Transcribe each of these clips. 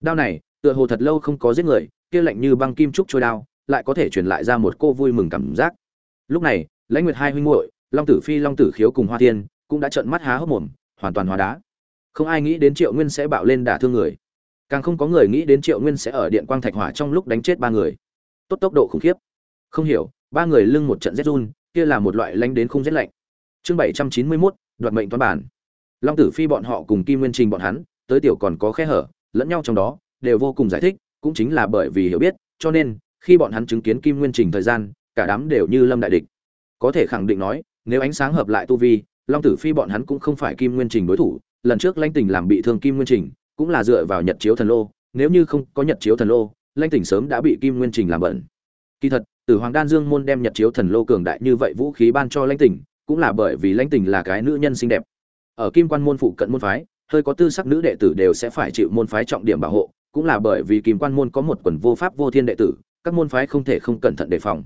đao này, tựa hồ thật lâu không có giết người, kia lạnh như băng kim trúc trôi đao, lại có thể truyền lại ra một cô vui mừng cảm giác. Lúc này, lãnh nguyệt hai huynh muội, long tử phi, long tử khiếu cùng hoa tiên cũng đã trợn mắt há hốc mồm, hoàn toàn hóa đá. Không ai nghĩ đến triệu nguyên sẽ bạo lên đả thương người. Càng không có người nghĩ đến triệu nguyên sẽ ở điện quang thạch hỏa trong lúc đánh chết ba người. Tốt tốc độ khủng khiếp. Không hiểu, ba người lưng một trận rét run, kia là một loại lanh đến không rét lạnh. Chương bảy trăm chín mươi mốt, đoạt mệnh toán bản. Long tử phi bọn họ cùng kim nguyên trình bọn hắn, tới tiểu còn có khe hở lẫn nhau trong đó, đều vô cùng giải thích, cũng chính là bởi vì hiểu biết, cho nên, khi bọn hắn chứng kiến kim nguyên trình thời gian, cả đám đều như lâm đại địch. Có thể khẳng định nói, nếu ánh sáng hợp lại tu vi, long tử phi bọn hắn cũng không phải kim nguyên trình đối thủ, lần trước lãnh tỉnh làm bị thương kim nguyên trình, cũng là dựa vào nhật chiếu thần lô, nếu như không có nhật chiếu thần lô, lãnh tỉnh sớm đã bị kim nguyên trình làm bẩn. Kỳ thật, tử hoàng đan dương môn đem nhật chiếu thần lô cường đại như vậy vũ khí ban cho lãnh tỉnh, cũng là bởi vì lãnh tỉnh là cái nữ nhân xinh đẹp. Ở kim quan môn phụ cận môn phái hơi có tư sắc nữ đệ tử đều sẽ phải chịu môn phái trọng điểm bảo hộ, cũng là bởi vì kim quan môn có một quần vô pháp vô thiên đệ tử, các môn phái không thể không cẩn thận đề phòng.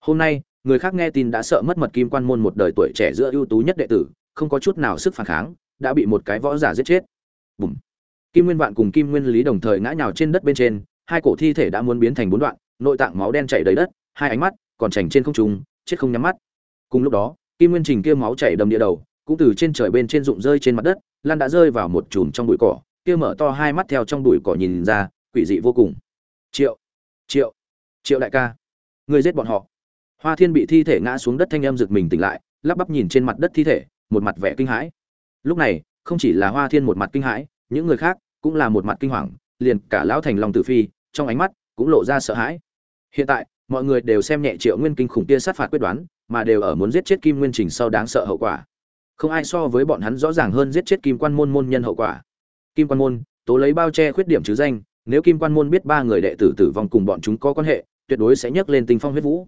Hôm nay, người khác nghe tin đã sợ mất mật kim quan môn một đời tuổi trẻ giữa ưu tú nhất đệ tử, không có chút nào sức phản kháng, đã bị một cái võ giả giết chết. Bùm. kim nguyên vạn cùng kim nguyên lý đồng thời ngã nhào trên đất bên trên, hai cổ thi thể đã muốn biến thành bốn đoạn, nội tạng máu đen chảy đầy đất, hai ánh mắt còn chảnh trên không trung, chết không nhắm mắt. Cùng lúc đó, kim nguyên trình kia máu chảy đầm địa đầu, cũng từ trên trời bên trên rụng rơi trên mặt đất lan đã rơi vào một chùm trong bụi cỏ, kia mở to hai mắt theo trong bụi cỏ nhìn ra, quỷ dị vô cùng. Triệu triệu triệu đại ca, người giết bọn họ. Hoa thiên bị thi thể ngã xuống đất thanh âm giật mình tỉnh lại, lắp bắp nhìn trên mặt đất thi thể, một mặt vẻ kinh hãi. Lúc này, không chỉ là hoa thiên một mặt kinh hãi, những người khác cũng là một mặt kinh hoàng, liền cả lão thành long tử phi, trong ánh mắt cũng lộ ra sợ hãi. Hiện tại, mọi người đều xem nhẹ triệu nguyên kinh khủng kia sát phạt quyết đoán, mà đều ở muốn giết chết kim nguyên trình sau đáng sợ hậu quả không ai so với bọn hắn rõ ràng hơn giết chết kim quan môn môn nhân hậu quả. Kim quan môn, tố lấy bao che khuyết điểm chứ danh, nếu kim quan môn biết ba người đệ tử tử vong cùng bọn chúng có quan hệ, tuyệt đối sẽ nhấc lên tình phong huyết vũ.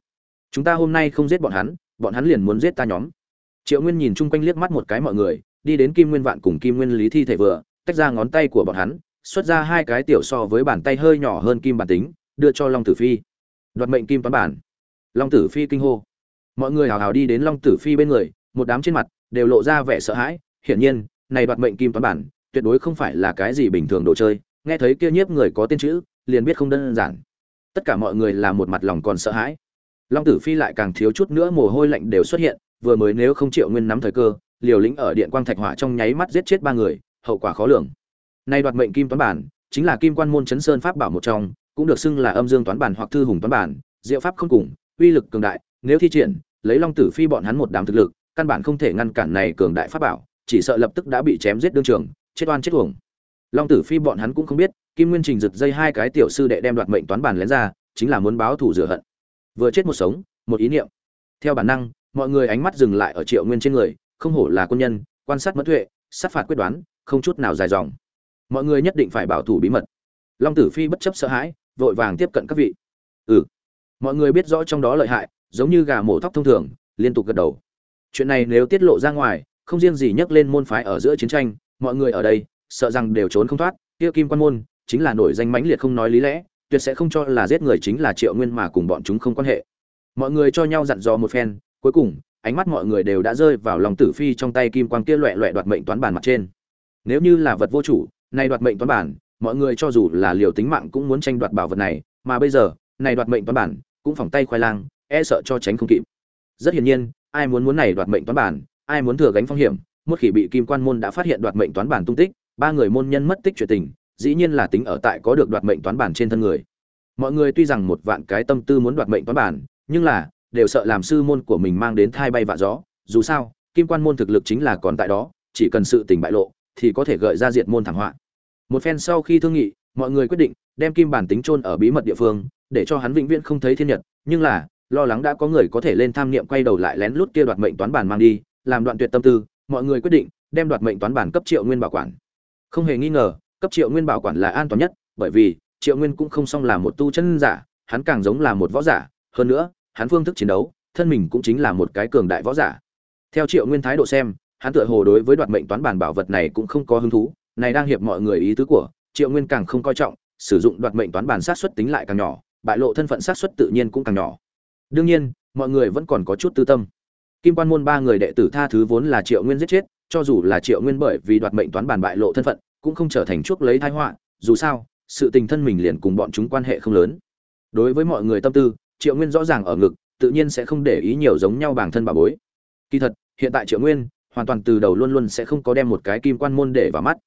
Chúng ta hôm nay không giết bọn hắn bọn hắn liền muốn giết ta nhóm. Triệu nguyên nhìn chung quanh liếc mắt một cái mọi người, đi đến kim nguyên vạn cùng kim nguyên lý thi thể vừa, tách ra ngón tay của bọn hắn, xuất ra hai cái tiểu so với bàn tay hơi nhỏ hơn kim bản tính, đưa cho long tử phi. Đoạt mệnh kim toán bản. Long tử phi kinh hô. Mọi người hào hào đi đến long tử phi bên người, một đám trên mặt đều lộ ra vẻ sợ hãi. Hiển nhiên, này đoạt mệnh kim toán bản, tuyệt đối không phải là cái gì bình thường đồ chơi. Nghe thấy kia nhiếp người có tên chữ, liền biết không đơn giản. Tất cả mọi người là một mặt lòng còn sợ hãi. Long tử phi lại càng thiếu chút nữa mồ hôi lạnh đều xuất hiện, vừa mới nếu không triệu nguyên nắm thời cơ, liều lĩnh ở điện quang thạch hỏa trong nháy mắt giết chết ba người, hậu quả khó lường. Nay đoạt mệnh kim toán bản, chính là kim quan môn chấn sơn pháp bảo một trong, cũng được xưng là âm dương toán bản hoặc thư hùng toán bản, diệu pháp không cùng, uy lực cường đại, nếu thi triển, lấy long tử phi bọn hắn một đám thực lực căn bản không thể ngăn cản này cường đại pháp bảo, chỉ sợ lập tức đã bị chém giết đương trường, chết oan chết uổng. Long tử phi bọn hắn cũng không biết, kim nguyên trình giật dây hai cái tiểu sư đệ đem đoạt mệnh toán bản lén ra, chính là muốn báo thù rửa hận. Vừa chết một sống, một ý niệm. Theo bản năng, mọi người ánh mắt dừng lại ở triệu nguyên trên người, không hổ là quân nhân, quan sát mất tuệ, sát phạt quyết đoán, không chút nào dài dòng. Mọi người nhất định phải bảo thủ bí mật. Long tử phi bất chấp sợ hãi, vội vàng tiếp cận các vị. Ừ. Mọi người biết rõ trong đó lợi hại, giống như gà mổ tóc thông thường, liên tục gật đầu chuyện này nếu tiết lộ ra ngoài, không riêng gì nhắc lên môn phái ở giữa chiến tranh, mọi người ở đây, sợ rằng đều trốn không thoát. Kia kim quan môn, chính là nổi danh mãnh liệt không nói lý lẽ, tuyệt sẽ không cho là giết người chính là triệu nguyên mà cùng bọn chúng không quan hệ. Mọi người cho nhau dặn dò một phen, cuối cùng, ánh mắt mọi người đều đã rơi vào lòng tử phi trong tay kim quang kia loẹ loẹ đoạt mệnh toán bản mặt trên. Nếu như là vật vô chủ này đoạt mệnh toán bản, mọi người cho dù là liều tính mạng cũng muốn tranh đoạt bảo vật này, mà bây giờ này đoạt mệnh toán bản, cũng phỏng tay khoai lang e sợ cho tránh không kịp. Rất hiển nhiên ai muốn muốn này đoạt mệnh toán bản, ai muốn thừa gánh phong hiểm, một khi bị kim quan môn đã phát hiện đoạt mệnh toán bản tung tích, ba người môn nhân mất tích chuyện tình, dĩ nhiên là tính ở tại có được đoạt mệnh toán bản trên thân người. Mọi người tuy rằng một vạn cái tâm tư muốn đoạt mệnh toán bản, nhưng là, đều sợ làm sư môn của mình mang đến thai bay vạ gió. Dù sao, kim quan môn thực lực chính là còn tại đó, chỉ cần sự tình bại lộ, thì có thể gợi ra diệt môn thảm họa. Một phen sau khi thương nghị, mọi người quyết định đem kim bản tính chôn ở bí mật địa phương, để cho hắn vĩnh viễn không thấy thiên nhật, nhưng là lo lắng đã có người có thể lên tham niệm quay đầu lại lén lút kia đoạt mệnh toán bản mang đi, làm đoạn tuyệt tâm tư, mọi người quyết định đem đoạt mệnh toán bản cấp triệu nguyên bảo quản. Không hề nghi ngờ, cấp triệu nguyên bảo quản là an toàn nhất, bởi vì triệu nguyên cũng không xong là một tu chân giả, hắn càng giống là một võ giả, hơn nữa, hắn phương thức chiến đấu, thân mình cũng chính là một cái cường đại võ giả. Theo triệu nguyên thái độ xem, hắn tựa hồ đối với đoạt mệnh toán bản bảo vật này cũng không có hứng thú, này đang hiệp mọi người ý tứ của triệu nguyên càng không coi trọng, sử dụng đoạt mệnh toán bản sát xuất tính lại càng nhỏ, bại lộ thân phận sát xuất tự nhiên cũng càng nhỏ đương nhiên, mọi người vẫn còn có chút tư tâm. Kim quan môn ba người đệ tử tha thứ vốn là triệu nguyên giết chết, cho dù là triệu nguyên bởi vì đoạt mệnh toán bản bại lộ thân phận, cũng không trở thành chuốc lấy thái họa, dù sao, sự tình thân mình liền cùng bọn chúng quan hệ không lớn. Đối với mọi người tâm tư, triệu nguyên rõ ràng ở ngực, tự nhiên sẽ không để ý nhiều giống nhau bản thân bà bối. Kỳ thật, hiện tại triệu nguyên, hoàn toàn từ đầu luôn luôn sẽ không có đem một cái kim quan môn để vào mắt.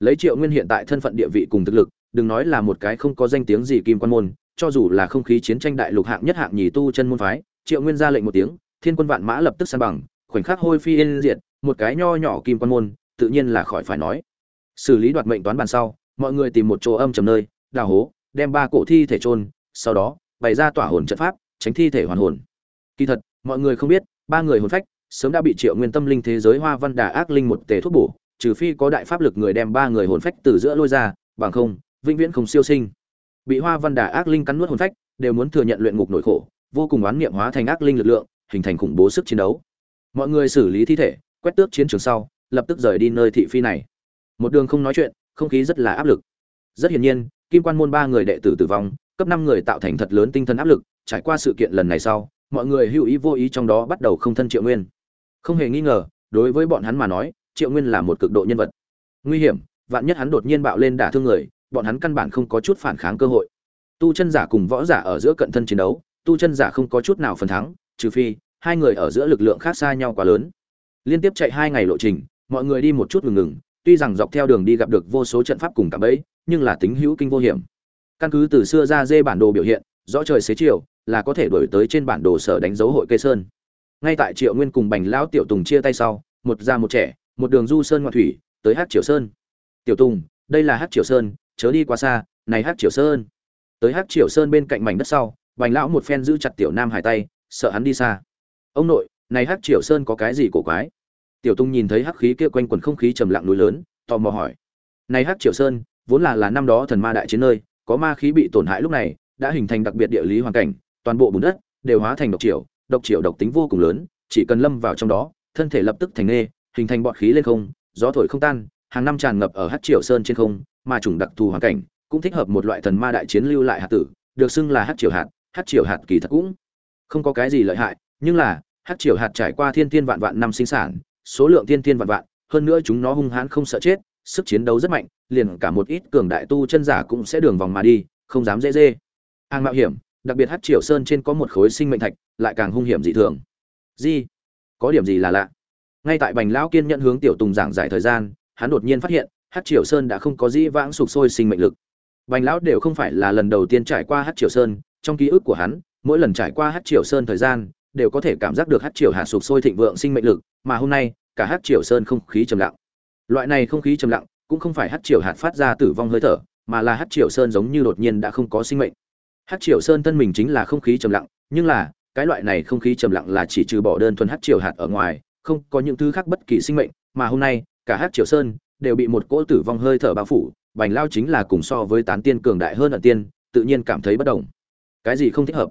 Lấy triệu nguyên hiện tại thân phận địa vị cùng thực lực, đừng nói là một cái không có danh tiếng gì kim quan môn cho dù là không khí chiến tranh đại lục hạng nhất hạng nhì tu chân môn phái, triệu nguyên ra lệnh một tiếng, thiên quân vạn mã lập tức san bằng, khoảnh khắc hôi phi yên diệt, một cái nho nhỏ kim quan môn, tự nhiên là khỏi phải nói. Xử lý đoạt mệnh toán bàn sau, mọi người tìm một chỗ âm trầm nơi, đào hố, đem ba cổ thi thể chôn, sau đó, bày ra tỏa hồn trận pháp, tránh thi thể hoàn hồn. Kỳ thật, mọi người không biết, ba người hồn phách, sớm đã bị triệu nguyên tâm linh thế giới hoa văn đà ác linh một tề thuốc bổ, trừ phi có đại pháp lực người đem ba người hồn phách từ giữa lôi ra, bằng không, vĩnh viễn không siêu sinh bị hoa văn đà ác linh cắn nuốt hồn phách, đều muốn thừa nhận luyện ngục nỗi khổ, vô cùng oán niệm hóa thành ác linh lực lượng, hình thành khủng bố sức chiến đấu. Mọi người xử lý thi thể, quét tước chiến trường sau, lập tức rời đi nơi thị phi này. Một đường không nói chuyện, không khí rất là áp lực. Rất hiển nhiên, kim quan môn ba người đệ tử tử vong, cấp năm người tạo thành thật lớn tinh thần áp lực, trải qua sự kiện lần này sau, mọi người hữu ý vô ý trong đó bắt đầu không thân triệu nguyên. Không hề nghi ngờ, đối với bọn hắn mà nói, triệu nguyên là một cực độ nhân vật. Nguy hiểm, vạn nhất hắn đột nhiên bạo lên đả thương người bọn hắn căn bản không có chút phản kháng cơ hội. Tu chân giả cùng võ giả ở giữa cận thân chiến đấu, tu chân giả không có chút nào phần thắng, trừ phi, hai người ở giữa lực lượng khác xa nhau quá lớn. Liên tiếp chạy hai ngày lộ trình, mọi người đi một chút ngừng ngừng, tuy rằng dọc theo đường đi gặp được vô số trận pháp cùng cả bẫy, nhưng là tính hữu kinh vô hiểm. Căn cứ từ xưa ra dê bản đồ biểu hiện, rõ trời xế chiều, là có thể đổi tới trên bản đồ sở đánh dấu hội cây sơn. Ngay tại triệu nguyên cùng bành lão tiểu tùng chia tay sau, một già một trẻ, một đường du sơn ngoại thủy, tới hát triều sơn. Tiểu tùng, đây là hát triều sơn chớ đi quá xa, này hát triều sơn. Tới hát triều sơn bên cạnh mảnh đất sau, bành lão một phen giữ chặt tiểu nam hải tay, sợ hắn đi xa. Ông nội, này hát triều sơn có cái gì cổ quái? Tiểu tung nhìn thấy hắc khí kia quanh quần không khí trầm lặng núi lớn, tò mò hỏi. Này hát triều sơn, vốn là là năm đó thần ma đại chiến nơi, có ma khí bị tổn hại lúc này, đã hình thành đặc biệt địa lý hoàn cảnh, toàn bộ bùn đất đều hóa thành độc triều độc triều độc tính vô cùng lớn, chỉ cần lâm vào trong đó, thân thể lập tức thành nê hình thành bọt khí lên không, gió thổi không tan, hàng năm tràn ngập ở hát triều sơn trên không mà chủng đặc thù hoàn cảnh, cũng thích hợp một loại thần ma đại chiến lưu lại hạt tử, được xưng là hát triều hạt hát triều hạt kỳ thật cũng không có cái gì lợi hại, nhưng là hát triều hạt trải qua thiên thiên vạn vạn năm sinh sản, số lượng thiên thiên vạn vạn, hơn nữa chúng nó hung hãn không sợ chết, sức chiến đấu rất mạnh, liền cả một ít cường đại tu chân giả cũng sẽ đường vòng mà đi, không dám dễ dê. An mạo hiểm, đặc biệt hát triều sơn trên có một khối sinh mệnh thạch, lại càng hung hiểm dị thường. Gì? Có điểm gì là lạ? Ngay tại bành lão kiên nhận hướng tiểu tùng giảng giải thời gian, hắn đột nhiên phát hiện hát triều sơn đã không có dĩ vãng sụp sôi sinh mệnh lực. Bành lão đều không phải là lần đầu tiên trải qua hát triều sơn, trong ký ức của hắn, mỗi lần trải qua hát triều sơn thời gian, đều có thể cảm giác được hát triều hạ sụp sôi thịnh vượng sinh mệnh lực, mà hôm nay, cả hát triều sơn không khí trầm lặng. Loại này không khí trầm lặng, cũng không phải hát triều hạt phát ra tử vong hơi thở, mà là hát triều sơn giống như đột nhiên đã không có sinh mệnh. Hát triều sơn thân mình chính là không khí trầm lặng, nhưng là, cái loại này không khí trầm lặng là chỉ trừ bỏ đơn thuần hát triều hạt ở ngoài, không có những thứ khác bất kỳ sinh mệnh, mà hôm nay, cả hát triều sơn đều bị một cỗ tử vong hơi thở bao phủ bành lao chính là cùng so với tán tiên cường đại hơn ẩn tiên, tự nhiên cảm thấy bất đồng. Cái gì không thích hợp?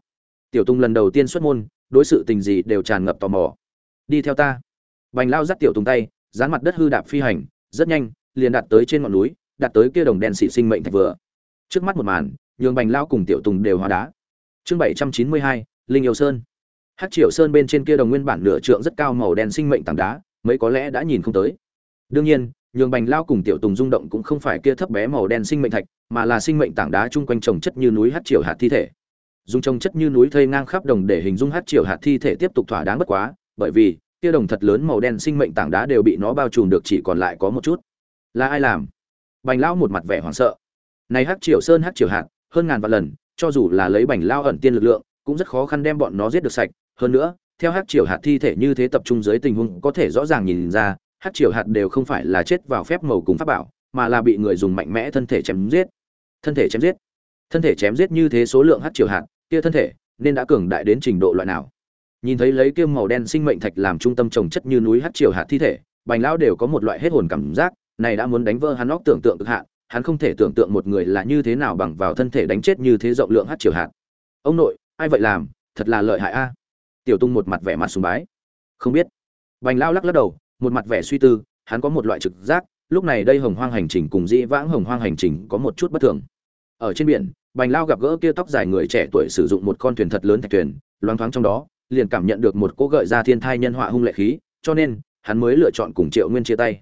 Tiểu tùng lần đầu tiên xuất môn, đối sự tình gì đều tràn ngập tò mò. Đi theo ta. Bành lao dắt tiểu tùng tay, dán mặt đất hư đạp phi hành, rất nhanh, liền đặt tới trên ngọn núi đặt tới kia đồng đen xị sinh mệnh thạch vừa. Trước mắt một màn, nhường bành lao cùng tiểu tùng đều hóa đá. Chương bảy trăm chín mươi hai, linh yêu sơn. Hát triệu sơn bên trên kia đồng nguyên bản nửa trượng rất cao màu đen sinh mệnh tảng đá, mấy có lẽ đã nhìn không tới. Đương nhiên nhường bành lao cùng tiểu tùng rung động cũng không phải kia thấp bé màu đen sinh mệnh thạch, mà là sinh mệnh tảng đá chung quanh trồng chất như núi hát triều hạt thi thể. Dùng trồng chất như núi thây ngang khắp đồng để hình dung hát triều hạt thi thể tiếp tục thỏa đáng bất quá, bởi vì, kia đồng thật lớn màu đen sinh mệnh tảng đá đều bị nó bao trùm được chỉ còn lại có một chút. Là ai làm? Bành lao một mặt vẻ hoảng sợ. Này hát triều sơn hát triều hạt, hơn ngàn vạn lần, cho dù là lấy bành lao ẩn tiên lực lượng, cũng rất khó khăn đem bọn nó giết được sạch. Hơn nữa, theo hát triều hạt thi thể như thế tập trung dưới tình huống có thể rõ ràng nhìn ra hát triều hạt đều không phải là chết vào phép màu cùng pháp bảo, mà là bị người dùng mạnh mẽ thân thể chém giết. Thân thể chém giết. Thân thể chém giết như thế số lượng hát triều hạt, kia thân thể nên đã cường đại đến trình độ loại nào? Nhìn thấy lấy kia màu đen sinh mệnh thạch làm trung tâm trồng chất như núi hát triều hạt thi thể, bành lão đều có một loại hết hồn cảm giác, này đã muốn đánh vỡ hắn óc tưởng tượng cực hạn, hắn không thể tưởng tượng một người là như thế nào bằng vào thân thể đánh chết như thế rộng lượng hát triều hạt. Ông nội, ai vậy làm? Thật là lợi hại a. Tiểu tung một mặt vẻ mặt sùng bái. Không biết. Bành lão lắc lắc đầu một mặt vẻ suy tư, hắn có một loại trực giác, lúc này đây hồng hoang hành trình cùng dĩ vãng hồng hoang hành trình có một chút bất thường. Ở trên biển, bành lao gặp gỡ kia tóc dài người trẻ tuổi sử dụng một con thuyền thật lớn thạch thuyền, loáng thoáng trong đó, liền cảm nhận được một cỗ gợi ra thiên thai nhân họa hung lệ khí, cho nên, hắn mới lựa chọn cùng triệu nguyên chia tay.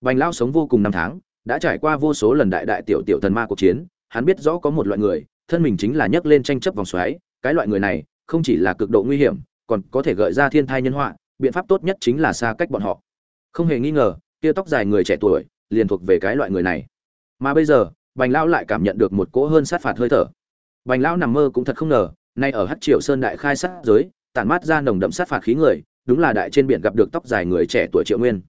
Bành lao sống vô cùng năm tháng, đã trải qua vô số lần đại đại tiểu tiểu thần ma cuộc chiến, hắn biết rõ có một loại người, thân mình chính là nhấc lên tranh chấp vòng xoáy, cái loại người này, không chỉ là cực độ nguy hiểm, còn có thể gợi ra thiên thai nhân họa, biện pháp tốt nhất chính là xa cách bọn họ không hề nghi ngờ, kia tóc dài người trẻ tuổi liền thuộc về cái loại người này. Mà bây giờ, bành lão lại cảm nhận được một cỗ hơn sát phạt hơi thở. Bành lão nằm mơ cũng thật không ngờ, nay ở hắc triệu sơn đại khai sát giới, tản mát ra nồng đậm sát phạt khí người, đúng là đại trên biển gặp được tóc dài người trẻ tuổi triệu nguyên.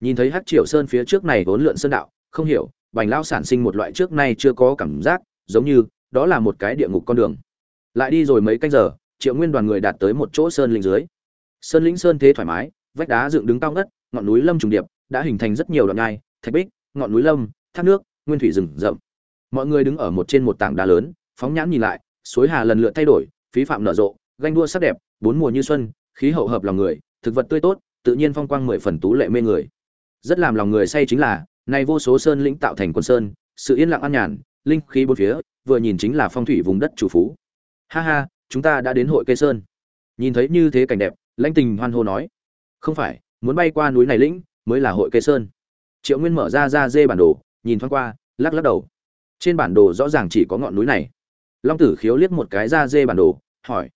Nhìn thấy hắc triệu sơn phía trước này vốn lượn sơn đạo, không hiểu, bành lão sản sinh một loại trước nay chưa có cảm giác, giống như đó là một cái địa ngục con đường. Lại đi rồi mấy canh giờ, triệu nguyên đoàn người đạt tới một chỗ sơn lĩnh dưới. Sơn lĩnh sơn thế thoải mái, vách đá dựng đứng cao ngất ngọn núi lâm trùng điệp đã hình thành rất nhiều đoạn ngai, thạch bích, ngọn núi lâm, thác nước, nguyên thủy rừng rậm. Mọi người đứng ở một trên một tảng đá lớn, phóng nhãn nhìn lại, suối hà lần lượt thay đổi, phí phạm nở rộ, ganh đua sắc đẹp, bốn mùa như xuân, khí hậu hợp lòng người, thực vật tươi tốt, tự nhiên phong quang mười phần tú lệ mê người. Rất làm lòng người say chính là, nay vô số sơn lĩnh tạo thành quân sơn, sự yên lặng an nhàn, linh khí bốn phía, vừa nhìn chính là phong thủy vùng đất chủ phú. Ha ha, chúng ta đã đến hội cây sơn. Nhìn thấy như thế cảnh đẹp, lãnh tình hoan hô nói, không phải muốn bay qua núi này lĩnh, mới là hội cây sơn. Triệu nguyên mở ra ra dê bản đồ, nhìn thoáng qua, lắc lắc đầu. Trên bản đồ rõ ràng chỉ có ngọn núi này. Long tử khiếu liếc một cái ra dê bản đồ, hỏi.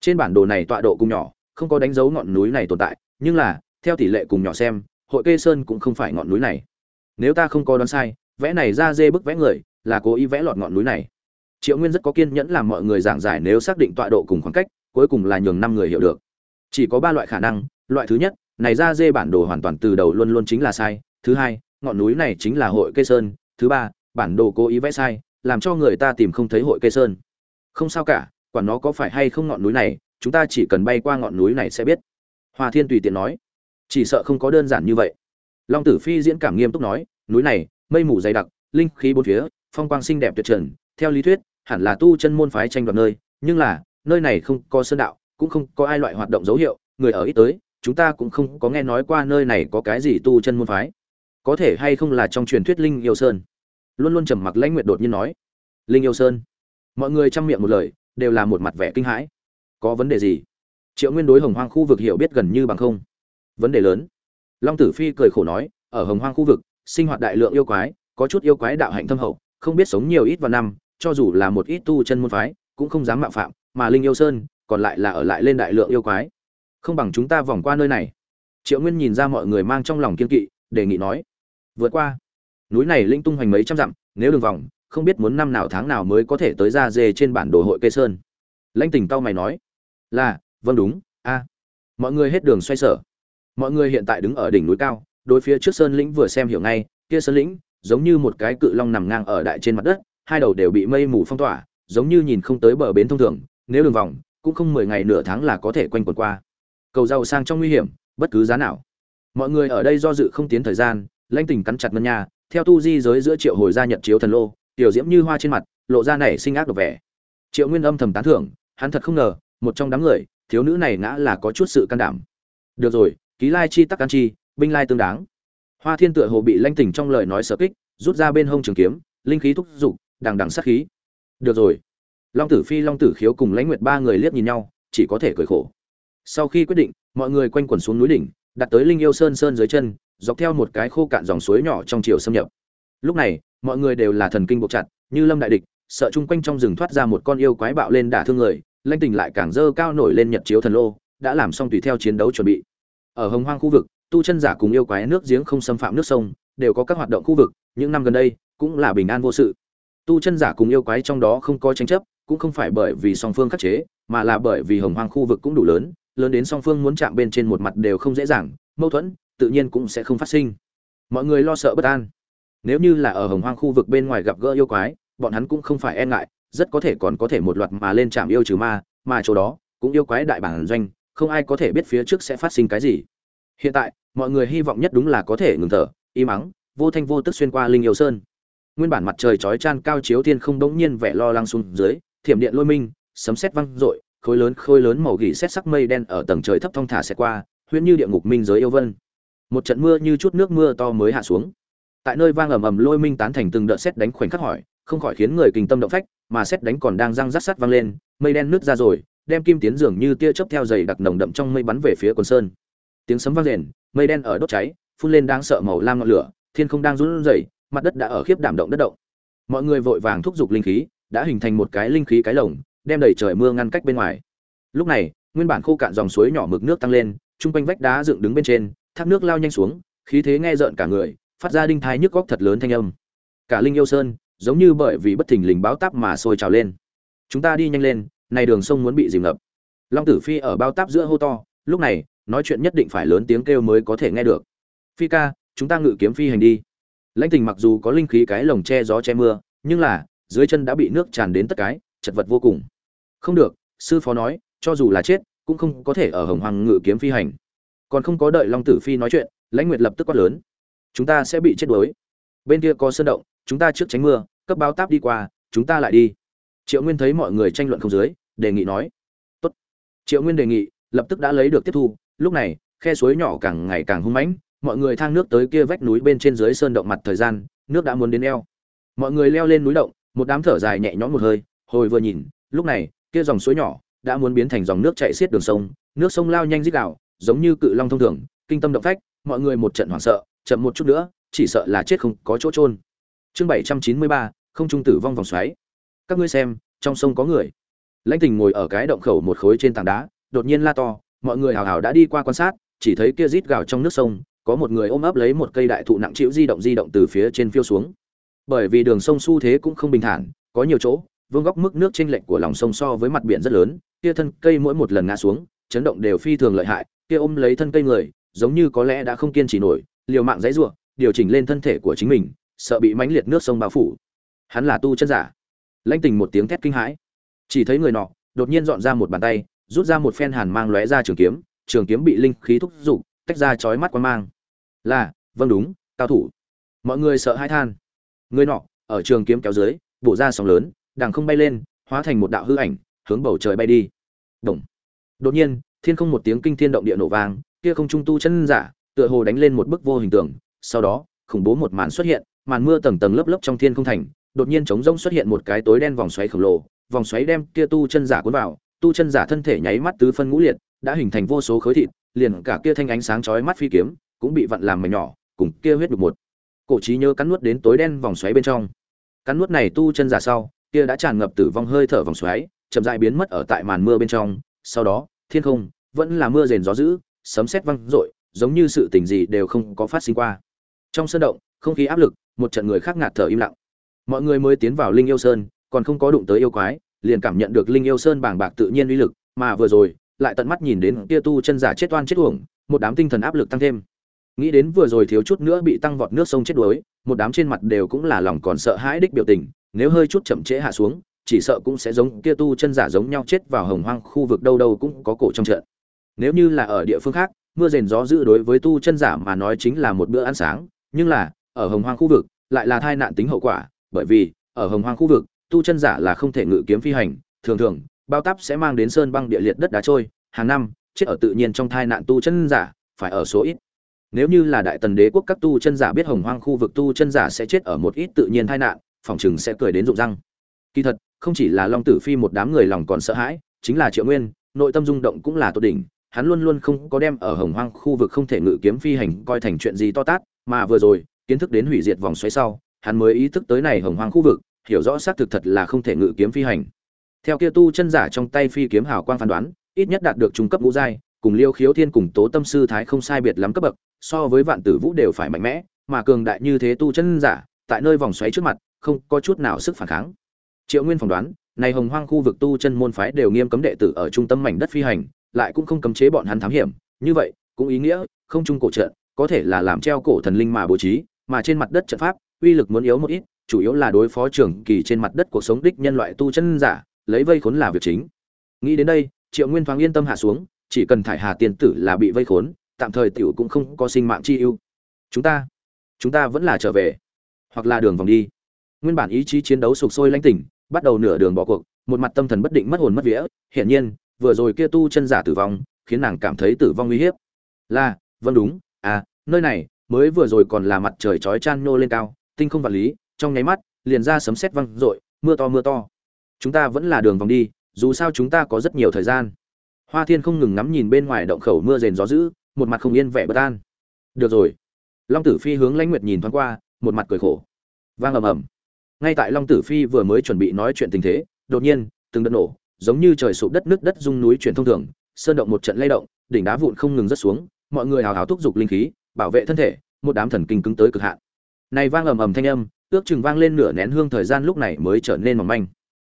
Trên bản đồ này tọa độ cùng nhỏ, không có đánh dấu ngọn núi này tồn tại, nhưng là, theo tỷ lệ cùng nhỏ xem, hội kê sơn cũng không phải ngọn núi này. Nếu ta không có đoán sai, vẽ này ra dê bức vẽ người, là cố ý vẽ lọt ngọn núi này. Triệu nguyên rất có kiên nhẫn làm mọi người giảng giải nếu xác định tọa độ cùng khoảng cách, cuối cùng là nhường năm người hiểu được. Chỉ có ba loại khả năng, loại thứ nhất này ra dê bản đồ hoàn toàn từ đầu luôn luôn chính là sai. Thứ hai, ngọn núi này chính là hội cây sơn. Thứ ba, bản đồ cố ý vẽ sai, làm cho người ta tìm không thấy hội cây sơn. Không sao cả quản nó có phải hay không ngọn núi này, chúng ta chỉ cần bay qua ngọn núi này sẽ biết. Hoa thiên tùy tiện nói. Chỉ sợ không có đơn giản như vậy. Long tử phi diễn cảm nghiêm túc nói, núi này, mây mù dày đặc, linh khí bốn phía, phong quang xinh đẹp tuyệt trần. Theo lý thuyết, hẳn là tu chân môn phái tranh đoạt nơi, nhưng là, nơi này không có sơn đạo, cũng không có ai loại hoạt động dấu hiệu, người ở ít tới chúng ta cũng không có nghe nói qua nơi này có cái gì tu chân môn phái. Có thể hay không là trong truyền thuyết linh yêu sơn? Luôn luôn trầm mặc lãnh nguyệt đột nhiên nói. Linh yêu sơn? Mọi người chăm miệng một lời, đều là một mặt vẻ kinh hãi. Có vấn đề gì? Triệu nguyên đối hồng hoang khu vực hiểu biết gần như bằng không. Vấn đề lớn. Long tử phi cười khổ nói, ở hồng hoang khu vực, sinh hoạt đại lượng yêu quái, có chút yêu quái đạo hạnh thâm hậu, không biết sống nhiều ít vào năm, cho dù là một ít tu chân môn phái, cũng không dám mạo phạm, mà linh yêu sơn còn lại là ở lại lên đại lượng yêu quái không bằng chúng ta vòng qua nơi này. Triệu nguyên nhìn ra mọi người mang trong lòng kiên kỵ, đề nghị nói, vượt qua. Núi này linh tung hoành mấy trăm dặm, nếu đường vòng, không biết muốn năm nào tháng nào mới có thể tới ra dê trên bản đồ hội cây sơn. Lãnh tình tao mày nói, là vâng đúng, a. Mọi người hết đường xoay sở. Mọi người hiện tại đứng ở đỉnh núi cao, đối phía trước sơn lĩnh vừa xem hiểu ngay, kia sơn lĩnh giống như một cái cự long nằm ngang ở đại trên mặt đất, hai đầu đều bị mây mù phong tỏa, giống như nhìn không tới bờ bến thông thường, nếu đường vòng, cũng không mười ngày nửa tháng là có thể quanh quần qua cầu giàu sang trong nguy hiểm, bất cứ giá nào. Mọi người ở đây do dự không tiến thời gian, lãnh tình cắn chặt ngân nha, theo tu di giới giữa triệu hồi gia nhật chiếu thần lô, tiểu diễm như hoa trên mặt, lộ ra nảy sinh ác độc vẻ. Triệu nguyên âm thầm tán thưởng, hắn thật không ngờ, một trong đám người, thiếu nữ này ngã là có chút sự can đảm. Được rồi, ký lai chi tắc can chi, binh lai tương đáng. Hoa thiên tựa hồ bị lanh tỉnh trong lời nói sở kích, rút ra bên hông trường kiếm, linh khí thúc giục, đằng đằng sát khí. Được rồi. Long tử phi, long tử khiếu cùng lãnh nguyệt ba người liếc nhìn nhau, chỉ có thể cười khổ sau khi quyết định, mọi người quanh quẩn xuống núi đỉnh, đặt tới linh yêu sơn sơn dưới chân, dọc theo một cái khô cạn dòng suối nhỏ trong chiều xâm nhập. Lúc này, mọi người đều là thần kinh buộc chặt, như lâm đại địch, sợ chung quanh trong rừng thoát ra một con yêu quái bạo lên đả thương người, lanh tình lại càng dơ cao nổi lên nhật chiếu thần lô, đã làm xong tùy theo chiến đấu chuẩn bị. Ở hồng hoang khu vực, tu chân giả cùng yêu quái nước giếng không xâm phạm nước sông, đều có các hoạt động khu vực, những năm gần đây, cũng là bình an vô sự. Tu chân giả cùng yêu quái trong đó không có tranh chấp, cũng không phải bởi vì song phương khắc chế, mà là bởi vì hồng hoang khu vực cũng đủ lớn lớn đến song phương muốn chạm bên trên một mặt đều không dễ dàng, mâu thuẫn tự nhiên cũng sẽ không phát sinh. Mọi người lo sợ bất an. Nếu như là ở hồng hoang khu vực bên ngoài gặp gỡ yêu quái, bọn hắn cũng không phải e ngại, rất có thể còn có thể một loạt mà lên chạm yêu trừ ma, mà chỗ đó cũng yêu quái đại bản doanh, không ai có thể biết phía trước sẽ phát sinh cái gì. Hiện tại, mọi người hy vọng nhất đúng là có thể ngừng thở im mắng, vô thanh vô tức xuyên qua linh yêu sơn. Nguyên bản mặt trời chói chang cao chiếu thiên không đống nhiên vẻ lo lắng xuống dưới, thiểm điện lôi minh, sấm sét vang rội khối lớn khối lớn màu gỉ xét sắc mây đen ở tầng trời thấp thong thả sẽ qua, huyễn như địa ngục minh giới yêu vân. Một trận mưa như chút nước mưa to mới hạ xuống. Tại nơi vang ầm ầm lôi minh tán thành từng đợt xét đánh khoảnh khắc hỏi, không khỏi khiến người kinh tâm động phách, mà xét đánh còn đang răng rắc sắt vang lên, mây đen nứt ra rồi, đem kim tiến dường như tia chớp theo dày đặc nồng đậm trong mây bắn về phía quần sơn. Tiếng sấm vang rền, mây đen ở đốt cháy, phun lên đáng sợ màu lam ngọn lửa, thiên không đang run rẩy, mặt đất đã ở khiếp đảm động đất động. Mọi người vội vàng thúc giục linh khí, đã hình thành một cái linh khí cái lồng đem đầy trời mưa ngăn cách bên ngoài. Lúc này, nguyên bản khô cạn dòng suối nhỏ mực nước tăng lên, chung quanh vách đá dựng đứng bên trên, thác nước lao nhanh xuống, khí thế nghe rợn cả người, phát ra đinh thai nhức góc thật lớn thanh âm. Cả linh yêu sơn, giống như bởi vì bất thình lình báo táp mà sôi trào lên. Chúng ta đi nhanh lên, này đường sông muốn bị dìm ngập. Long tử phi ở bao táp giữa hô to, lúc này, nói chuyện nhất định phải lớn tiếng kêu mới có thể nghe được. Phi ca, chúng ta ngự kiếm phi hành đi. Lãnh tình mặc dù có linh khí cái lồng che gió che mưa, nhưng là, dưới chân đã bị nước tràn đến tất cái, chật vật vô cùng không được, sư phó nói, cho dù là chết, cũng không có thể ở hồng hoàng ngự kiếm phi hành. Còn không có đợi long tử phi nói chuyện, lãnh nguyệt lập tức quát lớn. Chúng ta sẽ bị chết đuối. Bên kia có sơn động, chúng ta trước tránh mưa, cấp báo táp đi qua, chúng ta lại đi. Triệu nguyên thấy mọi người tranh luận không dưới, đề nghị nói. Tốt. triệu nguyên đề nghị, lập tức đã lấy được tiếp thu. Lúc này, khe suối nhỏ càng ngày càng hung mãnh, mọi người thang nước tới kia vách núi bên trên dưới sơn động mặt thời gian, nước đã muốn đến eo. Mọi người leo lên núi động, một đám thở dài nhẹ nhõm một hơi, hồi vừa nhìn, lúc này kia dòng suối nhỏ đã muốn biến thành dòng nước chảy xiết đường sông, nước sông lao nhanh rít gạo giống như cự long thông thường, kinh tâm động phách, mọi người một trận hoảng sợ, chậm một chút nữa, chỉ sợ là chết không có chỗ trôn chương bảy trăm chín mươi ba, không trung tử vong vòng xoáy. Các ngươi xem, trong sông có người. Lãnh tình ngồi ở cái động khẩu một khối trên tảng đá, đột nhiên la to, mọi người hào hào đã đi qua quan sát, chỉ thấy kia rít gào trong nước sông, có một người ôm ấp lấy một cây đại thụ nặng chịu di động di động từ phía trên phiêu xuống. Bởi vì đường sông xu thế cũng không bình thản, có nhiều chỗ vương góc mức nước chênh lệch của lòng sông so với mặt biển rất lớn, kia thân cây mỗi một lần ngã xuống, chấn động đều phi thường lợi hại, kia ôm lấy thân cây người, giống như có lẽ đã không kiên trì nổi, liều mạng dãy rủa, điều chỉnh lên thân thể của chính mình, sợ bị mãnh liệt nước sông bao phủ. Hắn là tu chân giả. Lãnh tình một tiếng thét kinh hãi. Chỉ thấy người nọ, đột nhiên dọn ra một bàn tay, rút ra một phen hàn mang lóe ra trường kiếm trường kiếm bị linh khí thúc giục, tách ra chói mắt quan mang. Là vâng đúng, cao thủ. Mọi người sợ hãi than. Người nọ, ở trường kiếm kéo dưới, bổ ra sóng lớn đằng không bay lên, hóa thành một đạo hư ảnh, hướng bầu trời bay đi. Động. đột nhiên, thiên không một tiếng kinh thiên động địa nổ vang, kia không trung tu chân giả, tựa hồ đánh lên một bức vô hình tượng, sau đó, khủng bố một màn xuất hiện, màn mưa tầng tầng lớp lớp trong thiên không thành, đột nhiên trống rông xuất hiện một cái tối đen vòng xoáy khổng lồ, vòng xoáy đem kia tu chân giả cuốn vào, tu chân giả thân thể nháy mắt tứ phân ngũ liệt, đã hình thành vô số khối thịt, liền cả kia thanh ánh sáng chói mắt phi kiếm, cũng bị vặn làm mảnh nhỏ, cùng kia huyết đục một. Cổ trí nhớ cắn nuốt đến tối đen vòng xoáy bên trong. Cắn nuốt này tu chân giả sau kia đã tràn ngập tử vong hơi thở vòng xoáy, chậm rãi biến mất ở tại màn mưa bên trong. Sau đó, thiên không vẫn là mưa rền gió dữ, sấm sét văng rội giống như sự tình gì đều không có phát sinh qua. Trong sân động, không khí áp lực, một trận người khác ngạt thở im lặng. Mọi người mới tiến vào linh yêu sơn, còn không có đụng tới yêu quái, liền cảm nhận được linh yêu sơn bàng bạc tự nhiên uy lực, mà vừa rồi, lại tận mắt nhìn đến kia tu chân giả chết oan chết uổng, một đám tinh thần áp lực tăng thêm. Nghĩ đến vừa rồi thiếu chút nữa bị tăng vọt nước sông chết đuối, một đám trên mặt đều cũng là lòng còn sợ hãi đích biểu tình nếu hơi chút chậm trễ hạ xuống, chỉ sợ cũng sẽ giống kia tu chân giả giống nhau chết vào hồng hoang khu vực đâu đâu cũng có cổ trong trận. Nếu như là ở địa phương khác, mưa rền gió dữ đối với tu chân giả mà nói chính là một bữa ăn sáng, nhưng là, ở hồng hoang khu vực, lại là tai nạn tính hậu quả, bởi vì, ở hồng hoang khu vực, tu chân giả là không thể ngự kiếm phi hành, thường thường, bao táp sẽ mang đến sơn băng địa liệt đất đá trôi, hàng năm, chết ở tự nhiên trong tai nạn tu chân giả, phải ở số ít. Nếu như là đại tần đế quốc các tu chân giả biết hồng hoang khu vực tu chân giả sẽ chết ở một ít tự nhiên tai nạn phòng chừng sẽ cười đến rụng răng. Kỳ thật, không chỉ là long tử phi một đám người lòng còn sợ hãi, chính là triệu nguyên, nội tâm rung động cũng là tốt đỉnh, hắn luôn luôn không có đem ở hồng hoang khu vực không thể ngự kiếm phi hành coi thành chuyện gì to tát, mà vừa rồi, kiến thức đến hủy diệt vòng xoáy sau, hắn mới ý thức tới này hồng hoang khu vực, hiểu rõ xác thực thật là không thể ngự kiếm phi hành. Theo kia tu chân giả trong tay phi kiếm hào quang phán đoán, ít nhất đạt được trung cấp ngũ giai, cùng liêu khiếu thiên cùng tố tâm sư thái không sai biệt lắm cấp bậc, so với vạn tử vũ đều phải mạnh mẽ, mà cường đại như thế tu chân giả, tại nơi vòng xoáy trước mặt không có chút nào sức phản kháng. Triệu nguyên phỏng đoán, này hồng hoang khu vực tu chân môn phái đều nghiêm cấm đệ tử ở trung tâm mảnh đất phi hành, lại cũng không cấm chế bọn hắn thám hiểm. Như vậy, cũng ý nghĩa, không trung cổ trận, có thể là làm treo cổ thần linh mà bố trí, mà trên mặt đất trận pháp, uy lực muốn yếu một ít, chủ yếu là đối phó trưởng kỳ trên mặt đất cuộc sống đích nhân loại tu chân giả, lấy vây khốn là việc chính. Nghĩ đến đây, triệu nguyên thoáng yên tâm hạ xuống, chỉ cần thải hà tiền tử là bị vây khốn, tạm thời tiểu cũng không có sinh mạng chi ưu. Chúng ta chúng ta vẫn là trở về, hoặc là đường vòng đi nguyên bản ý chí chiến đấu sục sôi lanh tỉnh bắt đầu nửa đường bỏ cuộc, một mặt tâm thần bất định mất hồn mất vía, hiển nhiên, vừa rồi kia tu chân giả tử vong, khiến nàng cảm thấy tử vong uy hiếp. Là vâng đúng à nơi này, mới vừa rồi còn là mặt trời chói chan nhô lên cao, tinh không vật lý, trong nháy mắt, liền ra sấm sét văng rội mưa to mưa to. Chúng ta vẫn là đường vòng đi, dù sao chúng ta có rất nhiều thời gian. Hoa thiên không ngừng ngắm nhìn bên ngoài động khẩu mưa rền gió dữ, một mặt không yên vẻ bất an. Được rồi. Long tử phi hướng lãnh nguyệt nhìn thoáng qua, một mặt cười khổ. Vang ầm ầm ngay tại long tử phi vừa mới chuẩn bị nói chuyện tình thế, đột nhiên, từng đợt nổ, giống như trời sụp đất nước đất rung núi chuyển thông thường, sơn động một trận lay động, đỉnh đá vụn không ngừng rớt xuống, mọi người hào hào thúc giục linh khí, bảo vệ thân thể, một đám thần kinh cứng tới cực hạn. Này vang ầm ầm thanh âm, ước chừng vang lên nửa nén hương thời gian lúc này mới trở nên mỏng manh.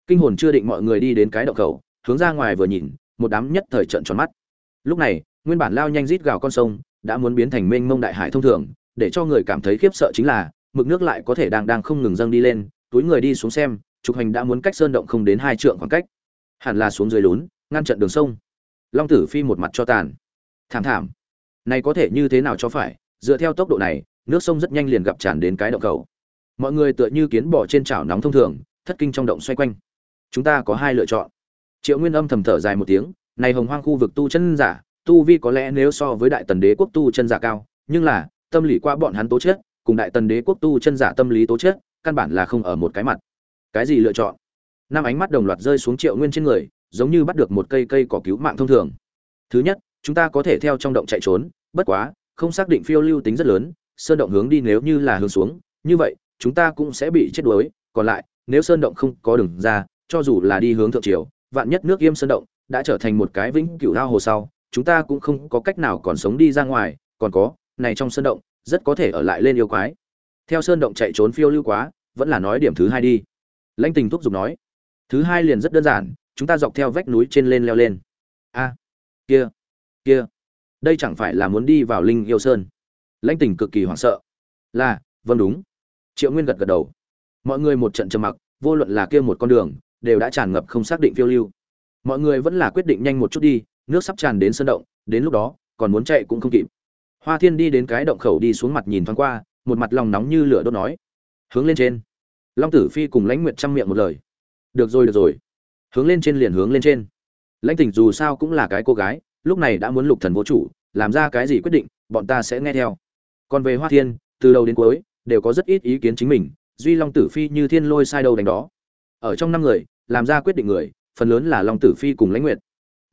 Kinh hồn chưa định mọi người đi đến cái động khẩu, hướng ra ngoài vừa nhìn, một đám nhất thời trận tròn mắt. Lúc này, nguyên bản lao nhanh rít gào con sông, đã muốn biến thành mênh mông đại hải thông thường, để cho người cảm thấy khiếp sợ chính là mực nước lại có thể đang đang không ngừng dâng đi lên, túi người đi xuống xem, trục hành đã muốn cách sơn động không đến hai trượng khoảng cách. Hẳn là xuống dưới lún, ngăn chặn đường sông. Long tử phi một mặt cho tàn. Thảm thảm. Này có thể như thế nào cho phải, dựa theo tốc độ này, nước sông rất nhanh liền gặp tràn đến cái động cầu. Mọi người tựa như kiến bỏ trên chảo nóng thông thường, thất kinh trong động xoay quanh. Chúng ta có hai lựa chọn. Triệu nguyên âm thầm thở dài một tiếng, này hồng hoang khu vực tu chân giả, tu vi có lẽ nếu so với đại tần đế quốc tu chân giả cao, nhưng là, tâm lý qua bọn hắn tố chết cùng đại tần đế quốc tu chân giả tâm lý tố chất, căn bản là không ở một cái mặt. Cái gì lựa chọn? Năm ánh mắt đồng loạt rơi xuống triệu nguyên trên người, giống như bắt được một cây cây cỏ cứu mạng thông thường. Thứ nhất, chúng ta có thể theo trong động chạy trốn, bất quá, không xác định phiêu lưu tính rất lớn, sơn động hướng đi nếu như là hướng xuống, như vậy, chúng ta cũng sẽ bị chết đuối. Còn lại, nếu sơn động không có đường ra, cho dù là đi hướng thượng triều, vạn nhất nước yêm sơn động đã trở thành một cái vĩnh cửu lao hồ sau, chúng ta cũng không có cách nào còn sống đi ra ngoài. Còn có, này trong sơn động rất có thể ở lại lên yêu quái. Theo sơn động chạy trốn phiêu lưu quá, vẫn là nói điểm thứ hai đi. Lãnh tình thúc giục nói, thứ hai liền rất đơn giản, chúng ta dọc theo vách núi trên lên leo lên. A, kia kia, đây chẳng phải là muốn đi vào linh yêu sơn? Lãnh tình cực kỳ hoảng sợ. Là vâng đúng. Triệu nguyên gật gật đầu. Mọi người một trận trầm mặc, vô luận là kia một con đường, đều đã tràn ngập không xác định phiêu lưu. Mọi người vẫn là quyết định nhanh một chút đi, nước sắp tràn đến sơn động, đến lúc đó, còn muốn chạy cũng không kịp hoa thiên đi đến cái động khẩu đi xuống mặt nhìn thoáng qua, một mặt lòng nóng như lửa đốt nói. Hướng lên trên. Long tử phi cùng lãnh nguyệt chăm miệng một lời. Được rồi được rồi. Hướng lên trên liền hướng lên trên. Lãnh Tỉnh dù sao cũng là cái cô gái, lúc này đã muốn lục thần vô chủ, làm ra cái gì quyết định, bọn ta sẽ nghe theo. Còn về hoa thiên, từ đầu đến cuối, đều có rất ít ý kiến chính mình, duy long tử phi như thiên lôi sai đầu đánh đó. Ở trong năm người, làm ra quyết định người, phần lớn là long tử phi cùng lãnh nguyệt.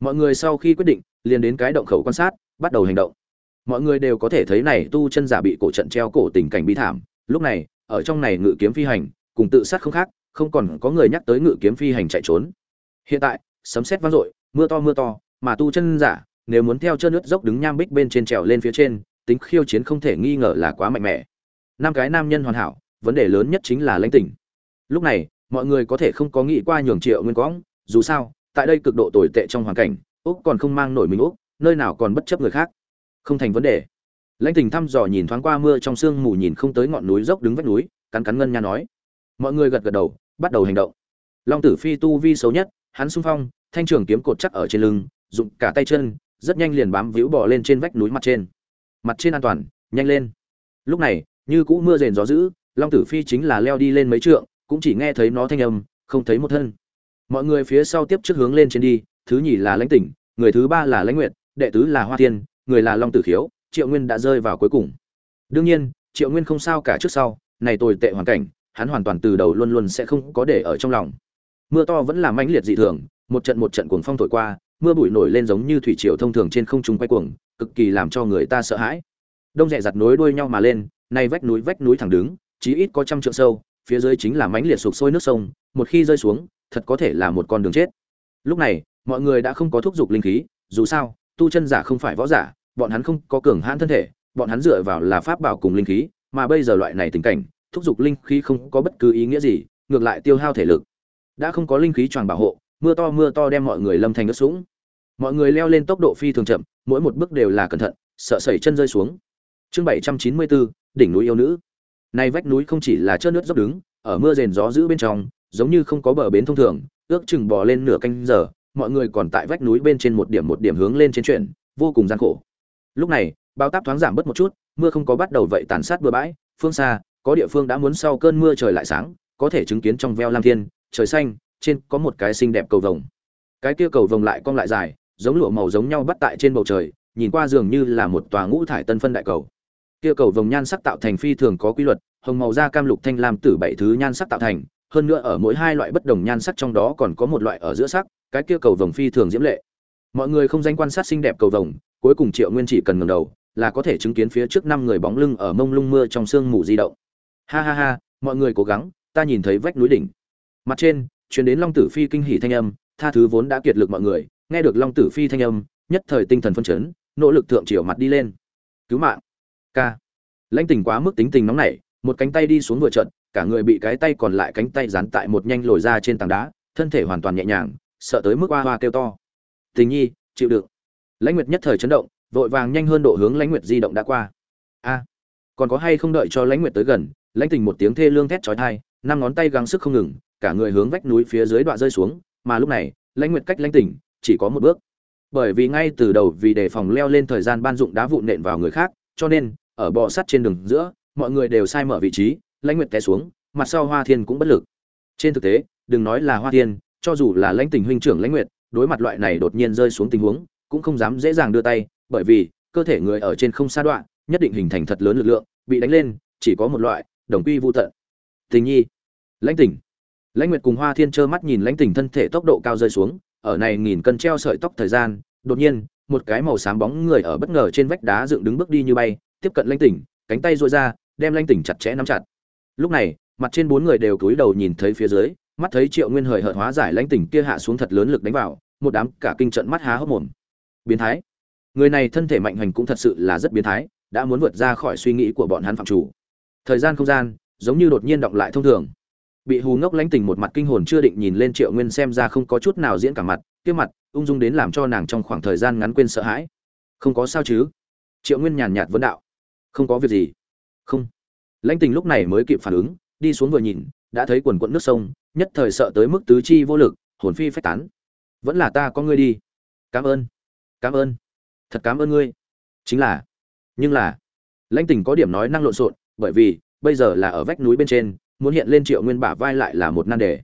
Mọi người sau khi quyết định, liền đến cái động khẩu quan sát, bắt đầu hành động mọi người đều có thể thấy này tu chân giả bị cổ trận treo cổ tình cảnh bi thảm. Lúc này ở trong này ngự kiếm phi hành cùng tự sát không khác không còn có người nhắc tới ngự kiếm phi hành chạy trốn. Hiện tại sấm sét vang dội mưa to mưa to mà tu chân giả nếu muốn theo chân nước dốc đứng nham bích bên trên trèo lên phía trên tính khiêu chiến không thể nghi ngờ là quá mạnh mẽ. Năm cái nam nhân hoàn hảo vấn đề lớn nhất chính là lãnh tỉnh lúc này mọi người có thể không có nghĩ qua nhường triệu nguyên quãng, dù sao tại đây cực độ tồi tệ trong hoàn cảnh úc còn không mang nổi mình úc nơi nào còn bất chấp người khác không thành vấn đề. Lãnh tình thăm dò nhìn thoáng qua mưa trong sương mù nhìn không tới ngọn núi dốc đứng vách núi, cắn cắn ngân nha nói. Mọi người gật gật đầu, bắt đầu hành động. Long tử phi tu vi xấu nhất, hắn xung phong, thanh trường kiếm cột chắc ở trên lưng, dụng cả tay chân, rất nhanh liền bám víu bò lên trên vách núi mặt trên. Mặt trên an toàn, nhanh lên. Lúc này, như cũ mưa rền gió dữ, long tử phi chính là leo đi lên mấy trượng, cũng chỉ nghe thấy nó thanh âm, không thấy một thân. Mọi người phía sau tiếp trước hướng lên trên đi, thứ nhì là lãnh tỉnh, người thứ ba là lãnh nguyệt, đệ tứ là hoa tiên người là long tử khiếu, triệu nguyên đã rơi vào cuối cùng. Đương nhiên, triệu nguyên không sao cả trước sau, này tồi tệ hoàn cảnh, hắn hoàn toàn từ đầu luôn luôn sẽ không có để ở trong lòng. Mưa to vẫn là mãnh liệt dị thường, một trận một trận cuồng phong thổi qua, mưa bụi nổi lên giống như thủy triều thông thường trên không trung quay cuồng, cực kỳ làm cho người ta sợ hãi. Đông rẻ giặt nối đuôi nhau mà lên, nay vách núi vách núi thẳng đứng, chí ít có trăm trượng sâu, phía dưới chính là mãnh liệt sụp sôi nước sông, một khi rơi xuống, thật có thể là một con đường chết. Lúc này, mọi người đã không có thúc giục linh khí, dù sao, tu chân giả không phải võ giả bọn hắn không có cường hãn thân thể, bọn hắn dựa vào là pháp bảo cùng linh khí, mà bây giờ loại này tình cảnh, thúc giục linh khí không có bất cứ ý nghĩa gì, ngược lại tiêu hao thể lực. Đã không có linh khí tròn bảo hộ, mưa to mưa to đem mọi người lâm thành ướt sũng. Mọi người leo lên tốc độ phi thường chậm, mỗi một bước đều là cẩn thận, sợ sẩy chân rơi xuống. Chương bảy trăm chín mươi bốn đỉnh núi yêu nữ. Nay vách núi không chỉ là trơn nước dốc đứng, ở mưa rền gió giữ bên trong, giống như không có bờ bến thông thường, ước chừng bò lên nửa canh giờ, mọi người còn tại vách núi bên trên một điểm một điểm hướng lên trên chuyển, vô cùng gian khổ lúc này bao táp thoáng giảm bớt một chút, mưa không có bắt đầu vậy tàn sát bừa bãi, phương xa, có địa phương đã muốn sau cơn mưa trời lại sáng, có thể chứng kiến trong veo lam thiên, trời xanh, trên có một cái xinh đẹp cầu vồng. Cái kia cầu vồng lại cong lại dài, giống lụa màu giống nhau bắt tại trên bầu trời, nhìn qua dường như là một tòa ngũ thải tân phân đại cầu. Kia cầu vồng nhan sắc tạo thành phi thường có quy luật, hồng màu da cam lục thanh lam tử bảy thứ nhan sắc tạo thành, hơn nữa ở mỗi hai loại bất đồng nhan sắc trong đó còn có một loại ở giữa sắc, cái kia cầu vồng phi thường diễm lệ. Mọi người không danh quan sát xinh đẹp cầu vồng cuối cùng triệu nguyên chỉ cần ngẩng đầu, là có thể chứng kiến phía trước năm người bóng lưng ở mông lung mưa trong sương mù di động. Ha ha ha, mọi người cố gắng, ta nhìn thấy vách núi đỉnh. Mặt trên, truyền đến long tử phi kinh hỉ thanh âm, tha thứ vốn đã kiệt lực mọi người, nghe được long tử phi thanh âm, nhất thời tinh thần phân chấn, nỗ lực thượng triều mặt đi lên. Cứu mạng. Ca. Lãnh tình quá mức tính tình nóng nảy, một cánh tay đi xuống vừa trận cả người bị cái tay còn lại cánh tay dán tại một nhanh lồi ra trên tảng đá, thân thể hoàn toàn nhẹ nhàng, sợ tới mức hoa hoa kêu to. Tình nhi, chịu đựng lãnh nguyệt nhất thời chấn động, vội vàng nhanh hơn độ hướng lãnh nguyệt di động đã qua. A, còn có hay không đợi cho lãnh nguyệt tới gần, lãnh tình một tiếng thê lương thét chói tai, năm ngón tay gắng sức không ngừng, cả người hướng vách núi phía dưới đoạn rơi xuống, mà lúc này, lãnh nguyệt cách lãnh tình, chỉ có một bước. Bởi vì ngay từ đầu vì đề phòng leo lên thời gian ban dụng đá vụn nện vào người khác, cho nên, ở bò sắt trên đường giữa, mọi người đều sai mở vị trí, lãnh nguyệt té xuống, mặt sau hoa thiên cũng bất lực. Trên thực tế, đừng nói là hoa thiên, cho dù là lãnh tình huynh trưởng lãnh nguyệt, đối mặt loại này đột nhiên rơi xuống tình huống cũng không dám dễ dàng đưa tay bởi vì cơ thể người ở trên không xa đoạn nhất định hình thành thật lớn lực lượng bị đánh lên chỉ có một loại đồng quy vô tận. Tình nhi. Lãnh tỉnh, lãnh nguyệt cùng hoa thiên trơ mắt nhìn lãnh tỉnh thân thể tốc độ cao rơi xuống ở này nghìn cân treo sợi tóc thời gian đột nhiên một cái màu xám bóng người ở bất ngờ trên vách đá dựng đứng bước đi như bay tiếp cận lãnh tỉnh cánh tay dội ra đem lãnh tỉnh chặt chẽ nắm chặt. Lúc này mặt trên bốn người đều cúi đầu nhìn thấy phía dưới mắt thấy triệu nguyên hời hợt hóa giải lãnh tỉnh kia hạ xuống thật lớn lực đánh vào một đám cả kinh trận mắt há hốc mồm biến thái. Người này thân thể mạnh hành cũng thật sự là rất biến thái, đã muốn vượt ra khỏi suy nghĩ của bọn hắn phạm chủ. Thời gian không gian, giống như đột nhiên động lại thông thường. Bị hù ngốc lãnh tình một mặt kinh hồn chưa định nhìn lên triệu nguyên xem ra không có chút nào diễn cả mặt, kia mặt, ung dung đến làm cho nàng trong khoảng thời gian ngắn quên sợ hãi. Không có sao chứ? Triệu nguyên nhàn nhạt vấn đạo. Không có việc gì. Không. Lãnh tình lúc này mới kịp phản ứng, đi xuống vừa nhìn, đã thấy quần quận nước sông, nhất thời sợ tới mức tứ chi vô lực, hồn phi phách tán. Vẫn là ta có ngươi đi. Cảm ơn cảm ơn. Thật cảm ơn ngươi. Chính là, nhưng là, lãnh tình có điểm nói năng lộn xộn, bởi vì, bây giờ là ở vách núi bên trên, muốn hiện lên triệu nguyên bả vai lại là một nan đề.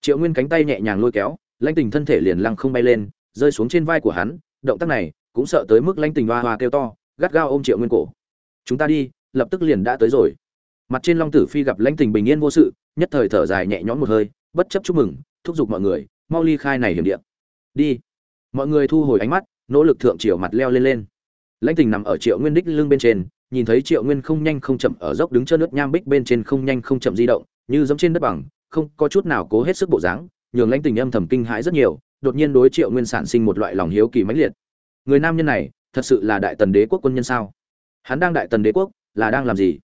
Triệu nguyên cánh tay nhẹ nhàng lôi kéo, lãnh tình thân thể liền lăng không bay lên, rơi xuống trên vai của hắn, động tác này cũng sợ tới mức lãnh tình hoa hoa kêu to, gắt gao ôm triệu nguyên cổ. Chúng ta đi, lập tức liền đã tới rồi. Mặt trên long tử phi gặp lãnh tình bình yên vô sự, nhất thời thở dài nhẹ nhõm một hơi, bất chấp chúc mừng, thúc giục mọi người, mau ly khai này hiểm điện đi. Mọi người thu hồi ánh mắt nỗ lực thượng triệu mặt leo lên lên. Lãnh tình nằm ở triệu nguyên đích lưng bên trên, nhìn thấy triệu nguyên không nhanh không chậm ở dốc đứng chân nước nham bích bên trên không nhanh không chậm di động, như giống trên đất bằng, không có chút nào cố hết sức bộ dáng, nhường lãnh tình âm thầm kinh hãi rất nhiều, đột nhiên đối triệu nguyên sản sinh một loại lòng hiếu kỳ mãnh liệt. Người nam nhân này, thật sự là đại tần đế quốc quân nhân sao? Hắn đang đại tần đế quốc, là đang làm gì?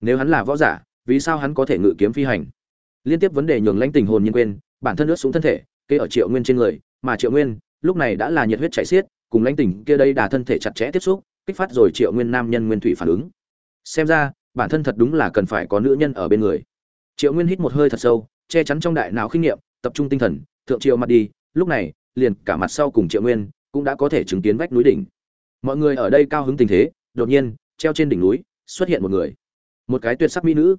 Nếu hắn là võ giả, vì sao hắn có thể ngự kiếm phi hành? Liên tiếp vấn đề nhường lãnh tình hồn nhiên quên, bản thân ướt xuống thân thể kê ở triệu nguyên trên người, mà triệu nguyên, lúc này đã là nhiệt huyết chảy xiết cùng lãnh tình kia đây đà thân thể chặt chẽ tiếp xúc, kích phát rồi triệu nguyên nam nhân nguyên thủy phản ứng. Xem ra, bản thân thật đúng là cần phải có nữ nhân ở bên người. Triệu nguyên hít một hơi thật sâu, che chắn trong đại não khinh nghiệm, tập trung tinh thần, thượng triệu mặt đi, lúc này, liền cả mặt sau cùng triệu nguyên cũng đã có thể chứng kiến vách núi đỉnh. Mọi người ở đây cao hứng tình thế, đột nhiên, treo trên đỉnh núi, xuất hiện một người. Một cái tuyệt sắc mỹ nữ.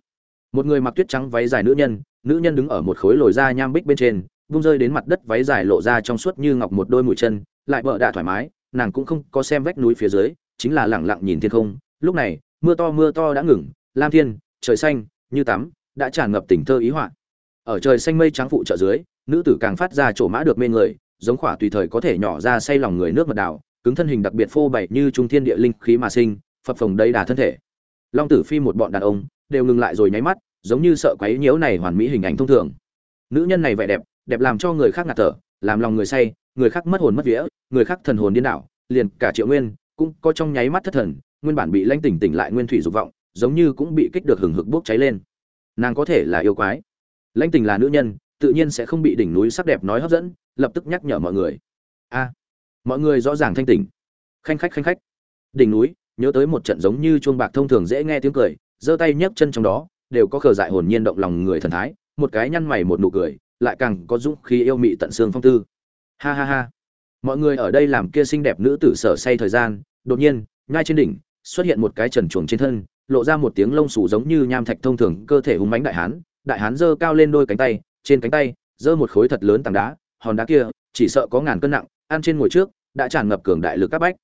Một người mặc tuyết trắng váy dài nữ nhân nữ nhân đứng ở một khối lồi da nham bích bên trên vung rơi đến mặt đất váy dài lộ ra trong suốt như ngọc một đôi mũi chân, lại bợ đạ thoải mái, nàng cũng không có xem vách núi phía dưới, chính là lẳng lặng nhìn thiên không. Lúc này, mưa to mưa to đã ngừng, lam thiên, trời xanh, như tắm, đã tràn ngập tình thơ ý họa. Ở trời xanh mây trắng phụ trợ dưới, nữ tử càng phát ra chỗ mã được mê người, giống khỏa tùy thời có thể nhỏ ra say lòng người nước mật đảo cứng thân hình đặc biệt phô bày như trung thiên địa linh khí mà sinh, phập phồng đầy đà thân thể. Long tử phi một bọn đàn ông, đều ngừng lại rồi nháy mắt, giống như sợ quấy nhiễu này hoàn mỹ hình ảnh thông thường. Nữ nhân này vẻ đẹp đẹp làm cho người khác ngạt thở, làm lòng người say, người khác mất hồn mất vía, người khác thần hồn điên đảo, liền cả triệu nguyên cũng có trong nháy mắt thất thần, nguyên bản bị lãnh tỉnh tỉnh lại nguyên thủy dục vọng, giống như cũng bị kích được hừng hực bốc cháy lên. Nàng có thể là yêu quái. Lãnh tình là nữ nhân, tự nhiên sẽ không bị đỉnh núi sắc đẹp nói hấp dẫn, lập tức nhắc nhở mọi người. A, mọi người rõ ràng thanh tỉnh. Khanh khách khanh khách. Đỉnh núi, nhớ tới một trận giống như chuông bạc thông thường dễ nghe tiếng cười, giơ tay nhấc chân trong đó, đều có khờ dại hồn nhiên động lòng người thần thái, một cái nhăn mày một nụ cười lại càng có dũng khí yêu mị tận xương phong tư. Ha ha ha. Mọi người ở đây làm kia xinh đẹp nữ tử sở say thời gian, đột nhiên, ngay trên đỉnh, xuất hiện một cái trần chuồng trên thân, lộ ra một tiếng lông xù giống như nham thạch thông thường, cơ thể hùng mãnh đại hán đại hán giơ cao lên đôi cánh tay, trên cánh tay, giơ một khối thật lớn tảng đá, hòn đá kia, chỉ sợ có ngàn cân nặng, ăn trên ngồi trước, đã tràn ngập cường đại lực các bách.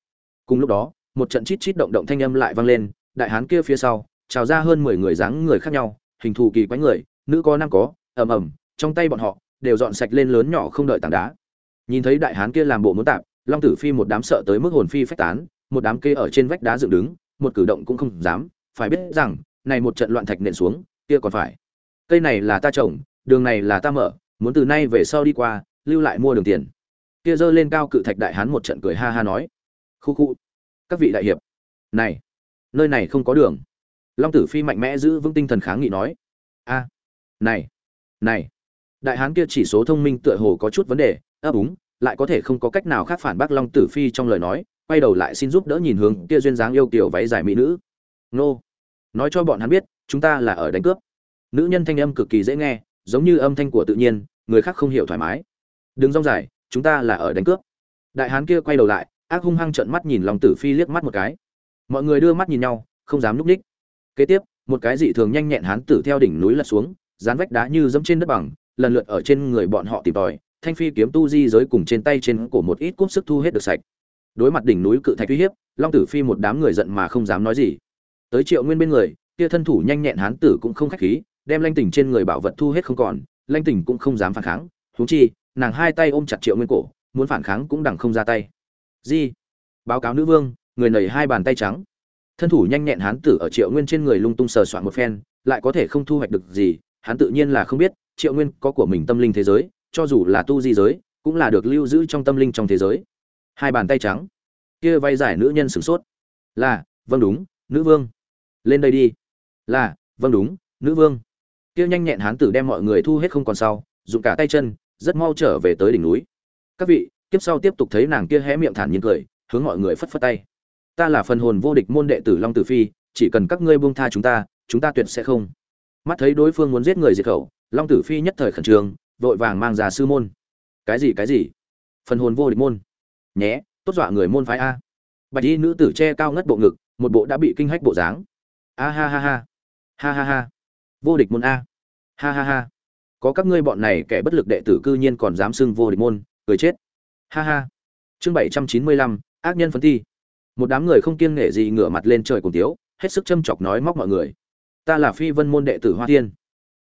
Cùng lúc đó, một trận chít chít động động thanh âm lại vang lên, đại hán kia phía sau, trào ra hơn mười người dáng người khác nhau, hình thù kỳ quái người, nữ có nam có, ầm ầm trong tay bọn họ, đều dọn sạch lên lớn nhỏ không đợi tảng đá. Nhìn thấy đại hán kia làm bộ muốn tạm long tử phi một đám sợ tới mức hồn phi phách tán, một đám kê ở trên vách đá dựng đứng, một cử động cũng không dám. Phải biết rằng, này một trận loạn thạch nện xuống, kia còn phải. Cây này là ta trồng, đường này là ta mở, muốn từ nay về sau đi qua, lưu lại mua đường tiền. Kia giơ lên cao cự thạch đại hán một trận cười ha ha nói. Khu khu. Các vị đại hiệp. Này, nơi này không có đường. Long tử phi mạnh mẽ giữ vững tinh thần kháng nghị nói. A, này này đại hán kia chỉ số thông minh tựa hồ có chút vấn đề, ấp úng, lại có thể không có cách nào khác phản bác long tử phi trong lời nói, quay đầu lại xin giúp đỡ nhìn hướng kia duyên dáng yêu kiểu váy dài mỹ nữ. Nô. Nói cho bọn hắn biết, chúng ta là ở đánh cướp. Nữ nhân thanh âm cực kỳ dễ nghe, giống như âm thanh của tự nhiên, người khác không hiểu thoải mái. Đừng rong dài, chúng ta là ở đánh cướp. Đại hán kia quay đầu lại, ác hung hăng trợn mắt nhìn Long tử phi liếc mắt một cái. Mọi người đưa mắt nhìn nhau, không dám núp ních. Kế tiếp, một cái dị thường nhanh nhẹn hán tử theo đỉnh núi lật xuống, dán vách đá như dẫm trên đất bằng lần lượt ở trên người bọn họ tìm tòi, thanh phi kiếm tu di giới cùng trên tay trên cổ một ít cúp sức thu hết được sạch. Đối mặt đỉnh núi cự thạch uy hiếp, long tử phi một đám người giận mà không dám nói gì. Tới triệu nguyên bên người, kia thân thủ nhanh nhẹn hán tử cũng không khách khí, đem lanh tỉnh trên người bảo vật thu hết không còn, lanh tỉnh cũng không dám phản kháng. Huống chi, nàng hai tay ôm chặt triệu nguyên cổ, muốn phản kháng cũng đằng không ra tay. Di, báo cáo nữ vương, người nầy hai bàn tay trắng. Thân thủ nhanh nhẹn hán tử ở triệu nguyên trên người lung tung sờ soạn một phen, lại có thể không thu hoạch được gì, hắn tự nhiên là không biết triệu nguyên có của mình tâm linh thế giới, cho dù là tu di giới, cũng là được lưu giữ trong tâm linh trong thế giới. Hai bàn tay trắng. Kia vay giải nữ nhân sửng sốt. Là vâng đúng, nữ vương. Lên đây đi. Là vâng đúng, nữ vương. Kia nhanh nhẹn hán tử đem mọi người thu hết không còn sau, dùng cả tay chân, rất mau trở về tới đỉnh núi. Các vị tiếp sau tiếp tục thấy nàng kia hé miệng thản nhiên cười, hướng mọi người phất phất tay. Ta là phần hồn vô địch môn đệ tử long tử phi, chỉ cần các ngươi buông tha chúng ta chúng ta tuyệt sẽ không. Mắt thấy đối phương muốn giết người diệt khẩu long tử phi nhất thời khẩn trương, vội vàng mang ra sư môn. Cái gì cái gì? Phần hồn vô địch môn. Nhé, tốt dọa người môn phái a. Bạch y nữ tử che cao ngất bộ ngực, một bộ đã bị kinh hách bộ dáng. A ha ha ha. Ha ha ha. Vô địch môn a. Ha ha ha. Có các ngươi bọn này kẻ bất lực đệ tử cư nhiên còn dám xưng vô địch môn, cười chết. Ha ha. Chương bảy trăm chín mươi lăm, ác nhân phấn thi. Một đám người không kiêng nể gì ngửa mặt lên trời cùng tiếu, hết sức châm chọc nói móc mọi người. Ta là phi vân môn đệ tử hoa thiên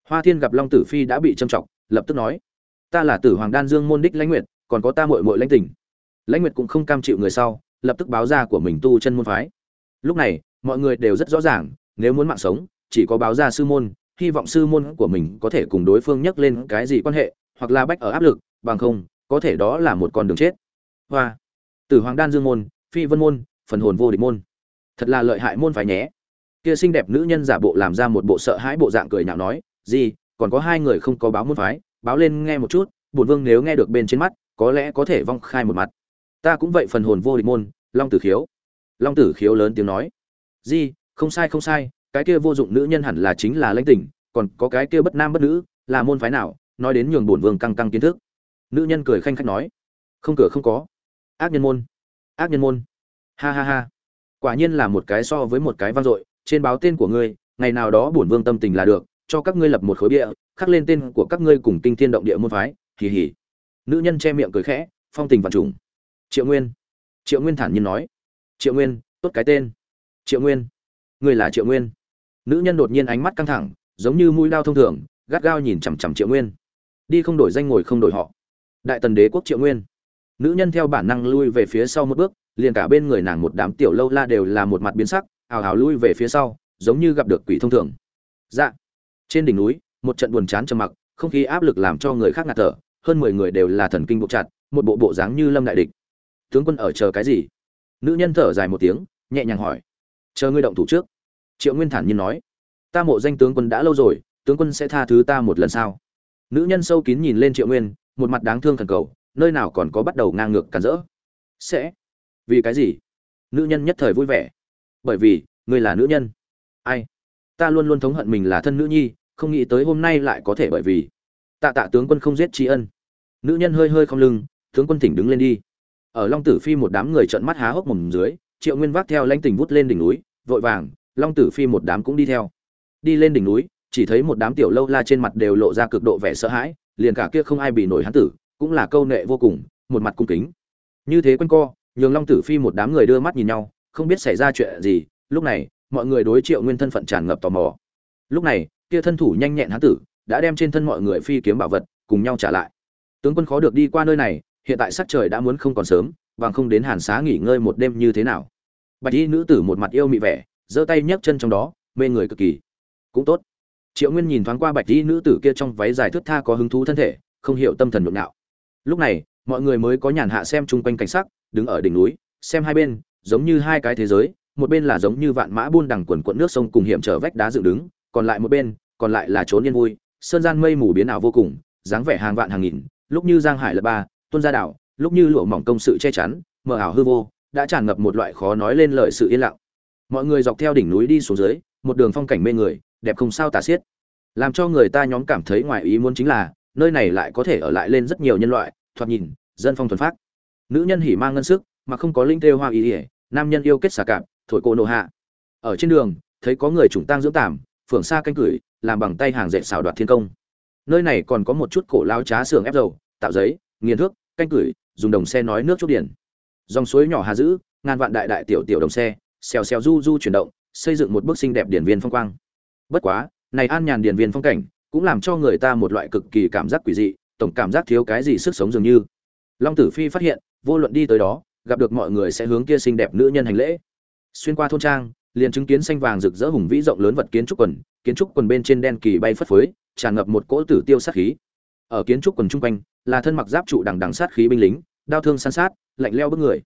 hoa thiên gặp long tử phi đã bị châm chọc, lập tức nói, ta là tử hoàng đan dương môn đích lãnh nguyệt, còn có ta muội muội lãnh tỉnh lãnh nguyệt cũng không cam chịu người sau, lập tức báo ra của mình tu chân môn phái. Lúc này, mọi người đều rất rõ ràng, nếu muốn mạng sống, chỉ có báo ra sư môn, hy vọng sư môn của mình có thể cùng đối phương nhắc lên cái gì quan hệ, hoặc là bách ở áp lực, bằng không, có thể đó là một con đường chết. Hoa, tử hoàng đan dương môn, phi vân môn, phần hồn vô địch môn. Thật là lợi hại môn phái nhé. Kia xinh đẹp nữ nhân giả bộ làm ra một bộ sợ hãi bộ dạng cười nhạo nói gì, còn có hai người không có báo môn phái, báo lên nghe một chút, bổn vương nếu nghe được bên trên mắt, có lẽ có thể vong khai một mặt. Ta cũng vậy phần hồn vô địch môn, long tử khiếu. Long tử khiếu lớn tiếng nói. Di không sai không sai, cái kia vô dụng nữ nhân hẳn là chính là lãnh tỉnh, còn có cái kia bất nam bất nữ, là môn phái nào, nói đến nhường bổn vương căng căng kiến thức. Nữ nhân cười khanh khách nói. Không cửa không có. Ác nhân môn. Ác nhân môn. Ha ha ha. Quả nhiên là một cái so với một cái vang dội, trên báo tên của ngươi, ngày nào đó bổn vương tâm tình là được cho các ngươi lập một khối bia, khắc lên tên của các ngươi cùng kinh thiên động địa môn phái, hì hì. Nữ nhân che miệng cười khẽ, phong tình vạn trùng. Triệu nguyên. Triệu nguyên thản nhiên nói. Triệu nguyên, tốt cái tên. Triệu nguyên. Ngươi là triệu nguyên. Nữ nhân đột nhiên ánh mắt căng thẳng, giống như mũi đao thông thường, gắt gao nhìn chằm chằm triệu nguyên. Đi không đổi danh ngồi không đổi họ. Đại tần đế quốc triệu nguyên. Nữ nhân theo bản năng lui về phía sau một bước, liền cả bên người nàng một đám tiểu lâu la đều là một mặt biến sắc ào ào lui về phía sau, giống như gặp được quỷ thông thường. Dạ trên đỉnh núi, một trận buồn chán trầm mặc, không khí áp lực làm cho người khác ngạt thở, hơn mười người đều là thần kinh buộc chặt, một bộ bộ dáng như lâm đại địch. Tướng quân ở chờ cái gì? Nữ nhân thở dài một tiếng, nhẹ nhàng hỏi. Chờ ngươi động thủ trước. Triệu nguyên thản nhiên nói. Ta mộ danh tướng quân đã lâu rồi, tướng quân sẽ tha thứ ta một lần sao? Nữ nhân sâu kín nhìn lên triệu nguyên, một mặt đáng thương thần cầu, nơi nào còn có bắt đầu ngang ngược cản rỡ. Sẽ. Vì cái gì? Nữ nhân nhất thời vui vẻ. Bởi vì, ngươi là nữ nhân. Ai? Ta luôn luôn thống hận mình là thân nữ nhi, không nghĩ tới hôm nay lại có thể bởi vì tạ tạ tướng quân không giết tri ân. Nữ nhân hơi hơi không lưng, tướng quân thỉnh đứng lên đi. Ở long tử phi một đám người trợn mắt há hốc mồm dưới, triệu nguyên vác theo lãnh tình vút lên đỉnh núi, vội vàng, long tử phi một đám cũng đi theo. Đi lên đỉnh núi, chỉ thấy một đám tiểu lâu la trên mặt đều lộ ra cực độ vẻ sợ hãi, liền cả kia không ai bị nổi hắn tử, cũng là câu nệ vô cùng, một mặt cung kính. Như thế quanh co, nhường long tử phi một đám người đưa mắt nhìn nhau, không biết xảy ra chuyện gì, lúc này mọi người đối triệu nguyên thân phận tràn ngập tò mò. Lúc này, kia thân thủ nhanh nhẹn hán tử đã đem trên thân mọi người phi kiếm bảo vật cùng nhau trả lại. Tướng quân khó được đi qua nơi này, hiện tại sắc trời đã muốn không còn sớm vàng không đến hàn xá nghỉ ngơi một đêm như thế nào. Bạch y nữ tử một mặt yêu mị vẻ, giơ tay nhấc chân trong đó, mê người cực kỳ. Cũng tốt. Triệu nguyên nhìn thoáng qua bạch y nữ tử kia trong váy dài thướt tha có hứng thú thân thể, không hiểu tâm thần nhộn nhạo. Lúc này, mọi người mới có nhàn hạ xem chung quanh cảnh sắc, đứng ở đỉnh núi, xem hai bên, giống như hai cái thế giới một bên là giống như vạn mã buôn đằng quần quận nước sông cùng hiểm trở vách đá dựng đứng, còn lại một bên, còn lại là trốn yên vui, sơn gian mây mù biến ảo vô cùng, dáng vẻ hàng vạn hàng nghìn, lúc như giang hải lập ba, tuôn ra đảo, lúc như lụa mỏng công sự che chắn, mờ ảo hư vô, đã tràn ngập một loại khó nói lên lời sự yên lặng. Mọi người dọc theo đỉnh núi đi xuống dưới, một đường phong cảnh mê người, đẹp không sao tả xiết. Làm cho người ta nhóm cảm thấy ngoài ý muốn chính là, nơi này lại có thể ở lại lên rất nhiều nhân loại, thoạt nhìn, dân phong thuần phát nữ nhân hỉ mang ngân sức, mà không có linh tê hoa ý ỉa nam nhân yêu kết xà cảm thổi cô nộ hạ. Ở trên đường, thấy có người trùng tang dưỡng tảm phường xa canh cửi, làm bằng tay hàng dệt xào đoạt thiên công. Nơi này còn có một chút cổ lao trá xưởng ép dầu, tạo giấy, nghiền thước, canh cửi, dùng đồng xe nói nước chốt điển dòng suối nhỏ hà giữ ngàn vạn đại đại tiểu tiểu đồng xe, xèo xèo du du chuyển động, xây dựng một bức xinh đẹp điển viên phong quang. Bất quá, này an nhàn điển viên phong cảnh, cũng làm cho người ta một loại cực kỳ cảm giác quỷ dị, tổng cảm giác thiếu cái gì sức sống dường như. Long tử phi phát hiện, vô luận đi tới đó, gặp được mọi người sẽ hướng kia xinh đẹp nữ nhân hành lễ xuyên qua thôn trang, liền chứng kiến xanh vàng rực rỡ hùng vĩ rộng lớn vật kiến trúc quần, kiến trúc quần bên trên đen kỳ bay phất phới, tràn ngập một cỗ tử tiêu sát khí. Ở kiến trúc quần trung quanh, là thân mặc giáp trụ đằng đằng sát khí binh lính, đao thương san sát, lạnh leo bước người.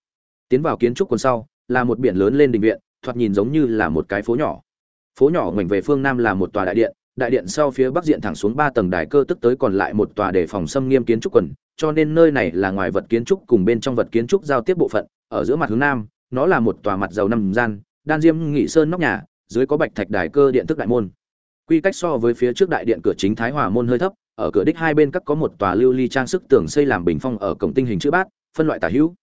Tiến vào kiến trúc quần sau, là một biển lớn lên đình viện, thoạt nhìn giống như là một cái phố nhỏ. Phố nhỏ ngoảnh về phương nam là một tòa đại điện đại điện sau phía bắc diện thẳng xuống ba tầng đài cơ tức tới còn lại một tòa để phòng xâm nghiêm kiến trúc quần, cho nên nơi này là ngoài vật kiến trúc cùng bên trong vật kiến trúc giao tiếp bộ phận, ở giữa mặt hướng nam nó là một tòa mặt dầu năm gian, đan diêm nghị sơn nóc nhà, dưới có bạch thạch đài cơ điện thức đại môn. Quy cách so với phía trước đại điện cửa chính thái hòa môn hơi thấp, ở cửa đích hai bên các có một tòa lưu ly trang sức tường xây làm bình phong ở cổng tinh hình chữ bát, phân loại tả hữu.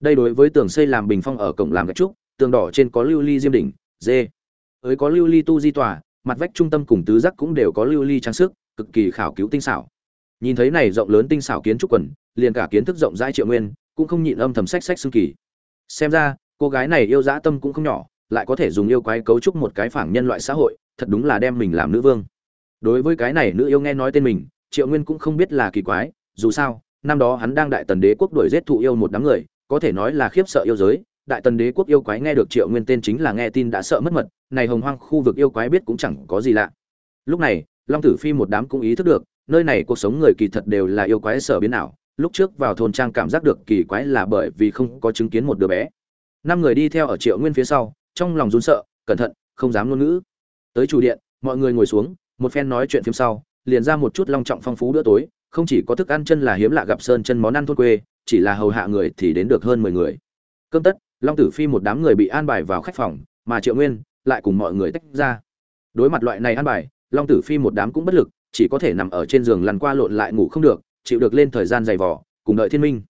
Đây đối với tường xây làm bình phong ở cổng làm gạch trúc, tường đỏ trên có lưu ly diêm đỉnh dê ới có lưu ly tu di tòa, mặt vách trung tâm cùng tứ giác cũng đều có lưu ly trang sức, cực kỳ khảo cứu tinh xảo. Nhìn thấy này rộng lớn tinh xảo kiến trúc quần, liền cả kiến thức rộng rãi triệu nguyên, cũng không nhịn âm thầm sách sách xương kỳ. Xem ra cô gái này yêu dã tâm cũng không nhỏ, lại có thể dùng yêu quái cấu trúc một cái phảng nhân loại xã hội, thật đúng là đem mình làm nữ vương. Đối với cái này nữ yêu nghe nói tên mình, triệu nguyên cũng không biết là kỳ quái, dù sao, năm đó hắn đang đại tần đế quốc đuổi giết thụ yêu một đám người, có thể nói là khiếp sợ yêu giới. Đại tần đế quốc yêu quái nghe được triệu nguyên tên chính là nghe tin đã sợ mất mật, này hồng hoang khu vực yêu quái biết cũng chẳng có gì lạ. Lúc này, long tử phi một đám cũng ý thức được, nơi này cuộc sống người kỳ thật đều là yêu quái sợ biến ảo, lúc trước vào thôn trang cảm giác được kỳ quái là bởi vì không có chứng kiến một đứa bé năm người đi theo ở triệu nguyên phía sau, trong lòng run sợ, cẩn thận, không dám ngôn ngữ. Tới chủ điện, mọi người ngồi xuống, một phen nói chuyện phim sau, liền ra một chút long trọng phong phú bữa tối, không chỉ có thức ăn chân là hiếm lạ gặp sơn chân món ăn thôn quê, chỉ là hầu hạ người thì đến được hơn mười người. Cơm tất, long tử phi một đám người bị an bài vào khách phòng, mà triệu nguyên lại cùng mọi người tách ra. Đối mặt loại này an bài, long tử phi một đám cũng bất lực, chỉ có thể nằm ở trên giường lăn qua lộn lại ngủ không được, chịu được lên thời gian dày vỏ cùng đợi thiên minh.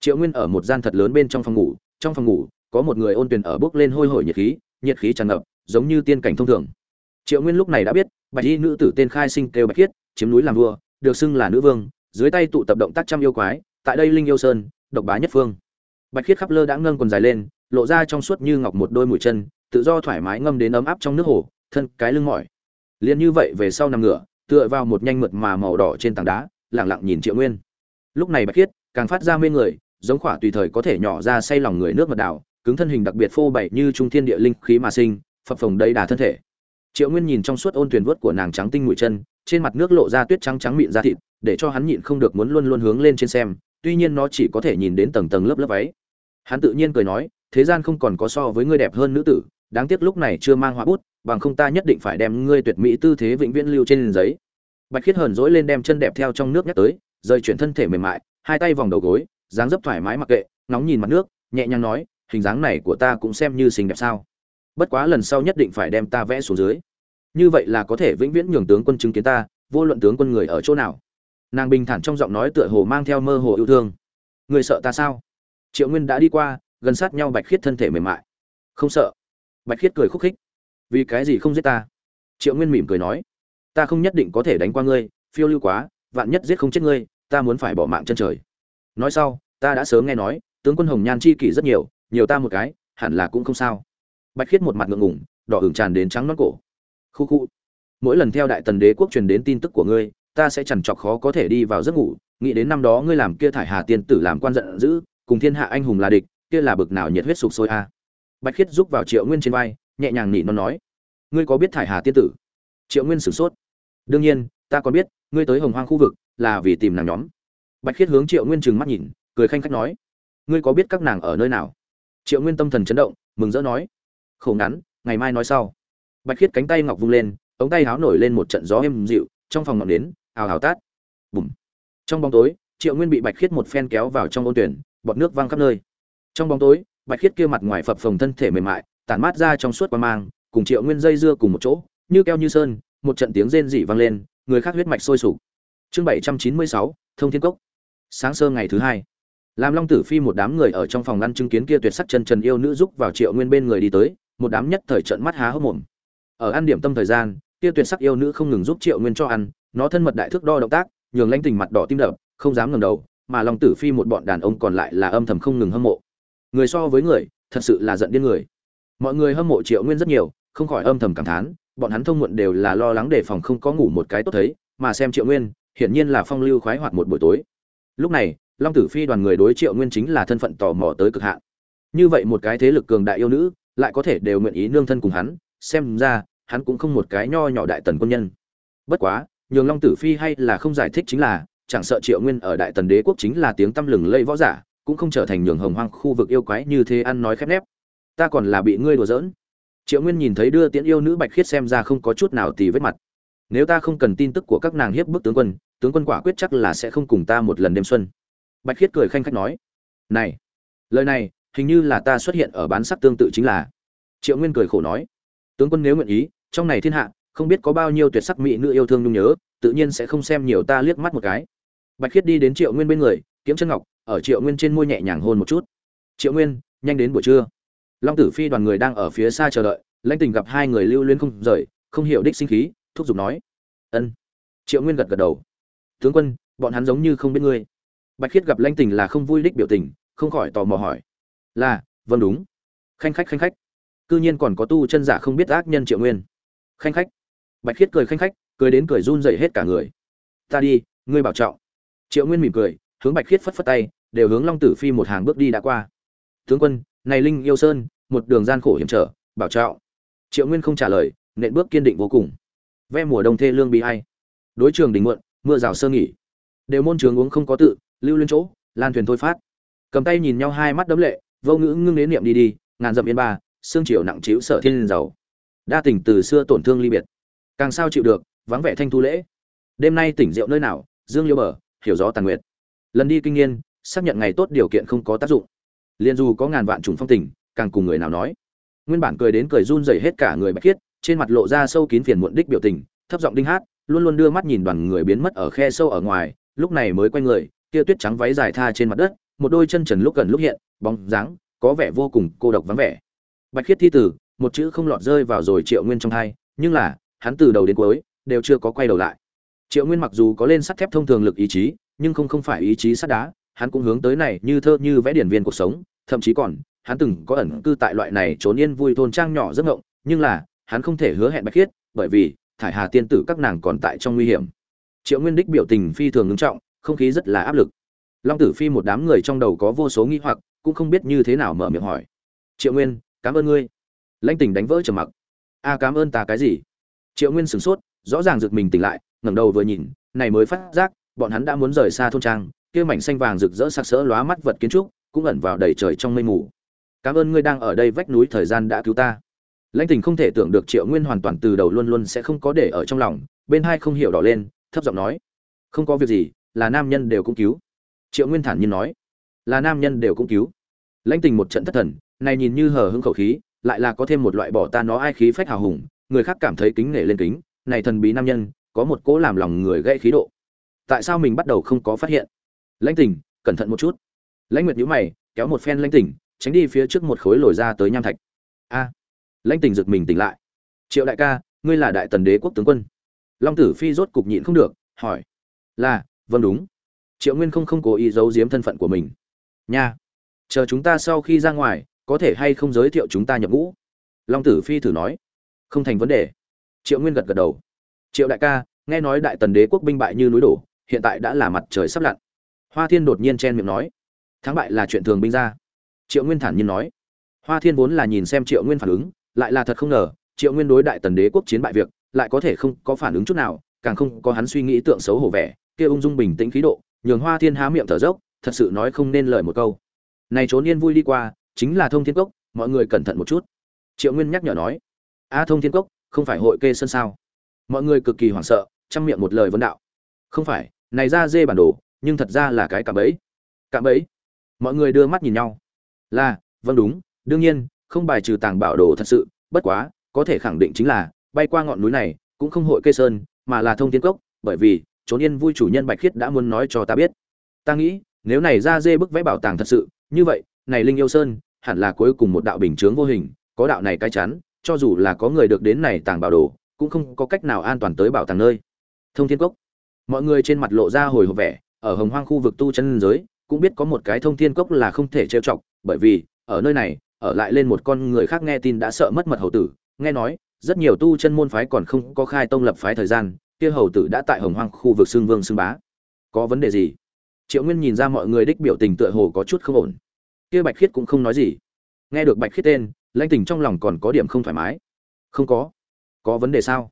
Triệu nguyên ở một gian thật lớn bên trong phòng ngủ, trong phòng ngủ có một người ôn tuyển ở bước lên hôi hổi nhiệt khí nhiệt khí tràn ngập, giống như tiên cảnh thông thường. Triệu nguyên lúc này đã biết, bạch y nữ tử tên khai sinh kêu bạch khiết, chiếm núi làm vua, được xưng là nữ vương, dưới tay tụ tập động tác trăm yêu quái, tại đây linh yêu sơn, độc bá nhất phương. Bạch khiết khắp lơ đã ngâng quần dài lên, lộ ra trong suốt như ngọc một đôi mũi chân, tự do thoải mái ngâm đến ấm áp trong nước hồ, thân cái lưng mỏi. Liền như vậy về sau nằm ngửa, tựa vào một nhanh mượt mà màu đỏ trên tảng đá lẳng lặng nhìn triệu nguyên. Lúc này bạch khiết, càng phát ra mê người, giống khỏa tùy thời có thể nhỏ ra say lòng người nước mật đảo cứng thân hình đặc biệt phô bày như trung thiên địa linh khí mà sinh, phập phồng đầy đà thân thể. Triệu nguyên nhìn trong suốt ôn tuyền vuốt của nàng trắng tinh mũi chân, trên mặt nước lộ ra tuyết trắng trắng mịn da thịt, để cho hắn nhịn không được muốn luôn luôn hướng lên trên xem, tuy nhiên nó chỉ có thể nhìn đến tầng tầng lớp lớp váy. Hắn tự nhiên cười nói, thế gian không còn có so với ngươi đẹp hơn nữ tử, đáng tiếc lúc này chưa mang họa bút, bằng không ta nhất định phải đem ngươi tuyệt mỹ tư thế vĩnh viễn lưu trên giấy. Bạch khiết hờn dỗi lên đem chân đẹp theo trong nước nhắc tới, rời chuyển thân thể mềm mại, hai tay vòng đầu gối, dáng dấp thoải mái mặc kệ nóng nhìn mặt nước, nhẹ nhàng nói hình dáng này của ta cũng xem như xinh đẹp sao? Bất quá lần sau nhất định phải đem ta vẽ xuống dưới. Như vậy là có thể vĩnh viễn nhường tướng quân chứng kiến ta, vô luận tướng quân người ở chỗ nào. Nàng bình thản trong giọng nói tựa hồ mang theo mơ hồ yêu thương. Người sợ ta sao? Triệu nguyên đã đi qua, gần sát nhau bạch khiết thân thể mềm mại. Không sợ. Bạch khiết cười khúc khích. Vì cái gì không giết ta? Triệu nguyên mỉm cười nói. Ta không nhất định có thể đánh qua ngươi, phiêu lưu quá, vạn nhất giết không chết ngươi, ta muốn phải bỏ mạng chân trời. Nói sau, ta đã sớm nghe nói, tướng quân hồng nhan chi kỷ rất nhiều nhiều ta một cái, hẳn là cũng không sao. Bạch khiết một mặt ngượng ngủng đỏ hưởng tràn đến trắng nón cổ. Khu khu. Mỗi lần theo đại tần đế quốc truyền đến tin tức của ngươi, ta sẽ chẳng chọc khó có thể đi vào giấc ngủ. Nghĩ đến năm đó ngươi làm kia thải hà tiên tử làm quan giận dữ, cùng thiên hạ anh hùng là địch, kia là bực nào nhiệt huyết sục sôi a. Bạch khiết giúp vào triệu nguyên trên vai, nhẹ nhàng nỉ non nói, ngươi có biết thải hà tiên tử? Triệu nguyên sửng sốt. Đương nhiên, ta còn biết, ngươi tới hồng hoang khu vực là vì tìm nàng nhóm. Bạch khiết hướng triệu nguyên trừng mắt nhìn, cười khanh khách nói, ngươi có biết các nàng ở nơi nào? Triệu nguyên tâm thần chấn động, mừng rỡ nói, khổ ngắn, ngày mai nói sau. Bạch khiết cánh tay ngọc vung lên, ống tay háo nổi lên một trận gió êm dịu, trong phòng ngọn đến ào ào tát. Bùm. Trong bóng tối, triệu nguyên bị bạch khiết một phen kéo vào trong ô tuyển, bọt nước văng khắp nơi. Trong bóng tối, bạch khiết kia mặt ngoài phập phồng thân thể mềm mại, tản mát ra trong suốt qua mang, cùng triệu nguyên dây dưa cùng một chỗ, như keo như sơn, một trận tiếng rên rỉ vang lên, người khác huyết mạch sôi sục. Chương bảy trăm chín mươi sáu, thông thiên cốc. Sáng sơ ngày thứ hai làm long tử phi một đám người ở trong phòng ngăn chứng kiến kia tuyệt sắc chân trần yêu nữ giúp vào triệu nguyên bên người đi tới, một đám nhất thời trận mắt há hốc mồm. Ở ăn điểm tâm thời gian, kia tuyệt sắc yêu nữ không ngừng giúp triệu nguyên cho ăn, nó thân mật đại thước đo động tác, nhường lãnh tình mặt đỏ tim đập, không dám ngầm đầu, mà long tử phi một bọn đàn ông còn lại là âm thầm không ngừng hâm mộ. Người so với người, thật sự là giận điên người. Mọi người hâm mộ triệu nguyên rất nhiều, không khỏi âm thầm cảm thán, bọn hắn thông muộn đều là lo lắng đề phòng không có ngủ một cái tốt thấy, mà xem triệu nguyên, hiển nhiên là phong lưu khoái hoạt một buổi tối. Lúc này long tử phi đoàn người đối triệu nguyên chính là thân phận tò mò tới cực hạn. Như vậy một cái thế lực cường đại yêu nữ, lại có thể đều nguyện ý nương thân cùng hắn, xem ra, hắn cũng không một cái nho nhỏ đại tần quân nhân. Bất quá, nhường long tử phi hay là không giải thích chính là, chẳng sợ triệu nguyên ở đại tần đế quốc chính là tiếng tăm lừng lây võ giả, cũng không trở thành nhường hồng hoang khu vực yêu quái như thế ăn nói khép nép. Ta còn là bị ngươi đùa giỡn. Triệu nguyên nhìn thấy đưa tiễn yêu nữ bạch khiết xem ra không có chút nào tì vết mặt. Nếu ta không cần tin tức của các nàng hiếp bức tướng quân tướng quân quả quyết chắc là sẽ không cùng ta một lần đêm xuân bạch khiết cười khanh khách nói, này, lời này hình như là ta xuất hiện ở bán sắc tương tự chính là. Triệu nguyên cười khổ nói, tướng quân nếu nguyện ý, trong này thiên hạ, không biết có bao nhiêu tuyệt sắc mỹ nữ yêu thương nhung nhớ, tự nhiên sẽ không xem nhiều ta liếc mắt một cái. Bạch khiết đi đến triệu nguyên bên người, kiếm chân ngọc ở triệu nguyên trên môi nhẹ nhàng hôn một chút. Triệu nguyên, nhanh đến buổi trưa. Long tử phi đoàn người đang ở phía xa chờ đợi, lãnh tình gặp hai người lưu luyến không rời, không hiểu đích sinh khí, thúc giục nói, ân. Triệu nguyên gật gật đầu, tướng quân, bọn hắn giống như không biết ngươi bạch khiết gặp Lanh tình là không vui đích biểu tình, không khỏi tò mò hỏi. Là vâng đúng. Khanh khách khanh khách. Cư nhiên còn có tu chân giả không biết ác nhân triệu nguyên. Khanh khách. Bạch khiết cười khanh khách, cười đến cười run dậy hết cả người. Ta đi, ngươi bảo trọng. Triệu nguyên mỉm cười, hướng bạch khiết phất phất tay, đều hướng long tử phi một hàng bước đi đã qua. Tướng quân, này linh yêu sơn, một đường gian khổ hiểm trở, bảo trọng. Triệu nguyên không trả lời, nện bước kiên định vô cùng. Ve mùa đông thê lương bị hay đối trường đình muộn, mưa rào sơ nghỉ. Đều môn trường uống không có tự lưu lên chỗ, lan thuyền thôi phát. Cầm tay nhìn nhau hai mắt đấm lệ, vô ngữ ngưng đến niệm đi đi, ngàn dặm yên ba xương chiều nặng chiếu sở thiên giàu. Đa tình từ xưa tổn thương ly biệt. Càng sao chịu được, vắng vẻ thanh thu lễ. Đêm nay tỉnh rượu nơi nào, dương liêu bờ, hiểu gió tàn nguyệt. Lần đi kinh niên, xác nhận ngày tốt điều kiện không có tác dụng. Liền dù có ngàn vạn trùng phong tình, càng cùng người nào nói. Nguyên bản cười đến cười run rẩy hết cả người bạch khiết, trên mặt lộ ra sâu kín phiền muộn đích biểu tình, thấp giọng đinh hát, luôn luôn đưa mắt nhìn đoàn người biến mất ở khe sâu ở ngoài, lúc này mới quay người kia tuyết trắng váy dài tha trên mặt đất một đôi chân trần lúc gần lúc hiện bóng dáng có vẻ vô cùng cô độc vắng vẻ. Bạch khiết thi tử một chữ không lọt rơi vào rồi triệu nguyên trong tai, nhưng là hắn từ đầu đến cuối đều chưa có quay đầu lại. Triệu nguyên mặc dù có lên sắt thép thông thường lực ý chí nhưng không không phải ý chí sắt đá hắn cũng hướng tới này như thơ như vẽ điển viên cuộc sống thậm chí còn hắn từng có ẩn cư tại loại này trốn yên vui thôn trang nhỏ rất ngộng nhưng là hắn không thể hứa hẹn bạch khiết bởi vì thải hà tiên tử các nàng còn tại trong nguy hiểm. Triệu nguyên đích biểu tình phi thường nghiêm trọng không khí rất là áp lực. Long tử phi một đám người trong đầu có vô số nghi hoặc, cũng không biết như thế nào mở miệng hỏi. Triệu nguyên, cảm ơn ngươi. Lãnh tình đánh vỡ trầm mặc. A, cảm ơn ta cái gì? Triệu nguyên sửng sốt, rõ ràng giật mình tỉnh lại, ngẩng đầu vừa nhìn, này mới phát giác, bọn hắn đã muốn rời xa thôn trang, kia mảnh xanh vàng rực rỡ sặc sỡ lóa mắt vật kiến trúc, cũng ẩn vào đầy trời trong mây mù. Cảm ơn ngươi đang ở đây vách núi thời gian đã cứu ta. Lãnh tình không thể tưởng được triệu nguyên hoàn toàn từ đầu luôn luôn sẽ không có để ở trong lòng, bên hai không hiểu đỏ lên, thấp giọng nói. Không có việc gì là nam nhân đều cũng cứu. Triệu nguyên thản nhiên nói, là nam nhân đều cũng cứu. Lãnh tình một trận thất thần, này nhìn như hờ hững khẩu khí, lại là có thêm một loại bỏ ta nó ai khí phách hào hùng, người khác cảm thấy kính nể lên kính, này thần bí nam nhân, có một cỗ làm lòng người gây khí độ. Tại sao mình bắt đầu không có phát hiện? Lãnh tình, cẩn thận một chút. Lãnh nguyệt nhíu mày, kéo một phen lãnh tình, tránh đi phía trước một khối lồi ra tới nham thạch. A! Lãnh tình giật mình tỉnh lại. Triệu đại ca, ngươi là đại tần đế quốc tướng quân. Long tử phi rốt cục nhịn không được, hỏi, là vâng đúng. Triệu nguyên không không cố ý giấu giếm thân phận của mình. Nha. Chờ chúng ta sau khi ra ngoài, có thể hay không giới thiệu chúng ta nhập ngũ? Long tử phi thử nói. Không thành vấn đề. Triệu nguyên gật gật đầu. Triệu đại ca, nghe nói đại tần đế quốc binh bại như núi đổ, hiện tại đã là mặt trời sắp lặn. Hoa thiên đột nhiên chen miệng nói. Thắng bại là chuyện thường binh ra. Triệu nguyên thản nhiên nói. Hoa thiên vốn là nhìn xem triệu nguyên phản ứng, lại là thật không ngờ, triệu nguyên đối đại tần đế quốc chiến bại việc, lại có thể không có phản ứng chút nào, càng không có hắn suy nghĩ tượng xấu hổ vẻ kia ung dung bình tĩnh khí độ, nhường hoa thiên há miệng thở dốc, thật sự nói không nên lời một câu. Này trốn yên vui đi qua, chính là thông thiên cốc, mọi người cẩn thận một chút. Triệu nguyên nhắc nhở nói, a thông thiên cốc, không phải hội kê sơn sao? Mọi người cực kỳ hoảng sợ trăm miệng một lời vấn đạo, không phải, này ra dê bản đồ, nhưng thật ra là cái cạm bẫy. Cạm bẫy? Mọi người đưa mắt nhìn nhau. Là vâng đúng, đương nhiên, không bài trừ tàng bảo đồ thật sự, bất quá, có thể khẳng định chính là, bay qua ngọn núi này, cũng không hội kê sơn, mà là thông thiên cốc, bởi vì trốn yên vui chủ nhân bạch khiết đã muốn nói cho ta biết. Ta nghĩ, nếu này ra dê bức vẽ bảo tàng thật sự, như vậy, này linh yêu sơn, hẳn là cuối cùng một đạo bình chướng vô hình, có đạo này cai chắn, cho dù là có người được đến này tàng bảo đồ, cũng không có cách nào an toàn tới bảo tàng nơi. Thông thiên cốc. Mọi người trên mặt lộ ra hồi hộp vẻ, ở hồng hoang khu vực tu chân giới, cũng biết có một cái thông thiên cốc là không thể trêu chọc, bởi vì, ở nơi này, ở lại lên một con người khác nghe tin đã sợ mất mật hầu tử, nghe nói, rất nhiều tu chân môn phái còn không có khai tông lập phái thời gian kia hầu tử đã tại hồng hoang khu vực xương vương xương bá. Có vấn đề gì? Triệu nguyên nhìn ra mọi người đích biểu tình tựa hồ có chút không ổn. Kia bạch khiết cũng không nói gì. Nghe được bạch khiết tên, lãnh tình trong lòng còn có điểm không thoải mái. Không có. Có vấn đề sao?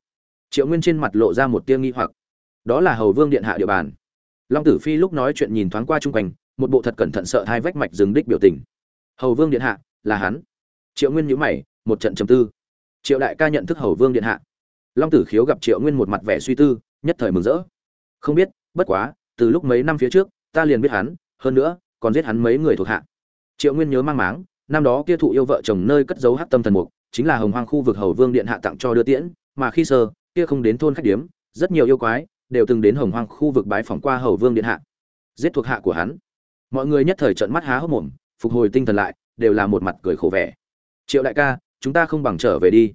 Triệu nguyên trên mặt lộ ra một tia nghi hoặc. Đó là hầu vương điện hạ địa bàn. Long tử phi lúc nói chuyện nhìn thoáng qua chung quanh, một bộ thật cẩn thận sợ hai vách mạch dừng đích biểu tình. Hầu vương điện hạ, là hắn. Triệu nguyên nhữ mày, một trận trầm tư. Triệu đại ca nhận thức hầu vương điện hạ long tử khiếu gặp triệu nguyên một mặt vẻ suy tư, nhất thời mừng rỡ. Không biết, bất quá, từ lúc mấy năm phía trước, ta liền biết hắn, hơn nữa, còn giết hắn mấy người thuộc hạ. Triệu nguyên nhớ mang máng, năm đó kia thụ yêu vợ chồng nơi cất giấu hát tâm thần mục, chính là hồng hoang khu vực hầu vương điện hạ tặng cho đưa tiễn, mà khi sơ, kia không đến thôn khách điếm, rất nhiều yêu quái, đều từng đến hồng hoang khu vực bái phỏng qua hầu vương điện hạ. Giết thuộc hạ của hắn. Mọi người nhất thời trợn mắt há hốc mồm, phục hồi tinh thần lại, đều là một mặt cười khổ vẻ. Triệu đại ca, chúng ta không bằng trở về đi.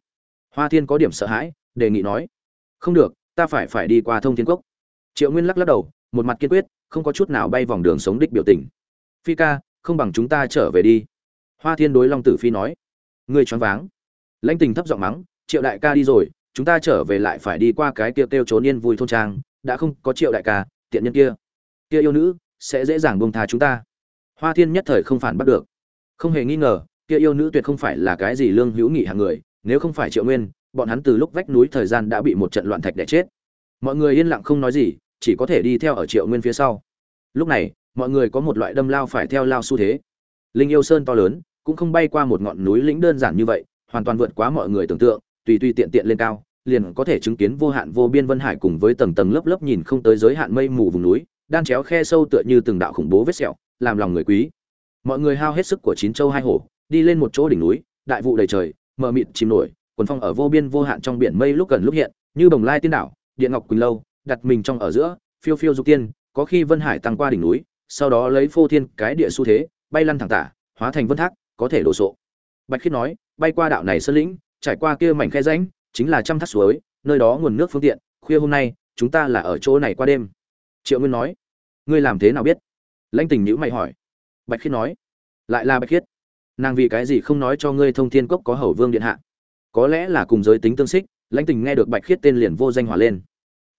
Hoa thiên có điểm sợ hãi đề nghị nói. Không được, ta phải phải đi qua thông thiên cốc. Triệu nguyên lắc lắc đầu, một mặt kiên quyết, không có chút nào bay vòng đường sống đích biểu tình. Phi ca, không bằng chúng ta trở về đi. Hoa thiên đối long tử phi nói. Ngươi choáng váng. Lãnh tình thấp giọng mắng, triệu đại ca đi rồi, chúng ta trở về lại phải đi qua cái kia kêu trốn yên vui thôn trang, đã không có triệu đại ca, tiện nhân kia. Kia yêu nữ, sẽ dễ dàng buông tha chúng ta. Hoa thiên nhất thời không phản bắt được. Không hề nghi ngờ, kia yêu nữ tuyệt không phải là cái gì lương hữu nghị hàng người, nếu không phải triệu nguyên bọn hắn từ lúc vách núi thời gian đã bị một trận loạn thạch đẻ chết. Mọi người yên lặng không nói gì, chỉ có thể đi theo ở triệu nguyên phía sau. Lúc này, mọi người có một loại đâm lao phải theo lao xu thế. Linh yêu sơn to lớn, cũng không bay qua một ngọn núi lĩnh đơn giản như vậy, hoàn toàn vượt quá mọi người tưởng tượng, tùy tùy tiện tiện lên cao, liền có thể chứng kiến vô hạn vô biên vân hải cùng với tầng tầng lớp lớp nhìn không tới giới hạn mây mù vùng núi đan chéo khe sâu tựa như từng đạo khủng bố vết sẹo, làm lòng người quý. Mọi người hao hết sức của chín châu hai hổ, đi lên một chỗ đỉnh núi, đại vụ đầy trời, mờ mịt chìm nổi quần phong ở vô biên vô hạn trong biển mây lúc gần lúc hiện, như bồng lai tiên đảo điện ngọc quỳnh lâu, đặt mình trong ở giữa, phiêu phiêu dục tiên, có khi vân hải tăng qua đỉnh núi, sau đó lấy phô thiên cái địa xu thế, bay lăn thẳng tả, hóa thành vân thác, có thể đổ sộ. Bạch khiết nói, bay qua đạo này sơn lĩnh, trải qua kia mảnh khe rãnh, chính là trăm thác suối, nơi đó nguồn nước phương tiện, khuya hôm nay, chúng ta là ở chỗ này qua đêm. Triệu nguyên nói, ngươi làm thế nào biết? Lãnh tình nhữ mày hỏi. Bạch khiết nói, lại là bạch khiết. Nàng vì cái gì không nói cho ngươi thông thiên cốc có hầu vương điện hạ? Có lẽ là cùng giới tính tương xích, lãnh tình nghe được bạch khiết tên liền vô danh hỏa lên.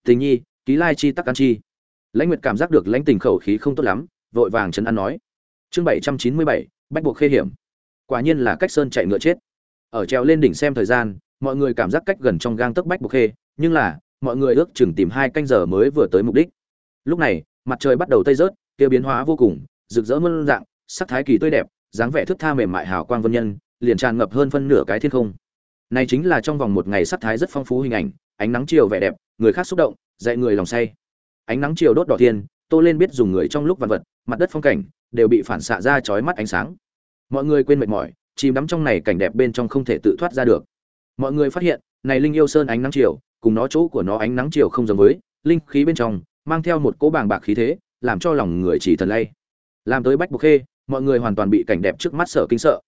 Tình nhi, ký lai chi tắc an chi. Lãnh nguyệt cảm giác được lãnh tình khẩu khí không tốt lắm, vội vàng chấn an nói. Chương bảy trăm chín mươi bảy, bách buộc khê hiểm. Quả nhiên là cách sơn chạy ngựa chết. Ở treo lên đỉnh xem thời gian, mọi người cảm giác cách gần trong gang tấc bách buộc khê, nhưng là, mọi người ước chừng tìm hai canh giờ mới vừa tới mục đích. Lúc này, mặt trời bắt đầu tây rớt, kia biến hóa vô cùng, rực rỡ muôn dạng, sắc thái kỳ tươi đẹp, dáng vẻ thức tha mềm mại hào quang vân nhân, liền tràn ngập hơn phân nửa cái thiên không này chính là trong vòng một ngày sắc thái rất phong phú hình ảnh, ánh nắng chiều vẻ đẹp, người khác xúc động, dạy người lòng say. Ánh nắng chiều đốt đỏ thiên, tô lên biết dùng người trong lúc vạn vật, mặt đất phong cảnh, đều bị phản xạ ra chói mắt ánh sáng. Mọi người quên mệt mỏi, chìm đắm trong này cảnh đẹp bên trong không thể tự thoát ra được. Mọi người phát hiện, này linh yêu sơn ánh nắng chiều, cùng nó chỗ của nó ánh nắng chiều không giống với, linh khí bên trong, mang theo một cỗ bàng bạc khí thế, làm cho lòng người chỉ thần lay. Làm tới bách Bộc khê, mọi người hoàn toàn bị cảnh đẹp trước mắt sợ kinh sợ.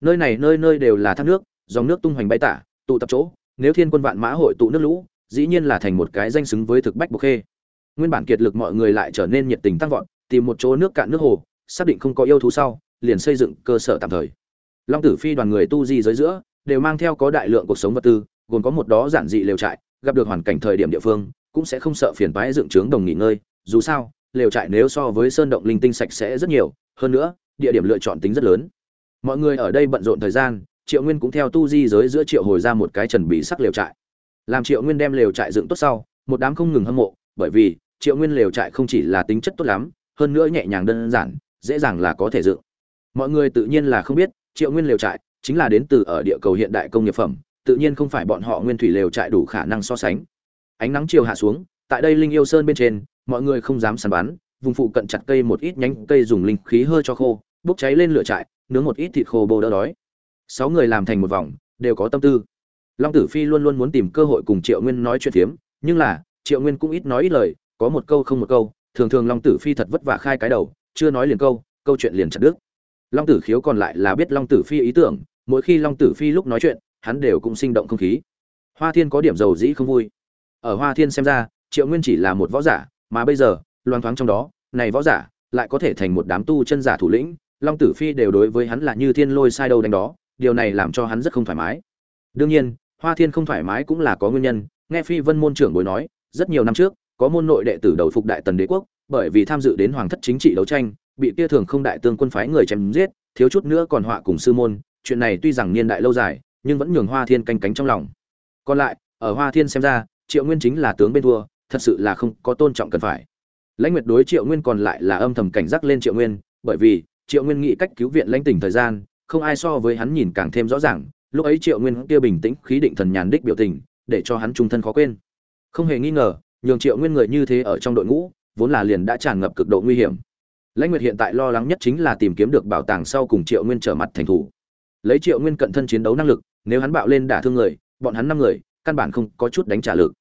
Nơi này, nơi nơi đều là thác nước dòng nước tung hoành bay tả, tụ tập chỗ, nếu thiên quân vạn mã hội tụ nước lũ, dĩ nhiên là thành một cái danh xứng với thực bách bộc khê. Nguyên bản kiệt lực mọi người lại trở nên nhiệt tình tăng vọt, tìm một chỗ nước cạn nước hồ, xác định không có yêu thú sau, liền xây dựng cơ sở tạm thời. Long tử phi đoàn người tu di giới giữa, đều mang theo có đại lượng cuộc sống vật tư, gồm có một đó giản dị lều trại, gặp được hoàn cảnh thời điểm địa phương, cũng sẽ không sợ phiền toái dựng trướng đồng nghỉ ngơi, dù sao, lều trại nếu so với sơn động linh tinh sạch sẽ rất nhiều, hơn nữa, địa điểm lựa chọn tính rất lớn. Mọi người ở đây bận rộn thời gian triệu nguyên cũng theo tu di giới giữa triệu hồi ra một cái trần bị sắc lều trại. Làm triệu nguyên đem lều trại dựng tốt sau, một đám không ngừng hâm mộ, bởi vì triệu nguyên lều trại không chỉ là tính chất tốt lắm, hơn nữa nhẹ nhàng đơn giản, dễ dàng là có thể dựng. Mọi người tự nhiên là không biết, triệu nguyên lều trại chính là đến từ ở địa cầu hiện đại công nghiệp phẩm, tự nhiên không phải bọn họ nguyên thủy lều trại đủ khả năng so sánh. Ánh nắng chiều hạ xuống, tại đây linh yêu sơn bên trên, mọi người không dám săn bắn, vùng phụ cận chặt cây một ít nhánh cây dùng linh khí hơi cho khô, bốc cháy lên lửa trại, nướng một ít thịt khô bồ đỡ đói sáu người làm thành một vòng, đều có tâm tư. Long tử phi luôn luôn muốn tìm cơ hội cùng triệu nguyên nói chuyện phiếm, nhưng là, triệu nguyên cũng ít nói ít lời, có một câu không một câu, thường thường long tử phi thật vất vả khai cái đầu, chưa nói liền câu câu chuyện liền chặt đứt. Long tử khiếu còn lại là biết long tử phi ý tưởng, mỗi khi long tử phi lúc nói chuyện, hắn đều cũng sinh động không khí. Hoa thiên có điểm dầu dĩ không vui. Ở hoa thiên xem ra, triệu nguyên chỉ là một võ giả, mà bây giờ, loang thoáng trong đó, này võ giả, lại có thể thành một đám tu chân giả thủ lĩnh, long tử phi đều đối với hắn là như thiên lôi sai đâu đánh đó điều này làm cho hắn rất không thoải mái. Đương nhiên, hoa thiên không thoải mái cũng là có nguyên nhân, nghe phi vân môn trưởng bối nói, rất nhiều năm trước, có môn nội đệ tử đầu phục đại tần đế quốc, bởi vì tham dự đến hoàng thất chính trị đấu tranh, bị kia thường không đại tương quân phái người chém giết, thiếu chút nữa còn họa cùng sư môn, chuyện này tuy rằng niên đại lâu dài, nhưng vẫn nhường hoa thiên canh cánh trong lòng. Còn lại, ở hoa thiên xem ra, triệu nguyên chính là tướng bên thua thật sự là không có tôn trọng cần phải. Lãnh nguyệt đối triệu nguyên còn lại là âm thầm cảnh giác lên triệu nguyên, bởi vì triệu nguyên nghĩ cách cứu viện lãnh tỉnh thời gian không ai so với hắn nhìn càng thêm rõ ràng, lúc ấy triệu nguyên kia bình tĩnh, khí định thần nhàn đích biểu tình, để cho hắn trung thân khó quên. Không hề nghi ngờ, nhường triệu nguyên người như thế ở trong đội ngũ, vốn là liền đã tràn ngập cực độ nguy hiểm. Lãnh nguyệt hiện tại lo lắng nhất chính là tìm kiếm được bảo tàng sau cùng triệu nguyên trở mặt thành thủ. Lấy triệu nguyên cận thân chiến đấu năng lực, nếu hắn bạo lên đả thương người, bọn hắn năm người, căn bản không có chút đánh trả lực.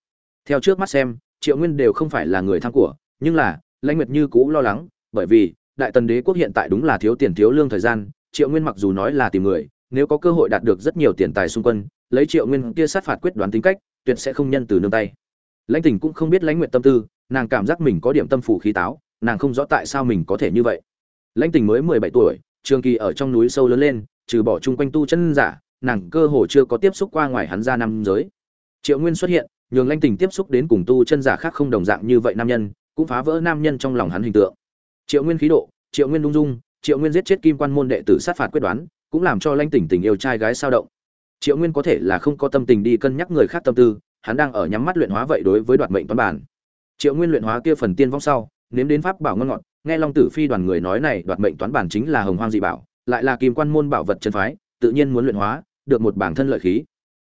Theo trước mắt xem, triệu nguyên đều không phải là người tham của, nhưng là, lãnh nguyệt như cũ lo lắng, bởi vì, đại tần đế quốc hiện tại đúng là thiếu tiền, thiếu lương thời gian triệu nguyên mặc dù nói là tìm người, nếu có cơ hội đạt được rất nhiều tiền tài xung quân lấy triệu nguyên kia sát phạt quyết đoán tính cách, tuyệt sẽ không nhân từ nương tay. Lãnh tình cũng không biết lãnh nguyện tâm tư, nàng cảm giác mình có điểm tâm phủ khí táo, nàng không rõ tại sao mình có thể như vậy. Lãnh tình mới mười bảy tuổi, trường kỳ ở trong núi sâu lớn lên, trừ bỏ chung quanh tu chân giả, nàng cơ hồ chưa có tiếp xúc qua ngoài hắn ra năm giới. Triệu nguyên xuất hiện, nhường lãnh tình tiếp xúc đến cùng tu chân giả khác không đồng dạng như vậy nam nhân, cũng phá vỡ nam nhân trong lòng hắn hình tượng. Triệu nguyên khí độ, triệu nguyên dung dung triệu nguyên giết chết kim quan môn đệ tử sát phạt quyết đoán, cũng làm cho lãnh tình tình yêu trai gái sao động. Triệu nguyên có thể là không có tâm tình đi cân nhắc người khác tâm tư, hắn đang ở nhắm mắt luyện hóa vậy đối với đoạt mệnh toán bản. Triệu nguyên luyện hóa kia phần tiên vong sau, nếm đến pháp bảo ngon ngọt, nghe long tử phi đoàn người nói này đoạt mệnh toán bản chính là hồng hoang dị bảo, lại là kim quan môn bảo vật chân phái, tự nhiên muốn luyện hóa, được một bản thân lợi khí.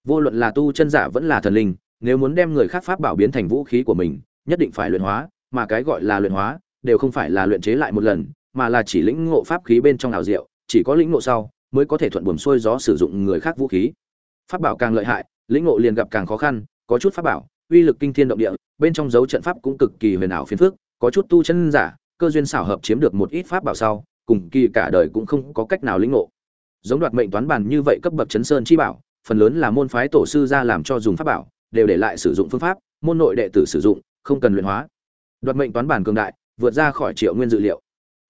Vô luận là tu chân giả vẫn là thần linh, nếu muốn đem người khác pháp bảo biến thành vũ khí của mình, nhất định phải luyện hóa, mà cái gọi là luyện hóa, đều không phải là luyện chế lại một lần mà là chỉ lĩnh ngộ pháp khí bên trong ảo diệu, chỉ có lĩnh ngộ sau mới có thể thuận buồm xuôi gió sử dụng người khác vũ khí. Pháp bảo càng lợi hại, lĩnh ngộ liền gặp càng khó khăn, có chút pháp bảo, uy lực kinh thiên động địa, bên trong dấu trận pháp cũng cực kỳ huyền ảo phiền phức, có chút tu chân giả, cơ duyên xảo hợp chiếm được một ít pháp bảo sau, cùng kỳ cả đời cũng không có cách nào lĩnh ngộ. Giống đoạt mệnh toán bàn như vậy cấp bậc chấn sơn chi bảo, phần lớn là môn phái tổ sư ra làm cho dùng pháp bảo, đều để lại sử dụng phương pháp, môn nội đệ tử sử dụng, không cần luyện hóa. Đoạt mệnh toán bản cường đại, vượt ra khỏi triệu nguyên dự liệu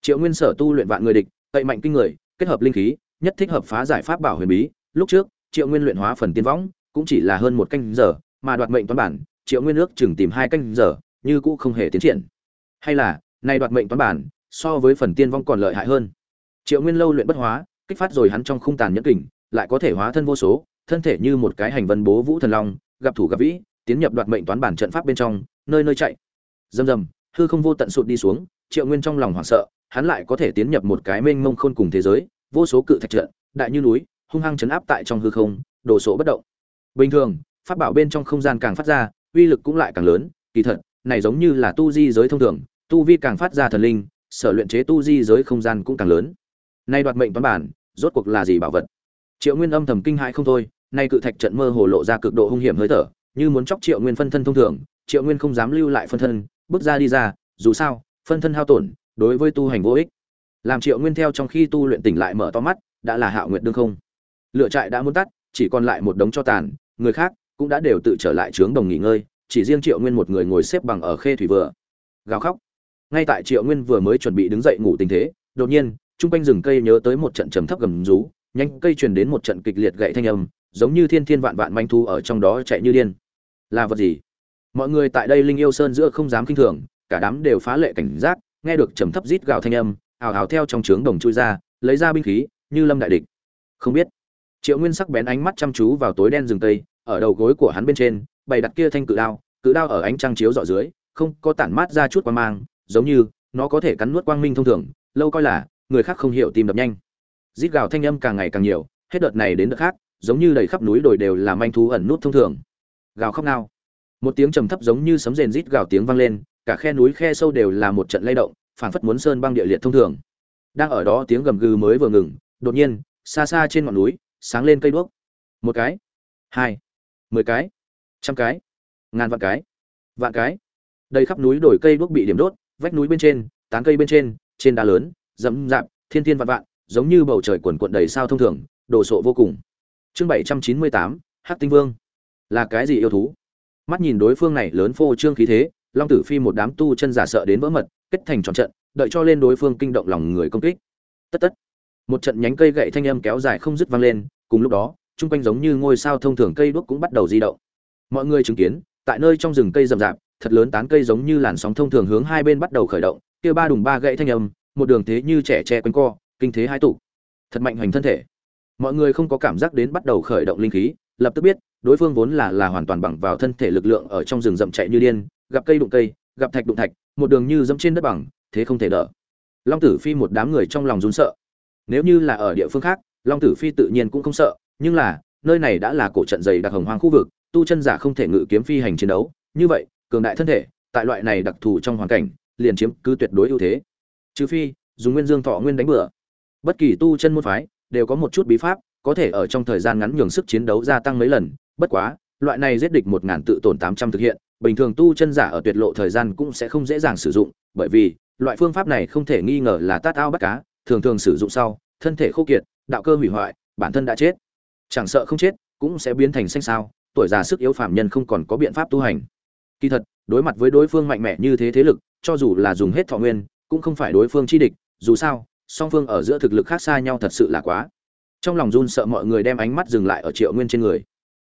triệu nguyên sở tu luyện vạn người địch tẩy mạnh kinh người kết hợp linh khí nhất thích hợp phá giải pháp bảo huyền bí. Lúc trước triệu nguyên luyện hóa phần tiên võng cũng chỉ là hơn một canh giờ mà đoạt mệnh toán bản triệu nguyên ước chừng tìm hai canh giờ như cũ không hề tiến triển. Hay là nay đoạt mệnh toán bản so với phần tiên vong còn lợi hại hơn. Triệu nguyên lâu luyện bất hóa kích phát rồi hắn trong khung tàn nhẫn kình lại có thể hóa thân vô số thân thể như một cái hành vân bố vũ thần long gặp thủ gặp vĩ tiến nhập đoạt mệnh toán bản trận pháp bên trong nơi nơi chạy. Rầm rầm, hư không vô tận sụt đi xuống triệu nguyên trong lòng hoảng sợ hắn lại có thể tiến nhập một cái mênh mông khôn cùng thế giới, vô số cự thạch trận, đại như núi, hung hăng chấn áp tại trong hư không đồ sộ bất động. Bình thường, pháp bảo bên trong không gian càng phát ra, uy lực cũng lại càng lớn, kỳ thật, này giống như là tu di giới thông thường, tu vi càng phát ra thần linh, sở luyện chế tu di giới không gian cũng càng lớn. Nay đoạt mệnh toán bản, rốt cuộc là gì bảo vật? Triệu nguyên âm thầm kinh hãi không thôi, nay cự thạch trận mơ hồ lộ ra cực độ hung hiểm hơi thở, như muốn chóc triệu nguyên phân thân thông thường, triệu nguyên không dám lưu lại phân thân, bước ra đi ra, dù sao, phân thân hao tổn đối với tu hành vô ích. Làm triệu nguyên theo trong khi tu luyện tỉnh lại mở to mắt, đã là hạo nguyệt đương không. Lựa trại đã muốn tắt, chỉ còn lại một đống cho tàn, người khác cũng đã đều tự trở lại trướng đồng nghỉ ngơi, chỉ riêng triệu nguyên một người ngồi xếp bằng ở khê thủy vừa. Gào khóc. Ngay tại triệu nguyên vừa mới chuẩn bị đứng dậy ngủ tình thế, đột nhiên, chung quanh rừng cây nhớ tới một trận trầm thấp gầm rú, nhanh cây truyền đến một trận kịch liệt gậy thanh âm, giống như thiên thiên vạn vạn manh thu ở trong đó chạy như điên. Là vật gì? Mọi người tại đây linh yêu sơn giữa không dám kinh thường, cả đám đều phá lệ cảnh giác nghe được trầm thấp rít gào thanh âm, ào ào theo trong trướng đồng chui ra, lấy ra binh khí, như lâm đại địch. Không biết. Triệu nguyên sắc bén ánh mắt chăm chú vào tối đen rừng tây, ở đầu gối của hắn bên trên, bày đặt kia thanh cự đao cự đao ở ánh trăng chiếu dọ dưới, không có tản mát ra chút quang mang, giống như, nó có thể cắn nuốt quang minh thông thường, lâu coi là, người khác không hiểu tìm đập nhanh. Rít gào thanh âm càng ngày càng nhiều, hết đợt này đến đợt khác, giống như đầy khắp núi đồi đều là manh thú ẩn nút thông thường. Gào khóc nào một tiếng trầm thấp giống như sấm rền rít gào tiếng vang lên cả khe núi khe sâu đều là một trận lay động, phảng phất muốn sơn băng địa liệt thông thường. Đang ở đó tiếng gầm gừ mới vừa ngừng, đột nhiên, xa xa trên ngọn núi, sáng lên cây đuốc. Một cái, hai, mười cái, trăm cái, ngàn vạn cái vạn cái. Đây khắp núi đổi cây đuốc bị điểm đốt, vách núi bên trên, tán cây bên trên trên đá lớn dẫm dạp thiên thiên vạn vạn, giống như bầu trời quần quận đầy sao thông thường, đồ sộ vô cùng. Chương bảy trăm chín mươi tám, hắc tinh vương. Là cái gì yêu thú? Mắt nhìn đối phương này lớn phô trương khí thế long tử phi một đám tu chân giả sợ đến vỡ mật, kết thành tròn trận, đợi cho lên đối phương kinh động lòng người công kích. Tất tất. Một trận nhánh cây gậy thanh âm kéo dài không dứt vang lên, cùng lúc đó, chung quanh giống như ngôi sao thông thường cây đuốc cũng bắt đầu di động. Mọi người chứng kiến, tại nơi trong rừng cây rậm rạp, thật lớn tán cây giống như làn sóng thông thường hướng hai bên bắt đầu khởi động, kia ba đùng ba gậy thanh âm, một đường thế như trẻ tre quanh co, kinh thế hai tụ. Thật mạnh hoành thân thể. Mọi người không có cảm giác đến bắt đầu khởi động linh khí, lập tức biết, đối phương vốn là là hoàn toàn bằng vào thân thể lực lượng ở trong rừng rậm chạy như điên gặp cây đụng cây, gặp thạch đụng thạch, một đường như dẫm trên đất bằng, thế không thể đỡ. Long tử phi một đám người trong lòng run sợ. Nếu như là ở địa phương khác, long tử phi tự nhiên cũng không sợ, nhưng là, nơi này đã là cổ trận dày đặc hồng hoang khu vực, tu chân giả không thể ngự kiếm phi hành chiến đấu. Như vậy, cường đại thân thể, tại loại này đặc thù trong hoàn cảnh, liền chiếm cứ tuyệt đối ưu thế. Trừ phi, dùng nguyên dương thọ nguyên đánh bừa. Bất kỳ tu chân môn phái, đều có một chút bí pháp, có thể ở trong thời gian ngắn nhường sức chiến đấu gia tăng mấy lần. Bất quá, loại này giết địch một ngàn tự tổn tám trăm thực hiện bình thường tu chân giả ở tuyệt lộ thời gian cũng sẽ không dễ dàng sử dụng, bởi vì, loại phương pháp này không thể nghi ngờ là tát ao bắt cá, thường thường sử dụng sau, thân thể khô kiệt, đạo cơ hủy hoại, bản thân đã chết. Chẳng sợ không chết, cũng sẽ biến thành xanh sao, tuổi già sức yếu phàm nhân không còn có biện pháp tu hành. Kỳ thật, đối mặt với đối phương mạnh mẽ như thế thế lực, cho dù là dùng hết thọ nguyên, cũng không phải đối phương chi địch, dù sao, song phương ở giữa thực lực khác xa nhau thật sự là quá. Trong lòng run sợ mọi người đem ánh mắt dừng lại ở triệu nguyên trên người.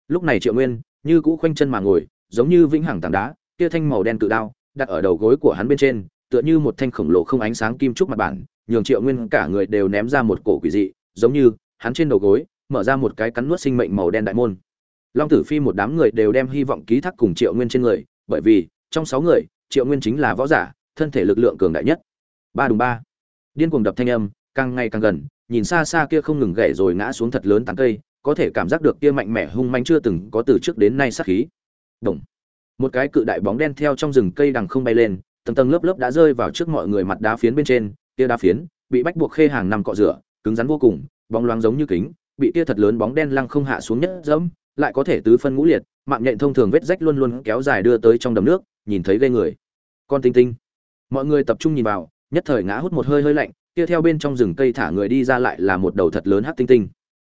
Lúc này triệu nguyên, như cũ khoanh chân mà ngồi giống như vĩnh hằng tảng đá, kia thanh màu đen cự đao, đặt ở đầu gối của hắn bên trên, tựa như một thanh khổng lồ không ánh sáng kim trúc mặt bản, nhường triệu nguyên cả người đều ném ra một cổ quỷ dị, giống như hắn trên đầu gối, mở ra một cái cắn nuốt sinh mệnh màu đen đại môn. Long tử phi một đám người đều đem hy vọng ký thác cùng triệu nguyên trên người, bởi vì, trong sáu người, triệu nguyên chính là võ giả, thân thể lực lượng cường đại nhất. Ba đùng ba. Điên cuồng đập thanh âm, càng ngày càng gần, nhìn xa xa kia không ngừng gãy rồi ngã xuống thật lớn tán cây, có thể cảm giác được kia mạnh mẽ hung manh chưa từng có từ trước đến nay sát khí. Đồng. một cái cự đại bóng đen theo trong rừng cây đằng không bay lên, tầng tầng lớp lớp đã rơi vào trước mọi người mặt đá phiến bên trên, kia đá phiến bị bách buộc khê hàng năm cọ rửa, cứng rắn vô cùng, bóng loáng giống như kính, bị kia thật lớn bóng đen lăng không hạ xuống nhất dẫm, lại có thể tứ phân ngũ liệt, mạng nhện thông thường vết rách luôn luôn kéo dài đưa tới trong đầm nước, nhìn thấy ghê người. Con tinh tinh. Mọi người tập trung nhìn vào, nhất thời ngã hút một hơi hơi lạnh, kia theo bên trong rừng cây thả người đi ra lại là một đầu thật lớn hắc tinh tinh.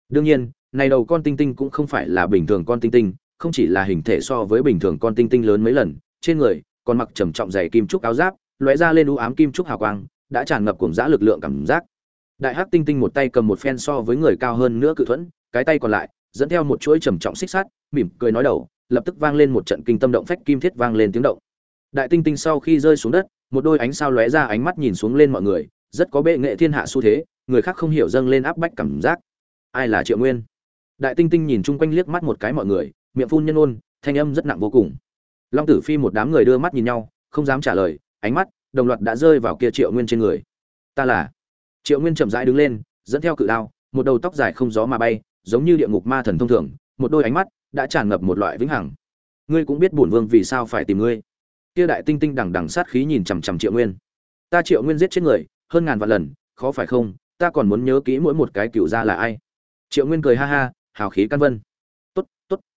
Đương nhiên, này đầu con tinh tinh cũng không phải là bình thường con tinh tinh không chỉ là hình thể so với bình thường con tinh tinh lớn mấy lần, trên người còn mặc trầm trọng dày kim trúc áo giáp, lóe ra lên u ám kim trúc hào quang, đã tràn ngập cùng dã lực lượng cảm giác. Đại hắc tinh tinh một tay cầm một phen so với người cao hơn nữa cự thuẫn, cái tay còn lại dẫn theo một chuỗi trầm trọng xích sắt, mỉm cười nói đầu, lập tức vang lên một trận kinh tâm động phách kim thiết vang lên tiếng động. Đại tinh tinh sau khi rơi xuống đất, một đôi ánh sao lóe ra ánh mắt nhìn xuống lên mọi người, rất có bệ nghệ thiên hạ xu thế, người khác không hiểu dâng lên áp bách cảm giác. Ai là triệu nguyên? Đại tinh tinh nhìn chung quanh liếc mắt một cái mọi người miệng phun nhân ôn, thanh âm rất nặng vô cùng. Long tử phi một đám người đưa mắt nhìn nhau, không dám trả lời, ánh mắt đồng loạt đã rơi vào kia triệu nguyên trên người. Ta là? Triệu nguyên chậm rãi đứng lên, dẫn theo cự đao, một đầu tóc dài không gió mà bay, giống như địa ngục ma thần thông thường, một đôi ánh mắt đã tràn ngập một loại vĩnh hằng. Ngươi cũng biết bổn vương vì sao phải tìm ngươi. Kia đại tinh tinh đằng đằng sát khí nhìn chằm chằm triệu nguyên. Ta triệu nguyên giết chết người, hơn ngàn vạn lần, khó phải không? Ta còn muốn nhớ kỹ mỗi một cái cựu gia là ai. Triệu nguyên cười ha ha, hào khí căn vân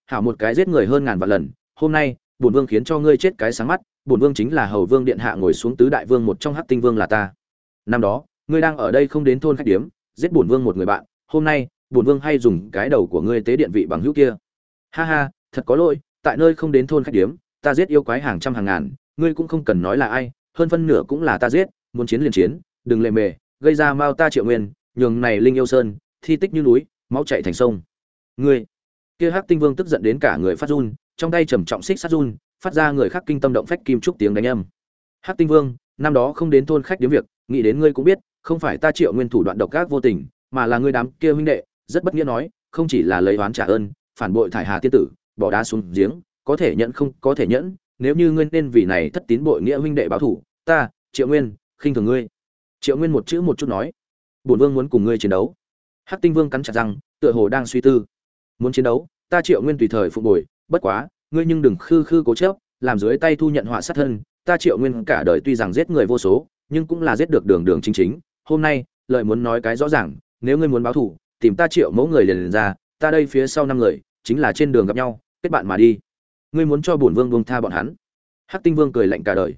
hảo một cái giết người hơn ngàn vạn lần, hôm nay, bổn vương khiến cho ngươi chết cái sáng mắt, bổn vương chính là hầu vương điện hạ ngồi xuống tứ đại vương một trong hắc tinh vương là ta. Năm đó, ngươi đang ở đây không đến thôn khách điếm, giết bổn vương một người bạn, hôm nay, bổn vương hay dùng cái đầu của ngươi tế điện vị bằng hữu kia. Ha ha, thật có lỗi, tại nơi không đến thôn khách điếm, ta giết yêu quái hàng trăm hàng ngàn, ngươi cũng không cần nói là ai, hơn phân nửa cũng là ta giết, muốn chiến liền chiến, đừng lề mề, gây ra mao ta triệu nguyên, nhường này linh yêu sơn, thi tích như núi, máu chạy thành sông. Ngươi kia hắc tinh vương tức giận đến cả người phát run, trong tay trầm trọng xích sát run, phát ra người khác kinh tâm động phách kim trúc tiếng đánh âm. Hắc tinh vương, năm đó không đến thôn khách điếm việc, nghĩ đến ngươi cũng biết, không phải ta triệu nguyên thủ đoạn độc ác vô tình, mà là ngươi đám kia huynh đệ, rất bất nghĩa nói, không chỉ là lấy oán trả ơn, phản bội thải hà tiên tử, bỏ đá xuống giếng, có thể nhẫn không có thể nhẫn, nếu như ngươi nên vì này thất tín bội nghĩa huynh đệ báo thủ, ta, triệu nguyên, khinh thường ngươi. Triệu nguyên một chữ một chút nói, bổn vương muốn cùng ngươi chiến đấu. Hắc tinh vương cắn chặt răng, tựa hồ đang suy tư muốn chiến đấu ta triệu nguyên tùy thời phục bồi bất quá ngươi nhưng đừng khư khư cố chớp làm dưới tay thu nhận họa sát thân ta triệu nguyên cả đời tuy rằng giết người vô số nhưng cũng là giết được đường đường chính chính hôm nay lợi muốn nói cái rõ ràng nếu ngươi muốn báo thù tìm ta triệu mẫu người liền, liền ra ta đây phía sau năm người chính là trên đường gặp nhau kết bạn mà đi. Ngươi muốn cho bổn vương buông tha bọn hắn. Hắc tinh vương cười lạnh cả đời.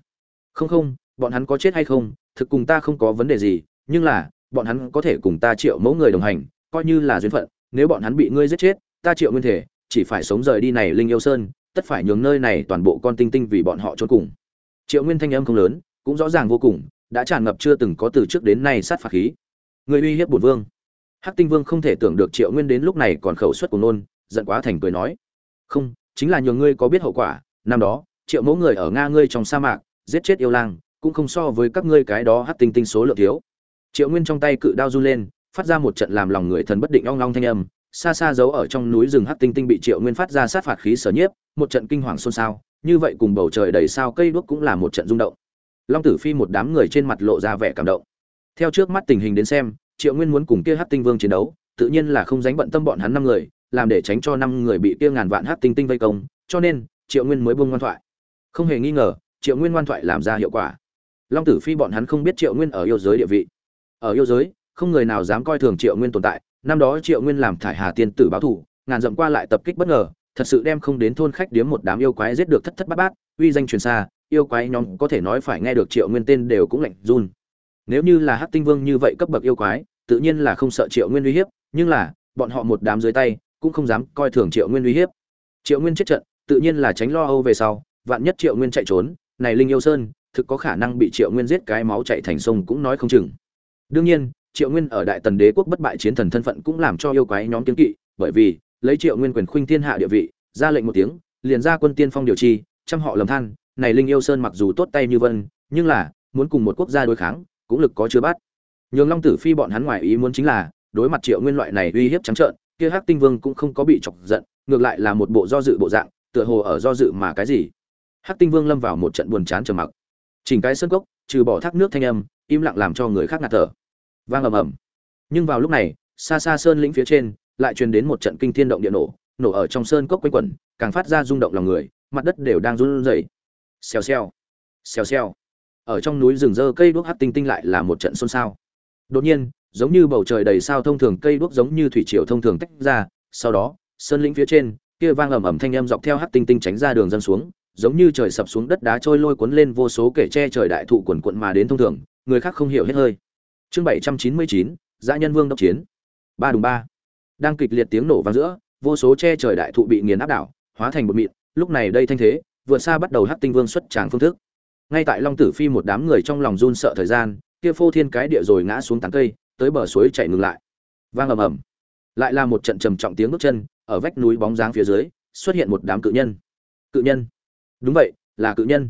Không không bọn hắn có chết hay không thực cùng ta không có vấn đề gì nhưng là bọn hắn có thể cùng ta triệu mẫu người đồng hành coi như là duyên phận nếu bọn hắn bị ngươi giết chết ta triệu nguyên thể, chỉ phải sống rời đi này linh yêu sơn, tất phải nhường nơi này toàn bộ con tinh tinh vì bọn họ trốn cùng. Triệu nguyên thanh âm không lớn, cũng rõ ràng vô cùng, đã tràn ngập chưa từng có từ trước đến nay sát phạt khí. Người uy hiếp bổn vương. Hắc tinh vương không thể tưởng được triệu nguyên đến lúc này còn khẩu suất của nôn, giận quá thành cười nói. Không, chính là nhường ngươi có biết hậu quả, năm đó, triệu mẫu người ở nga ngươi trong sa mạc, giết chết yêu lang, cũng không so với các ngươi cái đó hắc tinh tinh số lượng thiếu. Triệu nguyên trong tay cự đao run lên, phát ra một trận làm lòng người thần bất định ong long thanh âm xa xa giấu ở trong núi rừng hắc tinh tinh bị triệu nguyên phát ra sát phạt khí sở nhiếp, một trận kinh hoàng xôn xao, như vậy cùng bầu trời đầy sao cây đuốc cũng là một trận rung động. Long tử phi một đám người trên mặt lộ ra vẻ cảm động. Theo trước mắt tình hình đến xem, triệu nguyên muốn cùng kia hắc tinh vương chiến đấu, tự nhiên là không dánh bận tâm bọn hắn năm người, làm để tránh cho năm người bị kia ngàn vạn hắc tinh tinh vây công, cho nên, triệu nguyên mới buông ngoan thoại. Không hề nghi ngờ, triệu nguyên ngoan thoại làm ra hiệu quả. Long tử phi bọn hắn không biết triệu nguyên ở yêu giới địa vị. Ở yêu giới, không người nào dám coi thường triệu nguyên tồn tại năm đó triệu nguyên làm thải hà tiên tử báo thủ, ngàn dặm qua lại tập kích bất ngờ, thật sự đem không đến thôn khách điếm một đám yêu quái giết được thất thất bát bát, uy danh truyền xa, yêu quái nhóm có thể nói phải nghe được triệu nguyên tên đều cũng lạnh run. Nếu như là hát tinh vương như vậy cấp bậc yêu quái, tự nhiên là không sợ triệu nguyên uy hiếp, nhưng là, bọn họ một đám dưới tay, cũng không dám coi thường triệu nguyên uy hiếp. Triệu nguyên chết trận, tự nhiên là tránh lo âu về sau, vạn nhất triệu nguyên chạy trốn, này linh yêu sơn, thực có khả năng bị triệu nguyên giết cái máu chạy thành sông cũng nói không chừng. Đương nhiên triệu nguyên ở đại tần đế quốc bất bại chiến thần thân phận cũng làm cho yêu quái nhóm kiến kỵ, bởi vì, lấy triệu nguyên quyền khuynh thiên hạ địa vị, ra lệnh một tiếng, liền ra quân tiên phong điều chi, trăm họ lầm than, này linh yêu sơn mặc dù tốt tay như vân, nhưng là, muốn cùng một quốc gia đối kháng, cũng lực có chưa bắt nhường long tử phi bọn hắn ngoài ý muốn chính là, đối mặt triệu nguyên loại này uy hiếp trắng trợn, kia hắc tinh vương cũng không có bị chọc giận, ngược lại là một bộ do dự bộ dạng, tựa hồ ở do dự mà cái gì. Hắc tinh vương lâm vào một trận buồn chán trầm mặc. Chỉnh cái sân cốc, trừ bỏ thác nước thanh âm, im lặng làm cho người khác ngạt thở vang ầm ầm. Nhưng vào lúc này, xa xa sơn lĩnh phía trên, lại truyền đến một trận kinh thiên động địa nổ nổ ở trong sơn cốc quanh quẩn, càng phát ra rung động lòng người, mặt đất đều đang run rẩy. Xèo xèo xèo xèo. Ở trong núi rừng rơ, cây đuốc hắt tinh tinh lại là một trận xôn xao. Đột nhiên, giống như bầu trời đầy sao thông thường, cây đuốc giống như thủy triều thông thường tách ra, sau đó, sơn lĩnh phía trên, kia vang ầm ầm thanh âm dọc theo hắt tinh tinh tránh ra đường dân xuống, giống như trời sập xuống đất đá trôi lôi cuốn lên vô số kể che trời đại thụ quần quận mà đến thông thường, người khác không hiểu hết hơi chương bảy trăm chín mươi chín, dã nhân vương đốc chiến. Ba đùng ba. Đang kịch liệt tiếng nổ vang giữa, vô số che trời đại thụ bị nghiền áp đảo, hóa thành bột mịn, lúc này đây thanh thế vượt xa bắt đầu hắc tinh vương xuất tràng phương thức. Ngay tại long tử phi một đám người trong lòng run sợ thời gian, kia phô thiên cái địa rồi ngã xuống tán cây, tới bờ suối chạy ngừng lại. Vang ầm ầm. Lại là một trận trầm trọng tiếng bước chân, ở vách núi bóng dáng phía dưới, xuất hiện một đám cự nhân. Cự nhân. Đúng vậy, là cự nhân.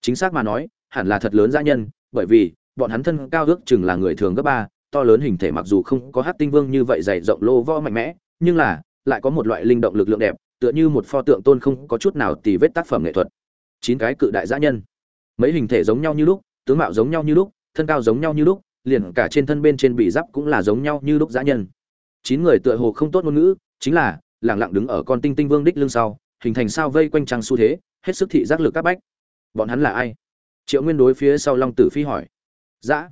Chính xác mà nói, hẳn là thật lớn dã nhân, bởi vì bọn hắn thân cao ước chừng là người thường gấp ba, to lớn hình thể mặc dù không có hát tinh vương như vậy dày rộng lô vo mạnh mẽ, nhưng là lại có một loại linh động lực lượng đẹp, tựa như một pho tượng tôn không có chút nào tì vết tác phẩm nghệ thuật. Chín cái cự đại giã nhân. Mấy hình thể giống nhau như lúc, tướng mạo giống nhau như lúc, thân cao giống nhau như lúc, liền cả trên thân bên trên bị giáp cũng là giống nhau như lúc giã nhân. Chín người tựa hồ không tốt ngôn ngữ, chính là lẳng lặng đứng ở con tinh tinh vương đích lưng sau, hình thành sao vây quanh trăng xu thế, hết sức thị giác lực các bách. Bọn hắn là ai? Triệu nguyên đối phía sau long tử phi hỏi dã.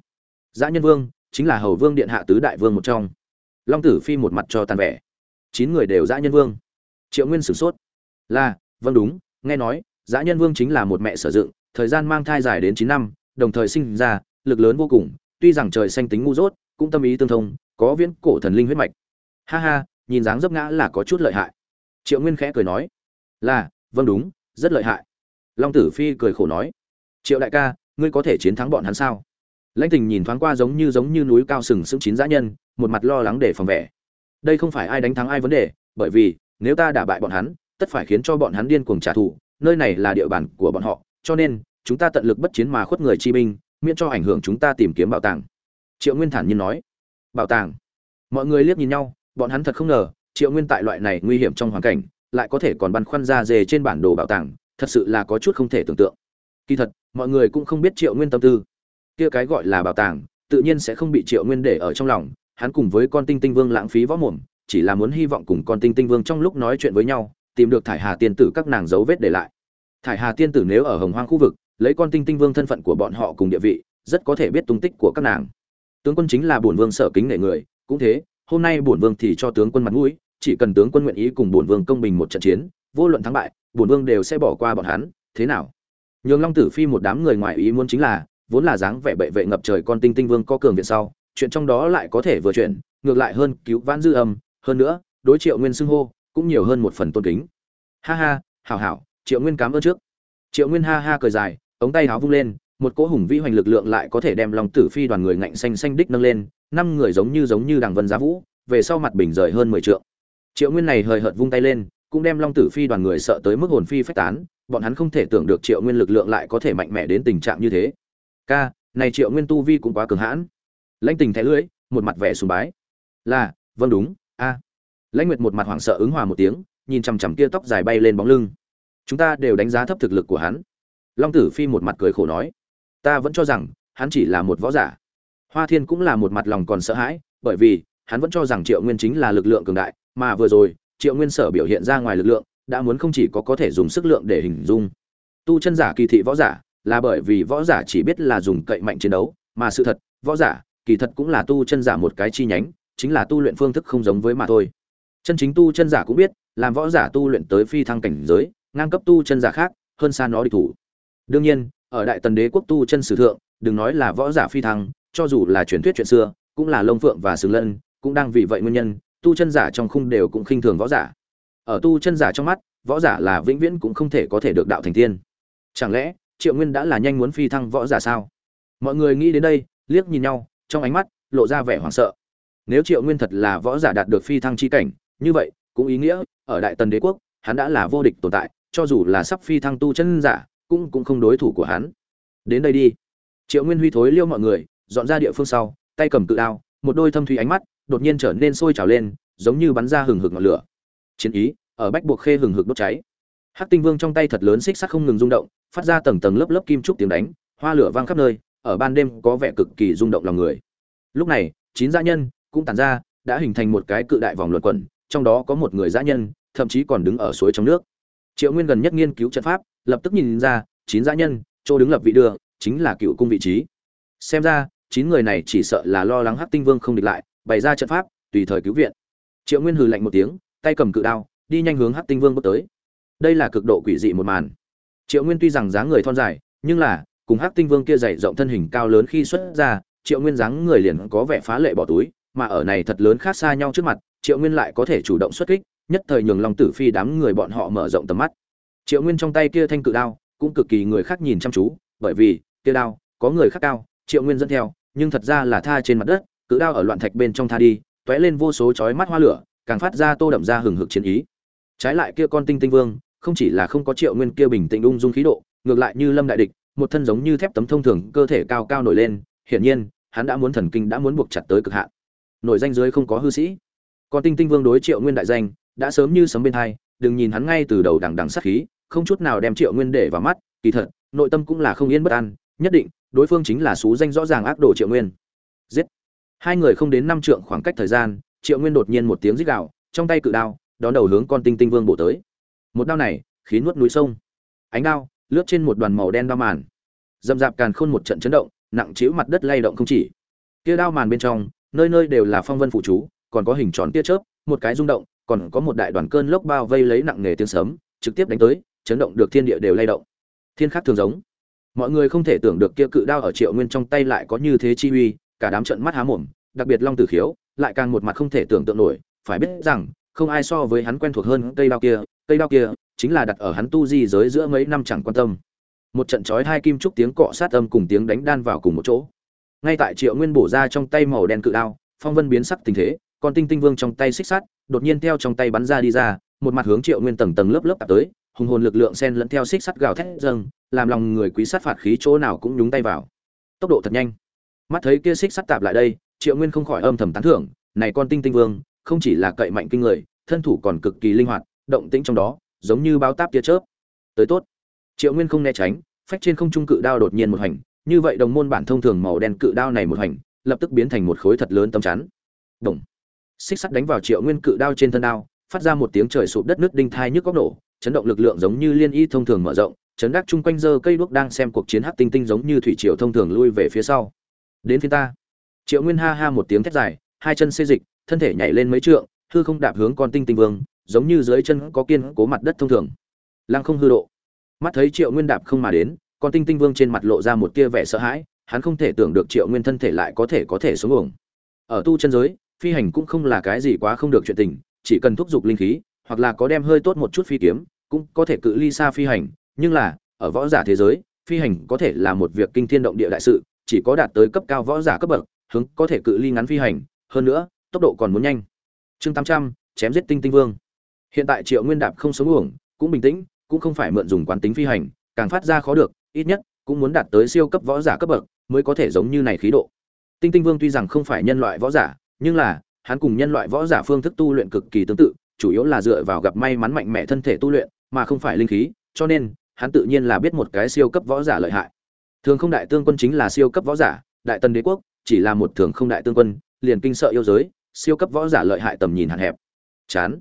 Dã nhân vương, chính là hầu vương điện hạ tứ đại vương một trong. Long tử phi một mặt cho tàn vẻ. Chín người đều dã nhân vương. Triệu nguyên sửng sốt. Là vâng đúng, nghe nói, dã nhân vương chính là một mẹ sở dựng, thời gian mang thai dài đến chín năm, đồng thời sinh ra, lực lớn vô cùng, tuy rằng trời xanh tính ngu dốt, cũng tâm ý tương thông, có viễn cổ thần linh huyết mạch. Ha ha, nhìn dáng dấp ngã là có chút lợi hại. Triệu nguyên khẽ cười nói. Là vâng đúng, rất lợi hại. Long tử phi cười khổ nói. Triệu đại ca, ngươi có thể chiến thắng bọn hắn sao? Lãnh tình nhìn thoáng qua giống như giống như núi cao sừng sững chín dã nhân, một mặt lo lắng để phòng vẻ. Đây không phải ai đánh thắng ai vấn đề, bởi vì, nếu ta đả bại bọn hắn, tất phải khiến cho bọn hắn điên cuồng trả thù, nơi này là địa bàn của bọn họ, cho nên, chúng ta tận lực bất chiến mà khuất người chi binh, miễn cho ảnh hưởng chúng ta tìm kiếm bảo tàng. Triệu nguyên thản nhiên nói. Bảo tàng? Mọi người liếc nhìn nhau, bọn hắn thật không ngờ, triệu nguyên tại loại này nguy hiểm trong hoàn cảnh, lại có thể còn băn khoăn ra dề trên bản đồ bảo tàng, thật sự là có chút không thể tưởng tượng. Kỳ thật, mọi người cũng không biết triệu nguyên tâm tư kia cái gọi là bảo tàng, tự nhiên sẽ không bị triệu nguyên để ở trong lòng, hắn cùng với con tinh tinh vương lãng phí võ mồm, chỉ là muốn hy vọng cùng con tinh tinh vương trong lúc nói chuyện với nhau, tìm được thải hà tiên tử các nàng dấu vết để lại. Thải hà tiên tử nếu ở hồng hoang khu vực, lấy con tinh tinh vương thân phận của bọn họ cùng địa vị, rất có thể biết tung tích của các nàng. Tướng quân chính là bổn vương sở kính nể người, cũng thế, hôm nay bổn vương thì cho tướng quân mặt mũi, chỉ cần tướng quân nguyện ý cùng bổn vương công bình một trận chiến, vô luận thắng bại, bổn vương đều sẽ bỏ qua bọn hắn, thế nào? Nhường long tử phi một đám người ngoài ý muốn chính là vốn là dáng vẻ bệ vệ ngập trời con tinh tinh vương có cường viện sau, chuyện trong đó lại có thể vừa chuyện ngược lại hơn cứu vãn dư âm, hơn nữa, đối triệu nguyên xưng hô cũng nhiều hơn một phần tôn kính. Ha ha, hảo hảo, triệu nguyên cám ơn trước. Triệu nguyên ha ha cười dài, ống tay áo vung lên, một cỗ hùng vĩ hoành lực lượng lại có thể đem long tử phi đoàn người ngạnh xanh xanh đích nâng lên, năm người giống như giống như đằng vân giá vũ, về sau mặt bình rời hơn mười trượng. Triệu nguyên này hời hợt vung tay lên, cũng đem long tử phi đoàn người sợ tới mức hồn phi phách tán, bọn hắn không thể tưởng được triệu nguyên lực lượng lại có thể mạnh mẽ đến tình trạng như thế ca, này triệu nguyên tu vi cũng quá cường hãn. Lãnh tình thẻ lưỡi một mặt vẻ sùng bái. Là vâng đúng, a. Lãnh nguyệt một mặt hoảng sợ ứng hòa một tiếng, nhìn chằm chằm kia tóc dài bay lên bóng lưng. Chúng ta đều đánh giá thấp thực lực của hắn. Long tử phi một mặt cười khổ nói. Ta vẫn cho rằng, hắn chỉ là một võ giả. Hoa thiên cũng là một mặt lòng còn sợ hãi, bởi vì, hắn vẫn cho rằng triệu nguyên chính là lực lượng cường đại, mà vừa rồi, triệu nguyên sở biểu hiện ra ngoài lực lượng, đã muốn không chỉ có có thể dùng sức lượng để hình dung. Tu chân giả kỳ thị võ giả là bởi vì võ giả chỉ biết là dùng cậy mạnh chiến đấu, mà sự thật, võ giả, kỳ thật cũng là tu chân giả một cái chi nhánh, chính là tu luyện phương thức không giống với mà thôi. Chân chính tu chân giả cũng biết, làm võ giả tu luyện tới phi thăng cảnh giới, ngang cấp tu chân giả khác, hơn xa nó địch thủ. Đương nhiên, ở đại tần đế quốc tu chân sử thượng, đừng nói là võ giả phi thăng, cho dù là truyền thuyết chuyện xưa, cũng là lông phượng và sừng lân, cũng đang vì vậy nguyên nhân, tu chân giả trong khung đều cũng khinh thường võ giả. Ở tu chân giả trong mắt, võ giả là vĩnh viễn cũng không thể có thể được đạo thành tiên. Chẳng lẽ triệu nguyên đã là nhanh muốn phi thăng võ giả sao? Mọi người nghĩ đến đây, liếc nhìn nhau, trong ánh mắt lộ ra vẻ hoảng sợ. Nếu triệu nguyên thật là võ giả đạt được phi thăng chi cảnh, như vậy, cũng ý nghĩa, ở đại tần đế quốc, hắn đã là vô địch tồn tại, cho dù là sắp phi thăng tu chân giả, cũng cũng không đối thủ của hắn. Đến đây đi. Triệu nguyên huy thối liêu mọi người, dọn ra địa phương sau, tay cầm cự đao, một đôi thâm thủy ánh mắt đột nhiên trở nên sôi trào lên, giống như bắn ra hừng hực ngọn lửa. Chiến ý, ở bách buộc khê hừng hực đốt cháy. Hắc tinh vương trong tay thật lớn xích sắt không ngừng rung động phát ra tầng tầng lớp lớp kim trúc tiếng đánh, hoa lửa vang khắp nơi, ở ban đêm có vẻ cực kỳ rung động lòng người. Lúc này, chín gia nhân cũng tàn ra, đã hình thành một cái cự đại vòng luẩn quẩn, trong đó có một người gia nhân, thậm chí còn đứng ở suối trong nước. Triệu nguyên gần nhất nghiên cứu trận pháp, lập tức nhìn ra, chín gia nhân, chỗ đứng lập vị đưa, chính là cựu cung vị trí. Xem ra, chín người này chỉ sợ là lo lắng hắc tinh vương không địch lại, bày ra trận pháp, tùy thời cứu viện. Triệu nguyên hừ lạnh một tiếng, tay cầm cự đao, đi nhanh hướng hắc tinh vương bước tới. Đây là cực độ quỷ dị một màn triệu nguyên tuy rằng dáng người thon dài, nhưng là, cùng hắc tinh vương kia dày rộng thân hình cao lớn khi xuất ra, triệu nguyên dáng người liền có vẻ phá lệ bỏ túi, mà ở này thật lớn khác xa nhau trước mặt, triệu nguyên lại có thể chủ động xuất kích, nhất thời nhường long tử phi đám người bọn họ mở rộng tầm mắt. Triệu nguyên trong tay kia thanh cự đao, cũng cực kỳ người khác nhìn chăm chú, bởi vì, kia đao, có người khác cao, triệu nguyên dẫn theo, nhưng thật ra là tha trên mặt đất, cự đao ở loạn thạch bên trong tha đi t lên vô số chói mắt hoa lửa, càng phát ra tô đậm ra hừng hực chiến ý. Trái lại kia con tinh tinh vương không chỉ là không có triệu nguyên kia bình tĩnh ung dung khí độ, ngược lại như lâm đại địch, một thân giống như thép tấm thông thường, cơ thể cao cao nổi lên, hiển nhiên, hắn đã muốn thần kinh đã muốn buộc chặt tới cực hạn. Nổi danh dưới không có hư sĩ. Còn tinh tinh vương đối triệu nguyên đại danh, đã sớm như sấm bên hai, đừng nhìn hắn ngay từ đầu đằng đằng sát khí, không chút nào đem triệu nguyên để vào mắt, kỳ thật, nội tâm cũng là không yên bất an, nhất định, đối phương chính là xú danh rõ ràng ác đồ triệu nguyên. Giết! Hai người không đến năm trượng khoảng cách thời gian, triệu nguyên đột nhiên một tiếng rít gạo trong tay cự đao, đón đầu hướng con tinh tinh vương bổ tới một đao này, khí nuốt núi sông. Ánh đao, lướt trên một đoàn màu đen đao màn. Dầm dạp càn khôn một trận chấn động, nặng chiếu mặt đất lay động không chỉ. Kia đao màn bên trong, nơi nơi đều là phong vân phụ chú, còn có hình tròn tia chớp, một cái rung động, còn có một đại đoàn cơn lốc bao vây lấy nặng nghề tiếng sấm, trực tiếp đánh tới, chấn động được thiên địa đều lay động. Thiên khắc thường giống. Mọi người không thể tưởng được kia cự đao ở triệu nguyên trong tay lại có như thế chi uy, cả đám trận mắt há mồm, đặc biệt long tử khiếu, lại càng một mặt không thể tưởng tượng nổi, phải biết rằng, không ai so với hắn quen thuộc hơn cây đao kia cây đao kia chính là đặt ở hắn tu di giới giữa mấy năm chẳng quan tâm. Một trận chói hai kim trúc tiếng cọ sát âm cùng tiếng đánh đan vào cùng một chỗ. Ngay tại triệu nguyên bổ ra trong tay màu đen cự đao, phong vân biến sắc tình thế còn tinh tinh vương trong tay xích sắt, đột nhiên theo trong tay bắn ra đi ra, một mặt hướng triệu nguyên tầng tầng lớp lớp tạp tới, hùng hồn lực lượng sen lẫn theo xích sắt gào thét dâng, làm lòng người quý sát phạt khí chỗ nào cũng nhúng tay vào. Tốc độ thật nhanh. Mắt thấy kia xích sắt tạp lại đây, triệu nguyên không khỏi âm thầm tán thưởng, này con tinh tinh vương, không chỉ là cậy mạnh kinh người, thân thủ còn cực kỳ linh hoạt động tĩnh trong đó, giống như bao táp tia chớp. Tới tốt. Triệu nguyên không né tránh, phách trên không trung cự đao đột nhiên một hành, như vậy đồng môn bản thông thường màu đen cự đao này một hành, lập tức biến thành một khối thật lớn tấm chắn. Đồng xích sắt đánh vào triệu nguyên cự đao trên thân đao, phát ra một tiếng trời sụp đất nước đinh thai nhức góc nổ, chấn động lực lượng giống như liên y thông thường mở rộng, chấn đắc chung quanh dơ cây đuốc đang xem cuộc chiến hắc tinh tinh giống như thủy triều thông thường lui về phía sau. Đến phía ta. Triệu nguyên ha ha một tiếng thét dài, hai chân xê dịch, thân thể nhảy lên mấy trượng, hư không đạp hướng con tinh tinh vương giống như dưới chân có kiên cố mặt đất thông thường. Lăng không hư độ. Mắt thấy triệu nguyên đạp không mà đến, con tinh tinh vương trên mặt lộ ra một tia vẻ sợ hãi, hắn không thể tưởng được triệu nguyên thân thể lại có thể có thể xuống ổng ở tu chân giới, phi hành cũng không là cái gì quá không được chuyện tình, chỉ cần thúc giục linh khí, hoặc là có đem hơi tốt một chút phi kiếm, cũng có thể cự ly xa phi hành, nhưng là, ở võ giả thế giới, phi hành có thể là một việc kinh thiên động địa đại sự, chỉ có đạt tới cấp cao võ giả cấp bậc, hướng có thể cự ly ngắn phi hành, hơn nữa, tốc độ còn muốn nhanh. Chương tám trăm, chém giết tinh tinh vương hiện tại triệu nguyên đạp không sống uổng, cũng bình tĩnh, cũng không phải mượn dùng quán tính phi hành, càng phát ra khó được, ít nhất, cũng muốn đạt tới siêu cấp võ giả cấp bậc mới có thể giống như này khí độ. Tinh tinh vương tuy rằng không phải nhân loại võ giả, nhưng là, hắn cùng nhân loại võ giả phương thức tu luyện cực kỳ tương tự, chủ yếu là dựa vào gặp may mắn mạnh mẽ thân thể tu luyện, mà không phải linh khí, cho nên, hắn tự nhiên là biết một cái siêu cấp võ giả lợi hại. Thường không đại tương quân chính là siêu cấp võ giả, đại tần đế quốc chỉ là một thường không đại tương quân, liền kinh sợ yêu giới, siêu cấp võ giả lợi hại tầm nhìn hạn hẹp. Chán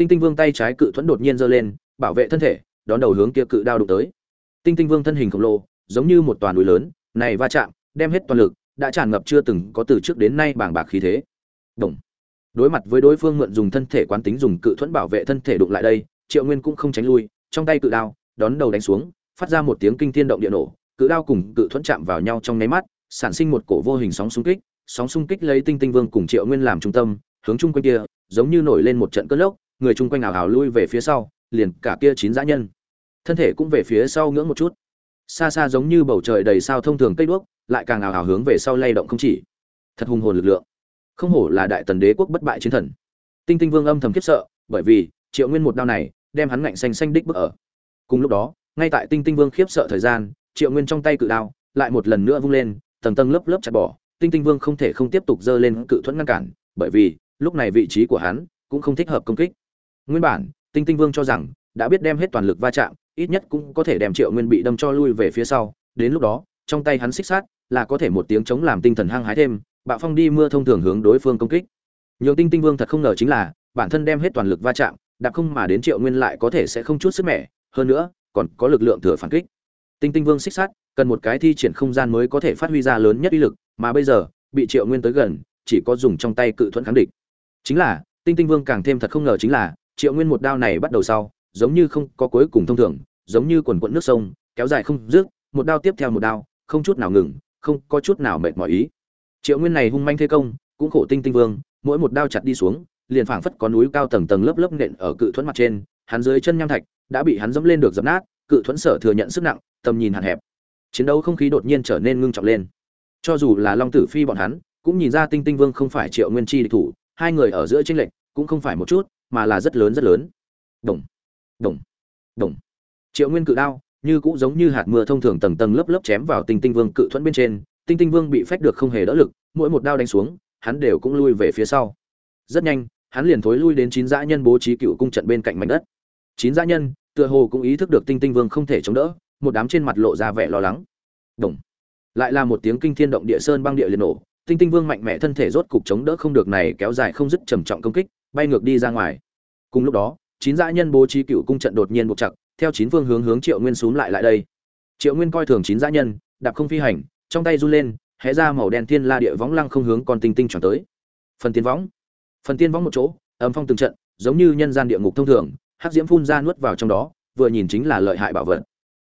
tinh tinh vương tay trái cự thuẫn đột nhiên giơ lên, bảo vệ thân thể, đón đầu hướng kia cự đao đụng tới tinh tinh vương thân hình khổng lồ, giống như một toàn núi lớn, này va chạm, đem hết toàn lực, đã tràn ngập chưa từng có từ trước đến nay bàng bạc khí thế Động. đối mặt với đối phương mượn dùng thân thể quán tính dùng cự thuẫn bảo vệ thân thể đụng lại đây, triệu nguyên cũng không tránh lui, trong tay cự đao, đón đầu đánh xuống, phát ra một tiếng kinh thiên động địa nổ, cự đao cùng cự thuẫn chạm vào nhau trong nháy mắt, sản sinh một cổ vô hình sóng xung kích, sóng xung kích lấy tinh tinh vương cùng triệu nguyên làm trung tâm, hướng chung quanh kia, giống như nổi lên một trận cơn lốc người chung quanh ảo ảo lui về phía sau, liền cả kia chín dã nhân. Thân thể cũng về phía sau ngưỡng một chút. Xa xa giống như bầu trời đầy sao thông thường cây đuốc, lại càng ảo ảo hướng về sau lay động không chỉ. Thật hùng hồn lực lượng. Không hổ là đại tần đế quốc bất bại chiến thần. Tinh tinh vương âm thầm khiếp sợ, bởi vì, triệu nguyên một đao này, đem hắn ngạnh xanh xanh đích bước ở. Cùng lúc đó, ngay tại tinh tinh vương khiếp sợ thời gian, triệu nguyên trong tay cự đao, lại một lần nữa vung lên, tầng tầng lớp lớp chặt bỏ. Tinh tinh vương không thể không tiếp tục giơ lên cự thuẫn ngăn cản, bởi vì, lúc này vị trí của hắn cũng không thích hợp công kích nguyên bản, tinh tinh vương cho rằng, đã biết đem hết toàn lực va chạm, ít nhất cũng có thể đem triệu nguyên bị đâm cho lui về phía sau. Đến lúc đó, trong tay hắn xích sát là có thể một tiếng chống làm tinh thần hăng hái thêm, bạo phong đi mưa thông thường hướng đối phương công kích. Nhưng tinh tinh vương thật không ngờ chính là, bản thân đem hết toàn lực va chạm, đạp không mà đến triệu nguyên lại có thể sẽ không chút sức mẻ, hơn nữa, còn có lực lượng thừa phản kích. Tinh tinh vương xích sát cần một cái thi triển không gian mới có thể phát huy ra lớn nhất uy lực, mà bây giờ, bị triệu nguyên tới gần, chỉ có dùng trong tay cự thuẫn kháng địch. Chính là, tinh tinh vương càng thêm thật không ngờ chính là triệu nguyên một đao này bắt đầu sau, giống như không có cuối cùng thông thường, giống như quần quận nước sông, kéo dài không dứt, một đao tiếp theo một đao, không chút nào ngừng, không có chút nào mệt mỏi ý. Triệu nguyên này hung manh thế công, cũng khổ tinh tinh vương, mỗi một đao chặt đi xuống, liền phảng phất có núi cao tầng tầng lớp lớp nện ở cự thuẫn mặt trên, hắn dưới chân nham thạch đã bị hắn dẫm lên được dập nát, cự thuẫn sở thừa nhận sức nặng, tầm nhìn hạn hẹp. Chiến đấu không khí đột nhiên trở nên ngưng trọng lên. Cho dù là long tử phi bọn hắn, cũng nhìn ra tinh tinh vương không phải triệu nguyên chi địch thủ, hai người ở giữa tranh lệch cũng không phải một chút mà là rất lớn rất lớn. Đồng đồng đồng. Triệu nguyên cự đao, như cũng giống như hạt mưa thông thường tầng tầng lớp lớp chém vào tinh tinh vương cự thuẫn bên trên, tinh tinh vương bị phách được không hề đỡ lực, mỗi một đao đánh xuống, hắn đều cũng lui về phía sau. Rất nhanh, hắn liền thối lui đến chín dã nhân bố trí cựu cung trận bên cạnh mảnh đất. Chín dã nhân, tựa hồ cũng ý thức được tinh tinh vương không thể chống đỡ, một đám trên mặt lộ ra vẻ lo lắng. Đồng. Lại là một tiếng kinh thiên động địa sơn băng địa liền nổ, tinh tinh vương mạnh mẽ thân thể rốt cục chống đỡ không được này kéo dài không dứt trầm trọng công kích bay ngược đi ra ngoài. Cùng lúc đó, chín dã nhân bố trí cựu cung trận đột nhiên buộc chặt, theo chín phương hướng hướng triệu nguyên xúm lại lại đây. Triệu nguyên coi thường chín dã nhân, đạp không phi hành, trong tay run lên, hé ra màu đen thiên la địa võng lăng không hướng con tinh tinh tròn tới. Phần tiên võng phần tiên võng một chỗ, âm phong từng trận, giống như nhân gian địa ngục thông thường, hắc diễm phun ra nuốt vào trong đó, vừa nhìn chính là lợi hại bảo vật.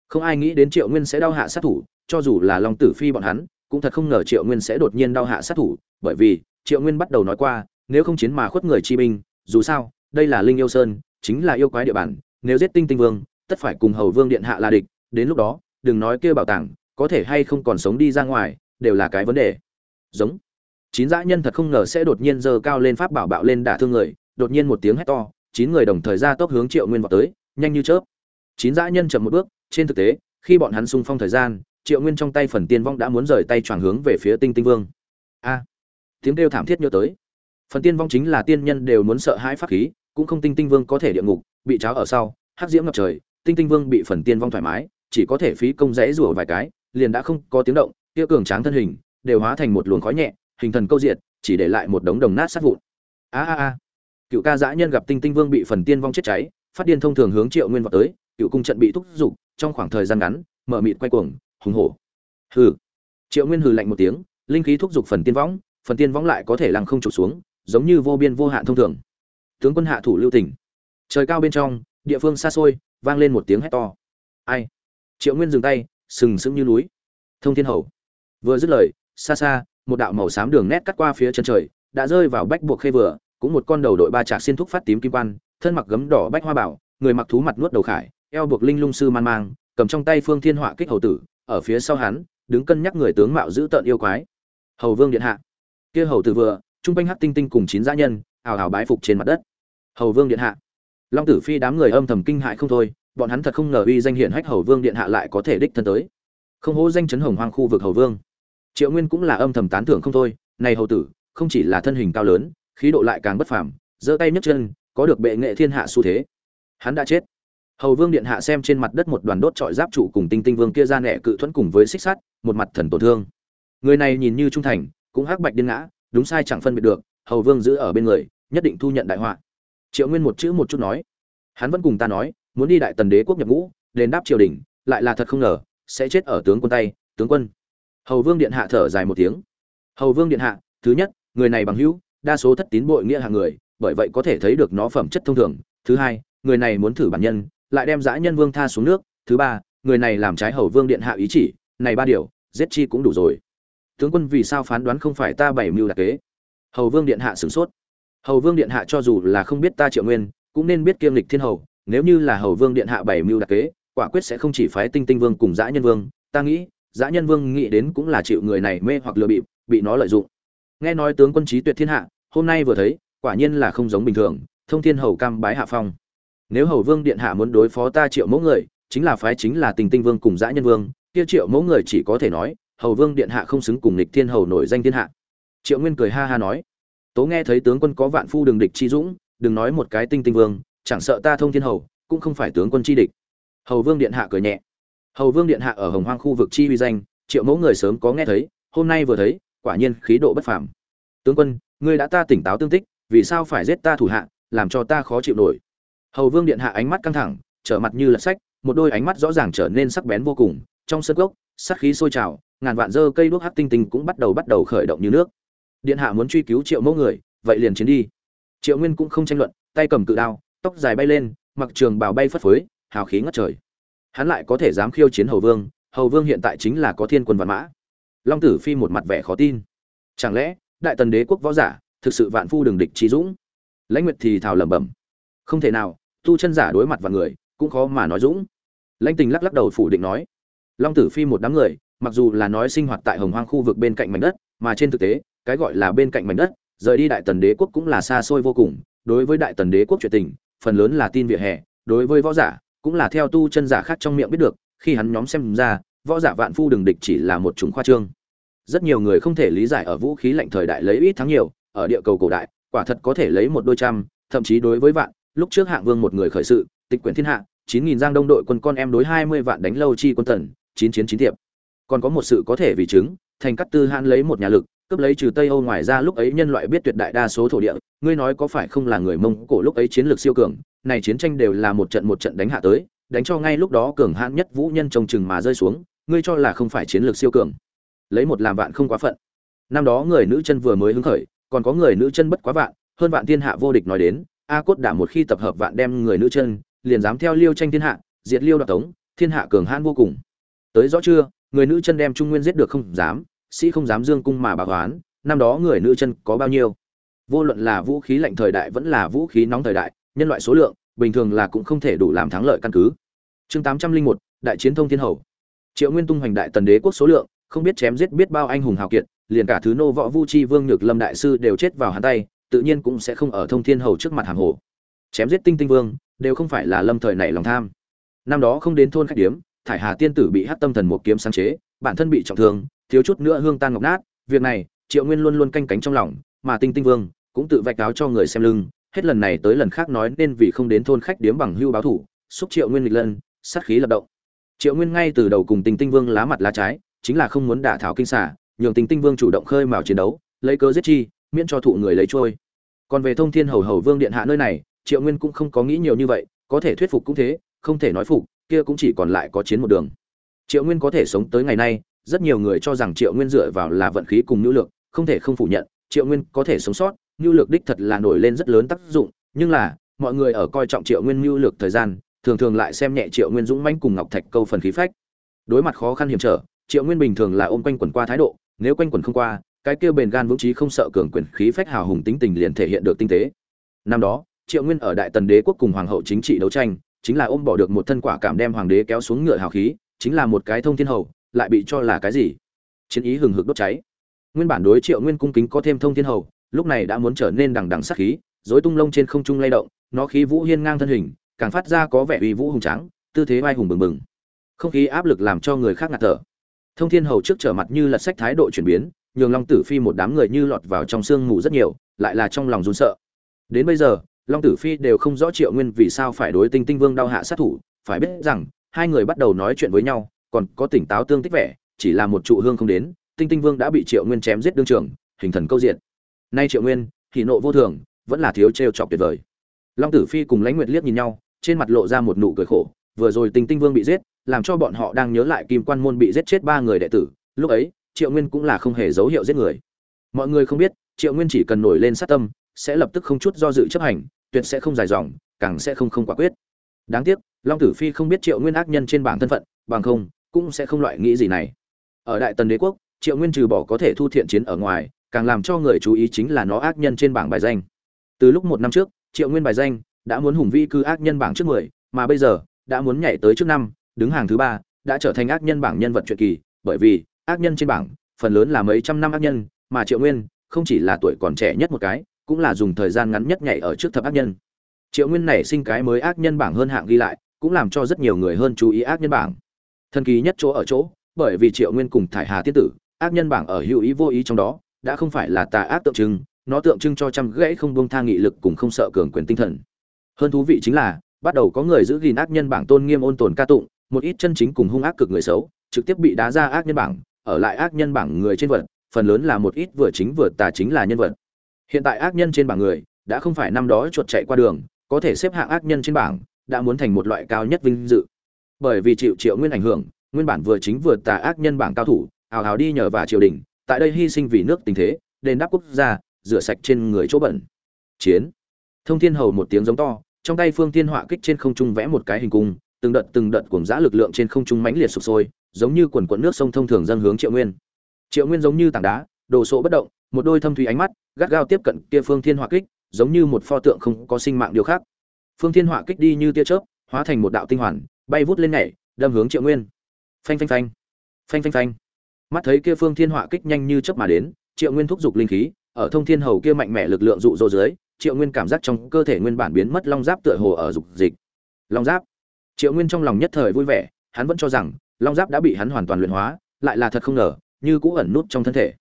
Không ai nghĩ đến triệu nguyên sẽ đau hạ sát thủ, cho dù là long tử phi bọn hắn, cũng thật không ngờ triệu nguyên sẽ đột nhiên đau hạ sát thủ, bởi vì triệu nguyên bắt đầu nói qua nếu không chiến mà khuất người chi binh, dù sao, đây là linh yêu sơn, chính là yêu quái địa bàn, nếu giết tinh tinh vương, tất phải cùng hầu vương điện hạ là địch, đến lúc đó, đừng nói kia bảo tàng, có thể hay không còn sống đi ra ngoài, đều là cái vấn đề. Giống. Chín dã nhân thật không ngờ sẽ đột nhiên giơ cao lên pháp bảo bạo lên đả thương người, đột nhiên một tiếng hét to, chín người đồng thời ra tốc hướng triệu nguyên vào tới, nhanh như chớp. Chín dã nhân chậm một bước, trên thực tế, khi bọn hắn xung phong thời gian, triệu nguyên trong tay phần tiên vong đã muốn rời tay choàng hướng về phía tinh tinh vương. A. Tiếng kêu thảm thiết nhớ tới phần tiên vong chính là tiên nhân đều muốn sợ hãi pháp khí cũng không tinh tinh vương có thể địa ngục bị cháo ở sau hắc diễm ngập trời tinh tinh vương bị phần tiên vong thoải mái chỉ có thể phí công rẽ rủa vài cái liền đã không có tiếng động Tiêu cường tráng thân hình đều hóa thành một luồng khói nhẹ hình thần câu diệt chỉ để lại một đống đồng nát sát vụn. A a a. Cựu ca dã nhân gặp tinh tinh vương bị phần tiên vong chết cháy phát điên thông thường hướng triệu nguyên vào tới cựu cung trận bị thúc giục trong khoảng thời gian ngắn mở mịt quay cuồng hùng hổ. Hừ. Triệu nguyên hừ lạnh một tiếng linh khí thúc giục phần tiên vong, phần tiên vong lại có thể lăng không trục xuống giống như vô biên vô hạn thông thường. Tướng quân hạ thủ lưu tỉnh trời cao bên trong, địa phương xa xôi, vang lên một tiếng hét to. Ai? Triệu nguyên dừng tay, sừng sững như núi. Thông thiên hầu. Vừa dứt lời, xa xa, một đạo màu xám đường nét cắt qua phía chân trời, đã rơi vào bách buộc khê vừa, cũng một con đầu đội ba trạc xiên thúc phát tím kim quan, thân mặc gấm đỏ bách hoa bảo, người mặc thú mặt nuốt đầu khải, eo buộc linh lung sư man mang, cầm trong tay phương thiên họa kích hầu tử, ở phía sau hắn, đứng cân nhắc người tướng mạo giữ tợn yêu quái. Hầu vương điện hạ. Kia hầu tử vừa trung quanh hắc tinh tinh cùng chín dã nhân, ào ào bái phục trên mặt đất. Hầu vương điện hạ. Long tử phi đám người âm thầm kinh hại không thôi, bọn hắn thật không ngờ uy danh hiển hách hầu vương điện hạ lại có thể đích thân tới. Không hố danh chấn hồng hoang khu vực hầu vương. Triệu nguyên cũng là âm thầm tán thưởng không thôi, này hầu tử, không chỉ là thân hình cao lớn, khí độ lại càng bất phàm, giơ tay nhấc chân, có được bệ nghệ thiên hạ xu thế. Hắn đã chết. Hầu vương điện hạ xem trên mặt đất một đoàn đốt trọi giáp trụ cùng tinh tinh vương kia ra nẻ cự thuẫn cùng với xích sắt, một mặt thần tổn thương. Người này nhìn như trung thành, cũng hắc bạch điên ngã đúng sai chẳng phân biệt được, hầu vương giữ ở bên người, nhất định thu nhận đại họa. Triệu nguyên một chữ một chút nói. Hắn vẫn cùng ta nói, muốn đi đại tần đế quốc nhập ngũ, đền đáp triều đình, lại là thật không ngờ, sẽ chết ở tướng quân tay, tướng quân. Hầu vương điện hạ thở dài một tiếng. Hầu vương điện hạ, thứ nhất, người này bằng hữu, đa số thất tín bội nghĩa hàng người, bởi vậy có thể thấy được nó phẩm chất thông thường. Thứ hai, người này muốn thử bản nhân, lại đem dã nhân vương tha xuống nước. Thứ ba, người này làm trái hầu vương điện hạ ý chỉ, này ba điều, giết chi cũng đủ rồi tướng quân vì sao phán đoán không phải ta bảy mưu đặc kế? Hầu vương điện hạ sửng sốt. Hầu vương điện hạ cho dù là không biết ta triệu nguyên, cũng nên biết kiêm lịch thiên hầu. Nếu như là hầu vương điện hạ bảy mưu đặc kế, quả quyết sẽ không chỉ phái tinh tinh vương cùng dã nhân vương. Ta nghĩ, dã nhân vương nghĩ đến cũng là chịu người này mê hoặc lừa bịp, bị nó lợi dụng. Nghe nói tướng quân trí tuyệt thiên hạ, hôm nay vừa thấy, quả nhiên là không giống bình thường, thông thiên hầu cam bái hạ phong. Nếu hầu vương điện hạ muốn đối phó ta triệu mẫu người, chính là phái chính là tình tinh vương cùng dã nhân vương, kia triệu mẫu người chỉ có thể nói hầu vương điện hạ không xứng cùng lịch thiên hầu nổi danh thiên hạ. Triệu nguyên cười ha ha nói, tố nghe thấy tướng quân có vạn phu đường địch chi dũng, đừng nói một cái tinh tinh vương, chẳng sợ ta thông thiên hầu, cũng không phải tướng quân chi địch. Hầu vương điện hạ cười nhẹ. Hầu vương điện hạ ở hồng hoang khu vực chi uy danh, triệu mẫu người sớm có nghe thấy, hôm nay vừa thấy, quả nhiên khí độ bất phàm. Tướng quân, ngươi đã ta tỉnh táo tương tích, vì sao phải giết ta thủ hạ, làm cho ta khó chịu nổi? Hầu vương điện hạ ánh mắt căng thẳng, trở mặt như lật sách, một đôi ánh mắt rõ ràng trở nên sắc bén vô cùng, trong sân gốc sát khí sôi trào, ngàn vạn dơ cây đuốc hắc tinh tinh cũng bắt đầu bắt đầu khởi động như nước. Điện hạ muốn truy cứu triệu mẫu người, vậy liền chiến đi. Triệu nguyên cũng không tranh luận, tay cầm cự đao, tóc dài bay lên, mặc trường bào bay phất phới, hào khí ngất trời. Hắn lại có thể dám khiêu chiến hầu vương hầu vương hiện tại chính là có thiên quân vạn mã. Long tử phi một mặt vẻ khó tin. Chẳng lẽ, đại tần đế quốc võ giả, thực sự vạn phu đường địch chi dũng? Lãnh nguyệt thì thào lẩm bẩm. Không thể nào, tu chân giả đối mặt vào người, cũng khó mà nói dũng. Lãnh tình lắc lắc đầu phủ định nói long tử phi một đám người, mặc dù là nói sinh hoạt tại hồng hoang khu vực bên cạnh mảnh đất, mà trên thực tế, cái gọi là bên cạnh mảnh đất, rời đi đại tần đế quốc cũng là xa xôi vô cùng. Đối với đại tần đế quốc chuyện tình, phần lớn là tin vỉa hè, đối với võ giả cũng là theo tu chân giả khác trong miệng biết được, khi hắn nhóm xem ra, võ giả vạn phu đường địch chỉ là một chủng khoa trương. Rất nhiều người không thể lý giải ở vũ khí lạnh thời đại lấy ít thắng nhiều, ở địa cầu cổ đại, quả thật có thể lấy một đôi trăm, thậm chí đối với vạn, lúc trước hạng vương một người khởi sự, tịch quyển thiên hạ, chín nghìn giang đông đội quân con em đối hai mươi vạn đánh lâu chi quân tần chín chiến chín tiệp. Còn có một sự có thể vì chứng, thành cắt tư hãn lấy một nhà lực, cướp lấy trừ tây âu ngoài ra lúc ấy nhân loại biết tuyệt đại đa số thổ địa, ngươi nói có phải không là người mông cổ lúc ấy chiến lược siêu cường, này chiến tranh đều là một trận một trận đánh hạ tới, đánh cho ngay lúc đó cường hãn nhất vũ nhân trông chừng mà rơi xuống, ngươi cho là không phải chiến lược siêu cường. Lấy một làm vạn không quá phận. Năm đó người nữ chân vừa mới hứng khởi, còn có người nữ chân bất quá vạn, hơn vạn thiên hạ vô địch nói đến, a cốt đã một khi tập hợp vạn đem người nữ chân, liền dám theo liêu tranh thiên hạ, diệt liêu đoạt tống, thiên hạ cường hãn vô cùng tới rõ chưa, người nữ chân đem trung nguyên giết được không dám, sĩ không dám dương cung mà bà toán năm đó người nữ chân có bao nhiêu? Vô luận là vũ khí lạnh thời đại vẫn là vũ khí nóng thời đại, nhân loại số lượng, bình thường là cũng không thể đủ làm thắng lợi căn cứ. Chương tám trăm linh một, đại chiến thông thiên hầu. Triệu nguyên tung hoành đại tần đế quốc số lượng, không biết chém giết biết bao anh hùng hào kiệt, liền cả thứ nô võ vu chi vương nhược lâm đại sư đều chết vào hắn tay, tự nhiên cũng sẽ không ở thông thiên hầu trước mặt hàng hồ. Chém giết tinh tinh vương, đều không phải là lâm thời nảy lòng tham. Năm đó không đến thôn khách điếm thải hà tiên tử bị hát tâm thần một kiếm sáng chế, bản thân bị trọng thương, thiếu chút nữa hương tan ngọc nát, việc này, triệu nguyên luôn luôn canh cánh trong lòng, mà tinh tinh vương cũng tự vạch áo cho người xem lưng, hết lần này tới lần khác nói nên vì không đến thôn khách điếm bằng hưu báo thủ, xúc triệu nguyên lịch lân, sát khí lập động. Triệu nguyên ngay từ đầu cùng Tinh tinh vương lá mặt lá trái, chính là không muốn đả thảo kinh xả nhường Tinh tinh vương chủ động khơi mào chiến đấu, lấy cớ giết chi, miễn cho thụ người lấy trôi. Còn về thông thiên hầu hầu vương điện hạ nơi này, triệu nguyên cũng không có nghĩ nhiều như vậy, có thể thuyết phục cũng thế, không thể nói phục kia cũng chỉ còn lại có chiến một đường. Triệu nguyên có thể sống tới ngày nay, rất nhiều người cho rằng triệu nguyên dựa vào là vận khí cùng nhu lược không thể không phủ nhận, triệu nguyên có thể sống sót, nhu lược đích thật là nổi lên rất lớn tác dụng, nhưng là, mọi người ở coi trọng triệu nguyên nhu lược thời gian, thường thường lại xem nhẹ triệu nguyên dũng manh cùng ngọc thạch câu phần khí phách. Đối mặt khó khăn hiểm trở, triệu nguyên bình thường là ôm quanh quẩn qua thái độ, nếu quanh quẩn không qua, cái kia bền gan vững trí không sợ cường quyền khí phách hào hùng tính tình liền thể hiện được tinh tế. Năm đó, triệu nguyên ở đại tần đế quốc cùng hoàng hậu chính trị đấu tranh chính là ôm bỏ được một thân quả cảm đem hoàng đế kéo xuống ngựa hào khí, chính là một cái thông thiên hầu, lại bị cho là cái gì? Chiến ý hừng hực đốt cháy. Nguyên bản đối triệu nguyên cung kính có thêm thông thiên hầu, lúc này đã muốn trở nên đằng đằng sắc khí dối tung lông trên không trung lay động, nó khí vũ hiên ngang thân hình, càng phát ra có vẻ uy vũ hùng tráng, tư thế vai hùng bừng bừng. Không khí áp lực làm cho người khác ngạt thở. Thông thiên hầu trước trở mặt như lật sách thái độ chuyển biến, nhường long tử phi một đám người như lọt vào trong sương mù rất nhiều, lại là trong lòng run sợ. Đến bây giờ long tử phi đều không rõ triệu nguyên vì sao phải đối tinh tinh vương đau hạ sát thủ, phải biết rằng, hai người bắt đầu nói chuyện với nhau, còn có tỉnh táo tương tích vẻ, chỉ là một trụ hương không đến, tinh tinh vương đã bị triệu nguyên chém giết đương trường, hình thần câu diện nay triệu nguyên thì nộ vô thường, vẫn là thiếu trêu chọc tuyệt vời. Long tử phi cùng lãnh nguyệt liếc nhìn nhau, trên mặt lộ ra một nụ cười khổ, vừa rồi tinh tinh vương bị giết, làm cho bọn họ đang nhớ lại kim quan môn bị giết chết ba người đệ tử, lúc ấy, triệu nguyên cũng là không hề dấu hiệu giết người. Mọi người không biết, triệu nguyên chỉ cần nổi lên sát tâm, sẽ lập tức không chút do dự chấp hành tuyệt sẽ không dài dòng, càng sẽ không không quả quyết. Đáng tiếc, long tử phi không biết triệu nguyên ác nhân trên bảng thân phận, bằng không, cũng sẽ không loại nghĩ gì này. Ở đại tần đế quốc, triệu nguyên trừ bỏ có thể thu thiện chiến ở ngoài, càng làm cho người chú ý chính là nó ác nhân trên bảng bài danh. Từ lúc một năm trước, triệu nguyên bài danh đã muốn hùng vi cư ác nhân bảng trước mười, mà bây giờ đã muốn nhảy tới trước năm, đứng hàng thứ ba, đã trở thành ác nhân bảng nhân vật truyện kỳ, bởi vì ác nhân trên bảng phần lớn là mấy trăm năm ác nhân, mà triệu nguyên không chỉ là tuổi còn trẻ nhất một cái cũng là dùng thời gian ngắn nhất nhảy ở trước thập ác nhân. Triệu nguyên này sinh cái mới ác nhân bảng hơn hạng ghi lại, cũng làm cho rất nhiều người hơn chú ý ác nhân bảng. Thần kỳ nhất chỗ ở chỗ, bởi vì triệu nguyên cùng thải hà tiết tử, ác nhân bảng ở hữu ý vô ý trong đó, đã không phải là tà ác tượng trưng, nó tượng trưng cho trăm gãy không buông tha nghị lực cùng không sợ cường quyền tinh thần. Hơn thú vị chính là, bắt đầu có người giữ gìn ác nhân bảng tôn nghiêm ôn tồn ca tụng, một ít chân chính cùng hung ác cực người xấu, trực tiếp bị đá ra ác nhân bảng, ở lại ác nhân bảng người trên vật, phần lớn là một ít vừa chính vừa tà chính là nhân vật hiện tại ác nhân trên bảng người, đã không phải năm đó chuột chạy qua đường, có thể xếp hạng ác nhân trên bảng, đã muốn thành một loại cao nhất vinh dự. Bởi vì chịu triệu nguyên ảnh hưởng, nguyên bản vừa chính vừa tà ác nhân bảng cao thủ ào ào đi nhờ vả triều đình, tại đây hy sinh vì nước tình thế, đền đáp quốc gia, rửa sạch trên người chỗ bẩn. Chiến. Thông thiên hầu một tiếng giống to, trong tay phương thiên họa kích trên không trung vẽ một cái hình cung, từng đợt từng đợt cuồng dã lực lượng trên không trung mãnh liệt sụp sôi, giống như quần quần nước sông thông thường dâng hướng triệu nguyên. Triệu nguyên giống như tảng đá, đồ sộ bất động một đôi thâm thủy ánh mắt, gắt gao tiếp cận kia phương thiên hỏa kích, giống như một pho tượng không có sinh mạng điều khác. Phương thiên hỏa kích đi như tia chớp, hóa thành một đạo tinh hoàn, bay vút lên nhảy, đâm hướng triệu nguyên. Phanh phanh phanh. Phanh phanh phanh. Mắt thấy kia phương thiên hỏa kích nhanh như chớp mà đến, triệu nguyên thúc giục linh khí, ở thông thiên hầu kia mạnh mẽ lực lượng dụ dỗ dưới, triệu nguyên cảm giác trong cơ thể nguyên bản biến mất long giáp tựa hồ ở dục dịch. Long giáp. Triệu nguyên trong lòng nhất thời vui vẻ, hắn vẫn cho rằng, long giáp đã bị hắn hoàn toàn luyện hóa, lại là thật không ngờ, như cũ ẩn nút trong thân thể.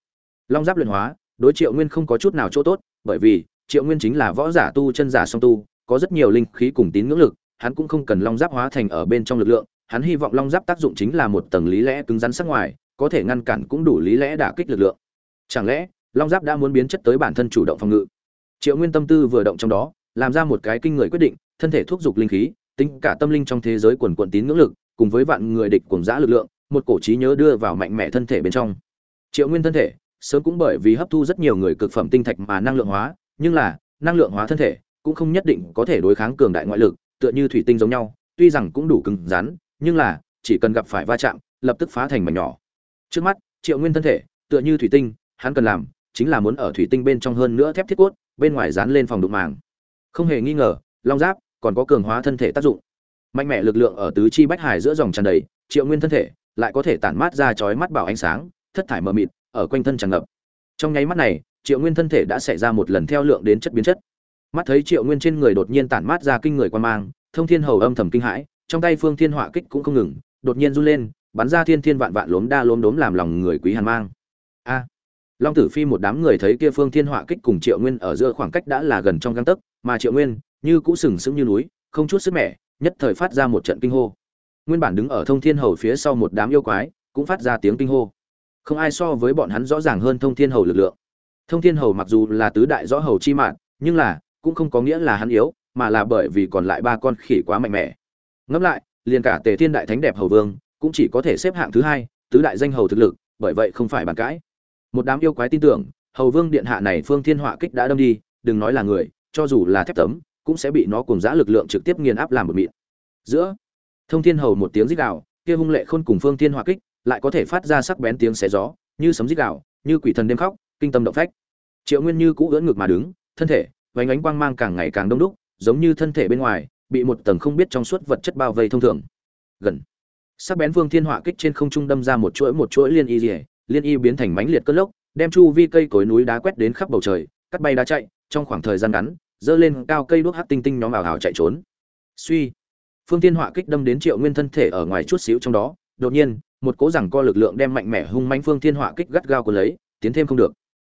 Long giáp luyện hóa đối triệu nguyên không có chút nào chỗ tốt, bởi vì triệu nguyên chính là võ giả tu, chân giả song tu, có rất nhiều linh khí cùng tín ngưỡng lực, hắn cũng không cần long giáp hóa thành ở bên trong lực lượng, hắn hy vọng long giáp tác dụng chính là một tầng lý lẽ cứng rắn sắc ngoài, có thể ngăn cản cũng đủ lý lẽ đả kích lực lượng. Chẳng lẽ long giáp đã muốn biến chất tới bản thân chủ động phòng ngự? Triệu nguyên tâm tư vừa động trong đó, làm ra một cái kinh người quyết định, thân thể thúc giục linh khí, tính cả tâm linh trong thế giới quần quận tín ngưỡng lực, cùng với vạn người địch cùng giã lực lượng, một cổ trí nhớ đưa vào mạnh mẽ thân thể bên trong. Triệu nguyên thân thể sớm cũng bởi vì hấp thu rất nhiều người cực phẩm tinh thạch mà năng lượng hóa, nhưng là, năng lượng hóa thân thể cũng không nhất định có thể đối kháng cường đại ngoại lực, tựa như thủy tinh giống nhau, tuy rằng cũng đủ cứng rắn, nhưng là, chỉ cần gặp phải va chạm, lập tức phá thành mảnh nhỏ. Trước mắt, triệu nguyên thân thể, tựa như thủy tinh, hắn cần làm chính là muốn ở thủy tinh bên trong hơn nữa thép thiết cốt, bên ngoài dán lên phòng đụng màng. Không hề nghi ngờ, long giáp còn có cường hóa thân thể tác dụng. Mạnh mẽ lực lượng ở tứ chi bách hải giữa dòng tràn đầy, triệu nguyên thân thể lại có thể tản mát ra chói mắt bảo ánh sáng, thất thải mờ mịt ở quanh thân tràn ngập. Trong nháy mắt này, triệu nguyên thân thể đã xảy ra một lần theo lượng đến chất biến chất. Mắt thấy triệu nguyên trên người đột nhiên tản mát ra kinh người quan mang, thông thiên hầu âm thầm kinh hãi, trong tay phương thiên họa kích cũng không ngừng, đột nhiên run lên, bắn ra thiên thiên vạn vạn lốm đa lốm đốm làm lòng người quý hàn mang. A! Long tử phi một đám người thấy kia phương thiên họa kích cùng triệu nguyên ở giữa khoảng cách đã là gần trong găng tấc, mà triệu nguyên như cũ sừng sững như núi, không chút sức mẻ, nhất thời phát ra một trận kinh hô. Nguyên bản đứng ở thông thiên hầu phía sau một đám yêu quái cũng phát ra tiếng kinh hô không ai so với bọn hắn rõ ràng hơn thông thiên hầu lực lượng. Thông thiên hầu mặc dù là tứ đại rõ hầu chi mạng, nhưng là, cũng không có nghĩa là hắn yếu, mà là bởi vì còn lại ba con khỉ quá mạnh mẽ. Ngẫm lại, liền cả tề thiên đại thánh đẹp hầu vương, cũng chỉ có thể xếp hạng thứ hai, tứ đại danh hầu thực lực, bởi vậy không phải bàn cãi. Một đám yêu quái tin tưởng, hầu vương điện hạ này phương thiên họa kích đã đâm đi, đừng nói là người, cho dù là thép tấm, cũng sẽ bị nó cùng giã lực lượng trực tiếp nghiền áp làm một mịn. Giữa, thông thiên hầu một tiếng rít gào, kia hung lệ khôn cùng phương thiên họa kích lại có thể phát ra sắc bén tiếng xé gió như sấm rít gạo, như quỷ thần đêm khóc kinh tâm động phách. Triệu nguyên như cũ ưỡn ngực mà đứng thân thể vánh ánh quang mang càng ngày càng đông đúc giống như thân thể bên ngoài bị một tầng không biết trong suốt vật chất bao vây thông thường. Gần. Sắc bén Vương thiên họa kích trên không trung đâm ra một chuỗi một chuỗi liên y rỉa liên y biến thành mánh liệt cất lốc đem chu vi cây cối núi đá quét đến khắp bầu trời cắt bay đá chạy trong khoảng thời gian ngắn dơ lên cao cây đuốc hát tinh tinh nhóm ảo ảo chạy trốn. Suy. Phương thiên họa kích đâm đến triệu nguyên thân thể ở ngoài chút xíu trong đó đột nhiên một cố rằng co lực lượng đem mạnh mẽ hung manh phương thiên họa kích gắt gao của lấy, tiến thêm không được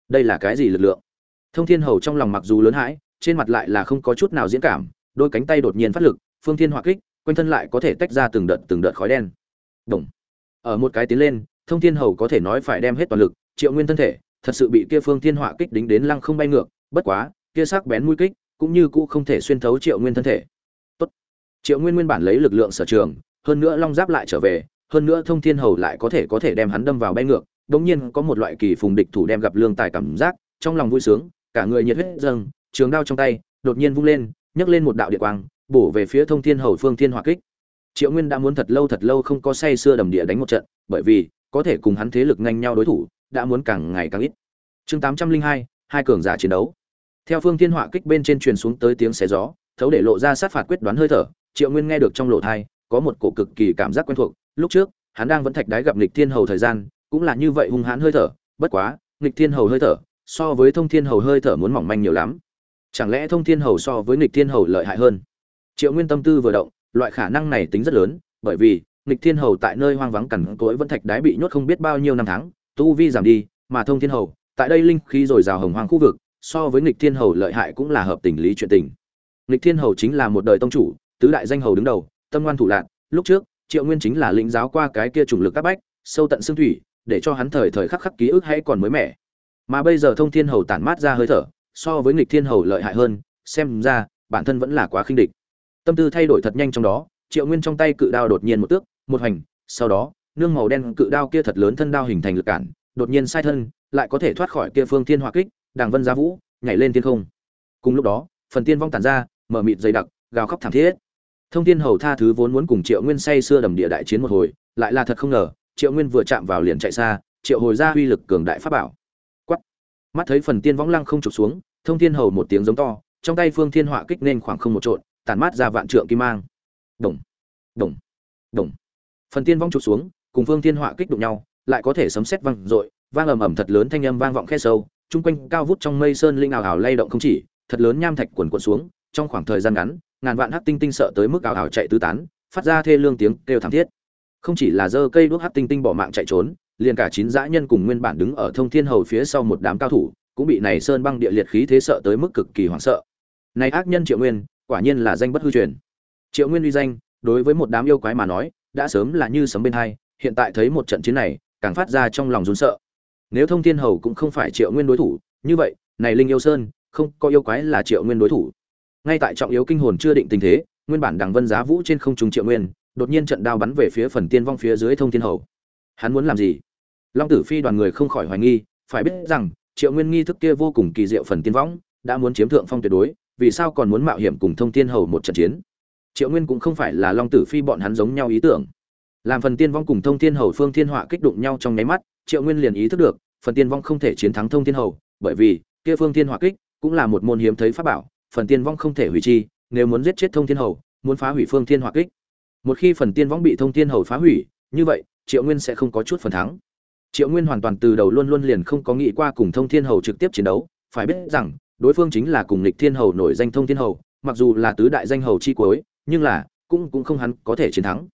đây là cái gì lực lượng thông thiên hầu trong lòng mặc dù lớn hãi, trên mặt lại là không có chút nào diễn cảm, đôi cánh tay đột nhiên phát lực, phương thiên họa kích, quanh thân lại có thể tách ra từng đợt từng đợt khói đen Đồng. ở một cái tiến lên, thông thiên hầu có thể nói phải đem hết toàn lực, triệu nguyên thân thể, thật sự bị kia phương thiên họa kích đính đến lăng không bay ngược, bất quá, kia sắc bén mũi kích cũng như cũ không thể xuyên thấu triệu nguyên thân thể Tốt. triệu nguyên nguyên bản lấy lực lượng sở trường, hơn nữa long giáp lại trở về hơn nữa thông thiên hầu lại có thể có thể đem hắn đâm vào bay ngược, đống nhiên có một loại kỳ phùng địch thủ đem gặp lương tài cảm giác, trong lòng vui sướng, cả người nhiệt huyết dâng, trường đao trong tay đột nhiên vung lên, nhấc lên một đạo địa quang, bổ về phía thông thiên hầu phương thiên hỏa kích. Triệu nguyên đã muốn thật lâu thật lâu không có say xưa đầm địa đánh một trận, bởi vì có thể cùng hắn thế lực nhanh nhau đối thủ, đã muốn càng ngày càng ít. Chương tám trăm linh hai hai cường giả chiến đấu. Theo phương thiên hỏa kích bên trên truyền xuống tới tiếng xé gió, thấu để lộ ra sát phạt quyết đoán hơi thở, triệu nguyên nghe được trong lộ thai có một cổ cực kỳ cảm giác quen thuộc lúc trước, hắn đang vẫn thạch đái gặp nghịch thiên hầu thời gian, cũng là như vậy hung hãn hơi thở, bất quá, nghịch thiên hầu hơi thở, so với thông thiên hầu hơi thở muốn mỏng manh nhiều lắm. Chẳng lẽ thông thiên hầu so với nghịch thiên hầu lợi hại hơn? Triệu nguyên tâm tư vừa động, loại khả năng này tính rất lớn, bởi vì, nghịch thiên hầu tại nơi hoang vắng cằn cỗi vẫn thạch đái bị nhốt không biết bao nhiêu năm tháng, tu vi giảm đi, mà thông thiên hầu, tại đây linh khí dồi rào hồng hoang khu vực, so với nghịch thiên hầu lợi hại cũng là hợp tình lý chuyện tình. Nghịch thiên hầu chính là một đời tông chủ, tứ đại danh hầu đứng đầu, tâm ngoan thủ lạc lúc trước triệu nguyên chính là lĩnh giáo qua cái kia trùng lực các bách, sâu tận xương thủy, để cho hắn thời thời khắc khắc ký ức hay còn mới mẻ. Mà bây giờ thông thiên hầu tản mát ra hơi thở, so với nghịch thiên hầu lợi hại hơn, xem ra, bản thân vẫn là quá khinh địch. Tâm tư thay đổi thật nhanh trong đó, triệu nguyên trong tay cự đao đột nhiên một tước, một hành sau đó, nương màu đen cự đao kia thật lớn thân đao hình thành lực cản, đột nhiên sai thân, lại có thể thoát khỏi kia phương thiên hỏa kích, đàng vân giá vũ, nhảy lên thiên không. Cùng lúc đó, phần tiên vong tàn ra, mở mịt dày đặc, gào khóc thảm thiết thông thiên hầu tha thứ vốn muốn cùng triệu nguyên say xưa đầm địa đại chiến một hồi, lại là thật không ngờ, triệu nguyên vừa chạm vào liền chạy xa, triệu hồi ra uy lực cường đại pháp bảo. Quắt mắt thấy phần tiên võng lăng không trục xuống, thông thiên hầu một tiếng giống to, trong tay phương thiên họa kích nên khoảng không một trộn, tản mát ra vạn trượng kim mang. Đồng. Đồng. Đồng. Phần tiên võng trục xuống, cùng phương thiên họa kích đụng nhau, lại có thể sấm sét vang dội, vang ầm ầm thật lớn thanh âm vang vọng khe sâu, chung quanh cao vút trong mây sơn linh ảo ảo lay động không chỉ, thật lớn nham thạch quần quần xuống, trong khoảng thời gian ngắn ngàn vạn hắc tinh tinh sợ tới mức ảo ảo chạy tứ tán, phát ra thê lương tiếng kêu thảm thiết. Không chỉ là dơ cây đuốc hắc tinh tinh bỏ mạng chạy trốn, liền cả chín dã nhân cùng nguyên bản đứng ở thông thiên hầu phía sau một đám cao thủ, cũng bị này sơn băng địa liệt khí thế sợ tới mức cực kỳ hoảng sợ. Này ác nhân triệu nguyên, quả nhiên là danh bất hư truyền. Triệu nguyên uy danh, đối với một đám yêu quái mà nói, đã sớm là như sấm bên hai, hiện tại thấy một trận chiến này, càng phát ra trong lòng run sợ. Nếu thông thiên hầu cũng không phải triệu nguyên đối thủ, như vậy, này linh yêu sơn, không có yêu quái là triệu nguyên đối thủ ngay tại trọng yếu kinh hồn chưa định tình thế, nguyên bản đằng vân giá vũ trên không trung triệu nguyên, đột nhiên trận đao bắn về phía phần tiên vong phía dưới thông thiên hầu. Hắn muốn làm gì? Long tử phi đoàn người không khỏi hoài nghi, phải biết rằng, triệu nguyên nghi thức kia vô cùng kỳ diệu phần tiên võng đã muốn chiếm thượng phong tuyệt đối, vì sao còn muốn mạo hiểm cùng thông thiên hầu một trận chiến? Triệu nguyên cũng không phải là long tử phi bọn hắn giống nhau ý tưởng. Làm phần tiên vong cùng thông thiên hầu phương thiên họa kích đụng nhau trong nháy mắt, triệu nguyên liền ý thức được, phần tiên vong không thể chiến thắng thông thiên hầu, bởi vì, kia phương thiên họa kích cũng là một môn hiếm thấy pháp bảo phần tiên vong không thể hủy chi, nếu muốn giết chết thông thiên hầu, muốn phá hủy phương thiên hỏa kích. Một khi phần tiên vong bị thông thiên hầu phá hủy, như vậy, triệu nguyên sẽ không có chút phần thắng. Triệu nguyên hoàn toàn từ đầu luôn luôn liền không có nghĩ qua cùng thông thiên hầu trực tiếp chiến đấu. Phải biết rằng, đối phương chính là cùng lịch thiên hầu nổi danh thông thiên hầu, mặc dù là tứ đại danh hầu chi cuối, nhưng là, cũng cũng không hắn có thể chiến thắng.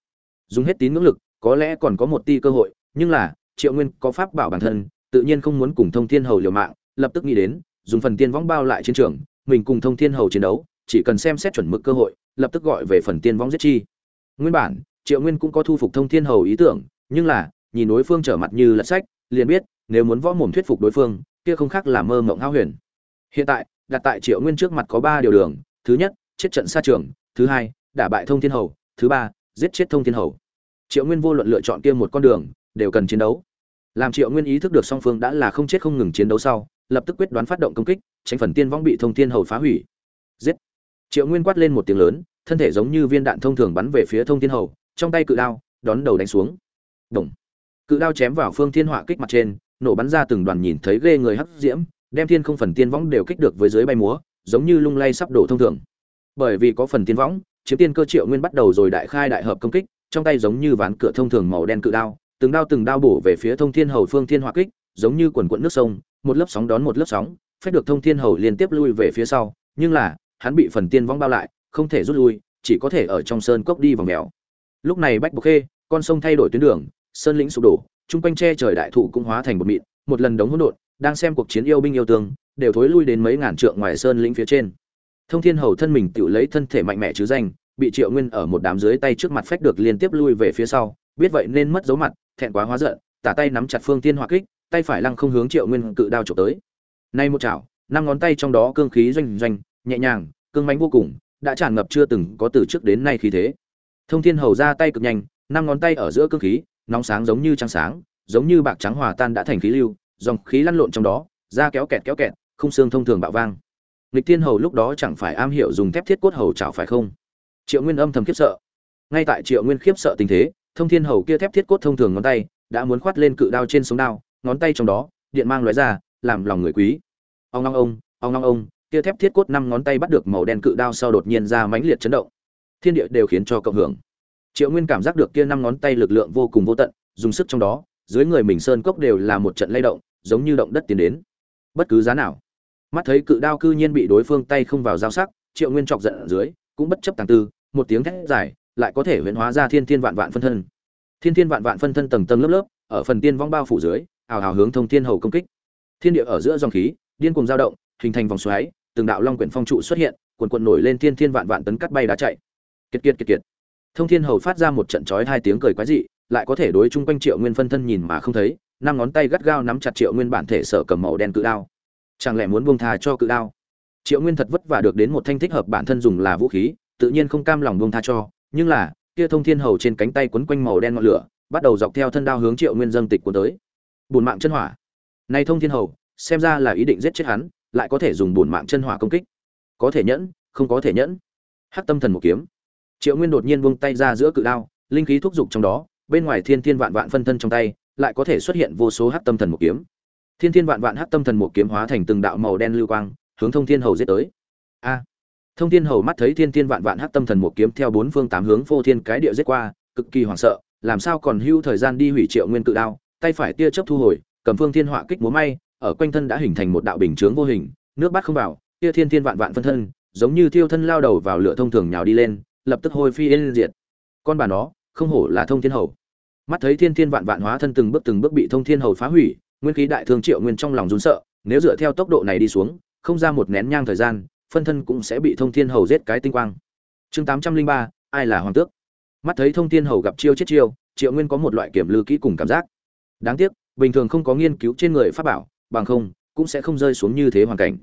Dùng hết tín ngưỡng lực, có lẽ còn có một ti cơ hội, nhưng là, triệu nguyên có pháp bảo bản thân, tự nhiên không muốn cùng thông thiên hầu liều mạng, lập tức nghĩ đến, dùng phần tiên võng bao lại chiến trường mình cùng thông thiên hầu chiến đấu, chỉ cần xem xét chuẩn mực cơ hội, lập tức gọi về phần tiên võng giết chi. Nguyên bản, triệu nguyên cũng có thu phục thông thiên hầu ý tưởng, nhưng là, nhìn đối phương trở mặt như lật sách, liền biết, nếu muốn võ mồm thuyết phục đối phương, kia không khác là mơ mộng hao huyền. Hiện tại, đặt tại triệu nguyên trước mặt có ba điều đường, thứ nhất, chết trận xa trường, thứ hai, đả bại thông thiên hầu, thứ ba, giết chết thông thiên hầu. Triệu nguyên vô luận lựa chọn kia một con đường, đều cần chiến đấu. Làm triệu nguyên ý thức được song phương đã là không chết không ngừng chiến đấu sau lập tức quyết đoán phát động công kích, tránh phần tiên vong bị thông thiên hầu phá hủy. Giết! Triệu nguyên quát lên một tiếng lớn, thân thể giống như viên đạn thông thường bắn về phía thông thiên hầu, trong tay cự đao, đón đầu đánh xuống. Đồng! Cự đao chém vào phương thiên họa kích mặt trên, nổ bắn ra từng đoàn nhìn thấy ghê người hấp diễm, đem thiên không phần tiên võng đều kích được với dưới bay múa, giống như lung lay sắp đổ thông thường. Bởi vì có phần tiên võng chiếm tiên cơ triệu nguyên bắt đầu rồi đại khai đại hợp công kích, trong tay giống như ván cửa thông thường màu đen cự đao, từng đao từng đao bổ về phía thông thiên hầu phương thiên hỏa kích, giống như quần quận nước sông một lớp sóng đón một lớp sóng phách được thông thiên hầu liên tiếp lui về phía sau nhưng là hắn bị phần tiên vong bao lại không thể rút lui chỉ có thể ở trong sơn cốc đi vòng mèo. Lúc này bách bộc khê con sông thay đổi tuyến đường sơn lĩnh sụp đổ trung quanh che trời đại thụ cũng hóa thành một mịn một lần đống hỗn độn đang xem cuộc chiến yêu binh yêu tướng, đều thối lui đến mấy ngàn trượng ngoài sơn lĩnh phía trên. Thông thiên hầu thân mình tự lấy thân thể mạnh mẽ chứ danh bị triệu nguyên ở một đám dưới tay trước mặt phách được liên tiếp lui về phía sau biết vậy nên mất dấu mặt thẹn quá hóa giận tả tay nắm chặt phương tiên hỏa kích tay phải lăng không hướng triệu nguyên cự đao trộm tới. Nay một chảo, năm ngón tay trong đó cương khí doanh doanh, nhẹ nhàng, cương mánh vô cùng, đã tràn ngập chưa từng có từ trước đến nay khí thế. Thông thiên hầu ra tay cực nhanh, năm ngón tay ở giữa cương khí, nóng sáng giống như trăng sáng, giống như bạc trắng hòa tan đã thành khí lưu, dòng khí lăn lộn trong đó da kéo kẹt kéo kẹt, không xương thông thường bạo vang. Lịch thiên hầu lúc đó chẳng phải am hiểu dùng thép thiết cốt hầu chảo phải không? Triệu nguyên âm thầm khiếp sợ. Ngay tại triệu nguyên khiếp sợ tình thế, thông thiên hầu kia thép thiết cốt thông thường ngón tay, đã muốn khoát lên cự đao trên sống đao ngón tay trong đó, điện mang lóe ra, làm lòng người quý. Ông long ông ông long ông, kia thép thiết cốt năm ngón tay bắt được màu đen cự đao sau đột nhiên ra mãnh liệt chấn động. Thiên địa đều khiến cho cộng hưởng. Triệu nguyên cảm giác được kia năm ngón tay lực lượng vô cùng vô tận, dùng sức trong đó, dưới người mình sơn cốc đều là một trận lay động, giống như động đất tiến đến. Bất cứ giá nào. Mắt thấy cự đao cư nhiên bị đối phương tay không vào giao sắc, triệu nguyên chọc giận ở dưới, cũng bất chấp tàng tư, một tiếng thét dài, lại có thể huyễn hóa ra thiên thiên vạn vạn phân thân. Thiên thiên vạn vạn phân thân tầng tầng lớp lớp, ở phần tiên vong bao phủ dưới ào ào hướng thông thiên hầu công kích. Thiên địa ở giữa dòng khí, điên cuồng dao động, hình thành vòng xoáy, từng đạo long quyển phong trụ xuất hiện quần quần nổi lên thiên thiên vạn vạn tấn cắt bay đá chạy. Kiệt kiệt kiệt kiệt. Thông thiên hầu phát ra một trận chói hai tiếng cười quái dị, lại có thể đối chung quanh triệu nguyên phân thân nhìn mà không thấy, năm ngón tay gắt gao nắm chặt triệu nguyên bản thể sở cầm màu đen cự đao. Chẳng lẽ muốn buông tha cho cự đao? Triệu nguyên thật vất vả được đến một thanh thích hợp bản thân dùng là vũ khí, tự nhiên không cam lòng buông tha cho, nhưng là, kia thông thiên hầu trên cánh tay quấn quanh màu đen ngọn lửa, bắt đầu dọc theo thân đao hướng triệu nguyên dâng tịch cuốn tới bùn mạng chân hỏa. Nay thông thiên hầu, xem ra là ý định giết chết hắn, lại có thể dùng bùn mạng chân hỏa công kích. Có thể nhẫn, không có thể nhẫn. Hắc tâm thần một kiếm. Triệu nguyên đột nhiên buông tay ra giữa cự đao, linh khí thúc giục trong đó, bên ngoài thiên thiên vạn vạn phân thân trong tay, lại có thể xuất hiện vô số hắc tâm thần một kiếm. Thiên thiên vạn vạn hắc tâm thần một kiếm hóa thành từng đạo màu đen lưu quang, hướng thông thiên hầu giết tới. A. Thông thiên hầu mắt thấy thiên thiên vạn vạn hắc tâm thần một kiếm theo bốn phương tám hướng vô thiên cái địa giết qua, cực kỳ hoảng sợ, làm sao còn hưu thời gian đi hủy triệu nguyên cự đao tay phải tia chớp thu hồi, cầm phương thiên họa kích múa may, ở quanh thân đã hình thành một đạo bình chướng vô hình, nước bắt không vào, tia thiên thiên vạn vạn phân thân, giống như thiêu thân lao đầu vào lửa thông thường nhào đi lên, lập tức hôi phiên diệt. Con bà nó, không hổ là thông thiên hầu. Mắt thấy thiên thiên vạn vạn hóa thân từng bước từng bước bị thông thiên hầu phá hủy, nguyên khí đại thương triệu nguyên trong lòng run sợ, nếu dựa theo tốc độ này đi xuống, không ra một nén nhang thời gian, phân thân cũng sẽ bị thông thiên hầu giết cái tinh quang. Chương tám trăm linh ba, ai là hoàng tước? Mắt thấy thông thiên hầu gặp chiêu chết chiêu, triệu nguyên có một loại kiểm lư kỹ cùng cảm giác đáng tiếc, bình thường không có nghiên cứu trên người pháp bảo, bằng không, cũng sẽ không rơi xuống như thế hoàn cảnh.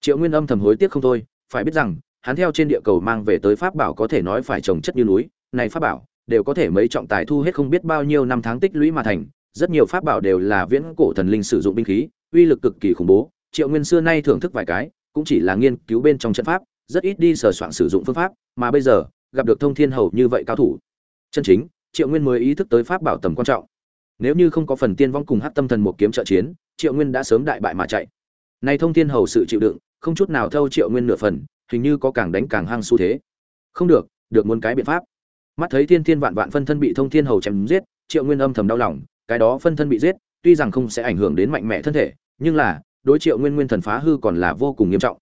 Triệu nguyên âm thầm hối tiếc không thôi, phải biết rằng, hắn theo trên địa cầu mang về tới pháp bảo có thể nói phải trồng chất như núi, này pháp bảo, đều có thể mấy trọng tài thu hết không biết bao nhiêu năm tháng tích lũy mà thành, rất nhiều pháp bảo đều là viễn cổ thần linh sử dụng binh khí, uy lực cực kỳ khủng bố. Triệu nguyên xưa nay thưởng thức vài cái, cũng chỉ là nghiên cứu bên trong trận pháp, rất ít đi sờ soạn sử dụng phương pháp, mà bây giờ, gặp được thông thiên hầu như vậy cao thủ. Chân chính, triệu nguyên mới ý thức tới pháp bảo tầm quan trọng nếu như không có phần tiên vong cùng hát tâm thần một kiếm trợ chiến, triệu nguyên đã sớm đại bại mà chạy. Nay thông thiên hầu sự chịu đựng, không chút nào thâu triệu nguyên nửa phần, hình như có càng đánh càng hăng xu thế. Không được được muốn cái biện pháp. Mắt thấy thiên thiên vạn vạn phân thân bị thông thiên hầu chém giết, triệu nguyên âm thầm đau lòng, cái đó phân thân bị giết, tuy rằng không sẽ ảnh hưởng đến mạnh mẽ thân thể, nhưng là, đối triệu nguyên nguyên thần phá hư còn là vô cùng nghiêm trọng.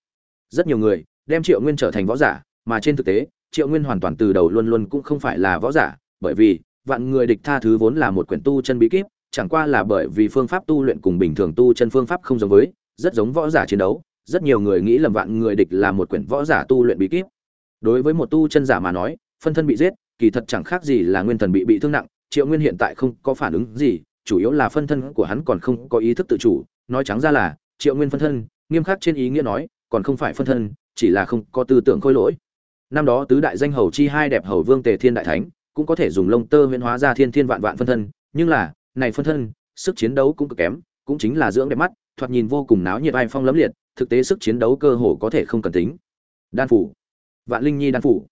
Rất nhiều người, đem triệu nguyên trở thành võ giả, mà trên thực tế, triệu nguyên hoàn toàn từ đầu luôn luôn cũng không phải là võ giả, bởi vì vạn người địch tha thứ vốn là một quyển tu chân bí kíp, chẳng qua là bởi vì phương pháp tu luyện cùng bình thường tu chân phương pháp không giống với, rất giống võ giả chiến đấu, rất nhiều người nghĩ lầm vạn người địch là một quyển võ giả tu luyện bí kíp. Đối với một tu chân giả mà nói, phân thân bị giết, kỳ thật chẳng khác gì là nguyên thần bị bị thương nặng, triệu nguyên hiện tại không có phản ứng gì, chủ yếu là phân thân của hắn còn không có ý thức tự chủ, nói trắng ra là, triệu nguyên phân thân, nghiêm khắc trên ý nghĩa nói, còn không phải phân thân, chỉ là không có tư tưởng khôi lỗi. Năm đó tứ đại danh hầu chi hai đẹp hầu vương tề thiên đại thánh cũng có thể dùng lông tơ huyễn hóa ra thiên thiên vạn vạn phân thân, nhưng là, này phân thân, sức chiến đấu cũng cực kém, cũng chính là dưỡng đẹp mắt, thoạt nhìn vô cùng náo nhiệt ai phong lấm liệt, thực tế sức chiến đấu cơ hồ có thể không cần tính. Đan phủ. Vạn linh nhi đan phủ.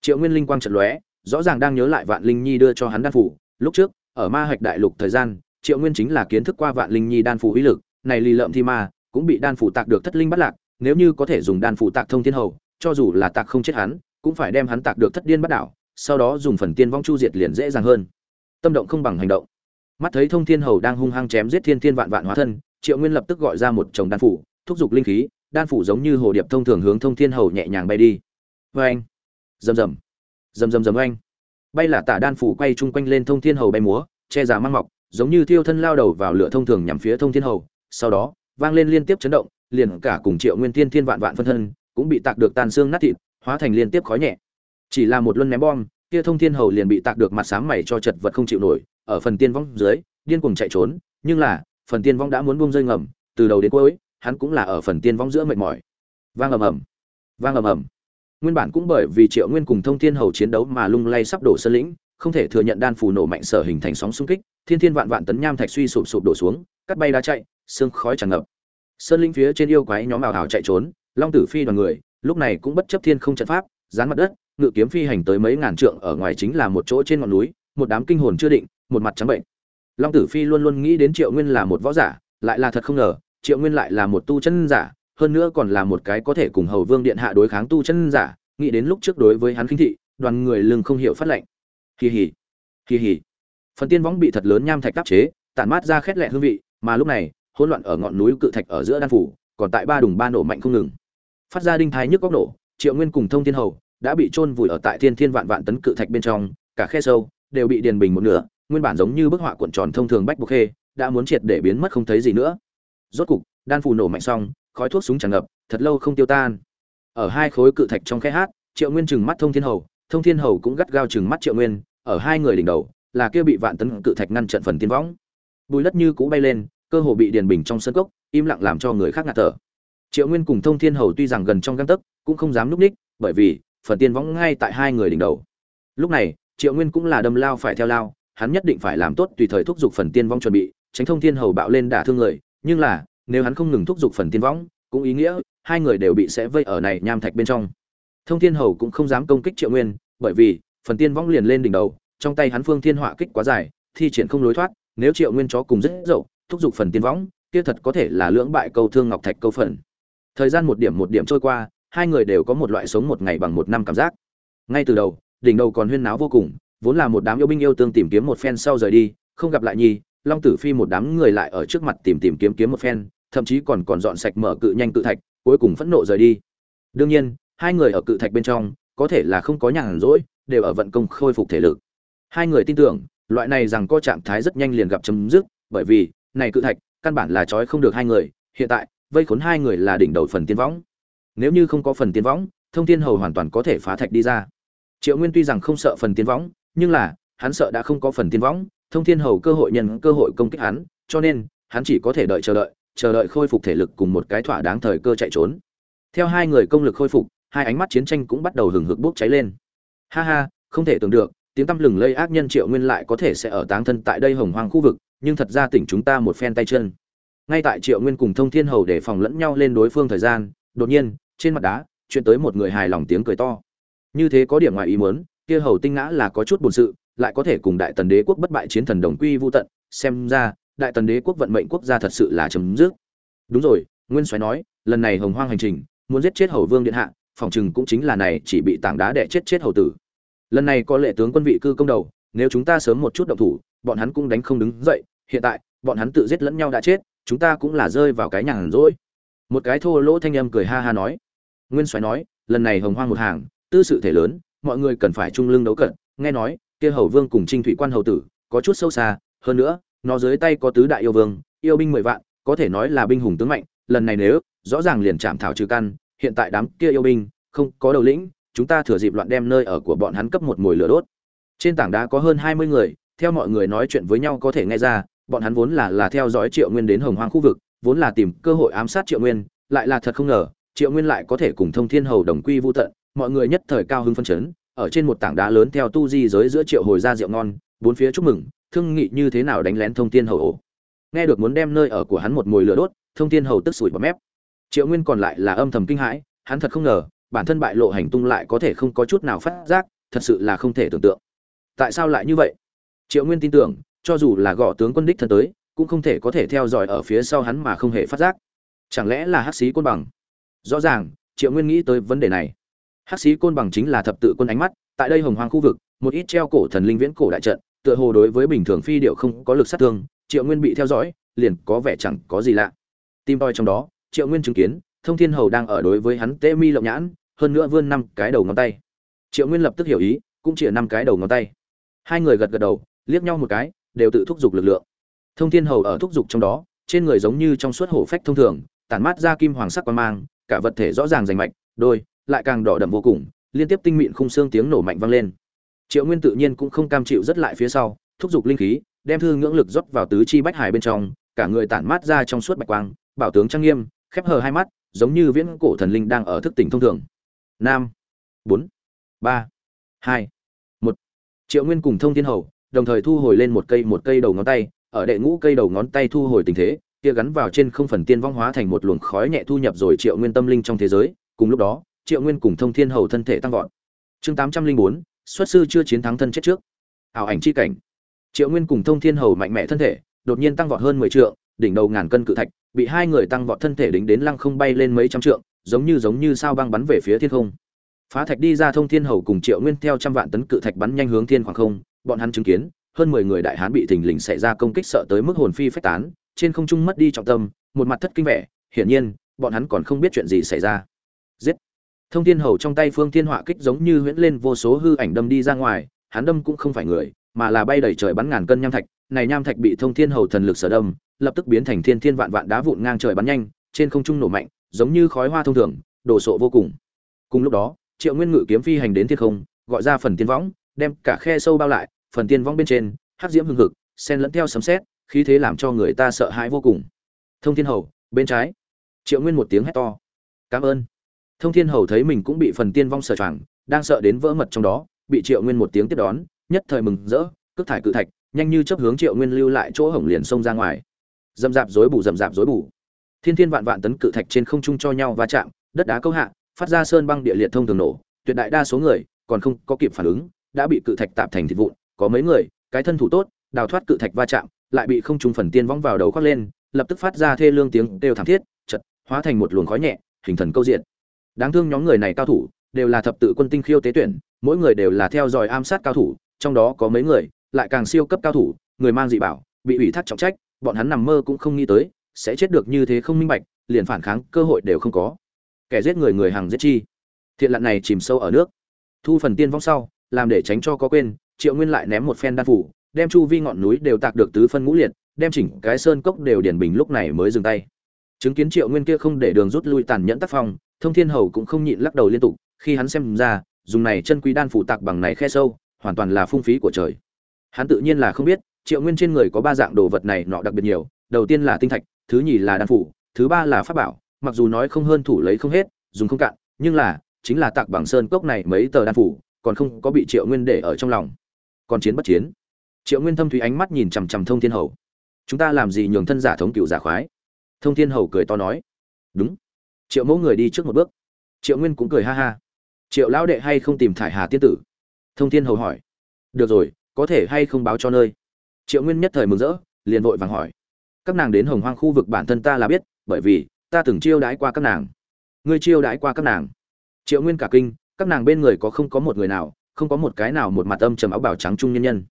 Triệu nguyên linh quang trận lóe, rõ ràng đang nhớ lại vạn linh nhi đưa cho hắn đan phủ. Lúc trước, ở ma hạch đại lục thời gian, triệu nguyên chính là kiến thức qua vạn linh nhi đan phủ uy lực, này lì lợm thi ma, cũng bị đan phủ tạc được thất linh bắt lạc, nếu như có thể dùng đan phủ tạc thông thiên hầu, cho dù là tạc không chết hắn, cũng phải đem hắn tạc được thất điên bắt đảo sau đó dùng phần tiên vong chu diệt liền dễ dàng hơn. Tâm động không bằng hành động. Mắt thấy thông thiên hầu đang hung hăng chém giết thiên thiên vạn vạn hóa thân, triệu nguyên lập tức gọi ra một chồng đan phủ, thúc giục linh khí, đan phủ giống như hồ điệp thông thường hướng thông thiên hầu nhẹ nhàng bay đi. Vê anh rầm rầm. Rầm rầm rầm anh bay là tả đan phủ quay chung quanh lên thông thiên hầu bay múa, che giả mang mọc, giống như thiêu thân lao đầu vào lửa thông thường nhằm phía thông thiên hầu. Sau đó, vang lên liên tiếp chấn động, liền cả cùng triệu nguyên thiên thiên vạn vạn phân thân cũng bị tạc được tàn xương nát thịt, hóa thành liên tiếp khói nhẹ chỉ là một luân ném bom, kia thông thiên hầu liền bị tạc được mặt sáng mày cho chật vật không chịu nổi, ở phần tiên vong dưới, điên cuồng chạy trốn, nhưng là, phần tiên vong đã muốn buông rơi ngầm, từ đầu đến cuối, hắn cũng là ở phần tiên vong giữa mệt mỏi. Vang ầm ầm. Vang ầm ầm. Nguyên bản cũng bởi vì triệu nguyên cùng thông thiên hầu chiến đấu mà lung lay sắp đổ sơn lĩnh, không thể thừa nhận đan phù nổ mạnh sở hình thành sóng xung kích, thiên thiên vạn vạn tấn nham thạch suy sụp sụp đổ xuống cắt bay đá chạy, xương khói tràn ngập. Sơn lĩnh phía trên yêu quái nhóm ảo ảo chạy trốn, long tử phi đoàn người, lúc này cũng bất chấp thiên không trận pháp, dán mặt đất ngự kiếm phi hành tới mấy ngàn trượng ở ngoài chính là một chỗ trên ngọn núi, một đám kinh hồn chưa định, một mặt trắng bệnh. Long tử phi luôn luôn nghĩ đến triệu nguyên là một võ giả, lại là thật không ngờ, triệu nguyên lại là một tu chân giả, hơn nữa còn là một cái có thể cùng hầu vương điện hạ đối kháng tu chân giả, nghĩ đến lúc trước đối với hắn khinh thị, đoàn người lưng không hiểu phát lệnh. Kỳ hỉ kỳ hỉ phần tiên võng bị thật lớn nham thạch đắp chế, tản mát ra khét lẹ hương vị, mà lúc này, hỗn loạn ở ngọn núi cự thạch ở giữa đan phủ, còn tại ba đùng ba nổ mạnh không ngừng. Phát ra đinh thái nhức góc nổ, triệu nguyên cùng thông thiên hầu đã bị chôn vùi ở tại thiên thiên vạn vạn tấn cự thạch bên trong, cả khe sâu đều bị điền bình một nửa, nguyên bản giống như bức họa cuộn tròn thông thường bách bục khê, đã muốn triệt để biến mất không thấy gì nữa. Rốt cục, đan phù nổ mạnh xong, khói thuốc súng tràn ngập, thật lâu không tiêu tan. Ở hai khối cự thạch trong khe hát, triệu nguyên chừng mắt thông thiên hầu, thông thiên hầu cũng gắt gao chừng mắt triệu nguyên, ở hai người đỉnh đầu, là kia bị vạn tấn cự thạch ngăn trận phần tiên võng. Bùi đất như cũ bay lên, cơ hồ bị điền bình trong sân cốc, im lặng làm cho người khác ngạt thở. Triệu nguyên cùng thông thiên hầu tuy rằng gần trong gang tấc, cũng không dám núp ních, bởi vì phần tiên võng ngay tại hai người đỉnh đầu. Lúc này, triệu nguyên cũng là đâm lao phải theo lao, hắn nhất định phải làm tốt tùy thời thúc giục phần tiên võng chuẩn bị, tránh thông thiên hầu bạo lên đả thương người, nhưng là, nếu hắn không ngừng thúc giục phần tiên võng, cũng ý nghĩa hai người đều bị sẽ vây ở này nham thạch bên trong. Thông thiên hầu cũng không dám công kích triệu nguyên, bởi vì, phần tiên võng liền lên đỉnh đầu, trong tay hắn phương thiên họa kích quá dài, thi triển không lối thoát, nếu triệu nguyên chó cùng rất dậu, thúc giục phần tiên võng, kia thật có thể là lưỡng bại câu thương ngọc thạch câu phần. Thời gian một điểm một điểm trôi qua hai người đều có một loại sống một ngày bằng một năm cảm giác. Ngay từ đầu, đỉnh đầu còn huyên náo vô cùng, vốn là một đám yêu binh yêu tương tìm kiếm một phen sau rời đi, không gặp lại nhi, long tử phi một đám người lại ở trước mặt tìm tìm kiếm kiếm một phen, thậm chí còn còn dọn sạch mở cự nhanh cự thạch, cuối cùng phẫn nộ rời đi. Đương nhiên, hai người ở cự thạch bên trong, có thể là không có nhàn rỗi, đều ở vận công khôi phục thể lực. Hai người tin tưởng, loại này rằng có trạng thái rất nhanh liền gặp chấm dứt, bởi vì, này cự thạch, căn bản là trói không được hai người, hiện tại, vây khốn hai người là đỉnh đầu phần tiên võng nếu như không có phần tiên võng, thông thiên hầu hoàn toàn có thể phá thạch đi ra. Triệu nguyên tuy rằng không sợ phần tiên võng, nhưng là, hắn sợ đã không có phần tiên võng, thông thiên hầu cơ hội nhân cơ hội công kích hắn, cho nên, hắn chỉ có thể đợi chờ đợi chờ đợi khôi phục thể lực cùng một cái thỏa đáng thời cơ chạy trốn. Theo hai người công lực khôi phục, hai ánh mắt chiến tranh cũng bắt đầu hừng hực bốc cháy lên. Ha ha, không thể tưởng được, tiếng tăm lừng lây ác nhân triệu nguyên lại có thể sẽ ở táng thân tại đây hồng hoang khu vực, nhưng thật ra tỉnh chúng ta một phen tay chân. Ngay tại triệu nguyên cùng thông thiên hầu để phòng lẫn nhau lên đối phương thời gian, đột nhiên trên mặt đá, chuyện tới một người hài lòng tiếng cười to. Như thế có điểm ngoài ý muốn, kia hầu tinh ngã là có chút buồn sự, lại có thể cùng đại tần đế quốc bất bại chiến thần đồng quy vô tận, xem ra, đại tần đế quốc vận mệnh quốc gia thật sự là chấm dứt. Đúng rồi, nguyên soái nói, lần này hồng hoang hành trình, muốn giết chết hầu vương điện hạ, phòng chừng cũng chính là này chỉ bị tảng đá đè chết chết hầu tử. Lần này có lệ tướng quân vị cư công đầu, nếu chúng ta sớm một chút động thủ, bọn hắn cũng đánh không đứng dậy, hiện tại, bọn hắn tự giết lẫn nhau đã chết, chúng ta cũng là rơi vào cái nhàn rỗi. Một cái thô lỗ thanh âm cười ha ha nói nguyên soái nói, lần này hồng hoang một hàng, tư sự thể lớn, mọi người cần phải chung lưng đấu cận. Nghe nói, kia hầu vương cùng trinh thủy quan hầu tử, có chút sâu xa, hơn nữa, nó dưới tay có tứ đại yêu vương, yêu binh mười vạn, có thể nói là binh hùng tướng mạnh, lần này nếu, rõ ràng liền chạm thảo trừ căn, hiện tại đám kia yêu binh, không có đầu lĩnh, chúng ta thừa dịp loạn đem nơi ở của bọn hắn cấp một mùi lửa đốt. Trên tảng đá có hơn hai mươi người, theo mọi người nói chuyện với nhau có thể nghe ra, bọn hắn vốn là là theo dõi triệu nguyên đến hồng hoang khu vực, vốn là tìm cơ hội ám sát triệu nguyên, lại là thật không ngờ triệu nguyên lại có thể cùng thông thiên hầu đồng quy vô tận, mọi người nhất thời cao hưng phân chấn, ở trên một tảng đá lớn theo tu di giới giữa triệu hồi ra rượu ngon, bốn phía chúc mừng, thương nghị như thế nào đánh lén thông thiên hầu ổ. Nghe được muốn đem nơi ở của hắn một mồi lửa đốt, thông thiên hầu tức sủi bọt mép. Triệu nguyên còn lại là âm thầm kinh hãi, hắn thật không ngờ, bản thân bại lộ hành tung lại có thể không có chút nào phát giác, thật sự là không thể tưởng tượng. Tại sao lại như vậy? Triệu nguyên tin tưởng, cho dù là gõ tướng quân đích thân tới, cũng không thể có thể theo dõi ở phía sau hắn mà không hề phát giác. Chẳng lẽ là hắc sĩ côn bằng? Rõ ràng, triệu nguyên nghĩ tới vấn đề này. Hắc sĩ côn bằng chính là thập tự quân ánh mắt, tại đây hồng hoang khu vực, một ít treo cổ thần linh viễn cổ đại trận, tựa hồ đối với bình thường phi điệu không có lực sát thương, triệu nguyên bị theo dõi, liền có vẻ chẳng có gì lạ. Tim toi trong đó, triệu nguyên chứng kiến, thông thiên hầu đang ở đối với hắn tê mi lộng nhãn, hơn nữa vươn năm cái đầu ngón tay. Triệu nguyên lập tức hiểu ý, cũng chỉ năm cái đầu ngón tay. Hai người gật gật đầu, liếc nhau một cái, đều tự thúc giục lực lượng. Thông thiên hầu ở thúc giục trong đó, trên người giống như trong suốt hổ phách thông thường, tản mát ra kim hoàng sắc quan mang cả vật thể rõ ràng rành mạch, đôi, lại càng đỏ đậm vô cùng, liên tiếp tinh mịn khung xương tiếng nổ mạnh vang lên. Triệu nguyên tự nhiên cũng không cam chịu rất lại phía sau, thúc giục linh khí, đem thư ngưỡng lực rót vào tứ chi bách hải bên trong, cả người tản mát ra trong suốt bạch quang, bảo tướng trang nghiêm, khép hờ hai mắt, giống như viễn cổ thần linh đang ở thức tỉnh thông thường. Năm bốn. Ba. Hai. Một. Triệu nguyên cùng thông thiên hầu, đồng thời thu hồi lên một cây một cây đầu ngón tay, ở đệ ngũ cây đầu ngón tay thu hồi tình thế kia gắn vào trên không phần tiên vong hóa thành một luồng khói nhẹ thu nhập rồi triệu nguyên tâm linh trong thế giới, cùng lúc đó, triệu nguyên cùng thông thiên hầu thân thể tăng vọt. Chương tám trăm linh bốn, xuất sư chưa chiến thắng thân chết trước. Ảo ảnh c h i cảnh. Triệu nguyên cùng thông thiên hầu mạnh mẽ thân thể, đột nhiên tăng vọt hơn mười trượng, đỉnh đầu ngàn cân cự thạch, bị hai người tăng vọt thân thể đính đến lăng không bay lên mấy trăm trượng, giống như giống như sao băng bắn về phía thiên không. Phá thạch đi ra thông thiên hầu cùng triệu nguyên theo trăm vạn tấn cự thạch bắn nhanh hướng thiên khoảng không, bọn hắn chứng kiến, hơn mười người đại hán bị thình lình xảy ra công kích sợ tới mức hồn phi phách tán trên không trung mất đi trọng tâm, một mặt thất kinh vẻ, hiển nhiên, bọn hắn còn không biết chuyện gì xảy ra. Giết! Thông thiên hầu trong tay phương thiên họa kích giống như huyễn lên vô số hư ảnh đâm đi ra ngoài, hắn đâm cũng không phải người, mà là bay đầy trời bắn ngàn cân nham thạch. Này nham thạch bị thông thiên hầu thần lực sở đâm, lập tức biến thành thiên thiên vạn vạn đá vụn ngang trời bắn nhanh, trên không trung nổ mạnh, giống như khói hoa thông thường đổ sộ vô cùng. Cùng lúc đó, triệu nguyên ngự kiếm phi hành đến thiên không, gọi ra phần tiên võng, đem cả khe sâu bao lại, phần tiên võng bên trên, hắc diễm hưng hực sen lẫn theo sấm sét khí thế làm cho người ta sợ hãi vô cùng. Thông thiên hầu, bên trái. Triệu nguyên một tiếng hét to. Cảm ơn. Thông thiên hầu thấy mình cũng bị phần tiên vong sở choàng, đang sợ đến vỡ mật trong đó, bị triệu nguyên một tiếng tiếp đón, nhất thời mừng rỡ, cước thải cự thạch, nhanh như chấp hướng triệu nguyên lưu lại chỗ hổng liền xông ra ngoài. Dầm dạp dối bù, dầm dạp dối bù. Thiên thiên vạn vạn tấn cự thạch trên không trung cho nhau va chạm, đất đá câu hạ, phát ra sơn băng địa liệt thông thường nổ, tuyệt đại đa số người còn không có kịp phản ứng, đã bị cự thạch tạp thành thịt vụn, có mấy người, cái thân thủ tốt đào thoát cự thạch va chạm, lại bị không trung phần tiên vong vào đầu khoác lên, lập tức phát ra thê lương tiếng đều thảm thiết chật hóa thành một luồng khói nhẹ, hình thần câu diện. Đáng thương nhóm người này cao thủ, đều là thập tự quân tinh khiêu tế tuyển, mỗi người đều là theo dõi am sát cao thủ, trong đó có mấy người, lại càng siêu cấp cao thủ, người mang dị bảo, bị ủy thác trọng trách, bọn hắn nằm mơ cũng không nghĩ tới, sẽ chết được như thế không minh bạch, liền phản kháng, cơ hội đều không có. Kẻ giết người người hàng giết chi. Thiện lặn này chìm sâu ở nước. Thu phần tiên vong sau, làm để tránh cho có quên, triệu nguyên lại ném một phen đan phủ đem chu vi ngọn núi đều tạc được tứ phân ngũ liệt, đem chỉnh cái sơn cốc đều điển bình lúc này mới dừng tay. Chứng kiến triệu nguyên kia không để đường rút lui tàn nhẫn tác phong, thông thiên hầu cũng không nhịn lắc đầu liên tục, khi hắn xem ra, dùng này chân quý đan phủ tạc bằng này khe sâu, hoàn toàn là phung phí của trời. Hắn tự nhiên là không biết, triệu nguyên trên người có ba dạng đồ vật này nọ đặc biệt nhiều, đầu tiên là tinh thạch, thứ nhì là đan phủ, thứ ba là pháp bảo, mặc dù nói không hơn thủ lấy không hết, dùng không cạn, nhưng là, chính là tạc bằng sơn cốc này mấy tờ đan phủ, còn không có bị triệu nguyên để ở trong lòng. Còn chiến bất chiến triệu nguyên thâm thúy ánh mắt nhìn chằm chằm thông thiên hầu. Chúng ta làm gì nhường thân giả thống cựu giả khoái? Thông thiên hầu cười to nói. Đúng. Triệu mẫu người đi trước một bước. Triệu nguyên cũng cười ha ha. Triệu lão đệ hay không tìm thải hà tiên tử? Thông thiên hầu hỏi. Được rồi, có thể hay không báo cho nơi? Triệu nguyên nhất thời mừng rỡ, liền vội vàng hỏi. Các nàng đến hồng hoang khu vực bản thân ta là biết, bởi vì ta từng chiêu đãi qua các nàng. Ngươi chiêu đãi qua các nàng. Triệu nguyên cả kinh, các nàng bên người có không có một người nào, không có một cái nào một mặt âm trầm áo bào trắng trung nhân nhân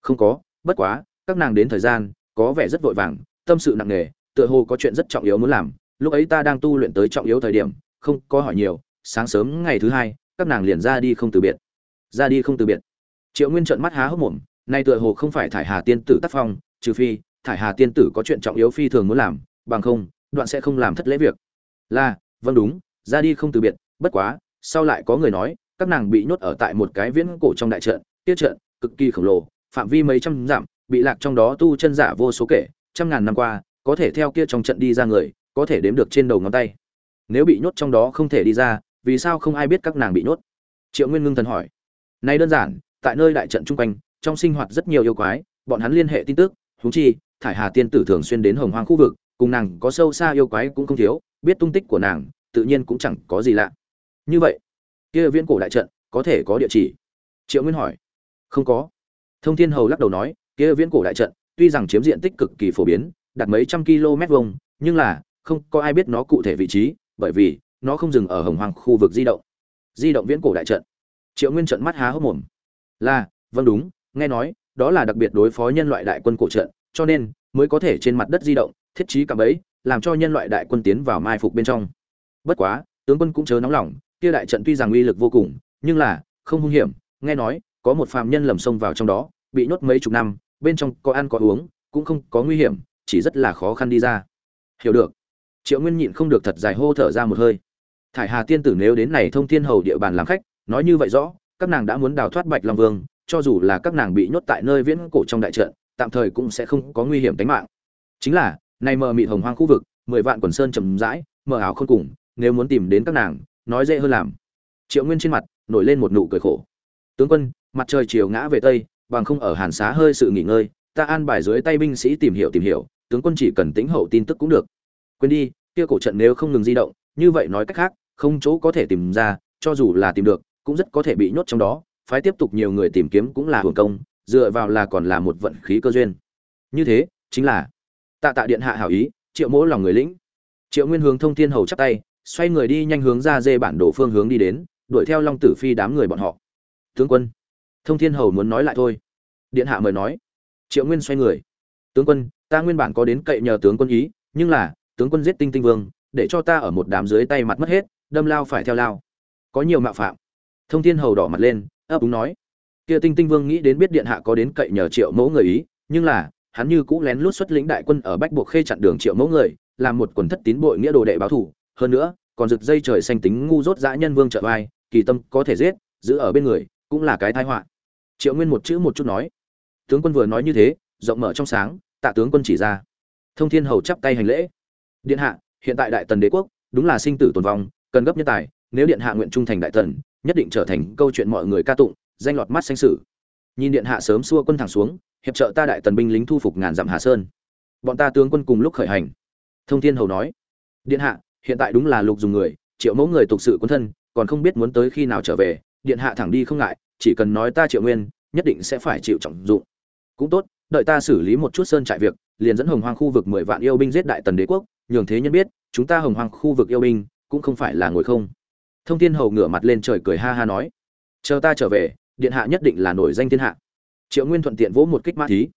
không có, bất quá, các nàng đến thời gian, có vẻ rất vội vàng, tâm sự nặng nề, tựa hồ có chuyện rất trọng yếu muốn làm. Lúc ấy ta đang tu luyện tới trọng yếu thời điểm, không có hỏi nhiều, sáng sớm ngày thứ hai, các nàng liền ra đi không từ biệt. Ra đi không từ biệt. Triệu nguyên trợn mắt há hốc mồm, nay tựa hồ không phải thải hà tiên tử tác phong, trừ phi, thải hà tiên tử có chuyện trọng yếu phi thường muốn làm, bằng không, đoạn sẽ không làm thất lễ việc. Là vâng đúng, ra đi không từ biệt, bất quá, sau lại có người nói, các nàng bị nhốt ở tại một cái viễn cổ trong đại trận tiết trận, cực kỳ khổng lồ phạm vi mấy trăm dặm, bị lạc trong đó tu chân giả vô số kể, trăm ngàn năm qua, có thể theo kia trong trận đi ra người, có thể đếm được trên đầu ngón tay. Nếu bị nhốt trong đó không thể đi ra, vì sao không ai biết các nàng bị nhốt? Triệu nguyên ngưng thần hỏi. Nay đơn giản, tại nơi đại trận chung quanh, trong sinh hoạt rất nhiều yêu quái, bọn hắn liên hệ tin tức, huống chi, thải hà tiên tử thường xuyên đến hồng hoang khu vực, cùng nàng có sâu xa yêu quái cũng không thiếu, biết tung tích của nàng, tự nhiên cũng chẳng có gì lạ. Như vậy, kia viễn cổ đại trận có thể có địa chỉ? Triệu nguyên hỏi. Không có thông thiên hầu lắc đầu nói, kia viễn cổ đại trận, tuy rằng chiếm diện tích cực kỳ phổ biến, đạt mấy trăm km vuông, nhưng là, không có ai biết nó cụ thể vị trí, bởi vì, nó không dừng ở hồng hoàng khu vực di động. Di động viễn cổ đại trận. Triệu nguyên trận mắt há hốc mồm. Là vâng đúng, nghe nói, đó là đặc biệt đối phó nhân loại đại quân cổ trận, cho nên, mới có thể trên mặt đất di động, thiết trí cạm bẫy, làm cho nhân loại đại quân tiến vào mai phục bên trong. Bất quá, tướng quân cũng chớ nóng lòng, kia đại trận tuy rằng uy lực vô cùng, nhưng là, không hung hiểm, nghe nói có một phàm nhân lầm sông vào trong đó, bị nhốt mấy chục năm, bên trong có ăn có uống, cũng không có nguy hiểm, chỉ rất là khó khăn đi ra. Hiểu được. Triệu nguyên nhịn không được thật dài hô thở ra một hơi. Thải hà tiên tử nếu đến này thông thiên hầu địa bàn làm khách, nói như vậy rõ, các nàng đã muốn đào thoát bạch long vương, cho dù là các nàng bị nhốt tại nơi viễn cổ trong đại trận, tạm thời cũng sẽ không có nguy hiểm tính mạng. Chính là này mờ mịt hồng hoang khu vực, mười vạn quần sơn trầm rãi, mờ ảo không cùng, nếu muốn tìm đến các nàng, nói dễ hơn làm. Triệu nguyên trên mặt nổi lên một nụ cười khổ. Tướng quân mặt trời chiều ngã về tây, bằng không ở hàn xá hơi sự nghỉ ngơi, ta an bài dưới tay binh sĩ tìm hiểu tìm hiểu, tướng quân chỉ cần tính hậu tin tức cũng được. Quên đi, kia cổ trận nếu không ngừng di động, như vậy nói cách khác, không chỗ có thể tìm ra, cho dù là tìm được, cũng rất có thể bị nhốt trong đó, phái tiếp tục nhiều người tìm kiếm cũng là hưởng công, dựa vào là còn là một vận khí cơ duyên. Như thế, chính là, tạ tạ điện hạ hảo ý, triệu mỗ lòng người lĩnh. Triệu nguyên hướng thông thiên hầu chắp tay, xoay người đi nhanh hướng ra dê bản đồ phương hướng đi đến, đuổi theo long tử phi đám người bọn họ. Tướng quân thông thiên hầu muốn nói lại thôi. Điện hạ mời nói. Triệu nguyên xoay người. Tướng quân, ta nguyên bản có đến cậy nhờ tướng quân ý, nhưng là, tướng quân giết tinh tinh vương, để cho ta ở một đám dưới tay mặt mất hết, đâm lao phải theo lao. Có nhiều mạo phạm. Thông thiên hầu đỏ mặt lên, ấp úng nói. Kia tinh tinh vương nghĩ đến biết điện hạ có đến cậy nhờ triệu mẫu người ý, nhưng là, hắn như cũ lén lút xuất lĩnh đại quân ở bách buộc khê chặn đường triệu mẫu người, làm một quần thất tín bội nghĩa đồ đệ báo thủ. Hơn nữa, còn rực dây trời xanh tính ngu dốt dã nhân vương trợ vai, kỳ tâm có thể giết, giữ ở bên người, cũng là cái tai họa triệu nguyên một chữ một chút nói. Tướng quân vừa nói như thế, rộng mở trong sáng, tạ tướng quân chỉ ra. Thông thiên hầu chắp tay hành lễ. Điện hạ, hiện tại đại tần đế quốc, đúng là sinh tử tồn vong, cần gấp nhân tài, nếu điện hạ nguyện trung thành đại tần, nhất định trở thành câu chuyện mọi người ca tụng, danh lọt mắt xanh sử nhìn điện hạ sớm xua quân thẳng xuống, hiệp trợ ta đại tần binh lính thu phục ngàn dặm hà sơn. Bọn ta tướng quân cùng lúc khởi hành. Thông thiên hầu nói. Điện hạ, hiện tại đúng là lục dùng người, triệu mẫu người tục sự quân thân, còn không biết muốn tới khi nào trở về, điện hạ thẳng đi không ngại chỉ cần nói ta triệu nguyên, nhất định sẽ phải chịu trọng dụng. Cũng tốt, đợi ta xử lý một chút sơn trại việc, liền dẫn hồng hoang khu vực mười vạn yêu binh giết đại tần đế quốc, nhường thế nhân biết, chúng ta hồng hoang khu vực yêu binh, cũng không phải là ngồi không. Thông thiên hầu ngửa mặt lên trời cười ha ha nói, chờ ta trở về, điện hạ nhất định là nổi danh thiên hạ. Triệu nguyên thuận tiện vỗ một kích mã thí.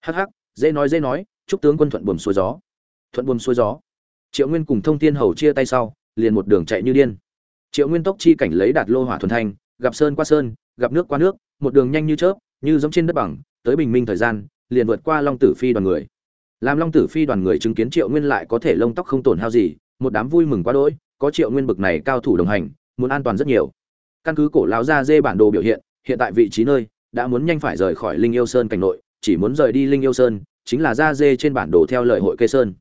Hắc hắc, dễ nói dễ nói, chúc tướng quân thuận buồm xuôi gió. Thuận buồm xuôi gió. Triệu nguyên cùng thông thiên hầu chia tay sau, liền một đường chạy như điên. Triệu nguyên tốc chi cảnh lấy đạt lô hỏa thuần thanh, gặp sơn qua sơn gặp nước qua nước, một đường nhanh như chớp, như giống trên đất bằng, tới bình minh thời gian, liền vượt qua long tử phi đoàn người. Làm long tử phi đoàn người chứng kiến triệu nguyên lại có thể lông tóc không tổn hao gì, một đám vui mừng quá đỗi, có triệu nguyên bực này cao thủ đồng hành, muốn an toàn rất nhiều. Căn cứ cổ lão ra dê bản đồ biểu hiện hiện tại vị trí nơi, đã muốn nhanh phải rời khỏi linh yêu sơn cảnh nội, chỉ muốn rời đi linh yêu sơn, chính là ra dê trên bản đồ theo lời hội kê sơn.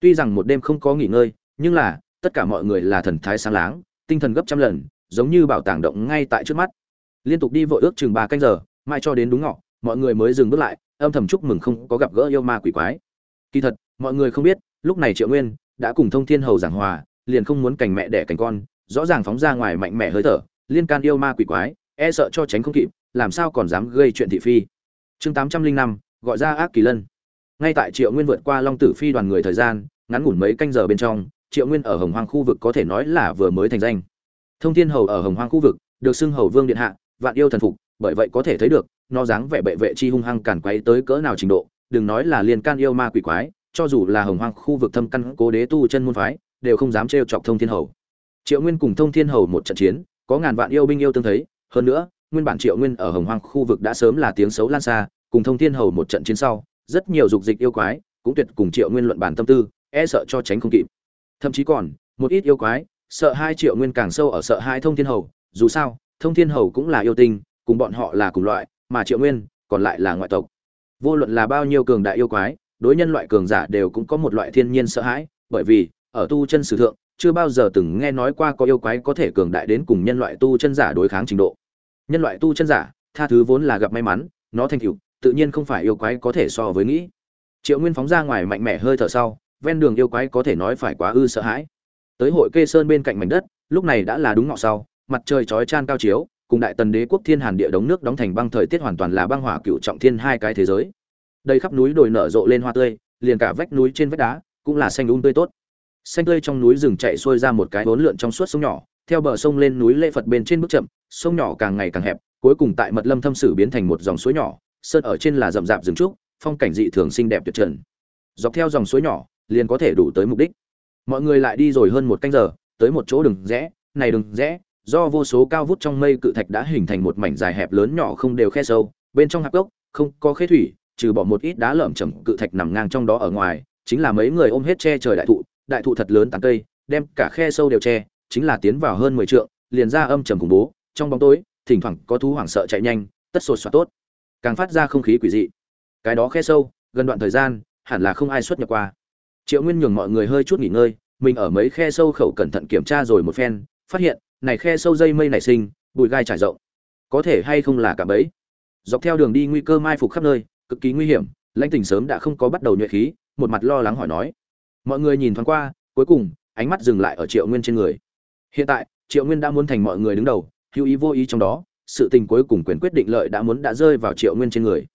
Tuy rằng một đêm không có nghỉ ngơi, nhưng là, tất cả mọi người là thần thái sáng láng, tinh thần gấp trăm lần, giống như bảo tàng động ngay tại trước mắt liên tục đi vội ước chừng ba canh giờ, mai cho đến đúng ngọ, mọi người mới dừng bước lại, âm thầm chúc mừng không có gặp gỡ yêu ma quỷ quái. Kỳ thật, mọi người không biết, lúc này triệu nguyên đã cùng thông thiên hầu giảng hòa, liền không muốn cành mẹ đẻ cành con, rõ ràng phóng ra ngoài mạnh mẽ hơi thở, liên can yêu ma quỷ quái e sợ cho tránh không kịp, làm sao còn dám gây chuyện thị phi. Chương tám trăm linh năm, gọi ra ác kỳ lân. Ngay tại triệu nguyên vượt qua long tử phi đoàn người thời gian, ngắn ngủn mấy canh giờ bên trong, triệu nguyên ở hồng hoang khu vực có thể nói là vừa mới thành danh. Thông thiên hầu ở hồng hoang khu vực, được xưng hầu vương điện hạ vạn yêu thần phục, bởi vậy có thể thấy được, nó dáng vẻ bệ vệ chi hung hăng càn quấy tới cỡ nào trình độ, đừng nói là liên can yêu ma quỷ quái, cho dù là hồng hoang khu vực thâm căn cố đế tu chân môn phái, đều không dám trêu chọc thông thiên hầu. Triệu nguyên cùng thông thiên hầu một trận chiến, có ngàn vạn yêu binh yêu tương thấy, hơn nữa, nguyên bản triệu nguyên ở hồng hoang khu vực đã sớm là tiếng xấu lan xa, cùng thông thiên hầu một trận chiến sau, rất nhiều dục dịch yêu quái cũng tuyệt cùng triệu nguyên luận bản tâm tư e sợ cho tránh không kịp. Thậm chí còn, một ít yêu quái, sợ hai triệu nguyên càng sâu ở sợ hai thông thiên hầu, dù sao thông thiên hầu cũng là yêu tinh, cùng bọn họ là cùng loại, mà triệu nguyên còn lại là ngoại tộc. Vô luận là bao nhiêu cường đại yêu quái, đối nhân loại cường giả đều cũng có một loại thiên nhiên sợ hãi, bởi vì, ở tu chân sử thượng, chưa bao giờ từng nghe nói qua có yêu quái có thể cường đại đến cùng nhân loại tu chân giả đối kháng trình độ. Nhân loại tu chân giả, tha thứ vốn là gặp may mắn, nó thành cựu tự nhiên không phải yêu quái có thể so với nghĩ. Triệu nguyên phóng ra ngoài mạnh mẽ hơi thở sau, ven đường yêu quái có thể nói phải quá ư sợ hãi. Tới hội kê sơn bên cạnh mảnh đất, lúc này đã là đúng ngọ sau mặt trời chói chan cao chiếu, cùng đại tần đế quốc thiên hàn địa đống nước đóng thành băng thời tiết hoàn toàn là băng hỏa cựu trọng thiên hai cái thế giới. Đây khắp núi đồi nở rộ lên hoa tươi, liền cả vách núi trên vách đá cũng là xanh um tươi tốt. Xanh tươi trong núi rừng chạy xuôi ra một cái bốn lượn trong suốt sông nhỏ, theo bờ sông lên núi lễ phật bên trên bước chậm, sông nhỏ càng ngày càng hẹp, cuối cùng tại mật lâm thâm sử biến thành một dòng suối nhỏ, sơn ở trên là rậm rạp rừng trúc, phong cảnh dị thường xinh đẹp tuyệt trần. Dọc theo dòng suối nhỏ, liền có thể đủ tới mục đích. Mọi người lại đi rồi hơn một canh giờ, tới một chỗ đường rẽ, này đường rẽ do vô số cao vút trong mây cự thạch đã hình thành một mảnh dài hẹp lớn nhỏ không đều khe sâu, bên trong hạp gốc, không có khế thủy, trừ bỏ một ít đá lởm chởm cự thạch nằm ngang trong đó ở ngoài, chính là mấy người ôm hết che trời đại thụ đại thụ thật lớn tán cây, đem cả khe sâu đều che, chính là tiến vào hơn mười trượng, liền ra âm trầm khủng bố, trong bóng tối, thỉnh thoảng có thú hoảng sợ chạy nhanh, tất sột soạt tốt, càng phát ra không khí quỷ dị. Cái đó khe sâu, gần đoạn thời gian, hẳn là không ai xuất nhập qua. Triệu nguyên nhường mọi người hơi chút nghỉ ngơi, mình ở mấy khe sâu khẩu cẩn thận kiểm tra rồi một phen, phát hiện này khe sâu dây mây nảy sinh, bụi gai trải rộng. Có thể hay không là cả bẫy? Dọc theo đường đi nguy cơ mai phục khắp nơi, cực kỳ nguy hiểm, lãnh tình sớm đã không có bắt đầu nhuệ khí, một mặt lo lắng hỏi nói. Mọi người nhìn thoáng qua, cuối cùng, ánh mắt dừng lại ở triệu nguyên trên người. Hiện tại, triệu nguyên đã muốn thành mọi người đứng đầu, hữu ý vô ý trong đó, sự tình cuối cùng quyền quyết định lợi đã muốn đã rơi vào triệu nguyên trên người.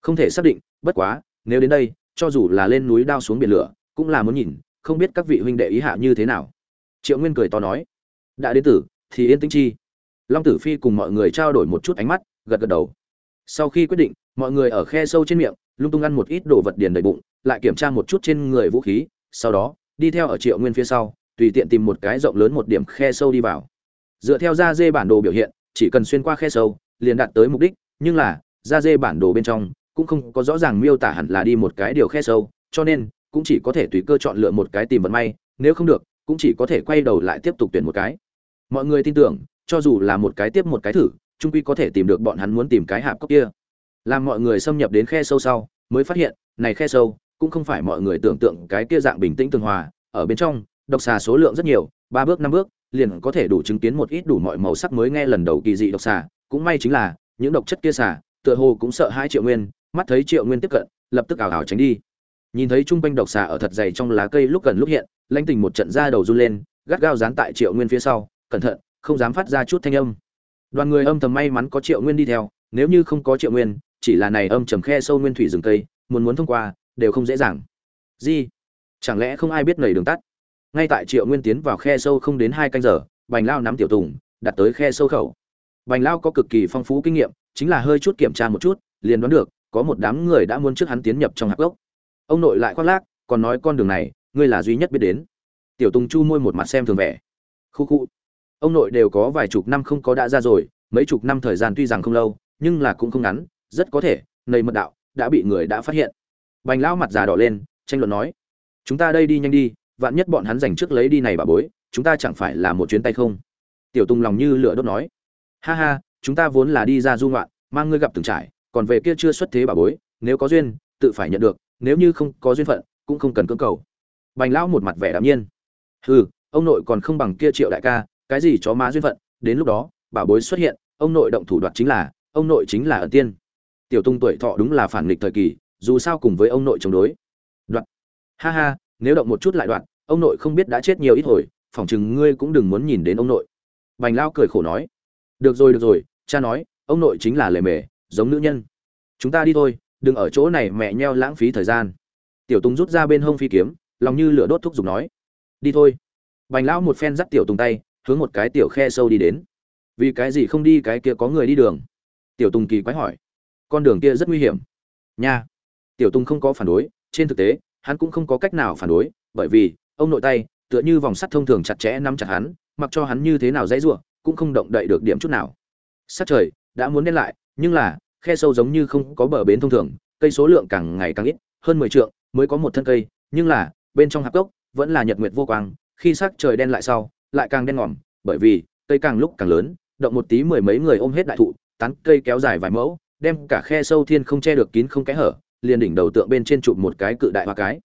Không thể xác định, bất quá, nếu đến đây, cho dù là lên núi đao xuống biển lửa, cũng là muốn nhìn, không biết các vị huynh đệ ý hạ như thế nào. Triệu nguyên cười to nói. Đã đến tử thì yên tĩnh chi. Long tử phi cùng mọi người trao đổi một chút ánh mắt, gật gật đầu. Sau khi quyết định, mọi người ở khe sâu trên miệng, lung tung ăn một ít đồ vật điền đầy bụng, lại kiểm tra một chút trên người vũ khí, sau đó, đi theo ở triệu nguyên phía sau, tùy tiện tìm một cái rộng lớn một điểm khe sâu đi vào. Dựa theo da dê bản đồ biểu hiện, chỉ cần xuyên qua khe sâu, liền đạt tới mục đích, nhưng là, da dê bản đồ bên trong, cũng không có rõ ràng miêu tả hẳn là đi một cái điều khe sâu, cho nên, cũng chỉ có thể tùy cơ chọn lựa một cái tìm vận may, nếu không được, cũng chỉ có thể quay đầu lại tiếp tục tuyển một cái mọi người tin tưởng, cho dù là một cái tiếp một cái thử trung quy có thể tìm được bọn hắn muốn tìm cái hạp cốc kia. Làm mọi người xâm nhập đến khe sâu sau, mới phát hiện, này khe sâu, cũng không phải mọi người tưởng tượng cái kia dạng bình tĩnh tường hòa. Ở bên trong, độc xà số lượng rất nhiều, ba bước, năm bước, liền có thể đủ chứng kiến một ít đủ mọi màu sắc mới nghe lần đầu kỳ dị độc xà. Cũng may chính là, những độc chất kia xà, tựa hồ cũng sợ hai triệu nguyên, mắt thấy triệu nguyên tiếp cận, lập tức ảo ảo tránh đi. Nhìn thấy Chung quanh độc xà ở thật dày trong lá cây lúc gần lúc hiện, lãnh tình một trận ra đầu run lên, gắt gao dán tại triệu nguyên phía sau cẩn thận, không dám phát ra chút thanh âm. Đoàn người âm thầm may mắn có triệu nguyên đi theo, nếu như không có triệu nguyên, chỉ là này âm trầm khe sâu nguyên thủy rừng cây, muốn muốn thông qua, đều không dễ dàng. Gì? Chẳng lẽ không ai biết nầy đường tắt? Ngay tại triệu nguyên tiến vào khe sâu không đến hai canh giờ, bành lao nắm tiểu tùng, đặt tới khe sâu khẩu. Bành lao có cực kỳ phong phú kinh nghiệm, chính là hơi chút kiểm tra một chút, liền đoán được, có một đám người đã muốn trước hắn tiến nhập trong hạp gốc. Ông nội lại khoác lác, còn nói con đường này, ngươi là duy nhất biết đến. Tiểu tùng chu môi một mặt xem thường vẻ. Khu khu ông nội đều có vài chục năm không có đã ra rồi, mấy chục năm thời gian tuy rằng không lâu, nhưng là cũng không ngắn, rất có thể, nầy mật đạo, đã bị người đã phát hiện. Bành lão mặt già đỏ lên, tranh luận nói, chúng ta đây đi nhanh đi, vạn nhất bọn hắn giành trước lấy đi này bà bối, chúng ta chẳng phải là một chuyến tay không? Tiểu Tung lòng như lửa đốt nói, ha ha, chúng ta vốn là đi ra du ngoạn, mang ngươi gặp từng trải, còn về kia chưa xuất thế bà bối, nếu có duyên, tự phải nhận được, nếu như không có duyên phận, cũng không cần cưỡng cầu. Bành lão một mặt vẻ đạm nhiên, hừ, ông nội còn không bằng kia triệu đại ca cái gì chó má duyên phận, đến lúc đó bà bối xuất hiện, ông nội động thủ đoạt chính là, ông nội chính là ẩn tiên. Tiểu tung tuổi thọ đúng là phản nghịch thời kỳ, dù sao cùng với ông nội chống đối. Đoạt. Ha ha, nếu động một chút lại đoạn ông nội không biết đã chết nhiều ít hồi, phỏng chừng ngươi cũng đừng muốn nhìn đến ông nội. Bành lao cười khổ nói. Được rồi được rồi, cha nói, ông nội chính là lề mề, giống nữ nhân. Chúng ta đi thôi, đừng ở chỗ này mẹ nheo lãng phí thời gian. Tiểu tùng rút ra bên hông phi kiếm, lòng như lửa đốt thúc giục nói. Đi thôi. Bành lão một phen dắt tiểu tùng tay hướng một cái tiểu khe sâu đi đến. Vì cái gì không đi cái kia có người đi đường? Tiểu tùng kỳ quái hỏi. Con đường kia rất nguy hiểm. Nha. Tiểu tùng không có phản đối trên thực tế hắn cũng không có cách nào phản đối bởi vì ông nội tay tựa như vòng sắt thông thường chặt chẽ nắm chặt hắn mặc cho hắn như thế nào dãy giụa, cũng không động đậy được điểm chút nào. Sát trời đã muốn đến lại nhưng là khe sâu giống như không có bờ bến thông thường cây số lượng càng ngày càng ít hơn mười trượng mới có một thân cây nhưng là bên trong hạp cốc vẫn là nhật nguyệt vô quang khi sắc trời đen lại sau lại càng đen ngòm, bởi vì, cây càng lúc càng lớn, động một tí mười mấy người ôm hết đại thụ, tán cây kéo dài vài mẫu, đem cả khe sâu thiên không che được kín không kẽ hở, liền đỉnh đầu tượng bên trên chụp một cái cự đại hoa cái.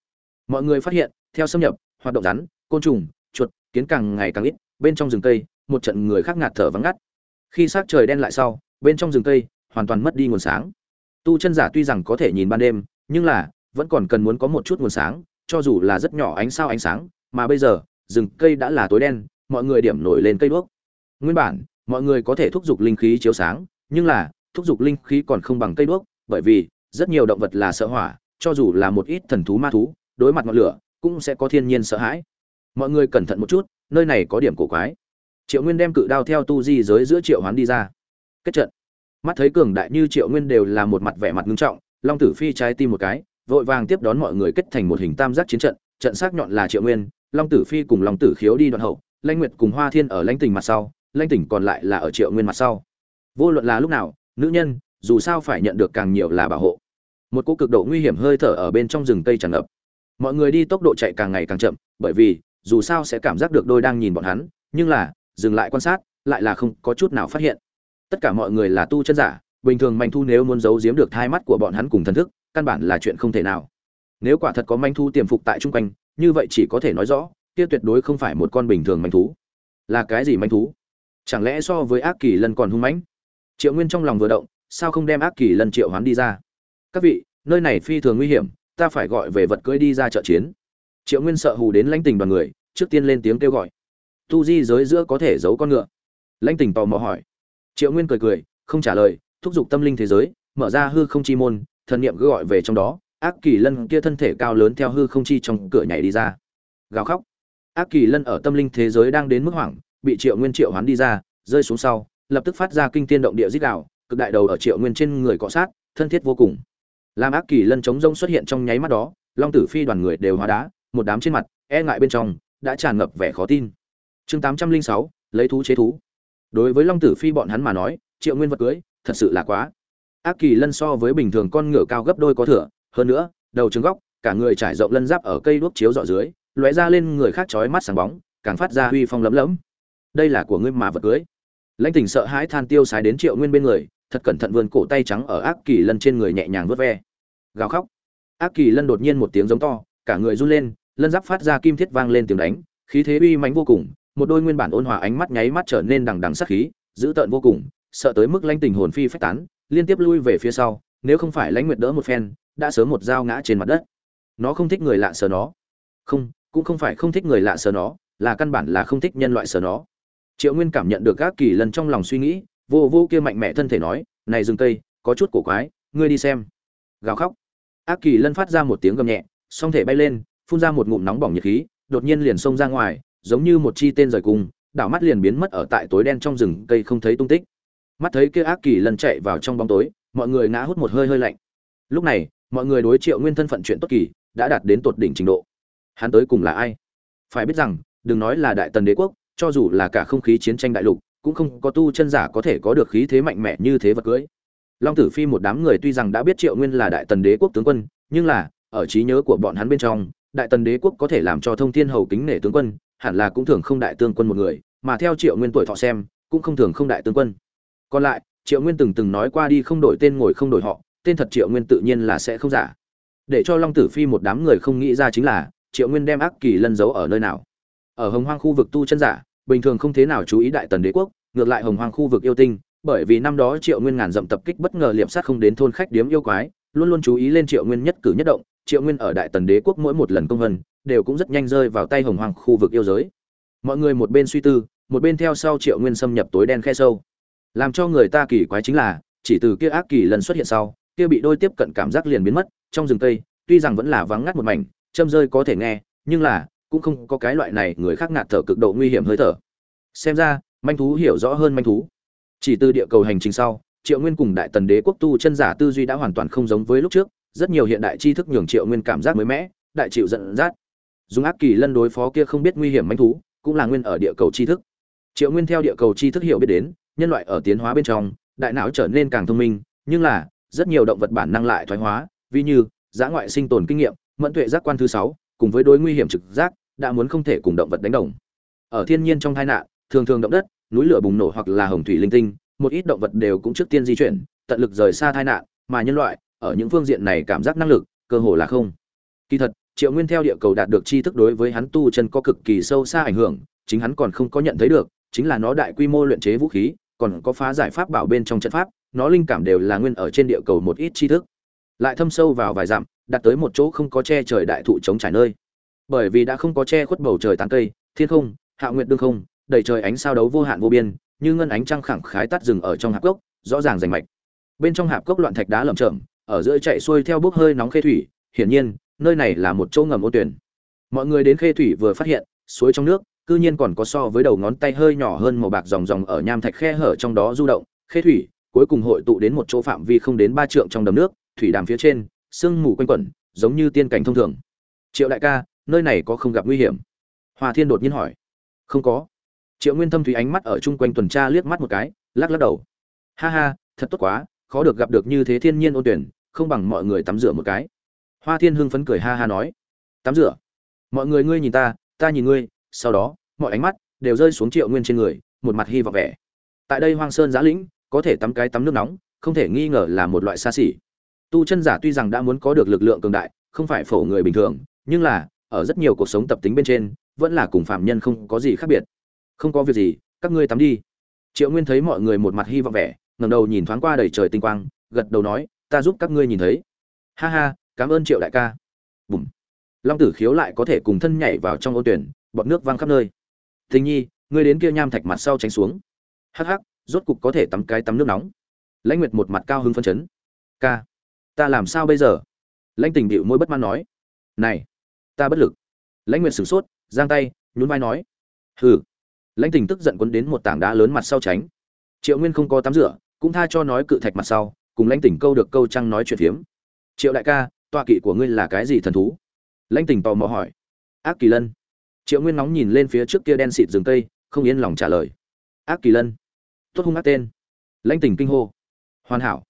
Mọi người phát hiện, theo xâm nhập, hoạt động rắn, côn trùng, chuột, kiến càng ngày càng ít, bên trong rừng cây, một trận người khác ngạt thở vắng ngắt. Khi s trời đen lại sau, bên trong rừng cây hoàn toàn mất đi nguồn sáng. Tu chân giả tuy rằng có thể nhìn ban đêm, nhưng là, vẫn còn cần muốn có một chút nguồn sáng, cho dù là rất nhỏ ánh sao ánh sáng, mà bây giờ, rừng cây đã là tối đen mọi người điểm nổi lên cây đuốc. Nguyên bản, mọi người có thể thúc giục linh khí chiếu sáng, nhưng là, thúc giục linh khí còn không bằng cây đuốc, bởi vì, rất nhiều động vật là sợ hỏa, cho dù là một ít thần thú ma thú, đối mặt ngọn lửa, cũng sẽ có thiên nhiên sợ hãi. Mọi người cẩn thận một chút, nơi này có điểm cổ quái. Triệu nguyên đem cự đao theo tu di giới giữa triệu hoán đi ra. Kết trận. Mắt thấy cường đại như triệu nguyên đều là một mặt vẻ mặt nghiêm trọng, long tử phi trái tim một cái, vội vàng tiếp đón mọi người kết thành một hình tam giác chiến trận trận sắc nhọn là triệu nguyên, long tử phi cùng long tử khiếu đi đoạn hậu lãnh nguyệt cùng hoa thiên ở lãnh tỉnh mặt sau, lãnh tỉnh còn lại là ở triệu nguyên mặt sau. Vô luận là lúc nào, nữ nhân, dù sao phải nhận được càng nhiều là bảo hộ. Một cô cực độ nguy hiểm hơi thở ở bên trong rừng cây tràn ngập. Mọi người đi tốc độ chạy càng ngày càng chậm, bởi vì, dù sao sẽ cảm giác được đôi đang nhìn bọn hắn, nhưng là, dừng lại quan sát, lại là không có chút nào phát hiện. Tất cả mọi người là tu chân giả, bình thường manh thu nếu muốn giấu giếm được hai mắt của bọn hắn cùng thần thức, căn bản là chuyện không thể nào. Nếu quả thật có manh thu tiềm phục tại chung quanh, như vậy chỉ có thể nói rõ kia tuyệt đối không phải một con bình thường manh thú. Là cái gì manh thú? Chẳng lẽ so với ác kỳ lân còn hung mãnh? Triệu nguyên trong lòng vừa động, sao không đem ác kỳ lân triệu hoán đi ra? Các vị, nơi này phi thường nguy hiểm, ta phải gọi về vật cưỡi đi ra trợ chiến. Triệu nguyên sợ hù đến lãnh tình đoàn người, trước tiên lên tiếng kêu gọi. Tu di giới giữa có thể giấu con ngựa. Lãnh tình tò mò hỏi. Triệu nguyên cười cười, không trả lời, thúc giục tâm linh thế giới, mở ra hư không chi môn, thần niệm cứ gọi về trong đó, ác kỳ lân kia thân thể cao lớn theo hư không chi trong cửa nhảy đi ra. Gào khóc ác kỳ lân ở tâm linh thế giới đang đến mức hoảng, bị triệu nguyên triệu hoán đi ra, rơi xuống sau, lập tức phát ra kinh tiên động địa dích đạo cực đại đầu ở triệu nguyên trên người cọ sát, thân thiết vô cùng. Làm ác kỳ lân chống rông xuất hiện trong nháy mắt đó, long tử phi đoàn người đều hóa đá, một đám trên mặt e ngại bên trong, đã tràn ngập vẻ khó tin. Chương tám trăm linh sáu, lấy thú chế thú. Đối với long tử phi bọn hắn mà nói, triệu nguyên vật cưới, thật sự là quá. Ác kỳ lân so với bình thường con ngựa cao gấp đôi có thửa hơn nữa, đầu trứng góc, cả người trải rộng lân giáp ở cây đuốc chiếu dọ dưới lóe ra lên người khác chói mắt sáng bóng, càng phát ra uy phong lấm lẫm đây là của ngươi mà vật cưới. Lãnh tình sợ hãi than tiêu sái đến triệu nguyên bên người, thật cẩn thận vươn cổ tay trắng ở ác kỳ lân trên người nhẹ nhàng vớt ve. Gào khóc. Ác kỳ lân đột nhiên một tiếng giống to, cả người run lên, lân giáp phát ra kim thiết vang lên tiếng đánh, khí thế uy mãnh vô cùng, một đôi nguyên bản ôn hòa ánh mắt nháy mắt trở nên đằng đằng sắc khí, dữ tợn vô cùng, sợ tới mức lãnh tình hồn phi phách tán, liên tiếp lui về phía sau, nếu không phải lãnh nguyệt đỡ một phen, đã sớm một dao ngã trên mặt đất. Nó không thích người lạ sờ nó. Không cũng không phải không thích người lạ sờ nó, là căn bản là không thích nhân loại sờ nó. Triệu nguyên cảm nhận được các kỳ lần trong lòng suy nghĩ, vô vô kia mạnh mẽ thân thể nói, này rừng cây, có chút cổ quái, ngươi đi xem. Gào khóc. Ác kỳ lân phát ra một tiếng gầm nhẹ, song thể bay lên, phun ra một ngụm nóng bỏng nhiệt khí, đột nhiên liền xông ra ngoài, giống như một chi tên rời cung đảo mắt liền biến mất ở tại tối đen trong rừng cây không thấy tung tích. Mắt thấy kia ác kỳ lân chạy vào trong bóng tối, mọi người ngã hút một hơi hơi lạnh. Lúc này, mọi người đối triệu nguyên thân phận chuyện tốt kỳ đã đạt đến tột đỉnh trình độ hắn tới cùng là ai? Phải biết rằng, đừng nói là đại tần đế quốc, cho dù là cả không khí chiến tranh đại lục, cũng không có tu chân giả có thể có được khí thế mạnh mẽ như thế vật cưới. Long tử phi một đám người tuy rằng đã biết triệu nguyên là đại tần đế quốc tướng quân, nhưng là, ở trí nhớ của bọn hắn bên trong, đại tần đế quốc có thể làm cho thông thiên hầu kính nể tướng quân, hẳn là cũng thường không đại tướng quân một người, mà theo triệu nguyên tuổi thọ xem, cũng không thường không đại tướng quân. Còn lại, triệu nguyên từng từng nói qua đi không đổi tên ngồi không đổi họ, tên thật triệu nguyên tự nhiên là sẽ không giả. Để cho long tử phi một đám người không nghĩ ra chính là triệu nguyên đem ác kỳ lân giấu ở nơi nào? Ở hồng hoang khu vực tu chân giả, bình thường không thế nào chú ý đại tần đế quốc, ngược lại hồng hoang khu vực yêu tinh, bởi vì năm đó triệu nguyên ngàn dậm tập kích bất ngờ liệm sát không đến thôn khách điếm yêu quái, luôn luôn chú ý lên triệu nguyên nhất cử nhất động, triệu nguyên ở đại tần đế quốc mỗi một lần công vân đều cũng rất nhanh rơi vào tay hồng hoang khu vực yêu giới. Mọi người một bên suy tư, một bên theo sau triệu nguyên xâm nhập tối đen khe sâu. Làm cho người ta kỳ quái chính là, chỉ từ kia ác kỳ lần xuất hiện sau, kia bị đôi tiếp cận cảm giác liền biến mất, trong rừng tây tuy rằng vẫn là vắng ngắt một mảnh châm rơi có thể nghe, nhưng là, cũng không có cái loại này người khác ngạt thở cực độ nguy hiểm hơi thở. Xem ra, manh thú hiểu rõ hơn manh thú. Chỉ từ địa cầu hành trình sau, triệu nguyên cùng đại tần đế quốc tu chân giả tư duy đã hoàn toàn không giống với lúc trước, rất nhiều hiện đại tri thức nhường triệu nguyên cảm giác mới mẻ, đại chịu giận dắt. Dùng ác kỳ lân đối phó kia không biết nguy hiểm manh thú, cũng là nguyên ở địa cầu tri thức. Triệu nguyên theo địa cầu tri thức hiểu biết đến, nhân loại ở tiến hóa bên trong, đại não trở nên càng thông minh, nhưng là, rất nhiều động vật bản năng lại thoái hóa ví như, giã ngoại sinh tồn kinh nghiệm mẫn tuệ giác quan thứ sáu, cùng với đối nguy hiểm trực giác, đã muốn không thể cùng động vật đánh đồng. Ở thiên nhiên trong tai nạn, thường thường động đất, núi lửa bùng nổ hoặc là hồng thủy linh tinh, một ít động vật đều cũng trước tiên di chuyển, tận lực rời xa tai nạn, mà nhân loại, ở những phương diện này cảm giác năng lực, cơ hồ là không. Kỳ thật, triệu nguyên theo địa cầu đạt được tri thức đối với hắn tu chân có cực kỳ sâu xa ảnh hưởng, chính hắn còn không có nhận thấy được, chính là nó đại quy mô luyện chế vũ khí, còn có phá giải pháp bảo bên trong trận pháp, nó linh cảm đều là nguyên ở trên địa cầu một ít tri thức. Lại thâm sâu vào vài dặm đặt tới một chỗ không có che trời đại thụ chống trải nơi. Bởi vì đã không có che khuất bầu trời tán cây, thiên không, hạ nguyệt đương không, đầy trời ánh sao đấu vô hạn vô biên, như ngân ánh trăng khẳng khái tắt rừng ở trong hạp cốc, rõ ràng rành mạch. Bên trong hạp cốc loạn thạch đá lởm chởm, ở giữa chạy xuôi theo bốc hơi nóng khê thủy, hiển nhiên, nơi này là một chỗ ngầm ô tuyển. Mọi người đến khê thủy vừa phát hiện, suối trong nước, cư nhiên còn có so với đầu ngón tay hơi nhỏ hơn màu bạc dòng dòng ở nham thạch khe hở trong đó du động. Khê thủy, cuối cùng hội tụ đến một chỗ phạm vi không đến ba trượng trong đầm nước, thủy đàm phía trên sương mù quanh quẩn, giống như tiên cảnh thông thường. Triệu đại ca, nơi này có không gặp nguy hiểm? Hoa thiên đột nhiên hỏi. Không có. Triệu nguyên thâm thủy ánh mắt ở chung quanh tuần tra liếc mắt một cái, lắc lắc đầu. Ha ha, thật tốt quá, khó được gặp được như thế thiên nhiên ôn tuyển, không bằng mọi người tắm rửa một cái. Hoa thiên hưng phấn cười ha ha nói. Tắm rửa. Mọi người ngươi nhìn ta ta nhìn ngươi, sau đó, mọi ánh mắt đều rơi xuống triệu nguyên trên người, một mặt hy vọng vẻ. Tại đây hoang sơn giã lĩnh, có thể tắm cái tắm nước nóng, không thể nghi ngờ là một loại xa xỉ tu chân giả tuy rằng đã muốn có được lực lượng cường đại, không phải phổ người bình thường, nhưng là, ở rất nhiều cuộc sống tập tính bên trên, vẫn là cùng phạm nhân không có gì khác biệt. Không có việc gì, các ngươi tắm đi. Triệu nguyên thấy mọi người một mặt hy vọng vẻ, ngẩng đầu nhìn thoáng qua đầy trời tinh quang, gật đầu nói, ta giúp các ngươi nhìn thấy. Ha ha, cảm ơn triệu đại ca. Bùm. Long tử khiếu lại có thể cùng thân nhảy vào trong ô tuyển, bọt nước văng khắp nơi. Thình nhi, ngươi đến kia nham thạch mặt sau tránh xuống. Hắc hắc, rốt cục có thể tắm cái tắm nước nóng. Lãnh nguyệt một mặt cao hứng phân chấn. Ca ta làm sao bây giờ? Lãnh tình bịu môi bất mãn nói. Này, ta bất lực. Lãnh nguyệt sửng sốt, giang tay, nhún vai nói. Hừ. Lãnh tình tức giận quấn đến một tảng đá lớn mặt sau tránh. Triệu nguyên không có tắm rửa, cũng tha cho nói cự thạch mặt sau, cùng lãnh tình câu được câu trăng nói chuyện phiếm. Triệu đại ca, tọa kỵ của ngươi là cái gì thần thú? Lãnh tình tò mò hỏi. Ác kỳ lân. Triệu nguyên nóng nhìn lên phía trước kia đen xịt rừng tây không yên lòng trả lời. Ác kỳ lân. Tốt hung ác tên. Lãnh tình kinh hô. Hoàn hảo.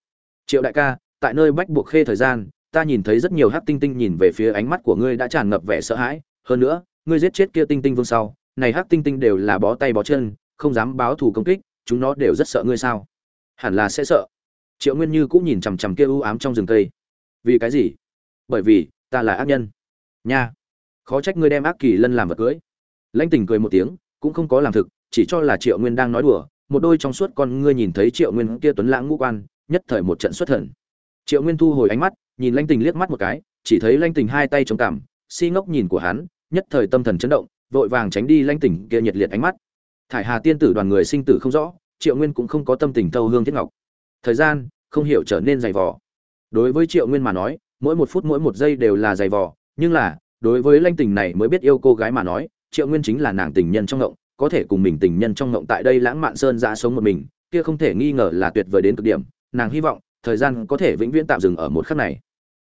Triệu đại ca tại nơi bách buộc khê thời gian, ta nhìn thấy rất nhiều hát tinh tinh nhìn về phía ánh mắt của ngươi đã tràn ngập vẻ sợ hãi. Hơn nữa, ngươi giết chết kia tinh tinh vương sau, này hát tinh tinh đều là bó tay bó chân, không dám báo thù công kích, chúng nó đều rất sợ ngươi sao? Hẳn là sẽ sợ. Triệu nguyên như cũng nhìn chằm chằm kia u ám trong rừng cây. Vì cái gì? Bởi vì, ta là ác nhân. Nha. Khó trách ngươi đem ác kỳ lân làm vật cưới. Lãnh tình cười một tiếng, cũng không có làm thực, chỉ cho là triệu nguyên đang nói đùa. Một đôi trong suốt con ngươi nhìn thấy triệu nguyên kia tuấn lãng ngũ quan, nhất thời một trận xuất thần triệu nguyên thu hồi ánh mắt, nhìn lanh tình liếc mắt một cái, chỉ thấy lanh tình hai tay chống cằm, si ngốc nhìn của hắn, nhất thời tâm thần chấn động, vội vàng tránh đi lanh tình kia nhiệt liệt ánh mắt. Thải hà tiên tử đoàn người sinh tử không rõ, triệu nguyên cũng không có tâm tình thâu hương thiết ngọc. Thời gian, không hiểu trở nên dày vò. Đối với triệu nguyên mà nói, mỗi một phút mỗi một giây đều là dày vò, nhưng là, đối với lanh tình này mới biết yêu cô gái mà nói, triệu nguyên chính là nàng tình nhân trong ngộng, có thể cùng mình tình nhân trong ngộng tại đây lãng mạn sơn ra sống một mình, kia không thể nghi ngờ là tuyệt vời đến cực điểm, nàng hy vọng thời gian có thể vĩnh viễn tạm dừng ở một khắc này.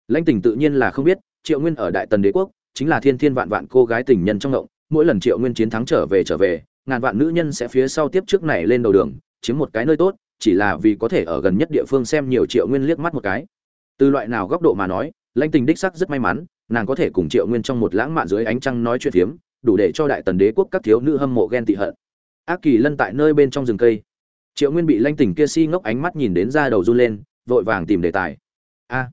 Lãnh tình tự nhiên là không biết, triệu nguyên ở đại tần đế quốc chính là thiên thiên vạn vạn cô gái tình nhân trong động. mỗi lần triệu nguyên chiến thắng trở về trở về, ngàn vạn nữ nhân sẽ phía sau tiếp trước này lên đầu đường, chiếm một cái nơi tốt, chỉ là vì có thể ở gần nhất địa phương xem nhiều triệu nguyên liếc mắt một cái. Từ loại nào góc độ mà nói, lãnh tình đích sắc rất may mắn, nàng có thể cùng triệu nguyên trong một lãng mạn dưới ánh trăng nói chuyện phiếm, đủ để cho đại tần đế quốc các thiếu nữ hâm mộ ghen tị hận. Ác kỳ lân tại nơi bên trong rừng cây. Triệu nguyên bị lãnh tình kia si ngốc ánh mắt nhìn đến da đầu run lên vội vàng tìm đề tài. A,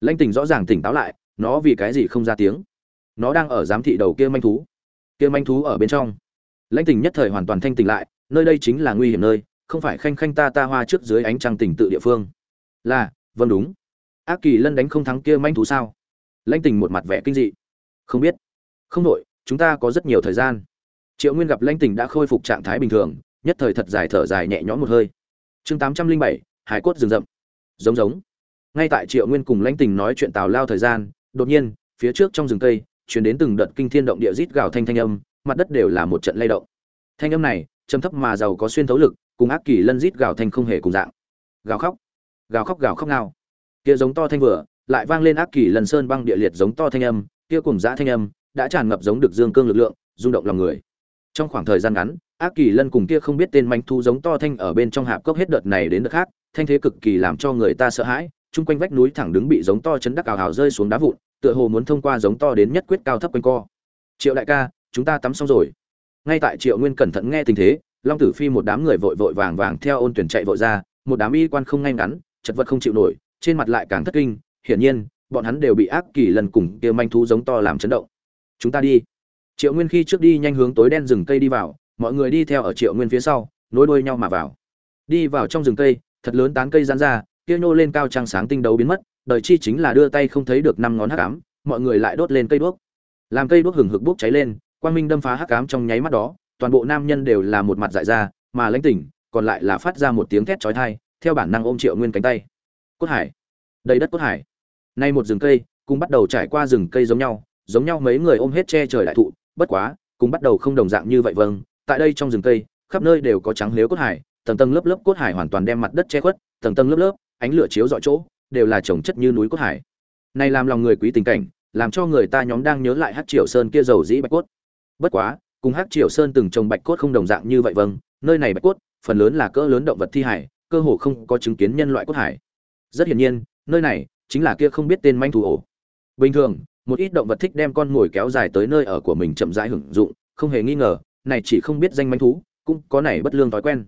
lãnh tình rõ ràng tỉnh táo lại, nó vì cái gì không ra tiếng? Nó đang ở giám thị đầu kia manh thú. Kia manh thú ở bên trong. Lãnh tình nhất thời hoàn toàn thanh tỉnh lại, nơi đây chính là nguy hiểm nơi, không phải khanh khanh ta ta hoa trước dưới ánh trăng tỉnh tự địa phương. Là vâng đúng. Ác kỳ lân đánh không thắng kia manh thú sao? Lãnh tình một mặt vẻ kinh dị. Không biết. Không nội chúng ta có rất nhiều thời gian. Triệu nguyên gặp lãnh tình đã khôi phục trạng thái bình thường, nhất thời thật dài thở dài nhẹ nhõm một hơi. Chương tám trăm linh bảy, hải cốt rừng rậm giống giống. Ngay tại triệu nguyên cùng lãnh tình nói chuyện tào lao thời gian, đột nhiên, phía trước trong rừng cây chuyển đến từng đợt kinh thiên động địa rít gào thanh thanh âm, mặt đất đều là một trận lay động. Thanh âm này, trầm thấp mà giàu có xuyên thấu lực, cùng ác kỳ lân rít gào thanh không hề cùng dạng. Gào khóc gào khóc gào khóc ngao. Kia giống to thanh vừa, lại vang lên ác kỳ lần sơn băng địa liệt giống to thanh âm, kia cùng dã thanh âm, đã tràn ngập giống được dương cương lực lượng, rung động lòng người. Trong khoảng thời gian ngắn, ác kỳ lân cùng kia không biết tên manh thu giống to thanh ở bên trong hạp cốc hết đợt này đến đợt khác thanh thế cực kỳ làm cho người ta sợ hãi, chung quanh vách núi thẳng đứng bị giống to chấn đắc ảo hào rơi xuống đá vụn, tựa hồ muốn thông qua giống to đến nhất quyết cao thấp quanh co. Triệu đại ca, chúng ta tắm xong rồi. Ngay tại triệu nguyên cẩn thận nghe tình thế, long tử phi một đám người vội vội vàng vàng theo ôn tuyển chạy vội ra, một đám y quan không ngay ngắn, chật vật không chịu nổi, trên mặt lại càng thất kinh, hiển nhiên, bọn hắn đều bị ác kỳ lần cùng kia manh thú giống to làm chấn động. Chúng ta đi. Triệu nguyên khi trước đi nhanh hướng tối đen rừng cây đi vào, mọi người đi theo ở triệu nguyên phía sau, nối đuôi nhau mà vào. Đi vào trong rừng cây thật lớn tán cây giãn ra, kia nhô lên cao trăng sáng tinh đấu biến mất, đời chi chính là đưa tay không thấy được năm ngón hắc ám, mọi người lại đốt lên cây đuốc. Làm cây đuốc hừng hực bốc cháy lên, quang minh đâm phá hắc ám trong nháy mắt đó, toàn bộ nam nhân đều là một mặt dại ra, mà lãnh tỉnh, còn lại là phát ra một tiếng thét chói tai, theo bản năng ôm triệu nguyên cánh tay. Cốt hải. Đầy đất cốt hải. Nay một rừng cây, cùng bắt đầu trải qua rừng cây giống nhau giống nhau mấy người ôm hết che trời đại thụ, bất quá, cùng bắt đầu không đồng dạng như vậy vâng tại đây trong rừng cây, khắp nơi đều có trắng lếu cốt hải tầng tầng lớp lớp cốt hải hoàn toàn đem mặt đất che khuất, tầng tầng lớp lớp, ánh lửa chiếu dọi chỗ, đều là trồng chất như núi cốt hải. Này làm lòng người quý tình cảnh, làm cho người ta nhóm đang nhớ lại hắc triều sơn kia dầu dĩ bạch cốt. Bất quá, cùng hắc triều sơn từng trồng bạch cốt không đồng dạng như vậy vâng nơi này bạch cốt, phần lớn là cỡ lớn động vật thi hải, cơ hồ không có chứng kiến nhân loại cốt hải. Rất hiển nhiên, nơi này chính là kia không biết tên manh thú ổ. Bình thường, một ít động vật thích đem con ngồi kéo dài tới nơi ở của mình chậm rãi hưởng dụng, không hề nghi ngờ, này chỉ không biết danh manh thú, cũng có này bất lương thói quen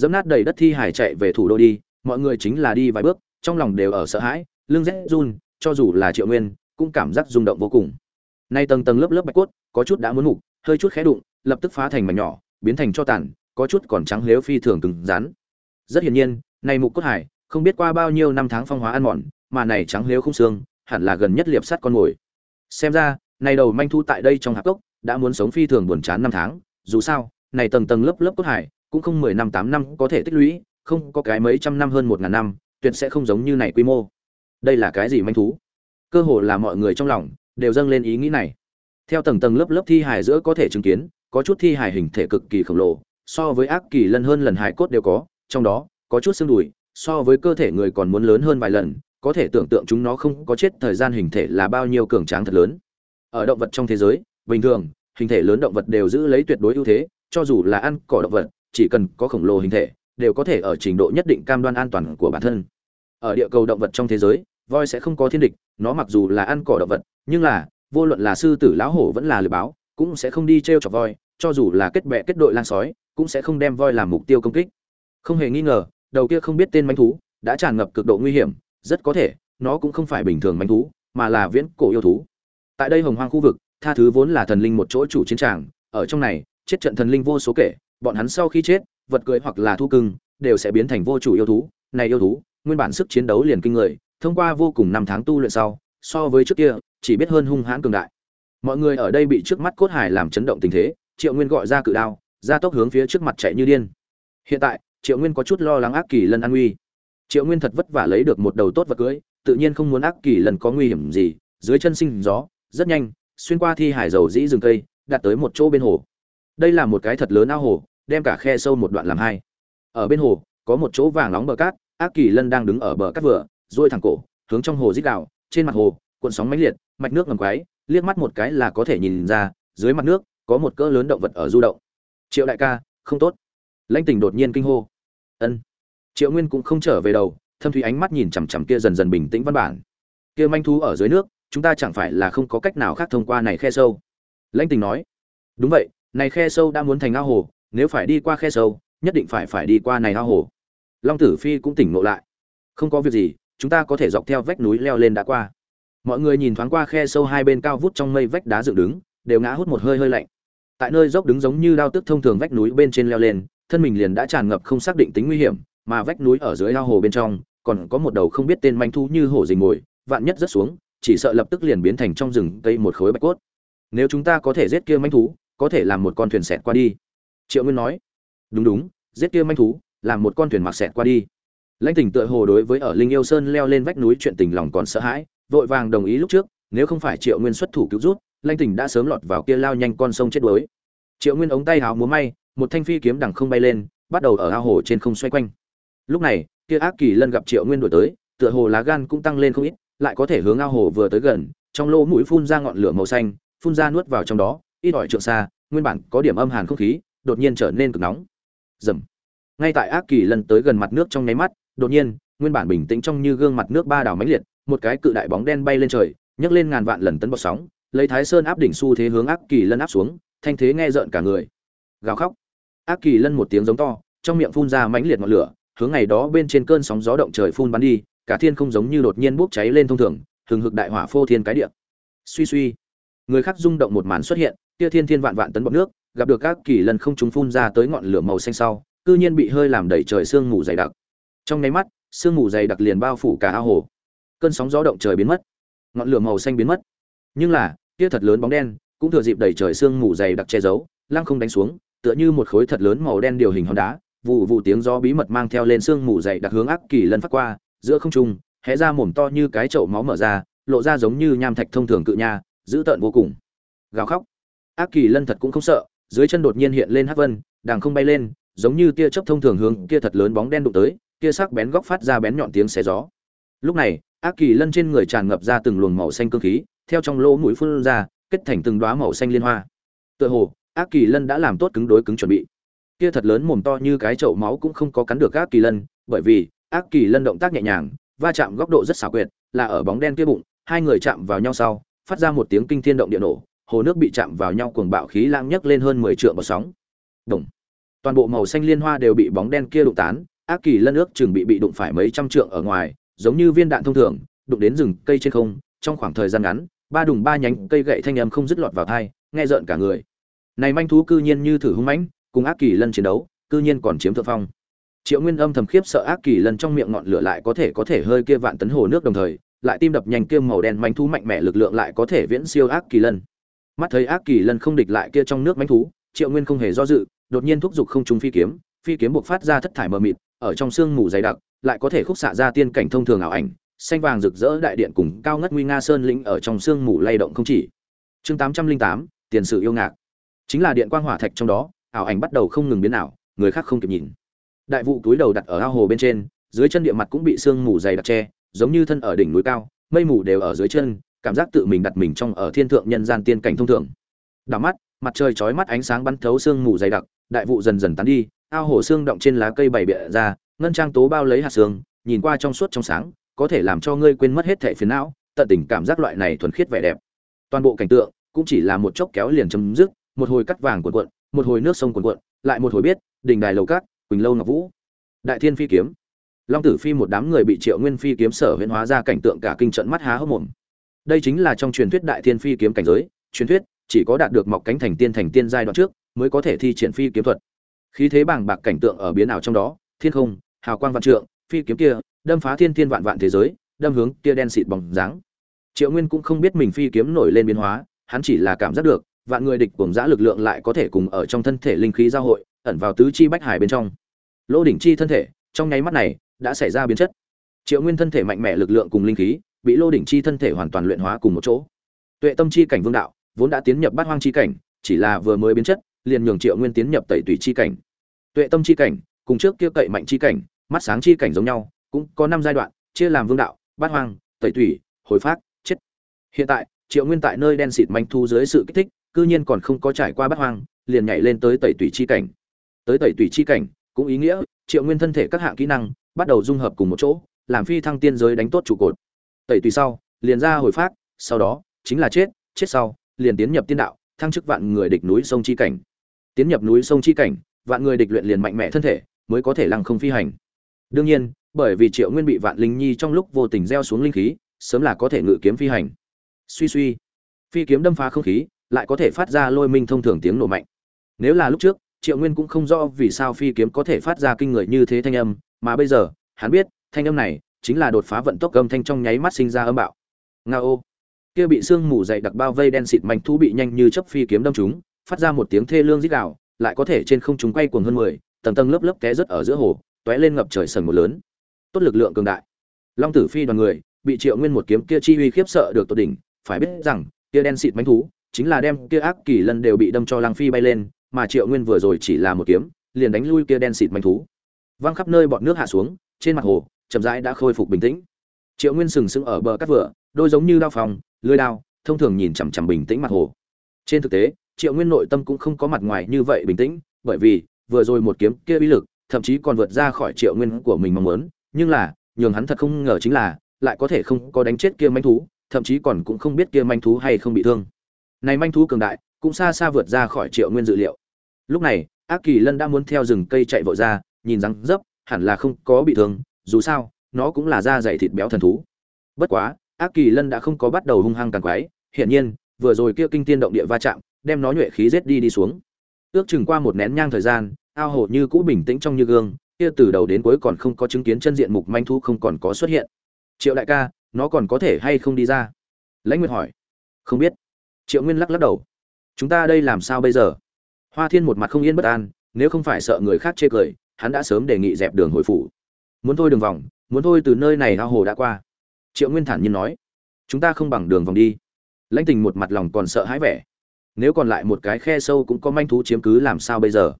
dẫm nát đầy đất thi hải chạy về thủ đô đi, mọi người chính là đi vài bước, trong lòng đều ở sợ hãi, lưng rét run, cho dù là triệu nguyên, cũng cảm giác rung động vô cùng. Nay tầng tầng lớp lớp bạch cốt, có chút đã muốn mục, hơi chút khé đụng, lập tức phá thành mảnh nhỏ, biến thành cho tàn, có chút còn trắng lếu phi thường cứng rắn. Rất hiển nhiên này mục cốt hải không biết qua bao nhiêu năm tháng phong hóa ăn mòn, mà này trắng lếu không xương, hẳn là gần nhất liệp sắt con mồi. Xem ra này đầu manh thu tại đây trong hạp cốc, đã muốn sống phi thường buồn chán năm tháng. Dù sao, này tầng tầng lớp lớp cốt hải cũng không mười năm, tám năm có thể tích lũy, không có cái mấy trăm năm hơn một ngàn năm, tuyệt sẽ không giống như này quy mô. Đây là cái gì manh thú? Cơ hồ là mọi người trong lòng đều dâng lên ý nghĩ này. Theo tầng tầng lớp lớp thi hài giữa có thể chứng kiến, có chút thi hài hình thể cực kỳ khổng lồ, so với ác kỳ lân hơn lần hải cốt đều có, trong đó có chút xương đùi, so với cơ thể người còn muốn lớn hơn vài lần, có thể tưởng tượng chúng nó không có chết thời gian hình thể là bao nhiêu cường tráng thật lớn. Ở động vật trong thế giới, bình thường, hình thể lớn động vật đều giữ lấy tuyệt đối ưu thế, cho dù là ăn cỏ động vật chỉ cần có khổng lồ hình thể, đều có thể ở trình độ nhất định cam đoan an toàn của bản thân. Ở địa cầu động vật trong thế giới, voi sẽ không có thiên địch, nó mặc dù là ăn cỏ động vật, nhưng là, vô luận là sư tử, lão hổ vẫn là lừa báo, cũng sẽ không đi t r e o chọc voi, cho dù là kết bệ kết đội lan sói, cũng sẽ không đem voi làm mục tiêu công kích. Không hề nghi ngờ, đầu kia không biết tên manh thú, đã tràn ngập cực độ nguy hiểm, rất có thể, nó cũng không phải bình thường manh thú, mà là viễn cổ yêu thú. Tại đây hồng hoang khu vực, tha thứ vốn là thần linh một chỗ chủ chiến tràng, ở trong này, chết trận thần linh vô số kể bọn hắn sau khi chết, vật cưỡi hoặc là thu cưng, đều sẽ biến thành vô chủ yêu thú. Này yêu thú, nguyên bản sức chiến đấu liền kinh người, thông qua vô cùng năm tháng tu luyện sau, so với trước kia, chỉ biết hơn hung hãn cường đại. Mọi người ở đây bị trước mắt cốt hải làm chấn động tình thế, triệu nguyên gọi ra cự đao, ra tốc hướng phía trước mặt chạy như điên. Hiện tại, triệu nguyên có chút lo lắng ác kỳ lân an nguy. Triệu nguyên thật vất vả lấy được một đầu tốt vật cưới, tự nhiên không muốn ác kỳ lần có nguy hiểm gì, dưới chân sinh gió, rất nhanh, xuyên qua thi hải dầu dĩ rừng cây đạt tới một chỗ bên hồ đây là một cái thật lớn ao hồ, đem cả khe sâu một đoạn làm hai. Ở bên hồ, có một chỗ vàng nóng bờ cát, ác kỳ lân đang đứng ở bờ cát vừa, duỗi thẳng cổ, hướng trong hồ rít đạo trên mặt hồ, cuộn sóng mãnh liệt, mạch nước ngầm quái, liếc mắt một cái là có thể nhìn ra, dưới mặt nước, có một cỡ lớn động vật ở du động. Triệu đại ca, không tốt. Lãnh tình đột nhiên kinh hô. Ân. Triệu nguyên cũng không trở về đầu, thâm thủy ánh mắt nhìn chằm chằm kia dần dần bình tĩnh văn bản. Kia manh thú ở dưới nước, chúng ta chẳng phải là không có cách nào khác thông qua này khe sâu. Lãnh tình nói. Đúng vậy này khe sâu đã muốn thành ao hồ, nếu phải đi qua khe sâu, nhất định phải phải đi qua này ao hồ. Long tử phi cũng tỉnh ngộ lại. Không có việc gì, chúng ta có thể dọc theo vách núi leo lên đã qua. Mọi người nhìn thoáng qua khe sâu hai bên cao vút trong mây vách đá dựng đứng, đều ngã hút một hơi hơi lạnh. Tại nơi dốc đứng giống như đao tức thông thường vách núi bên trên leo lên, thân mình liền đã tràn ngập không xác định tính nguy hiểm, mà vách núi ở dưới ao hồ bên trong, còn có một đầu không biết tên manh thu như hổ dình mồi, vạn nhất rất xuống, chỉ sợ lập tức liền biến thành trong rừng cây một khối bạch cốt. Nếu chúng ta có thể giết kia manh thú có thể làm một con thuyền xẹt qua đi. Triệu nguyên nói, đúng đúng, giết kia manh thú, làm một con thuyền mặc xẹt qua đi. Lãnh Tỉnh tựa hồ đối với ở linh yêu sơn leo lên vách núi chuyện tình lòng còn sợ hãi, vội vàng đồng ý lúc trước, nếu không phải triệu nguyên xuất thủ cứu rút lãnh Tỉnh đã sớm lọt vào kia lao nhanh con sông chết đuối. Triệu nguyên ống tay háo múa may, một thanh phi kiếm đằng không bay lên, bắt đầu ở ao hồ trên không xoay quanh. Lúc này, kia ác kỳ lân gặp triệu nguyên đổi tới, tựa hồ lá gan cũng tăng lên không ít, lại có thể hướng ao hồ vừa tới gần, trong lỗ mũi phun ra ngọn lửa màu xanh, phun ra nuốt vào trong đó ít ỏi trượng xa, nguyên bản có điểm âm hàn không khí, đột nhiên trở nên cực nóng. Dầm. Ngay tại ác kỳ lần tới gần mặt nước trong nháy mắt, đột nhiên, nguyên bản bình tĩnh trong như gương mặt nước ba đảo mãnh liệt, một cái cự đại bóng đen bay lên trời, nhấc lên ngàn vạn lần tấn bọt sóng, lấy thái sơn áp đỉnh xu thế hướng ác kỳ lân áp xuống, thanh thế nghe rợn cả người. Gào khóc. Ác kỳ lân một tiếng giống to, trong miệng phun ra mãnh liệt ngọn lửa, hướng ngày đó bên trên cơn sóng gió động trời phun bắn đi, cả thiên không giống như đột nhiên bốc cháy lên thông thường, hừng hực đại hỏa phô thiên cái địa. Suy suy. Người khác rung động một màn xuất hiện kia thiên thiên vạn vạn tấn bọt nước, gặp được các kỳ lần không chúng phun ra tới ngọn lửa màu xanh sau, cư nhiên bị hơi làm đầy trời sương mù dày đặc. Trong nháy mắt, sương mù dày đặc liền bao phủ cả ao hồ. Cơn sóng gió động trời biến mất. Ngọn lửa màu xanh biến mất. Nhưng là, kia thật lớn bóng đen, cũng thừa dịp đầy trời sương mù dày đặc che giấu, lăng không đánh xuống, tựa như một khối thật lớn màu đen điều hình hòn đá vụ vụ tiếng gió bí mật mang theo lên sương mù dày đặc hướng ác kỳ lân phát qua, giữa không trung, hé ra mồm to như cái chậu máu mở ra, lộ ra giống như nham thạch thông thường cự nha, dữ tợn vô cùng. Gào khóc ác kỳ lân thật cũng không sợ, dưới chân đột nhiên hiện lên hắc vân đàng không bay lên, giống như tia chớp thông thường hướng kia thật lớn bóng đen đụng tới, kia sắc bén góc phát ra bén nhọn tiếng xé gió. Lúc này, ác kỳ lân trên người tràn ngập ra từng luồng màu xanh cương khí, theo trong lỗ mũi phun ra, kết thành từng đóa màu xanh liên hoa. Tựa hồ, ác kỳ lân đã làm tốt cứng đối cứng chuẩn bị. Kia thật lớn mồm to như cái chậu máu cũng không có cắn được ác kỳ lân, bởi vì, ác kỳ lân động tác nhẹ nhàng, va chạm góc độ rất xảo quyệt, là ở bóng đen kia bụng, hai người chạm vào nhau sau, phát ra một tiếng kinh thiên động địa nổ hồ nước bị chạm vào nhau cuồng bạo khí lãng nhấc lên hơn mười trượng bọt sóng. Đồng. toàn bộ màu xanh liên hoa đều bị bóng đen kia đụng tán ác kỳ lân ước chừng bị bị đụng phải mấy trăm trượng ở ngoài giống như viên đạn thông thường đụng đến rừng cây trên không trong khoảng thời gian ngắn ba đùng ba nhánh cây gậy thanh âm không dứt lọt vào tai, nghe rợn cả người. Này manh thú cư nhiên như thử hung mãnh cùng ác kỳ lân chiến đấu cư nhiên còn chiếm thượng phong. Triệu nguyên âm thầm khiếp sợ ác kỳ lân trong miệng ngọn lửa lại có thể có thể hơi kia vạn tấn hồ nước đồng thời lại tim đập nhanh kia màu đen manh thú mạnh mẽ lực lượng lại có thể viễn siêu ác kỳ lân mắt thấy ác kỳ lân không địch lại kia trong nước mánh thú, triệu nguyên không hề do dự, đột nhiên thúc giục không trung phi kiếm phi kiếm buộc phát ra thất thải mờ mịt, ở trong sương mù dày đặc, lại có thể khúc xạ ra tiên cảnh thông thường ảo ảnh, xanh vàng rực rỡ đại điện cùng cao ngất nguy nga sơn lĩnh ở trong sương mù lay động không chỉ. Chương tám trăm linh tám, tiền sự yêu ngạc. Chính là điện quang hỏa thạch trong đó, ảo ảnh bắt đầu không ngừng biến ảo, người khác không kịp nhìn. Đại vụ túi đầu đặt ở ao hồ bên trên, dưới chân địa mặt cũng bị sương mù dày đặc che, giống như thân ở đỉnh núi cao, mây mù đều ở dưới chân cảm giác tự mình đặt mình trong ở thiên thượng nhân gian tiên cảnh thông thường. Đảo mắt, mặt trời chói mắt ánh sáng bắn thấu sương mù dày đặc, đại vụ dần dần tán đi, ao hồ xương động trên lá cây bày bịa ra, ngân trang tố bao lấy hạt xương nhìn qua trong suốt trong sáng, có thể làm cho ngươi quên mất hết thể phiền não, tận tình cảm giác loại này thuần khiết vẻ đẹp. Toàn bộ cảnh tượng, cũng chỉ là một chốc kéo liền chấm dứt, một hồi cắt vàng cuộn cuộn, một hồi nước sông cuộn cuộn, lại một hồi biết, đình đài lầu cát quỳnh lâu ngọc vũ, đại thiên phi kiếm. Long tử phi một đám người bị triệu nguyên phi kiếm sở huyễn hóa ra cảnh tượng cả kinh trận mắt há hốc mồm đây chính là trong truyền thuyết đại thiên phi kiếm cảnh giới, truyền thuyết, chỉ có đạt được mọc cánh thành tiên thành tiên giai đoạn trước, mới có thể thi triển phi kiếm thuật. Khí thế bàng bạc cảnh tượng ở biến ảo trong đó, thiên không, hào quang vạn trượng, phi kiếm kia, đâm phá thiên thiên vạn vạn thế giới, đâm hướng kia đen xịt bóng dáng. Triệu nguyên cũng không biết mình phi kiếm nổi lên biến hóa, hắn chỉ là cảm giác được, vạn người địch cùng giã lực lượng lại có thể cùng ở trong thân thể linh khí giao hội, ẩn vào tứ chi bách hải bên trong. Lỗ đỉnh chi thân thể, trong nháy mắt này, đã xảy ra biến chất. Triệu nguyên thân thể mạnh mẽ lực lượng cùng linh khí bị lô đỉnh chi thân thể hoàn toàn luyện hóa cùng một chỗ. Tuệ tâm chi cảnh vương đạo, vốn đã tiến nhập bát hoang chi cảnh, chỉ là vừa mới biến chất, liền nhường triệu nguyên tiến nhập tẩy tùy chi cảnh. Tuệ tâm chi cảnh, cùng trước kia cậy mạnh chi cảnh, mắt sáng chi cảnh giống nhau, cũng có năm giai đoạn, chia làm vương đạo, bát hoang, tẩy tùy hồi phát chết. Hiện tại, triệu nguyên tại nơi đen xịt manh thu dưới sự kích thích, cư nhiên còn không có trải qua bát hoang, liền nhảy lên tới tẩy tùy chi cảnh. Tới tẩy tùy chi cảnh, cũng ý nghĩa, triệu nguyên thân thể các hạng kỹ năng, bắt đầu dung hợp cùng một chỗ, làm phi thăng tiên giới đánh tốt trụ cột tẩy tùy sau, liền ra hồi phát, sau đó, chính là chết chết sau, liền tiến nhập tiên đạo, thăng chức vạn người địch núi sông chi cảnh. Tiến nhập núi sông chi cảnh, vạn người địch luyện liền mạnh mẽ thân thể, mới có thể lăng không phi hành. Đương nhiên, bởi vì triệu nguyên bị vạn linh nhi trong lúc vô tình gieo xuống linh khí, sớm là có thể ngự kiếm phi hành. Suy suy, phi kiếm đâm phá không khí, lại có thể phát ra lôi minh thông thường tiếng nổ mạnh. Nếu là lúc trước, triệu nguyên cũng không rõ vì sao phi kiếm có thể phát ra kinh người như thế thanh âm, mà bây giờ, hắn biết, thanh âm này chính là đột phá vận tốc âm thanh trong nháy mắt sinh ra âm bạo. Nga ô. Kia bị sương mù dày đặc bao vây đen xịt mảnh thú bị nhanh như chớp phi kiếm đâm chúng phát ra một tiếng thê lương rít gào, lại có thể trên không chúng quay cuồng hơn mười, tầng tầng lớp lớp té rất ở giữa hồ, tóe lên ngập trời sần một lớn. Tốt lực lượng cường đại. Long tử phi đoàn người, bị triệu nguyên một kiếm kia chi uy khiếp sợ được tột đỉnh, phải biết rằng, kia đen xịt mảnh thú, chính là đem kia ác kỳ lân đều bị đâm cho lăng phi bay lên, mà triệu nguyên vừa rồi chỉ là một kiếm, liền đánh lui kia đen xịt mảnh thú. Văng khắp nơi bọn nước hạ xuống, trên mặt hồ chậm rãi đã khôi phục bình tĩnh. Triệu nguyên sừng sững ở bờ cát vựa đôi giống như đao phòng, lưới đao, thông thường nhìn chằm chằm bình tĩnh mặt hồ. Trên thực tế, triệu nguyên nội tâm cũng không có mặt ngoài như vậy bình tĩnh, bởi vì vừa rồi một kiếm kia uy lực, thậm chí còn vượt ra khỏi triệu nguyên của mình mong muốn, nhưng là, nhường hắn thật không ngờ chính là, lại có thể không có đánh chết kia manh thú, thậm chí còn cũng không biết kia manh thú hay không bị thương. Này manh thú cường đại, cũng xa xa vượt ra khỏi triệu nguyên dự liệu. Lúc này, ác kỳ lân đã muốn theo rừng cây chạy vội ra, nhìn răng dấp, hẳn là không có bị thương dù sao, nó cũng là da dày thịt béo thần thú. Bất quá, ác kỳ lân đã không có bắt đầu hung hăng càng quái, hiển nhiên, vừa rồi kia kinh tiên động địa va chạm, đem nó nhuệ khí rết đi đi xuống. Ước chừng qua một nén nhang thời gian, ao hồ như cũ bình tĩnh trong như gương, kia từ đầu đến cuối còn không có chứng kiến chân diện mục manh thu không còn có xuất hiện. Triệu đại ca, nó còn có thể hay không đi ra? Lãnh nguyệt hỏi. Không biết. Triệu nguyên lắc lắc đầu. Chúng ta đây làm sao bây giờ? Hoa thiên một mặt không yên bất an, nếu không phải sợ người khác chê cười, hắn đã sớm đề nghị dẹp đường hồi phủ muốn thôi đường vòng, muốn thôi từ nơi này ao hồ đã qua. Triệu nguyên thản nhiên nói, chúng ta không bằng đường vòng đi. Lãnh tình một mặt lòng còn sợ hãi vẻ. Nếu còn lại một cái khe sâu cũng có manh thú chiếm cứ làm sao bây giờ?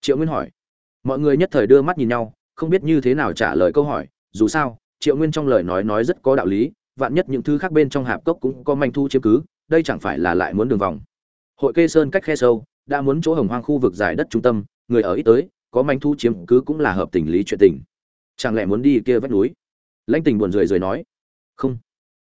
Triệu nguyên hỏi. Mọi người nhất thời đưa mắt nhìn nhau, không biết như thế nào trả lời câu hỏi. Dù sao, triệu nguyên trong lời nói nói rất có đạo lý, vạn nhất những thứ khác bên trong hạp cốc cũng có manh thu chiếm cứ, đây chẳng phải là lại muốn đường vòng. Hội kê sơn cách khe sâu, đã muốn chỗ hồng hoang khu vực giải đất trung tâm, người ở ít tới, có manh thu chiếm cứ cũng là hợp tình lý chuyện tình chẳng lẽ muốn đi kia vách núi? Lãnh tình buồn rười rời nói. Không.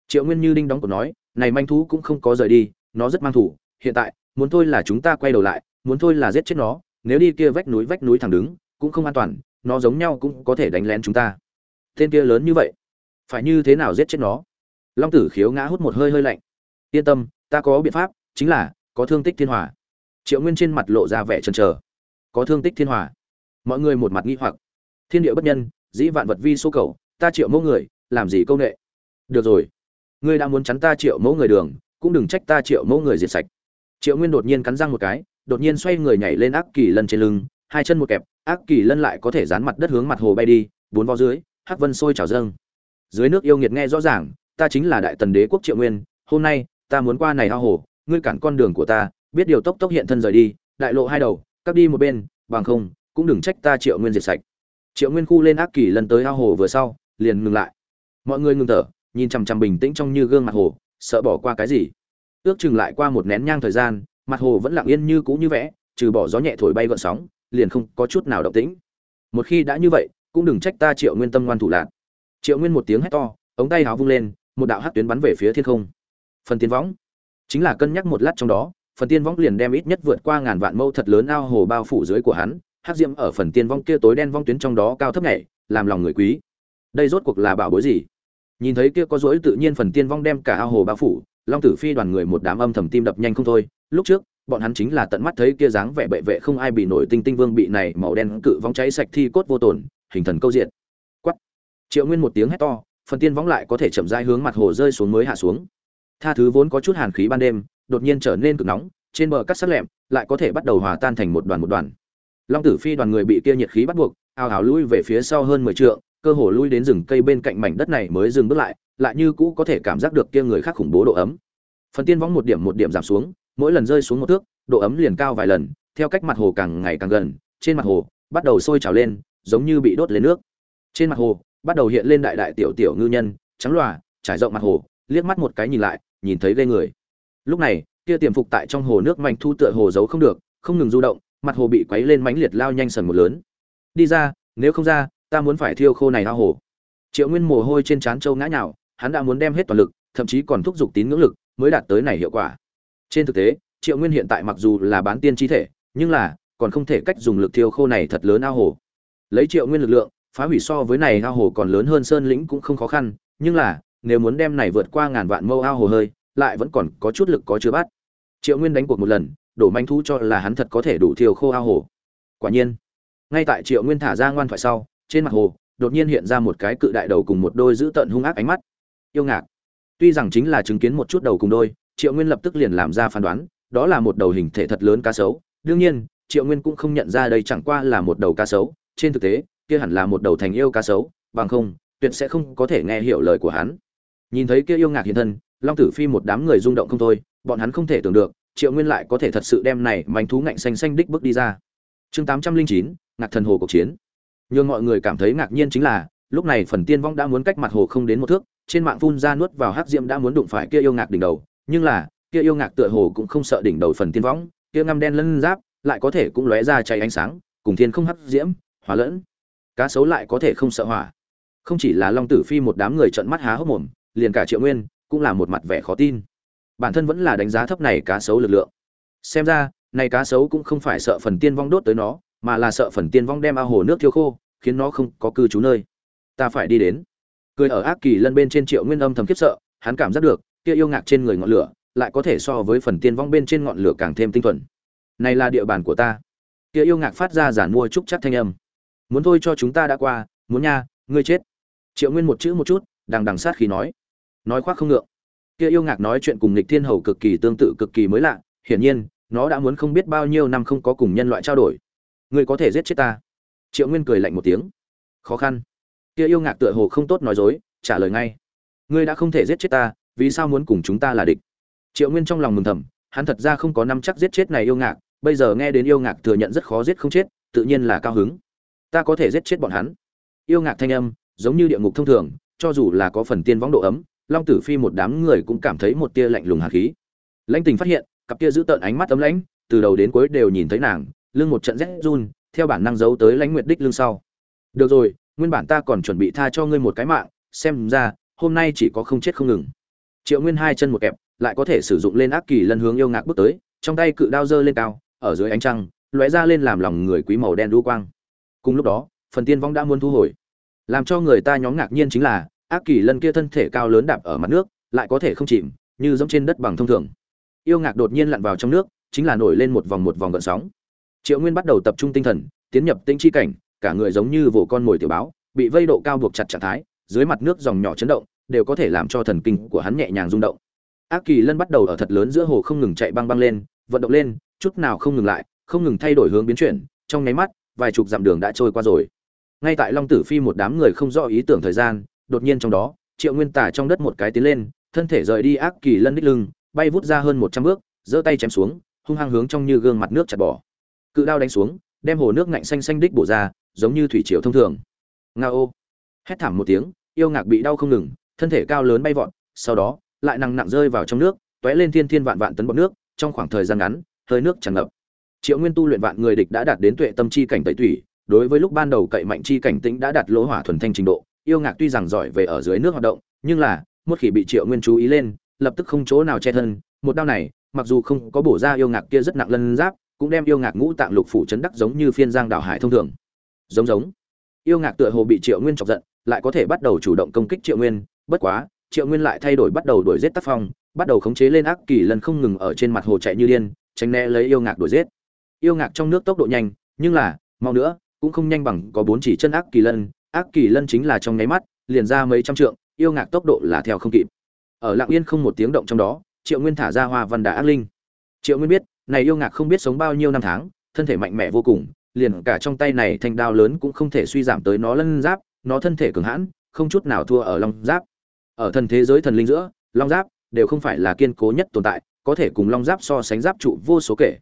Triệu nguyên như đinh đóng cổ nói, này manh thú cũng không có rời đi, nó rất mang thủ. Hiện tại, muốn thôi là chúng ta quay đầu lại, muốn thôi là giết chết nó. Nếu đi kia vách núi vách núi thẳng đứng, cũng không an toàn, nó giống nhau cũng có thể đánh lén chúng ta. Tên kia lớn như vậy, phải như thế nào giết chết nó? Long tử khiếu ngã hút một hơi hơi lạnh. Yên tâm, ta có biện pháp, chính là, có thương tích thiên hòa triệu nguyên trên mặt lộ ra vẻ chần chờ. Có thương tích thiên hòa mọi người một mặt nghi hoặc. Thiên địa bất nhân dĩ vạn vật vi số cầu, ta triệu mẫu người, làm gì công nghệ được rồi. Ngươi đã muốn chắn ta triệu mẫu người đường, cũng đừng trách ta triệu mẫu người diệt sạch. Triệu nguyên đột nhiên cắn răng một cái, đột nhiên xoay người nhảy lên ác kỳ lân trên lưng, hai chân một kẹp, ác kỳ lân lại có thể dán mặt đất hướng mặt hồ bay đi, bốn vo dưới, hắc vân sôi trào dâng. Dưới nước yêu nghiệt nghe rõ ràng, ta chính là đại tần đế quốc triệu nguyên, hôm nay, ta muốn qua này ao hồ, ngươi cản con đường của ta, biết điều tốc tốc hiện thân rời đi, đại lộ hai đầu cắp đi một bên, bằng không, cũng đừng trách ta triệu nguyên diệt sạch triệu nguyên khu lên ác kỳ lần tới ao hồ vừa sau, liền ngừng lại. Mọi người ngừng thở, nhìn chằm chằm bình tĩnh trong như gương mặt hồ, sợ bỏ qua cái gì. Ước chừng lại qua một nén nhang thời gian, mặt hồ vẫn lặng yên như cũ như vẽ, trừ bỏ gió nhẹ thổi bay gợn sóng, liền không có chút nào động tĩnh. Một khi đã như vậy, cũng đừng trách ta triệu nguyên tâm ngoan thủ lạc. Triệu nguyên một tiếng hét to, ống tay háo vung lên, một đạo hát tuyến bắn về phía thiên không. Phần tiên võng. Chính là cân nhắc một lát trong đó, phần tiên võng liền đem ít nhất vượt qua ngàn vạn mẫu thật lớn ao hồ bao phủ dưới của hắn Hắc diễm ở phần tiên vong kia tối đen vong tuyến trong đó cao thấp nhảy, làm lòng người quý. Đây rốt cuộc là bảo bối gì? Nhìn thấy kia có dối tự nhiên phần tiên vong đem cả ao hồ bao phủ, long tử phi đoàn người một đám âm thầm tim đập nhanh không thôi. Lúc trước, bọn hắn chính là tận mắt thấy kia dáng vẻ bệ vệ không ai bị nổi tinh tinh vương bị này màu đen cự vong cháy sạch thi cốt vô tổn, hình thần câu diện. Quắt triệu nguyên một tiếng hét to, phần tiên vong lại có thể chậm rãi hướng mặt hồ rơi xuống mới hạ xuống. Tha thứ vốn có chút hàn khí ban đêm, đột nhiên trở nên cực nóng, trên bờ cắt sắc lẹm lại có thể bắt đầu hòa tan thành một đoàn một đoàn long tử phi đoàn người bị kia nhiệt khí bắt buộc, ào ào lui về phía sau hơn mười trượng, cơ hồ lui đến rừng cây bên cạnh mảnh đất này mới dừng bước lại lại như cũ có thể cảm giác được kia người khác khủng bố độ ấm. Phần tiên võng một điểm một điểm giảm xuống, mỗi lần rơi xuống một thước, độ ấm liền cao vài lần, theo cách mặt hồ càng ngày càng gần, trên mặt hồ, bắt đầu sôi trào lên, giống như bị đốt lên nước. Trên mặt hồ, bắt đầu hiện lên đại đại tiểu tiểu ngư nhân, trắng loà, trải rộng mặt hồ, liếc mắt một cái nhìn lại, nhìn thấy ghê người. Lúc này, kia tiềm phục tại trong hồ nước mạnh thu tựa hồ giấu không được, không ngừng du động mặt hồ bị quấy lên mãnh liệt lao nhanh sần một lớn. Đi ra, nếu không ra, ta muốn phải thiêu khô này ao hồ. Triệu nguyên mồ hôi trên trán châu ngã nhào, hắn đã muốn đem hết toàn lực, thậm chí còn thúc giục tín ngưỡng lực mới đạt tới này hiệu quả. Trên thực tế, triệu nguyên hiện tại mặc dù là bán tiên chi thể, nhưng là còn không thể cách dùng lực thiêu khô này thật lớn ao hồ. Lấy triệu nguyên lực lượng, phá hủy so với này ao hồ còn lớn hơn sơn lĩnh cũng không khó khăn, nhưng là, nếu muốn đem này vượt qua ngàn vạn mâu ao hồ hơi, lại vẫn còn có chút lực có chứa bắt. Triệu nguyên đánh cuộc một lần đổ manh thú cho là hắn thật có thể đủ thiêu khô ao hồ. Quả nhiên, ngay tại triệu nguyên thả ra ngoan thoại sau, trên mặt hồ, đột nhiên hiện ra một cái cự đại đầu cùng một đôi dữ tợn hung ác ánh mắt. Yêu ngạc. Tuy rằng chính là chứng kiến một chút đầu cùng đôi, triệu nguyên lập tức liền làm ra phán đoán, đó là một đầu hình thể thật lớn cá sấu. Đương nhiên, triệu nguyên cũng không nhận ra đây chẳng qua là một đầu cá sấu. Trên thực tế, kia hẳn là một đầu thành yêu cá sấu, bằng không, tuyệt sẽ không có thể nghe hiểu lời của hắn. Nhìn thấy kia yêu ngạc hiện thân, long tử phi một đám người rung động không thôi, bọn hắn không thể tưởng được triệu nguyên lại có thể thật sự đem này manh thú ngạnh xanh xanh đích bước đi ra. Chương tám trăm linh chín, ngạc thần hồ cuộc chiến. Nhưng mọi người cảm thấy ngạc nhiên chính là, lúc này phần tiên vong đã muốn cách mặt hồ không đến một thước, trên mạng phun ra nuốt vào hắc diệm đã muốn đụng phải kia yêu ngạc đỉnh đầu. Nhưng là, kia yêu ngạc tựa hồ cũng không sợ đỉnh đầu phần tiên võng kia ngăm đen lân giáp lại có thể cũng lóe ra cháy ánh sáng, cùng thiên không hấp diễm hóa lẫn. Cá sấu lại có thể không sợ hỏa. Không chỉ là long tử phi một đám người trợn mắt há hốc mồm, liền cả triệu nguyên cũng là một mặt vẻ khó tin bản thân vẫn là đánh giá thấp này cá sấu lực lượng. Xem ra, này cá sấu cũng không phải sợ phần tiên vong đốt tới nó, mà là sợ phần tiên vong đem ao hồ nước thiêu khô, khiến nó không có cư trú nơi. Ta phải đi đến. Cười ở ác kỳ lân bên trên triệu nguyên âm thầm khiếp sợ, hắn cảm giác được, kia yêu ngạc trên người ngọn lửa, lại có thể so với phần tiên vong bên trên ngọn lửa càng thêm tinh thuần. Này là địa bàn của ta. Kia yêu ngạc phát ra giản mua trúc chắc thanh âm. Muốn thôi cho chúng ta đã qua, muốn nha, ngươi chết. Triệu nguyên một chữ một chút, đằng đằng sát khí nói. Nói khoác không ngượng kia yêu ngạc nói chuyện cùng lịch thiên hầu cực kỳ tương tự cực kỳ mới lạ, hiển nhiên, nó đã muốn không biết bao nhiêu năm không có cùng nhân loại trao đổi. Ngươi có thể giết chết ta. Triệu nguyên cười lạnh một tiếng. Khó khăn. Kia yêu ngạc tựa hồ không tốt nói dối, trả lời ngay. Ngươi đã không thể giết chết ta, vì sao muốn cùng chúng ta là địch? Triệu nguyên trong lòng mừng thầm, hắn thật ra không có năm chắc giết chết này yêu ngạc, bây giờ nghe đến yêu ngạc thừa nhận rất khó giết không chết, tự nhiên là cao hứng. Ta có thể giết chết bọn hắn. Yêu ngạc thanh âm, giống như địa ngục thông thường, cho dù là có phần tiên võng độ ấm long tử phi một đám người cũng cảm thấy một tia lạnh lùng hạt khí. Lãnh tình phát hiện, cặp kia giữ tợn ánh mắt ấm lãnh, từ đầu đến cuối đều nhìn thấy nàng, lưng một trận rét run, theo bản năng giấu tới lãnh nguyệt đích lưng sau. Được rồi, nguyên bản ta còn chuẩn bị tha cho ngươi một cái mạng, xem ra, hôm nay chỉ có không chết không ngừng. Triệu nguyên hai chân một kẹp, lại có thể sử dụng lên ác kỳ lân hướng yêu ngạc bước tới, trong tay cự đao giơ lên cao, ở dưới ánh trăng, lóe ra lên làm lòng người quý màu đen đu quang. Cùng lúc đó, phần tiên vong đã muốn thu hồi. Làm cho người ta nhóm ngạc nhiên chính là ác kỳ lân kia thân thể cao lớn đạp ở mặt nước, lại có thể không chìm, như giống trên đất bằng thông thường. Yêu ngạc đột nhiên lặn vào trong nước, chính là nổi lên một vòng một vòng gợn sóng. Triệu nguyên bắt đầu tập trung tinh thần, tiến nhập tinh chi cảnh, cả người giống như vồ con mồi tiểu báo, bị vây độ cao buộc chặt trạng thái, dưới mặt nước dòng nhỏ chấn động, đều có thể làm cho thần kinh của hắn nhẹ nhàng rung động. Ác kỳ lân bắt đầu ở thật lớn giữa hồ không ngừng chạy băng băng lên, vận động lên, chút nào không ngừng lại, không ngừng thay đổi hướng biến chuyển, trong nháy mắt, vài chục dặm đường đã trôi qua rồi. Ngay tại long tử phi một đám người không rõ ý tưởng thời gian đột nhiên trong đó, triệu nguyên tả trong đất một cái tiến lên, thân thể rời đi ác kỳ lân đích lưng, bay vút ra hơn một trăm bước, giơ tay chém xuống, hung hăng hướng trong như gương mặt nước chặt bỏ. Cự đao đánh xuống, đem hồ nước ngạnh xanh xanh đích bổ ra, giống như thủy triều thông thường. Nga ô hét thảm một tiếng, yêu ngạc bị đau không ngừng, thân thể cao lớn bay vọt, sau đó, lại nặng nặng rơi vào trong nước t lên thiên thiên vạn vạn tấn bọt nước, trong khoảng thời gian ngắn, hơi nước tràn ngập. Triệu nguyên tu luyện vạn người địch đã đạt đến tuệ tâm chi cảnh tẩy thủy đối với lúc ban đầu cậy mạnh chi cảnh tĩnh đã đạt lỗ hỏa thuần thanh trình độ yêu ngạc tuy rằng giỏi về ở dưới nước hoạt động, nhưng là, một khi bị triệu nguyên chú ý lên, lập tức không chỗ nào che thân. Một đao này, mặc dù không có bổ ra yêu ngạc kia rất nặng lân giáp, cũng đem yêu ngạc ngũ tạng lục phủ chấn đắc giống như phiên giang đảo hải thông thường. Giống giống. Yêu ngạc tựa hồ bị triệu nguyên chọc giận, lại có thể bắt đầu chủ động công kích triệu nguyên. Bất quá, triệu nguyên lại thay đổi bắt đầu đuổi giết tác phong, bắt đầu khống chế lên ác kỳ lần không ngừng ở trên mặt hồ chạy như điên, tránh né lấy yêu ngạc đuổi giết. Yêu ngạc trong nước tốc độ nhanh, nhưng là, mau nữa, cũng không nhanh bằng có bốn chỉ chân ác kỳ lân ác kỳ lân chính là trong nháy mắt, liền ra mấy trăm trượng, yêu ngạc tốc độ là theo không kịp. Ở lạng yên không một tiếng động trong đó, triệu nguyên thả ra hoa văn đà ác linh. Triệu nguyên biết, này yêu ngạc không biết sống bao nhiêu năm tháng, thân thể mạnh mẽ vô cùng, liền cả trong tay này thanh đao lớn cũng không thể suy giảm tới nó lân giáp, nó thân thể cường hãn, không chút nào thua ở long giáp. Ở thần thế giới thần linh giữa, long giáp đều không phải là kiên cố nhất tồn tại, có thể cùng long giáp so sánh giáp trụ vô số kể.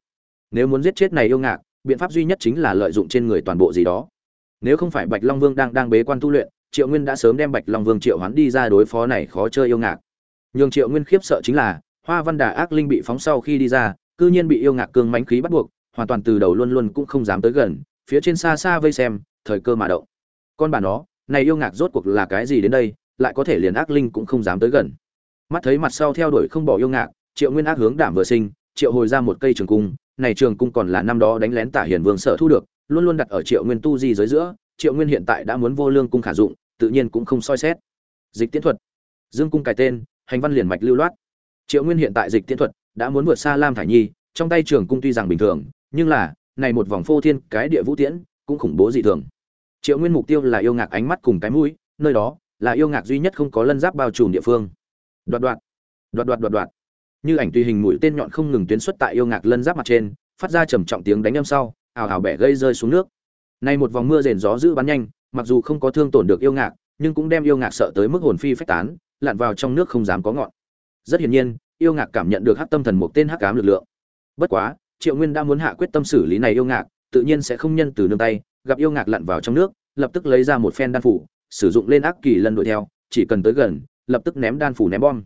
Nếu muốn giết chết này yêu ngạc, biện pháp duy nhất chính là lợi dụng trên người toàn bộ gì đó nếu không phải bạch long vương đang đang bế quan tu luyện, triệu nguyên đã sớm đem bạch long vương triệu hoán đi ra đối phó này khó chơi yêu ngạc. Nhường triệu nguyên khiếp sợ chính là, hoa văn đà ác linh bị phóng sau khi đi ra, cư nhiên bị yêu ngạc cương mánh khí bắt buộc, hoàn toàn từ đầu luôn luôn cũng không dám tới gần, phía trên xa xa vây xem, thời cơ mà động. Con bà nó, này yêu ngạc rốt cuộc là cái gì đến đây, lại có thể liền ác linh cũng không dám tới gần. Mắt thấy mặt sau theo đuổi không bỏ yêu ngạc, triệu nguyên ác hướng đảm vừa sinh, triệu hồi ra một cây trường cung, này trường cung còn là năm đó đánh lén tả hiền vương sở thu được luôn luôn đặt ở triệu nguyên tu di giới giữa, triệu nguyên hiện tại đã muốn vô lương cung khả dụng, tự nhiên cũng không soi xét. Dịch tiễn thuật. Dương cung cài tên, hành văn liền mạch lưu loát. Triệu nguyên hiện tại dịch tiễn thuật đã muốn vượt xa lam thải nhi, trong tay trường cung tuy rằng bình thường, nhưng là, này một vòng phô thiên cái địa vũ tiễn, cũng khủng bố dị thường. Triệu nguyên mục tiêu là yêu ngạc ánh mắt cùng cái mũi, nơi đó là yêu ngạc duy nhất không có lân giáp bao trùm địa phương. Đoạt đoạt đoạt đoạt đoạt đoạt. Như ảnh tùy hình mũi tên nhọn không ngừng tuyến xuất tại yêu ngạc lân giáp mặt trên, phát ra trầm trọng tiếng đánh âm sau ào ào bẻ gây rơi xuống nước. Nay một vòng mưa rền gió dữ bắn nhanh, mặc dù không có thương tổn được yêu ngạc, nhưng cũng đem yêu ngạc sợ tới mức hồn phi phách tán, lặn vào trong nước không dám có ngọn. Rất hiển nhiên, yêu ngạc cảm nhận được hắc tâm thần một tên hắc ám lực lượng. Bất quá, triệu nguyên đã muốn hạ quyết tâm xử lý này yêu ngạc, tự nhiên sẽ không nhân từ nương tay, gặp yêu ngạc lặn vào trong nước, lập tức lấy ra một phen đan phủ, sử dụng lên ác kỳ lân đuổi theo, chỉ cần tới gần, lập tức ném đan phủ ném bom.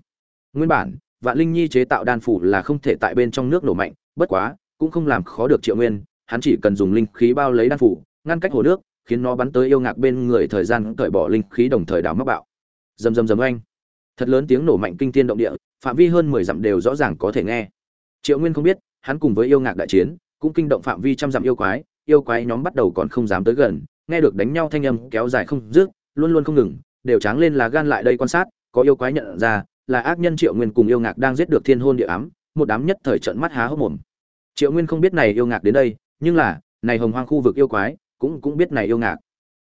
Nguyên bản, vạn linh nhi chế tạo đan phủ là không thể tại bên trong nước nổ mạnh, bất quá, cũng không làm khó được triệu nguyên hắn chỉ cần dùng linh khí bao lấy đan phủ, ngăn cách hồ nước, khiến nó bắn tới yêu ngạc bên người thời gian cởi bỏ linh khí đồng thời đảo mắc bạo. Rầm rầm rầm oanh. Thật lớn tiếng nổ mạnh kinh thiên động địa, phạm vi hơn mười dặm đều rõ ràng có thể nghe. Triệu nguyên không biết, hắn cùng với yêu ngạc đại chiến, cũng kinh động phạm vi trăm dặm yêu quái yêu quái nhóm bắt đầu còn không dám tới gần, nghe được đánh nhau thanh âm kéo dài không dứt, luôn luôn không ngừng, đều tráng lên là gan lại đây quan sát, có yêu quái nhận ra, là ác nhân triệu nguyên cùng yêu ngạc đang giết được thiên hôn địa ám, một đám nhất thời trận mắt há hốc mồm. Triệu nguyên không biết này yêu ngạc đến đây nhưng là, này hồng hoang khu vực yêu quái, cũng cũng biết này yêu ngạc.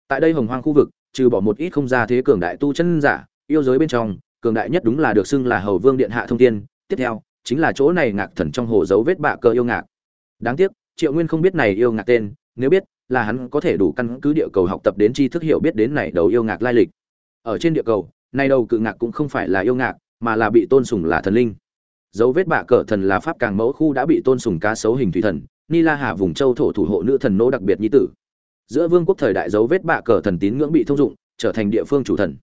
Tại đây hồng hoang khu vực, trừ bỏ một ít không ra thế cường đại tu chân giả, yêu giới bên trong, cường đại nhất đúng là được xưng là hầu vương điện hạ thông tiên tiếp theo, chính là chỗ này ngạc thần trong hồ dấu vết bạ cơ yêu ngạc. Đáng tiếc, triệu nguyên không biết này yêu ngạc tên, nếu biết, là hắn có thể đủ căn cứ địa cầu học tập đến tri thức hiểu biết đến này đầu yêu ngạc lai lịch. Ở trên địa cầu, này đầu cự ngạc cũng không phải là yêu ngạc, mà là bị tôn sùng là thần linh. Dấu vết bạ cờ thần là pháp càng mẫu khu đã bị tôn sùng cá sấu hình thủy thần ni la hà vùng châu thổ thủ hộ nữ thần nô đặc biệt nhi tử. Giữa vương quốc thời đại dấu vết bạ cờ thần tín ngưỡng bị thông dụng, trở thành địa phương chủ thần.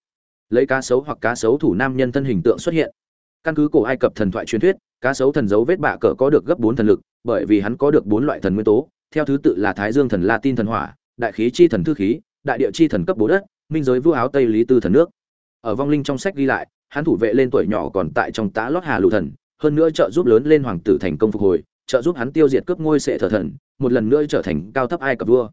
Lấy cá sấu hoặc cá sấu thủ nam nhân thân hình tượng xuất hiện. Căn cứ cổ ai cập thần thoại truyền thuyết, cá sấu thần dấu vết bạ cờ có được gấp bốn thần lực, bởi vì hắn có được bốn loại thần nguyên tố, theo thứ tự là thái dương thần latin thần hỏa, đại khí chi thần thư khí, đại địa chi thần cấp bố đất, minh giới vua áo tây lý tư thần nước. Ở vong linh trong sách ghi lại, hắn thủ vệ lên tuổi nhỏ còn tại trong tá lót hà lụ thần, hơn nữa trợ giúp lớn lên hoàng tử thành công phục hồi trợ giúp hắn tiêu diệt cướp ngôi sệ thờ thần, một lần nữa trở thành cao thấp ai cập vua.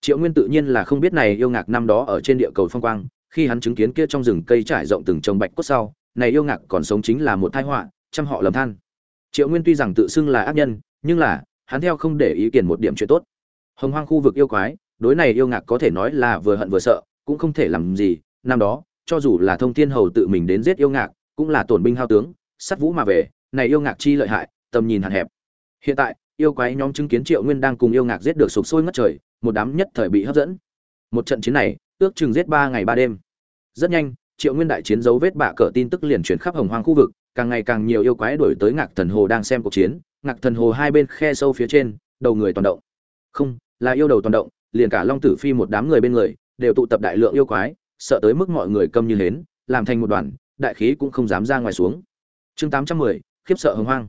Triệu nguyên tự nhiên là không biết này yêu ngạc năm đó ở trên địa cầu phong quang, khi hắn chứng kiến kia trong rừng cây trải rộng từng trồng bạch cốt sau, này yêu ngạc còn sống chính là một tai họa, trăm họ lầm than. Triệu nguyên tuy rằng tự xưng là ác nhân, nhưng là, hắn theo không để ý kiến một điểm chuyện tốt. Hồng hoang khu vực yêu quái, đối này yêu ngạc có thể nói là vừa hận vừa sợ, cũng không thể làm gì. Năm đó, cho dù là thông thiên hầu tự mình đến giết yêu ngạc, cũng là tổn binh hao tướng sắt vũ mà về, này yêu ngạc chi lợi hại, tầm nhìn hạn hẹp hiện tại, yêu quái nhóm chứng kiến triệu nguyên đang cùng yêu ngạc giết được sụp sôi ngất trời, một đám nhất thời bị hấp dẫn. Một trận chiến này, ước chừng giết ba ngày ba đêm. Rất nhanh, triệu nguyên đại chiến dấu vết bạ cờ tin tức liền chuyển khắp hồng hoang khu vực, càng ngày càng nhiều yêu quái đổi tới ngạc thần hồ đang xem cuộc chiến. Ngạc thần hồ hai bên khe sâu phía trên, đầu người toàn động. Không, là yêu đầu toàn động, liền cả long tử phi một đám người bên người, đều tụ tập đại lượng yêu quái, sợ tới mức mọi người câm như hến, làm thành một đoàn, đại khí cũng không dám ra ngoài xuống. Chương tám trăm mười, khiếp sợ hồng hoang.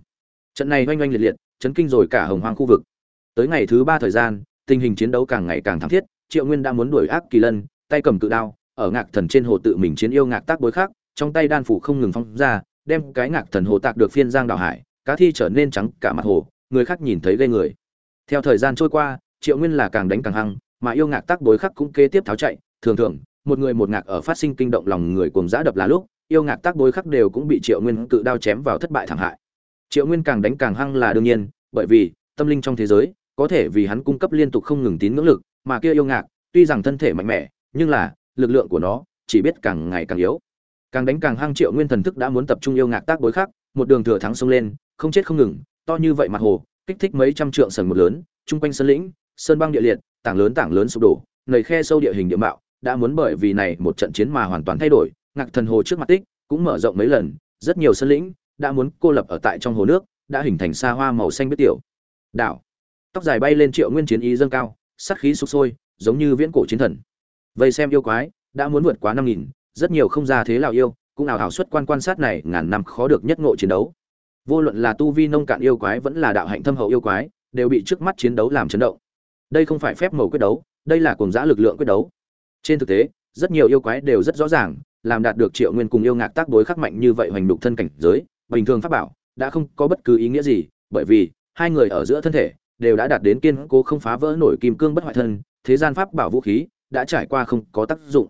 Trận này oanh oanh liệt liệt chấn kinh rồi cả hồng hoang khu vực. Tới ngày thứ ba thời gian, tình hình chiến đấu càng ngày càng thảm thiết, triệu nguyên đã muốn đuổi ác kỳ lân, tay cầm cự đao, ở ngạc thần trên hồ tự mình chiến yêu ngạc tác bối khác trong tay đan phủ không ngừng phong ra, đem cái ngạc thần hồ tạc được phiên giang đảo hải, cá thi trở nên trắng cả mặt hồ, người khác nhìn thấy gây người. Theo thời gian trôi qua, triệu nguyên là càng đánh càng hăng, mà yêu ngạc tác bối khắc cũng kế tiếp tháo chạy. Thường thường, một người một ngạc ở phát sinh kinh động lòng người cùng giã đập là lúc, yêu ngạc tác bối khắc đều cũng bị triệu nguyên cự đao chém vào thất bại thảm hại triệu nguyên càng đánh càng hăng là đương nhiên, bởi vì, tâm linh trong thế giới, có thể vì hắn cung cấp liên tục không ngừng tín ngưỡng lực, mà kia yêu ngạc, tuy rằng thân thể mạnh mẽ, nhưng là, lực lượng của nó, chỉ biết càng ngày càng yếu. Càng đánh càng hăng triệu nguyên thần thức đã muốn tập trung yêu ngạc tác bối khác, một đường thừa thắng xông lên, không chết không ngừng, to như vậy mặt hồ, kích thích mấy trăm trượng sần một lớn, chung quanh sơn lĩnh, sơn băng địa liệt, tảng lớn tảng lớn sụp đổ, nầy khe sâu địa hình địa mạo, đã muốn bởi vì này một trận chiến mà hoàn toàn thay đổi, ngạc thần hồ trước mặt tích, cũng mở rộng mấy lần, rất nhiều sơn lĩnh đã muốn cô lập ở tại trong hồ nước, đã hình thành xa hoa màu xanh biết tiểu. Đảo. Tóc dài bay lên triệu nguyên chiến ý dâng cao sắc khí sục sôi, giống như viễn cổ chiến thần. Vây xem yêu quái, đã muốn vượt quá năm nghìn, rất nhiều không ra thế lào yêu, cũng ảo hảo xuất quan quan sát này ngàn năm khó được nhất ngộ chiến đấu. Vô luận là tu vi nông cạn yêu quái vẫn là đạo hạnh thâm hậu yêu quái, đều bị trước mắt chiến đấu làm chấn động. Đây không phải phép màu quyết đấu, đây là cùng giã lực lượng quyết đấu. Trên thực tế, rất nhiều yêu quái đều rất rõ ràng, làm đạt được triệu nguyên cùng yêu ngạc tác đối khắc mạnh như vậy hoành đục thân cảnh giới bình thường pháp bảo đã không có bất cứ ý nghĩa gì, bởi vì hai người ở giữa thân thể đều đã đạt đến kiên cố không phá vỡ nổi kim cương bất hoại thân, thế gian pháp bảo vũ khí đã trải qua không có tác dụng.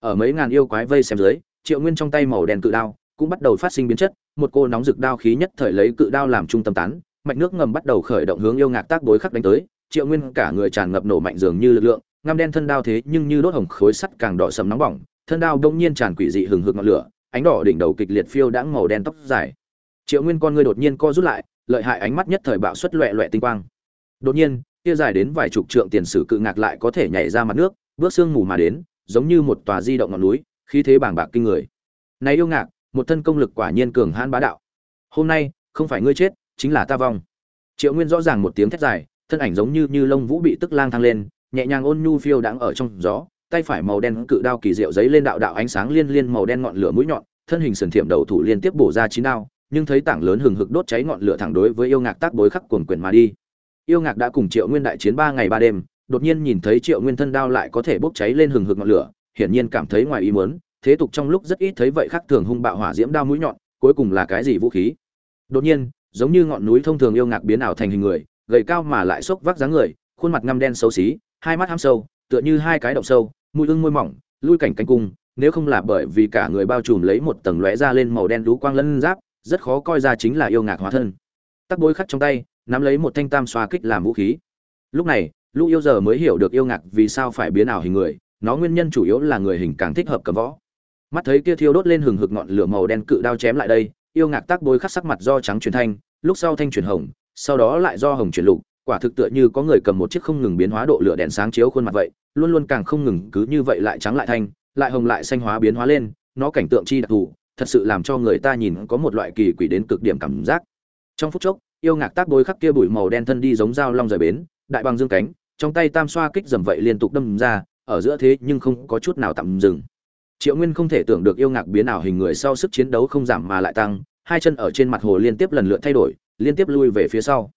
Ở mấy ngàn yêu quái vây xem dưới, triệu nguyên trong tay màu đen cự đao cũng bắt đầu phát sinh biến chất, một cô nóng rực đao khí nhất thời lấy cự đao làm trung tâm tán, mạch nước ngầm bắt đầu khởi động hướng yêu ngạc tác đối khắc đánh tới, triệu nguyên cả người tràn ngập nổ mạnh dường như lực lượng, ngăm đen thân đao thế nhưng như đốt hồng khối sắt càng đỏ sầm nóng bỏng, thân đao đông nhiên tràn quỷ dị hừng hực ngọn lửa ánh đỏ đỉnh đầu kịch liệt phiêu đãng màu đen tóc dài. Triệu nguyên con ngươi đột nhiên co rút lại, lợi hại ánh mắt nhất thời bạo xuất loẹ loẹ tinh quang. Đột nhiên, kia dài đến vài chục trượng tiền sử cự ngạc lại có thể nhảy ra mặt nước, bước sương mù mà đến, giống như một tòa di động ngọn núi, khí thế bàng bạc kinh người. Này yêu ngạc, một thân công lực quả nhiên cường hãn bá đạo. Hôm nay, không phải ngươi chết, chính là ta vong. Triệu nguyên rõ ràng một tiếng thét dài, thân ảnh giống như như lông vũ bị tức lang thăng lên, nhẹ nhàng ôn nhu phiêu đãng ở trong gió tay phải màu đen cự đao kỳ diệu giấy lên đạo đạo ánh sáng liên liên màu đen ngọn lửa mũi nhọn, thân hình sườn thiểm đầu thủ liên tiếp bổ ra chín đao, nhưng thấy tảng lớn hừng hực đốt cháy ngọn lửa thẳng đối với yêu ngạc tác bối khắc cuồn quyền mà đi. Yêu ngạc đã cùng triệu nguyên đại chiến ba ngày ba đêm, đột nhiên nhìn thấy triệu nguyên thân đao lại có thể bốc cháy lên hừng hực ngọn lửa, hiển nhiên cảm thấy ngoài ý muốn, thế tục trong lúc rất ít thấy vậy khác thường hung bạo hỏa diễm đao mũi nhọn, cuối cùng là cái gì vũ khí? Đột nhiên, giống như ngọn núi thông thường yêu ngạc biến ảo thành hình người, gầy cao mà lại sốc vác dáng người, khuôn mặt ngăm đen xấu xí, hai mắt hăm sâu tựa như hai cái động sâu mũi ưng môi mỏng, lui cảnh cánh cung, nếu không là bởi vì cả người bao trùm lấy một tầng lóe ra lên màu đen đú quang lân giáp, rất khó coi ra chính là yêu ngạc hóa thân. Tắc bối khắc trong tay, nắm lấy một thanh tam xoa kích làm vũ khí. Lúc này, lũ yêu giờ mới hiểu được yêu ngạc vì sao phải biến ảo hình người, nó nguyên nhân chủ yếu là người hình càng thích hợp cầm võ. Mắt thấy kia thiêu đốt lên hừng hực ngọn lửa màu đen cự đao chém lại đây, yêu ngạc tác bối khắc sắc mặt do trắng chuyển thanh, lúc sau thanh chuyển hồng, sau đó lại do hồng chuyển lục quả thực tựa như có người cầm một chiếc không ngừng biến hóa độ lửa đèn sáng chiếu khuôn mặt vậy, luôn luôn càng không ngừng cứ như vậy lại trắng lại thanh, lại hồng lại xanh hóa biến hóa lên, nó cảnh tượng chi đặc thù, thật sự làm cho người ta nhìn có một loại kỳ quỷ đến cực điểm cảm giác. Trong phút chốc, yêu ngạc tác bối khắc kia bụi màu đen thân đi giống dao long rời bến, đại bằng dương cánh, trong tay tam xoa kích dầm vậy liên tục đâm ra, ở giữa thế nhưng không có chút nào tạm dừng. Triệu nguyên không thể tưởng được yêu ngạc biến ảo hình người sau sức chiến đấu không giảm mà lại tăng, hai chân ở trên mặt hồ liên tiếp lần lượt thay đổi, liên tiếp lui về phía sau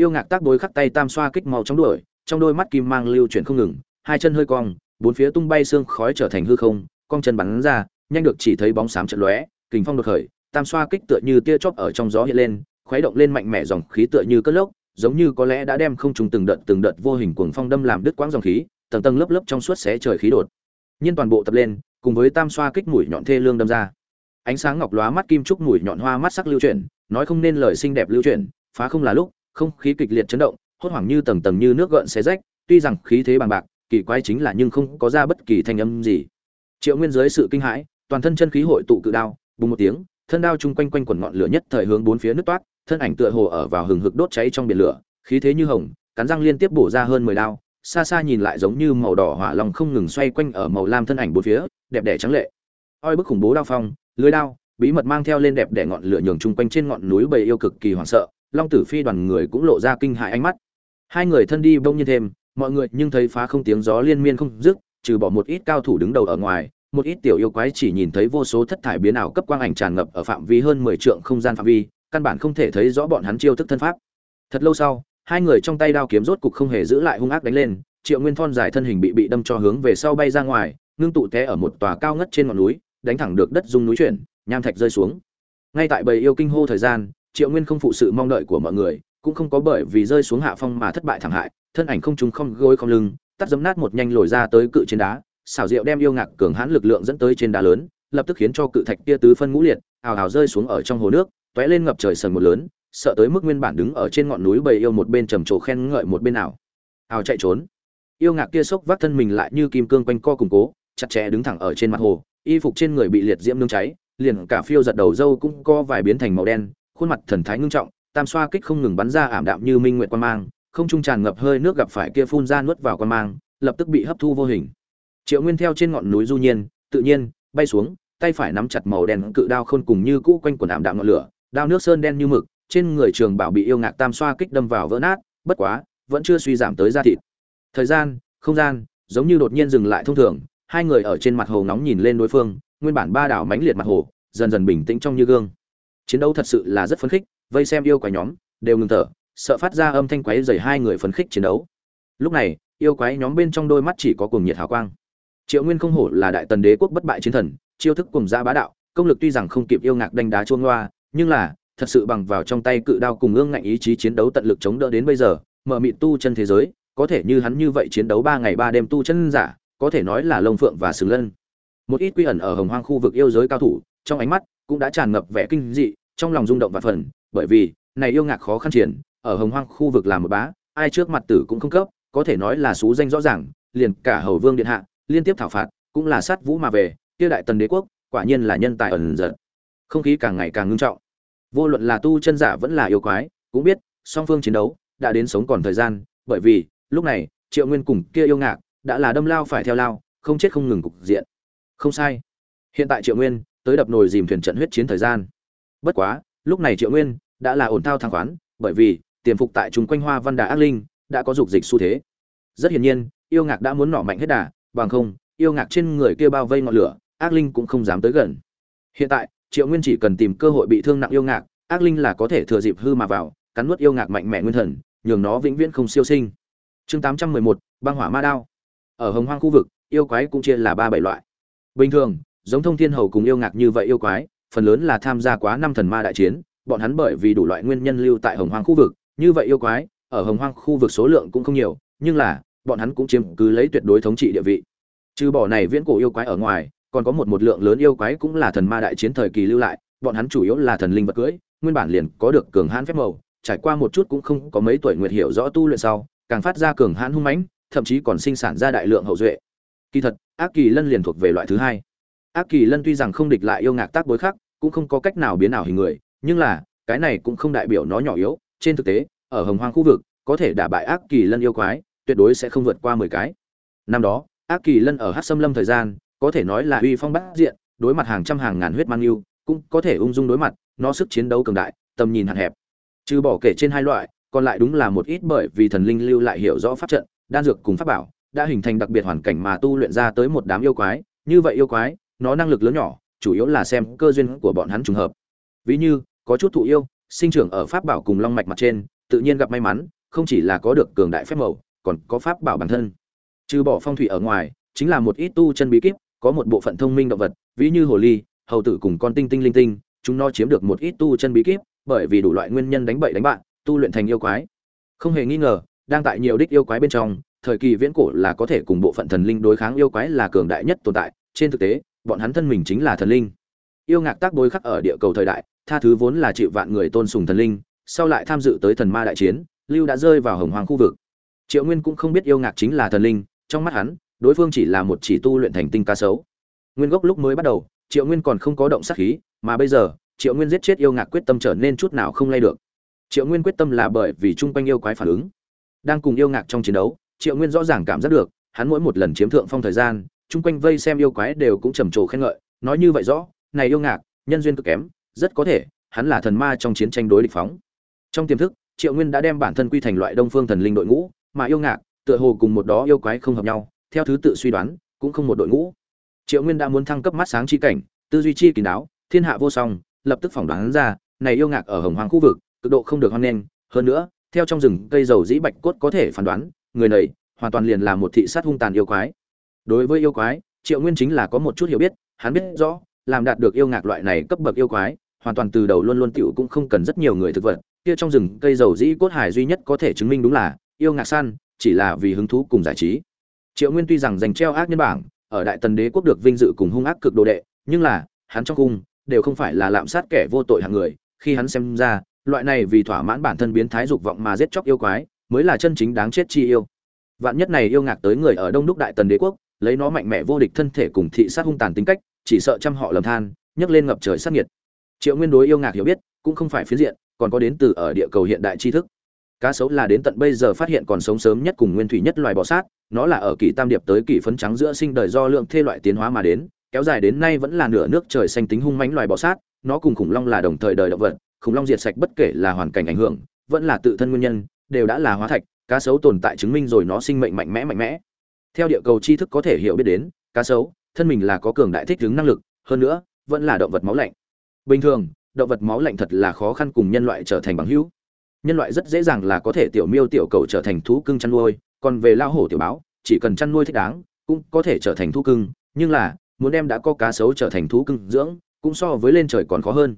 yêu ngạc tác bối khắc tay tam xoa kích màu trong đuổi, trong đôi mắt kim mang lưu chuyển không ngừng, hai chân hơi cong, bốn phía tung bay xương khói trở thành hư không, cong chân bắn ra, nhanh được chỉ thấy bóng xám trận lóe, kình phong đột khởi, tam xoa kích tựa như tia chóp ở trong gió hiện lên, khuấy động lên mạnh mẽ dòng khí tựa như cơn lốc, giống như có lẽ đã đem không trùng từng đợt từng đợt vô hình cuồng phong đâm làm đứt quãng dòng khí, tầng tầng lớp lớp trong suốt xé trời khí đột. Nhiên toàn bộ tập lên, cùng với tam xoa kích mũi nhọn thê lương đâm ra. Ánh sáng ngọc lóa mắt kim trúc mũi nhọn hoa mắt sắc lưu chuyển, nói không nên lời xinh đẹp lưu chuyển, phá không là lúc không khí kịch liệt chấn động, hốt hoảng như tầng tầng như nước gợn xé rách, tuy rằng khí thế bằng bạc, kỳ quái chính là nhưng không có ra bất kỳ thanh âm gì. Triệu nguyên dưới sự kinh hãi, toàn thân chân khí hội tụ cự đao, bùng một tiếng, thân đao chung quanh quanh quần ngọn lửa nhất thời hướng bốn phía nứt toát, thân ảnh tựa hồ ở vào hừng hực đốt cháy trong biển lửa, khí thế như hồng, cắn răng liên tiếp bổ ra hơn mười đao, xa xa nhìn lại giống như màu đỏ hỏa long không ngừng xoay quanh ở màu lam thân ảnh bốn phía, đẹp đẽ trắng lệ. Oi bức khủng bố đao phong, lưới đao, bí mật mang theo lên đẹp đẽ ngọn lửa nhường chung quanh trên ngọn núi bầy yêu cực kỳ hoảng sợ long tử phi đoàn người cũng lộ ra kinh hại ánh mắt. Hai người thân đi bông như thêm, mọi người nhưng thấy phá không tiếng gió liên miên không dứt, trừ bỏ một ít cao thủ đứng đầu ở ngoài, một ít tiểu yêu quái chỉ nhìn thấy vô số thất thải biến ảo cấp quang ảnh tràn ngập ở phạm vi hơn mười trượng không gian phạm vi, căn bản không thể thấy rõ bọn hắn chiêu thức thân pháp. Thật lâu sau, hai người trong tay đao kiếm rốt cục không hề giữ lại hung ác đánh lên, triệu nguyên thon dài thân hình bị bị đâm cho hướng về sau bay ra ngoài, ngưng tụ té ở một tòa cao ngất trên ngọn núi, đánh thẳng được đất dung núi chuyển, nham thạch rơi xuống. Ngay tại bầy yêu kinh hô thời gian triệu nguyên không phụ sự mong đợi của mọi người, cũng không có bởi vì rơi xuống hạ phong mà thất bại thảm hại, thân ảnh không trúng không gối không lưng, tắt dấm nát một nhanh lồi ra tới cự trên đá, xảo diệu đem yêu ngạc cường hãn lực lượng dẫn tới trên đá lớn, lập tức khiến cho cự thạch kia tứ phân ngũ liệt, ào ào rơi xuống ở trong hồ nước, tóe lên ngập trời sần một lớn, sợ tới mức nguyên bản đứng ở trên ngọn núi bầy yêu một bên trầm trồ khen ngợi một bên nào. Ào chạy trốn. Yêu ngạc kia sốc vác thân mình lại như kim cương quanh co củng cố, chặt chẽ đứng thẳng ở trên mặt hồ, y phục trên người bị liệt diễm nương cháy, liền cả phiêu giật đầu dâu cũng co vài biến thành màu đen khuôn mặt thần thái ngưng trọng, tam xoa kích không ngừng bắn ra ảm đạm như minh nguyệt quan mang, không trung tràn ngập hơi nước gặp phải kia phun ra nuốt vào quan mang, lập tức bị hấp thu vô hình. Triệu nguyên theo trên ngọn núi du nhiên, tự nhiên, bay xuống, tay phải nắm chặt màu đen cự đao khôn cùng như cũ quanh quần ảm đạm ngọn lửa, đao nước sơn đen như mực, trên người trường bảo bị yêu ngạc tam xoa kích đâm vào vỡ nát, bất quá, vẫn chưa suy giảm tới da thịt. Thời gian, không gian, giống như đột nhiên dừng lại thông thường, hai người ở trên mặt hồ nóng nhìn lên đối phương, nguyên bản ba đảo mãnh liệt mặt hồ, dần dần bình tĩnh trong như gương chiến đấu thật sự là rất phấn khích, vây xem yêu quái nhóm, đều ngừng thở, sợ phát ra âm thanh quái dày hai người phấn khích chiến đấu. Lúc này, yêu quái nhóm bên trong đôi mắt chỉ có cùng nhiệt hào quang. Triệu nguyên không hổ là đại tần đế quốc bất bại chiến thần, chiêu thức cùng gia bá đạo, công lực tuy rằng không kịp yêu ngạc đánh đá chuông loa nhưng là, thật sự bằng vào trong tay cự đao cùng ương ngạnh ý chí chiến đấu tận lực chống đỡ đến bây giờ, mở mịt tu chân thế giới, có thể như hắn như vậy chiến đấu ba ngày ba đêm tu chân giả, có thể nói là lông phượng và sừng lân. Một ít quy ẩn ở hồng hoang khu vực yêu giới cao thủ, trong ánh mắt cũng đã tràn ngập vẻ kinh dị trong lòng rung động và phần, bởi vì, này yêu ngạc khó khăn triển, ở hồng hoang khu vực làm một bá, ai trước mặt tử cũng không cấp, có thể nói là xú danh rõ ràng, liền cả hầu vương điện hạ, liên tiếp thảo phạt, cũng là sát vũ mà về, kia đại tần đế quốc, quả nhiên là nhân tài ẩn giật. Không khí càng ngày càng ngưng trọng. Vô luận là tu chân giả vẫn là yêu quái, cũng biết, song phương chiến đấu, đã đến sống còn thời gian, bởi vì, lúc này, triệu nguyên cùng kia yêu ngạc, đã là đâm lao phải theo lao, không chết không ngừng cục diện. Không sai. Hiện tại triệu nguyên, tới đập nồi dìm thuyền trận huyết chiến thời gian bất quá, lúc này triệu nguyên đã là ổn thao thang khoán, bởi vì tiềm phục tại chúng quanh hoa văn đà ác linh đã có dục dịch xu thế. Rất hiển nhiên, yêu ngạc đã muốn nỏ mạnh hết đà, bằng không, yêu ngạc trên người kia bao vây ngọn lửa, ác linh cũng không dám tới gần. Hiện tại, triệu nguyên chỉ cần tìm cơ hội bị thương nặng yêu ngạc, ác linh là có thể thừa dịp hư mà vào, cắn nuốt yêu ngạc mạnh mẽ nguyên thần, nhường nó vĩnh viễn không siêu sinh. Chương tám trăm mười một, băng hỏa ma đao. Ở hồng hoang khu vực, yêu quái cũng chia là ba bảy loại. Bình thường, giống thông thiên hầu cùng yêu ngạc như vậy yêu quái phần lớn là tham gia quá năm thần ma đại chiến, bọn hắn bởi vì đủ loại nguyên nhân lưu tại hồng hoang khu vực, như vậy yêu quái, ở hồng hoang khu vực số lượng cũng không nhiều, nhưng là, bọn hắn cũng chiếm cứ lấy tuyệt đối thống trị địa vị. Trừ bỏ này viễn cổ yêu quái ở ngoài, còn có một một lượng lớn yêu quái cũng là thần ma đại chiến thời kỳ lưu lại, bọn hắn chủ yếu là thần linh vật cưỡi nguyên bản liền có được cường hãn phép màu, trải qua một chút cũng không có mấy tuổi nguyệt hiểu rõ tu luyện sau, càng phát ra cường hãn hung mãnh, thậm chí còn sinh sản ra đại lượng hậu duệ. Kỳ thật, ác kỳ lân liền thuộc về loại thứ hai ác kỳ lân tuy rằng không địch lại yêu ngạc tác bối khác cũng không có cách nào biến ảo hình người, nhưng là, cái này cũng không đại biểu nó nhỏ yếu. Trên thực tế, ở hồng hoang khu vực, có thể đả bại ác kỳ lân yêu quái, tuyệt đối sẽ không vượt qua mười cái. Năm đó, ác kỳ lân ở hát xâm lâm thời gian, có thể nói là uy phong bát diện, đối mặt hàng trăm hàng ngàn huyết mang yêu, cũng có thể ung dung đối mặt, nó sức chiến đấu cường đại, tầm nhìn hạn hẹp. Trừ bỏ kể trên hai loại, còn lại đúng là một ít bởi vì thần linh lưu lại hiểu rõ pháp trận, đan dược cùng pháp bảo, đã hình thành đặc biệt hoàn cảnh mà tu luyện ra tới một đám yêu quái. Như vậy yêu quái nó năng lực lớn nhỏ, chủ yếu là xem cơ duyên của bọn hắn trùng hợp. Ví như, có chút thụ yêu, sinh trưởng ở pháp bảo cùng long mạch mặt trên, tự nhiên gặp may mắn, không chỉ là có được cường đại phép màu, còn có pháp bảo bản thân. Trừ bỏ phong thủy ở ngoài, chính là một ít tu chân bí kíp, có một bộ phận thông minh động vật, ví như hồ ly, hầu tử cùng con tinh tinh linh tinh, chúng nó chiếm được một ít tu chân bí kíp, bởi vì đủ loại nguyên nhân đánh bậy đánh bạn, tu luyện thành yêu quái. Không hề nghi ngờ, đang tại nhiều đích yêu quái bên trong, thời kỳ viễn cổ là có thể cùng bộ phận thần linh đối kháng yêu quái là cường đại nhất tồn tại, trên thực tế bọn hắn thân mình chính là thần linh. Yêu ngạc tác bối khắc ở địa cầu thời đại, tha thứ vốn là chịu vạn người tôn sùng thần linh, sau lại tham dự tới thần ma đại chiến, lưu đã rơi vào hồng hoàng khu vực. Triệu nguyên cũng không biết yêu ngạc chính là thần linh, trong mắt hắn, đối phương chỉ là một chỉ tu luyện thành tinh ca sấu nguyên gốc lúc mới bắt đầu, triệu nguyên còn không có động sát khí, mà bây giờ, triệu nguyên giết chết yêu ngạc quyết tâm trở nên chút nào không lay được. Triệu nguyên quyết tâm là bởi vì chung quanh yêu quái phản ứng. Đang cùng yêu ngạc trong chiến đấu, triệu nguyên rõ ràng cảm giác được, hắn mỗi một lần chiếm thượng phong thời gian chung quanh vây xem yêu quái đều cũng trầm trồ khen ngợi, nói như vậy rõ, này yêu ngạc, nhân duyên cực kém, rất có thể, hắn là thần ma trong chiến tranh đối địch phóng. Trong tiềm thức, triệu nguyên đã đem bản thân quy thành loại đông phương thần linh đội ngũ, mà yêu ngạc, tựa hồ cùng một đó yêu quái không hợp nhau, theo thứ tự suy đoán, cũng không một đội ngũ. Triệu nguyên đã muốn thăng cấp mắt sáng chi cảnh, tư duy chi kín đáo, thiên hạ vô song, lập tức phỏng đoán ra, này yêu ngạc ở hồng hoàng khu vực, cực độ không được hoan nghênh, hơn nữa, theo trong rừng cây dầu dĩ bạch cốt có thể phán đoán, người này hoàn toàn liền là một thị sát hung tàn yêu quái đối với yêu quái triệu nguyên chính là có một chút hiểu biết hắn biết rõ làm đạt được yêu ngạc loại này cấp bậc yêu quái hoàn toàn từ đầu luôn luôn tiểu cũng không cần rất nhiều người thực vật kia trong rừng cây dầu dĩ cốt hải duy nhất có thể chứng minh đúng là yêu ngạc săn chỉ là vì hứng thú cùng giải trí. Triệu nguyên tuy rằng giành treo ác nhân bảng ở đại tần đế quốc được vinh dự cùng hung ác cực đồ đệ nhưng là hắn trong cung đều không phải là lạm sát kẻ vô tội hạng người khi hắn xem ra loại này vì thỏa mãn bản thân biến thái dục vọng mà giết chóc yêu quái mới là chân chính đáng chết chi yêu. Vạn nhất này yêu ngạc tới người ở đông đúc đại tần đế quốc lấy nó mạnh mẽ vô địch thân thể cùng thị sát hung tàn tính cách, chỉ sợ trăm họ lầm than, nhấc lên ngập trời sát nhiệt triệu nguyên đối yêu ngạc hiểu biết, cũng không phải phiến diện, còn có đến từ ở địa cầu hiện đại tri thức. Cá sấu là đến tận bây giờ phát hiện còn sống sớm nhất cùng nguyên thủy nhất loài bọ sát, nó là ở kỳ tam điệp tới kỳ phấn trắng giữa sinh đời do lượng thê loại tiến hóa mà đến, kéo dài đến nay vẫn là nửa nước trời xanh tính hung mãnh loài bọ sát, nó cùng khủng long là đồng thời đời động vật, khủng long diệt sạch bất kể là hoàn cảnh ảnh hưởng, vẫn là tự thân nguyên nhân, đều đã là hóa thạch, cá sấu tồn tại chứng minh rồi nó sinh mệnh mạnh mẽ mạnh mẽ theo địa cầu tri thức có thể hiểu biết đến, cá sấu, thân mình là có cường đại thích ứng năng lực, hơn nữa, vẫn là động vật máu lạnh. Bình thường, động vật máu lạnh thật là khó khăn cùng nhân loại trở thành bằng hữu. Nhân loại rất dễ dàng là có thể tiểu miêu tiểu cầu trở thành thú cưng chăn nuôi, còn về lao hổ tiểu báo, chỉ cần chăn nuôi thích đáng, cũng có thể trở thành thú cưng, nhưng là, muốn đem đã có cá sấu trở thành thú cưng dưỡng, cũng so với lên trời còn khó hơn.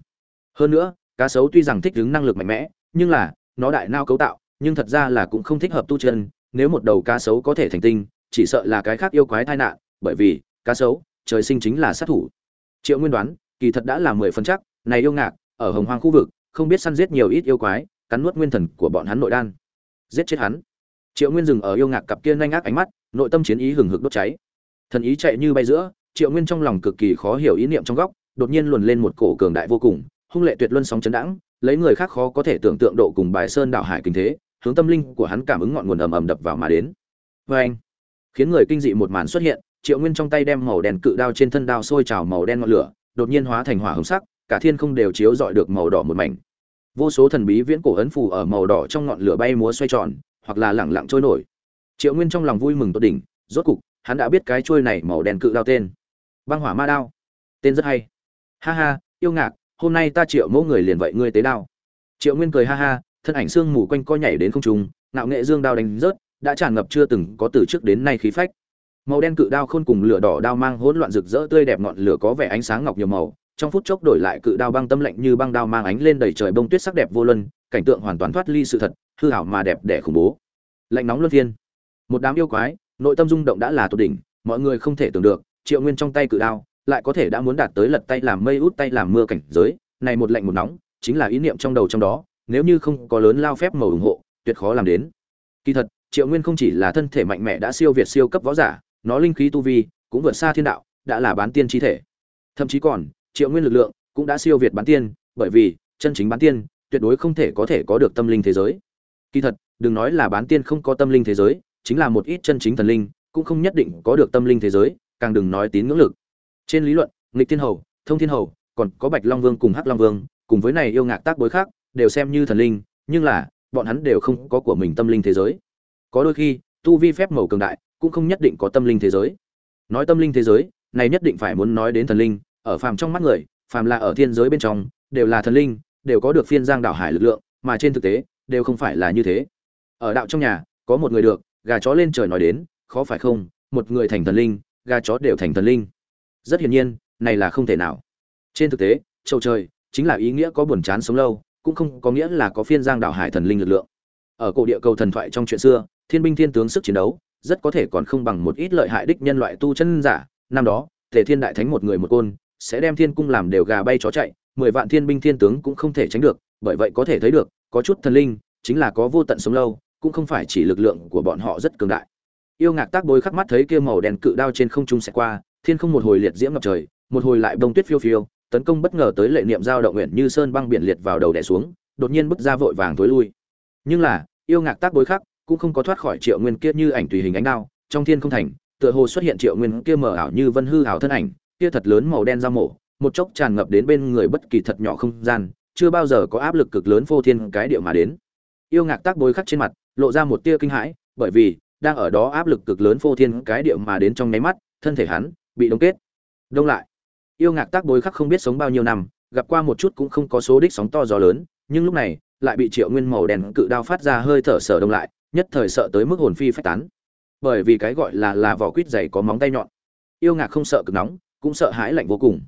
Hơn nữa, cá sấu tuy rằng thích ứng năng lực mạnh mẽ, nhưng là, nó đại nao cấu tạo, nhưng thật ra là cũng không thích hợp tu chân, nếu một đầu cá sấu có thể thành tinh chỉ sợ là cái khác yêu quái tai nạn, bởi vì, cá sấu, trời sinh chính là sát thủ. Triệu nguyên đoán, kỳ thật đã là mười phần chắc, này yêu ngạc, ở hồng hoang khu vực, không biết săn giết nhiều ít yêu quái, cắn nuốt nguyên thần của bọn hắn nội đan. Giết chết hắn. Triệu nguyên dừng ở yêu ngạc cặp kia nhanh ác ánh mắt, nội tâm chiến ý hừng hực đốt cháy. Thần ý chạy như bay giữa, triệu nguyên trong lòng cực kỳ khó hiểu ý niệm trong góc, đột nhiên luồn lên một cổ cường đại vô cùng, hung lệ tuyệt luân sóng chấn đãng, lấy người khác khó có thể tưởng tượng độ cùng bài sơn đảo hải kinh thế, hướng tâm linh của hắn cảm ứng ngọn nguồn ầm ầm đập vào mà đến. Oeng! anh khiến người kinh dị một màn xuất hiện, triệu nguyên trong tay đem màu đen cự đao trên thân đao sôi trào màu đen ngọn lửa, đột nhiên hóa thành hỏa hồng sắc, cả thiên không đều chiếu rọi được màu đỏ một mảnh. Vô số thần bí viễn cổ ấn phù ở màu đỏ trong ngọn lửa bay múa xoay tròn, hoặc là lẳng lặng trôi nổi. Triệu nguyên trong lòng vui mừng tốt đỉnh, rốt cục, hắn đã biết cái trôi này màu đen cự đao tên. Băng hỏa ma đao. Tên rất hay. Ha ha, yêu ngạc, hôm nay ta triệu mẫu người liền vậy ngươi tế đao. Triệu nguyên cười ha ha, thân ảnh xương mù quanh co nhảy đến không trung nạo nghệ dương đao đánh rớt đã tràn ngập chưa từng có từ trước đến nay khí phách. Màu đen cự đao khôn cùng lửa đỏ đao mang hỗn loạn rực rỡ tươi đẹp ngọn lửa có vẻ ánh sáng ngọc nhiều màu, trong phút chốc đổi lại cự đao băng tâm lạnh như băng đao mang ánh lên đầy trời bông tuyết sắc đẹp vô luân, cảnh tượng hoàn toàn thoát ly sự thật, hư hảo mà đẹp đẽ khủng bố. Lạnh nóng luân thiên một đám yêu quái, nội tâm rung động đã là tột đỉnh, mọi người không thể tưởng được, triệu nguyên trong tay cự đao lại có thể đã muốn đạt tới lật tay làm mây út tay làm mưa cảnh giới, này một lạnh một nóng, chính là ý niệm trong đầu trong đó, nếu như không có lớn lao phép màu ủng hộ, tuyệt khó làm đến. Kỳ thật triệu nguyên không chỉ là thân thể mạnh mẽ đã siêu việt siêu cấp võ giả, nó linh khí tu vi cũng vượt xa thiên đạo, đã là bán tiên chi thể. Thậm chí còn, triệu nguyên lực lượng cũng đã siêu việt bán tiên, bởi vì chân chính bán tiên tuyệt đối không thể có thể có được tâm linh thế giới. Kỳ thật, đừng nói là bán tiên không có tâm linh thế giới, chính là một ít chân chính thần linh cũng không nhất định có được tâm linh thế giới, càng đừng nói tín ngưỡng lực. Trên lý luận, nghịch thiên hầu, thông thiên hầu, còn có bạch long vương cùng hắc long vương, cùng với này yêu ngạc tác bối khác, đều xem như thần linh, nhưng là, bọn hắn đều không có của mình tâm linh thế giới có đôi khi, tu vi phép màu cường đại cũng không nhất định có tâm linh thế giới. Nói tâm linh thế giới, này nhất định phải muốn nói đến thần linh, ở phàm trong mắt người, phàm là ở thiên giới bên trong, đều là thần linh, đều có được phiên giang đảo hải lực lượng, mà trên thực tế, đều không phải là như thế. Ở đạo trong nhà, có một người được, gà chó lên trời nói đến, khó phải không, một người thành thần linh, gà chó đều thành thần linh. Rất hiển nhiên, này là không thể nào. Trên thực tế, châu trời chính là ý nghĩa có buồn chán sống lâu, cũng không có nghĩa là có phiên giang đảo hải thần linh lực lượng. Ở cổ địa cầu thần thoại trong chuyện xưa thiên binh thiên tướng sức chiến đấu, rất có thể còn không bằng một ít lợi hại đích nhân loại tu chân giả. Năm đó thể thiên đại thánh một người một côn, sẽ đem thiên cung làm đều gà bay chó chạy, mười vạn thiên binh thiên tướng cũng không thể tránh được, bởi vậy có thể thấy được, có chút thần linh, chính là có vô tận sống lâu, cũng không phải chỉ lực lượng của bọn họ rất cường đại. Yêu ngạc tác bối khắc mắt thấy kia màu đen cự đao trên không trung sẽ qua, thiên không một hồi liệt diễm ngập trời, một hồi lại bông tuyết phiêu phiêu, tấn công bất ngờ tới lệ niệm giao động nguyện như sơn băng biển liệt vào đầu đè xuống, đột nhiên bước ra vội vàng tối lui. Nhưng là, yêu ngạc tác bối khắc cũng không có thoát khỏi triệu nguyên kia như ảnh tùy hình ánh đao, trong thiên không thành, tựa hồ xuất hiện triệu nguyên kia mờ ảo như vân hư ảo thân ảnh, kia thật lớn màu đen dao mổ, một chốc tràn ngập đến bên người bất kỳ thật nhỏ không gian, chưa bao giờ có áp lực cực lớn vô thiên cái điệu mà đến. Yêu ngạc tác bối khắc trên mặt, lộ ra một tia kinh hãi, bởi vì, đang ở đó áp lực cực lớn vô thiên cái điệu mà đến trong nháy mắt, thân thể hắn, bị đông kết. Đông lại. Yêu ngạc tác bối khắc không biết sống bao nhiêu năm, gặp qua một chút cũng không có số đích sóng to gió lớn, nhưng lúc này, lại bị triệu nguyên màu đen cự đao phát ra hơi thở sở đông lại nhất thời sợ tới mức hồn phi phách tán. Bởi vì cái gọi là là vỏ quýt dày có móng tay nhọn. Yêu ngạc không sợ cực nóng, cũng sợ hãi lạnh vô cùng.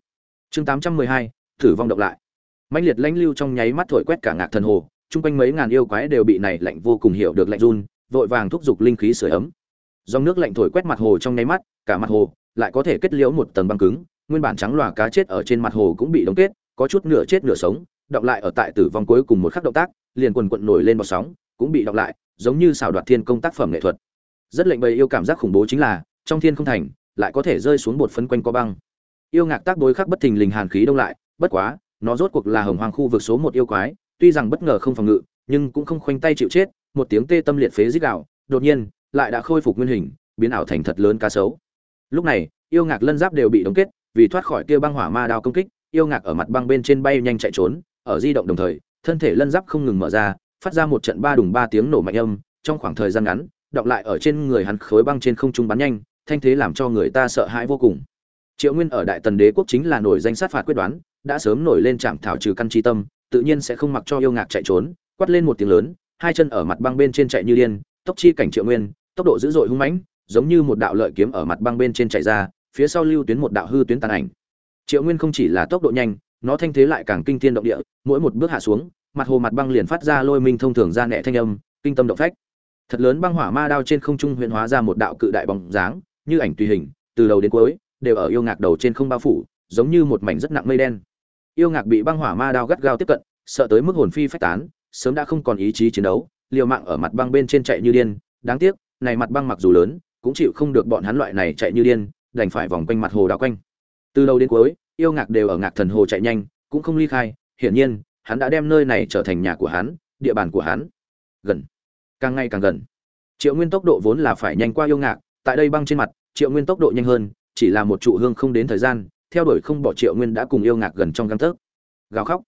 Chương tám trăm mười hai, thử vong động lại. Mãnh liệt lãnh lưu trong nháy mắt thổi quét cả ngạc thần hồ, chung quanh mấy ngàn yêu quái đều bị này lạnh vô cùng hiểu được lạnh run, vội vàng thúc giục linh khí sửa ấm. Dòng nước lạnh thổi quét mặt hồ trong nháy mắt, cả mặt hồ lại có thể kết liễu một tầng băng cứng, nguyên bản trắng loà cá chết ở trên mặt hồ cũng bị đóng kết, có chút nửa chết nửa sống đọng lại ở tại tử vong cuối cùng một khắc động tác, liền quần quận nổi lên bọt sóng, cũng bị đọng lại giống như xảo đoạt thiên công tác phẩm nghệ thuật. Rất lệnh bầy yêu cảm giác khủng bố chính là, trong thiên không thành, lại có thể rơi xuống bột phấn quanh có băng. Yêu ngạc tác đối khắc bất thình lình hàn khí đông lại, bất quá, nó rốt cuộc là hồng hoàng khu vực số một yêu quái, tuy rằng bất ngờ không phòng ngự, nhưng cũng không khoanh tay chịu chết, một tiếng tê tâm liệt phế rít gạo đột nhiên, lại đã khôi phục nguyên hình, biến ảo thành thật lớn cá sấu. Lúc này, yêu ngạc lân giáp đều bị đóng kết, vì thoát khỏi kia băng hỏa ma đao công kích, yêu ngạc ở mặt băng bên trên bay nhanh chạy trốn, ở di động đồng thời, thân thể lân giáp không ngừng mở ra phát ra một trận ba đùng ba tiếng nổ mạnh âm, trong khoảng thời gian ngắn đọng lại ở trên người hắn khối băng trên không trung bắn nhanh, thanh thế làm cho người ta sợ hãi vô cùng. Triệu nguyên ở đại tần đế quốc chính là nổi danh sát phạt quyết đoán, đã sớm nổi lên trạm thảo trừ căn chi tâm, tự nhiên sẽ không mặc cho yêu ngạc chạy trốn, quát lên một tiếng lớn, hai chân ở mặt băng bên trên chạy như điên, tốc chi cảnh triệu nguyên, tốc độ dữ dội hung mãnh, giống như một đạo lợi kiếm ở mặt băng bên trên chạy ra, phía sau lưu tuyến một đạo hư tuyến tàn ảnh. Triệu nguyên không chỉ là tốc độ nhanh, nó thanh thế lại càng kinh thiên động địa, mỗi một bước hạ xuống mặt hồ mặt băng liền phát ra lôi minh thông thường ra nhẹ thanh âm, kinh tâm động phách. Thật lớn băng hỏa ma đao trên không trung huyện hóa ra một đạo cự đại bóng dáng, như ảnh tùy hình, từ đầu đến cuối đều ở yêu ngạc đầu trên không bao phủ, giống như một mảnh rất nặng mây đen. Yêu ngạc bị băng hỏa ma đao gắt gao tiếp cận, sợ tới mức hồn phi phách tán, sớm đã không còn ý chí chiến đấu, liều mạng ở mặt băng bên trên chạy như điên. Đáng tiếc, này mặt băng mặc dù lớn, cũng chịu không được bọn hắn loại này chạy như điên, đành phải vòng quanh mặt hồ đảo quanh. Từ đầu đến cuối, yêu ngạc đều ở ngạc thần hồ chạy nhanh, cũng không ly khai, hiển nhiên hắn đã đem nơi này trở thành nhà của hắn, địa bàn của hắn. Gần. Càng ngày càng gần. Triệu nguyên tốc độ vốn là phải nhanh qua yêu ngạc, tại đây băng trên mặt, triệu nguyên tốc độ nhanh hơn, chỉ là một trụ hương không đến thời gian, theo đuổi không bỏ triệu nguyên đã cùng yêu ngạc gần trong găng tấc. Gào khóc.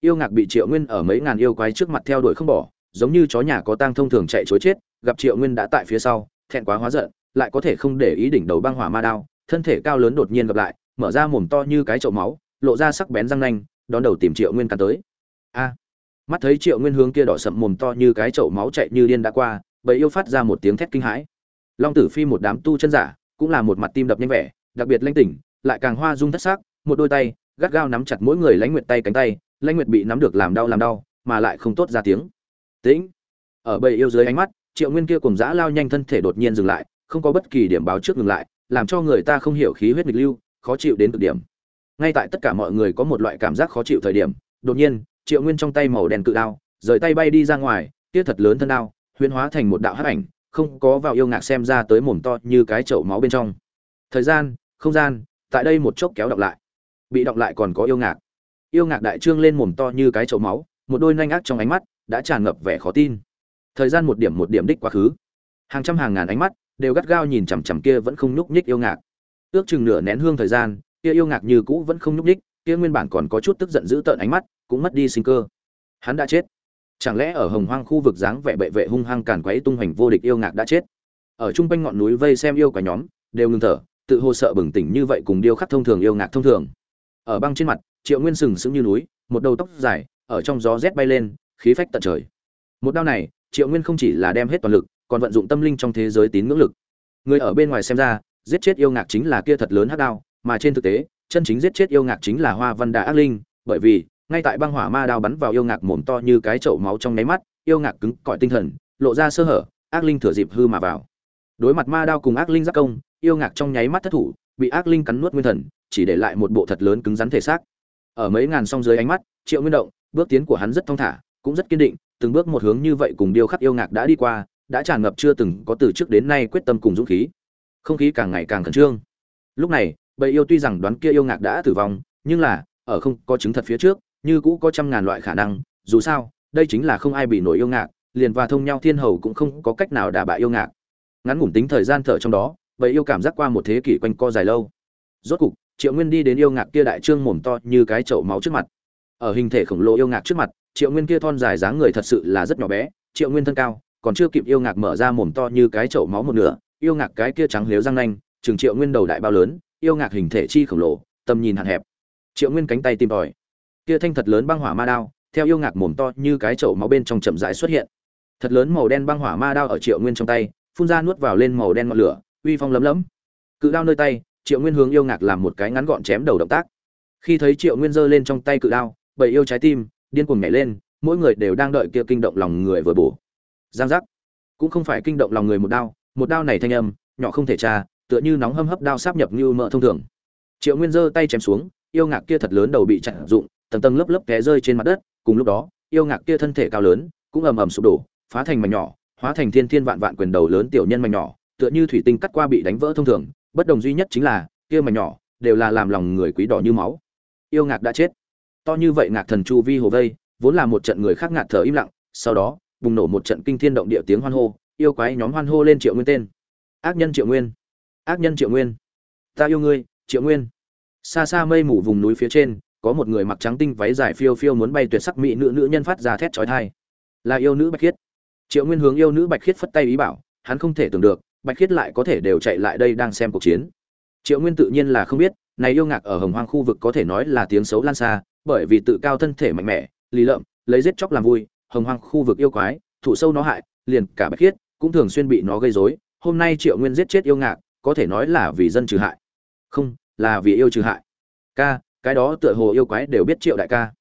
Yêu ngạc bị triệu nguyên ở mấy ngàn yêu quái trước mặt theo đuổi không bỏ, giống như chó nhà có tang thông thường chạy chối chết, gặp triệu nguyên đã tại phía sau, thẹn quá hóa giận, lại có thể không để ý đỉnh đầu băng hỏa ma đao, thân thể cao lớn đột nhiên gặp lại, mở ra mồm to như cái chậu máu, lộ ra sắc bén răng nanh, đón đầu tìm triệu nguyên cắn tới a. Mắt thấy triệu nguyên hướng kia đỏ sậm mồm to như cái chậu máu chạy như điên đã qua, bầy yêu phát ra một tiếng thét kinh hãi. Long tử phi một đám tu chân giả, cũng là một mặt tim đập nhanh vẻ, đặc biệt lanh tỉnh, lại càng hoa dung thất xác một đôi tay, gắt gao nắm chặt mỗi người lãnh nguyệt tay cánh tay, lãnh nguyệt bị nắm được làm đau làm đau, mà lại không tốt ra tiếng. Tĩnh. Ở bầy yêu dưới ánh mắt, triệu nguyên kia cùng dã lao nhanh thân thể đột nhiên dừng lại, không có bất kỳ điểm báo trước ngừng lại, làm cho người ta không hiểu khí huyết nghịch lưu, khó chịu đến cực điểm. Ngay tại tất cả mọi người có một loại cảm giác khó chịu thời điểm, đột nhiên triệu nguyên trong tay màu đen cự đao, rời tay bay đi ra ngoài tiết thật lớn thân đao, huyễn hóa thành một đạo hắc ảnh, không có vào yêu ngạc xem ra tới mồm to như cái chậu máu bên trong. Thời gian, không gian, tại đây một chốc kéo đọc lại. Bị đọc lại còn có yêu ngạc. Yêu ngạc đại trương lên mồm to như cái chậu máu, một đôi nanh ác trong ánh mắt đã tràn ngập vẻ khó tin. Thời gian một điểm một điểm đích quá khứ. Hàng trăm hàng ngàn ánh mắt đều gắt gao nhìn chằm chằm kia vẫn không nhúc nhích yêu ngạc. Ước chừng nửa nén hương thời gian, kia yêu ngạc như cũ vẫn không nhúc nhích, kia nguyên bản còn có chút tức giận dữ tợn ánh mắt cũng mất đi sinh cơ. Hắn đã chết. Chẳng lẽ ở hồng hoang khu vực dáng vẻ bệ vệ hung hăng càn quấy tung hoành vô địch yêu ngạc đã chết? Ở trung quanh ngọn núi vây xem yêu cả nhóm, đều ngừng thở, tự hồ sợ bừng tỉnh như vậy cùng điêu khắc thông thường yêu ngạc thông thường. Ở băng trên mặt, triệu nguyên sừng sững như núi, một đầu tóc dài, ở trong gió rét bay lên, khí phách tận trời. Một đao này, triệu nguyên không chỉ là đem hết toàn lực, còn vận dụng tâm linh trong thế giới tín ngưỡng lực. Người ở bên ngoài xem ra, giết chết yêu ngạc chính là kia thật lớn hắc đao, mà trên thực tế, chân chính giết chết yêu ngạc chính là hoa văn đà ác linh, bởi vì ngay tại băng hỏa ma đao bắn vào yêu ngạc mồm to như cái chậu máu trong nháy mắt, yêu ngạc cứng cỏi tinh thần, lộ ra sơ hở, ác linh thừa dịp hư mà vào. Đối mặt ma đao cùng ác linh giác công, yêu ngạc trong nháy mắt thất thủ, bị ác linh cắn nuốt nguyên thần, chỉ để lại một bộ thật lớn cứng rắn thể xác. Ở mấy ngàn song dưới ánh mắt, triệu nguyên động, bước tiến của hắn rất thong thả, cũng rất kiên định, từng bước một hướng như vậy cùng điêu khắc yêu ngạc đã đi qua, đã tràn ngập chưa từng có từ trước đến nay quyết tâm cùng dũng khí. Không khí càng ngày càng khẩn trương. Lúc này, bầy yêu tuy rằng đoán kia yêu ngạc đã tử vong, nhưng là, ở không có chứng thật phía trước như cũ có trăm ngàn loại khả năng, dù sao, đây chính là không ai bị nổi yêu ngạc, liền và thông nhau thiên hầu cũng không có cách nào đả bại yêu ngạc. Ngắn ngủn tính thời gian thở trong đó, bầy yêu cảm giác qua một thế kỷ quanh co dài lâu. Rốt cục, triệu nguyên đi đến yêu ngạc kia đại trương mồm to như cái chậu máu trước mặt. Ở hình thể khổng lồ yêu ngạc trước mặt, triệu nguyên kia thon dài dáng người thật sự là rất nhỏ bé, triệu nguyên thân cao, còn chưa kịp yêu ngạc mở ra mồm to như cái chậu máu một nửa, yêu ngạc cái kia trắng lếu răng nanh chừng triệu nguyên đầu đại bao lớn, yêu ngạc hình thể chi khổng lồ, tầm nhìn hạn hẹp. Triệu nguyên cánh tay tìm tòi kia thanh thật lớn băng hỏa ma đao, theo yêu ngạc mồm to như cái chậu máu bên trong chậm rãi xuất hiện. Thật lớn màu đen băng hỏa ma đao ở triệu nguyên trong tay, phun ra nuốt vào lên màu đen ngọn lửa, uy phong lấm lấm. Cự đao nơi tay, triệu nguyên hướng yêu ngạc làm một cái ngắn gọn chém đầu động tác. Khi thấy triệu nguyên giơ lên trong tay cự đao, bầy yêu trái tim, điên cuồng nhảy lên, mỗi người đều đang đợi kia kinh động lòng người vừa bổ. Giang giác. Cũng không phải kinh động lòng người một đao một đao này thanh âm, nhỏ không thể tra, tựa như nóng hâm hấp đao sáp nhập như mỡ thông thường. Triệu nguyên giơ tay chém xuống, yêu ngạc kia thật lớn đầu bị chặn dụng tầng tầng lớp lớp té rơi trên mặt đất, cùng lúc đó, yêu ngạc kia thân thể cao lớn, cũng ầm ầm sụp đổ, phá thành mảnh nhỏ, hóa thành thiên thiên vạn vạn quyền đầu lớn tiểu nhân mảnh nhỏ, tựa như thủy tinh cắt qua bị đánh vỡ thông thường, bất đồng duy nhất chính là, kia mảnh nhỏ, đều là làm lòng người quý đỏ như máu. Yêu ngạc đã chết. To như vậy ngạc thần chu vi hồ vây, vốn là một trận người khác ngạc thở im lặng, sau đó, bùng nổ một trận kinh thiên động địa tiếng hoan hô, yêu quái nhóm hoan hô lên triệu nguyên tên. Ác nhân triệu nguyên. Ác nhân triệu nguyên. Ta yêu ngươi, triệu nguyên. Xa xa mây mù vùng núi phía trên có một người mặc trắng tinh váy dài phiêu phiêu muốn bay tuyệt sắc mỹ nữ nữ nhân phát ra thét chói tai. Là yêu nữ bạch khiết. Triệu nguyên hướng yêu nữ bạch khiết phất tay ý bảo, hắn không thể tưởng được, bạch khiết lại có thể đều chạy lại đây đang xem cuộc chiến. Triệu nguyên tự nhiên là không biết, này yêu ngạc ở hồng hoang khu vực có thể nói là tiếng xấu lan xa, bởi vì tự cao thân thể mạnh mẽ, lì lợm, lấy giết chóc làm vui, hồng hoang khu vực yêu quái, thủ sâu nó hại, liền cả bạch khiết cũng thường xuyên bị nó gây rối. Hôm nay triệu nguyên giết chết yêu ngạc, có thể nói là vì dân trừ hại. Không, là vì yêu trừ hại. Ca cái đó tựa hồ yêu quái đều biết triệu đại ca.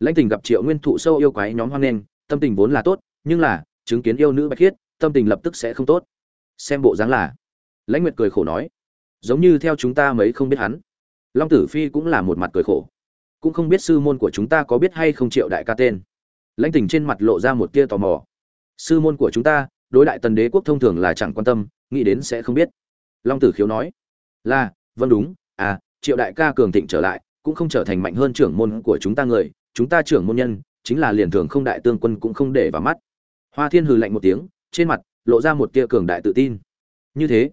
Lãnh tình gặp triệu nguyên thụ sâu yêu quái nhóm hoang nghênh, tâm tình vốn là tốt, nhưng là, chứng kiến yêu nữ bạch khiết, tâm tình lập tức sẽ không tốt. Xem bộ dáng là, lãnh nguyệt cười khổ nói, giống như theo chúng ta mấy không biết hắn. Long tử phi cũng là một mặt cười khổ. Cũng không biết sư môn của chúng ta có biết hay không triệu đại ca tên. Lãnh tình trên mặt lộ ra một tia tò mò. Sư môn của chúng ta, đối đại tần đế quốc thông thường là chẳng quan tâm, nghĩ đến sẽ không biết. Long tử khiếu nói, là vâng đúng à triệu đại ca cường thịnh trở lại cũng không trở thành mạnh hơn trưởng môn của chúng ta người, chúng ta trưởng môn nhân, chính là liền thường không đại tương quân cũng không để vào mắt. Hoa thiên hừ lạnh một tiếng, trên mặt lộ ra một tia cường đại tự tin. Như thế,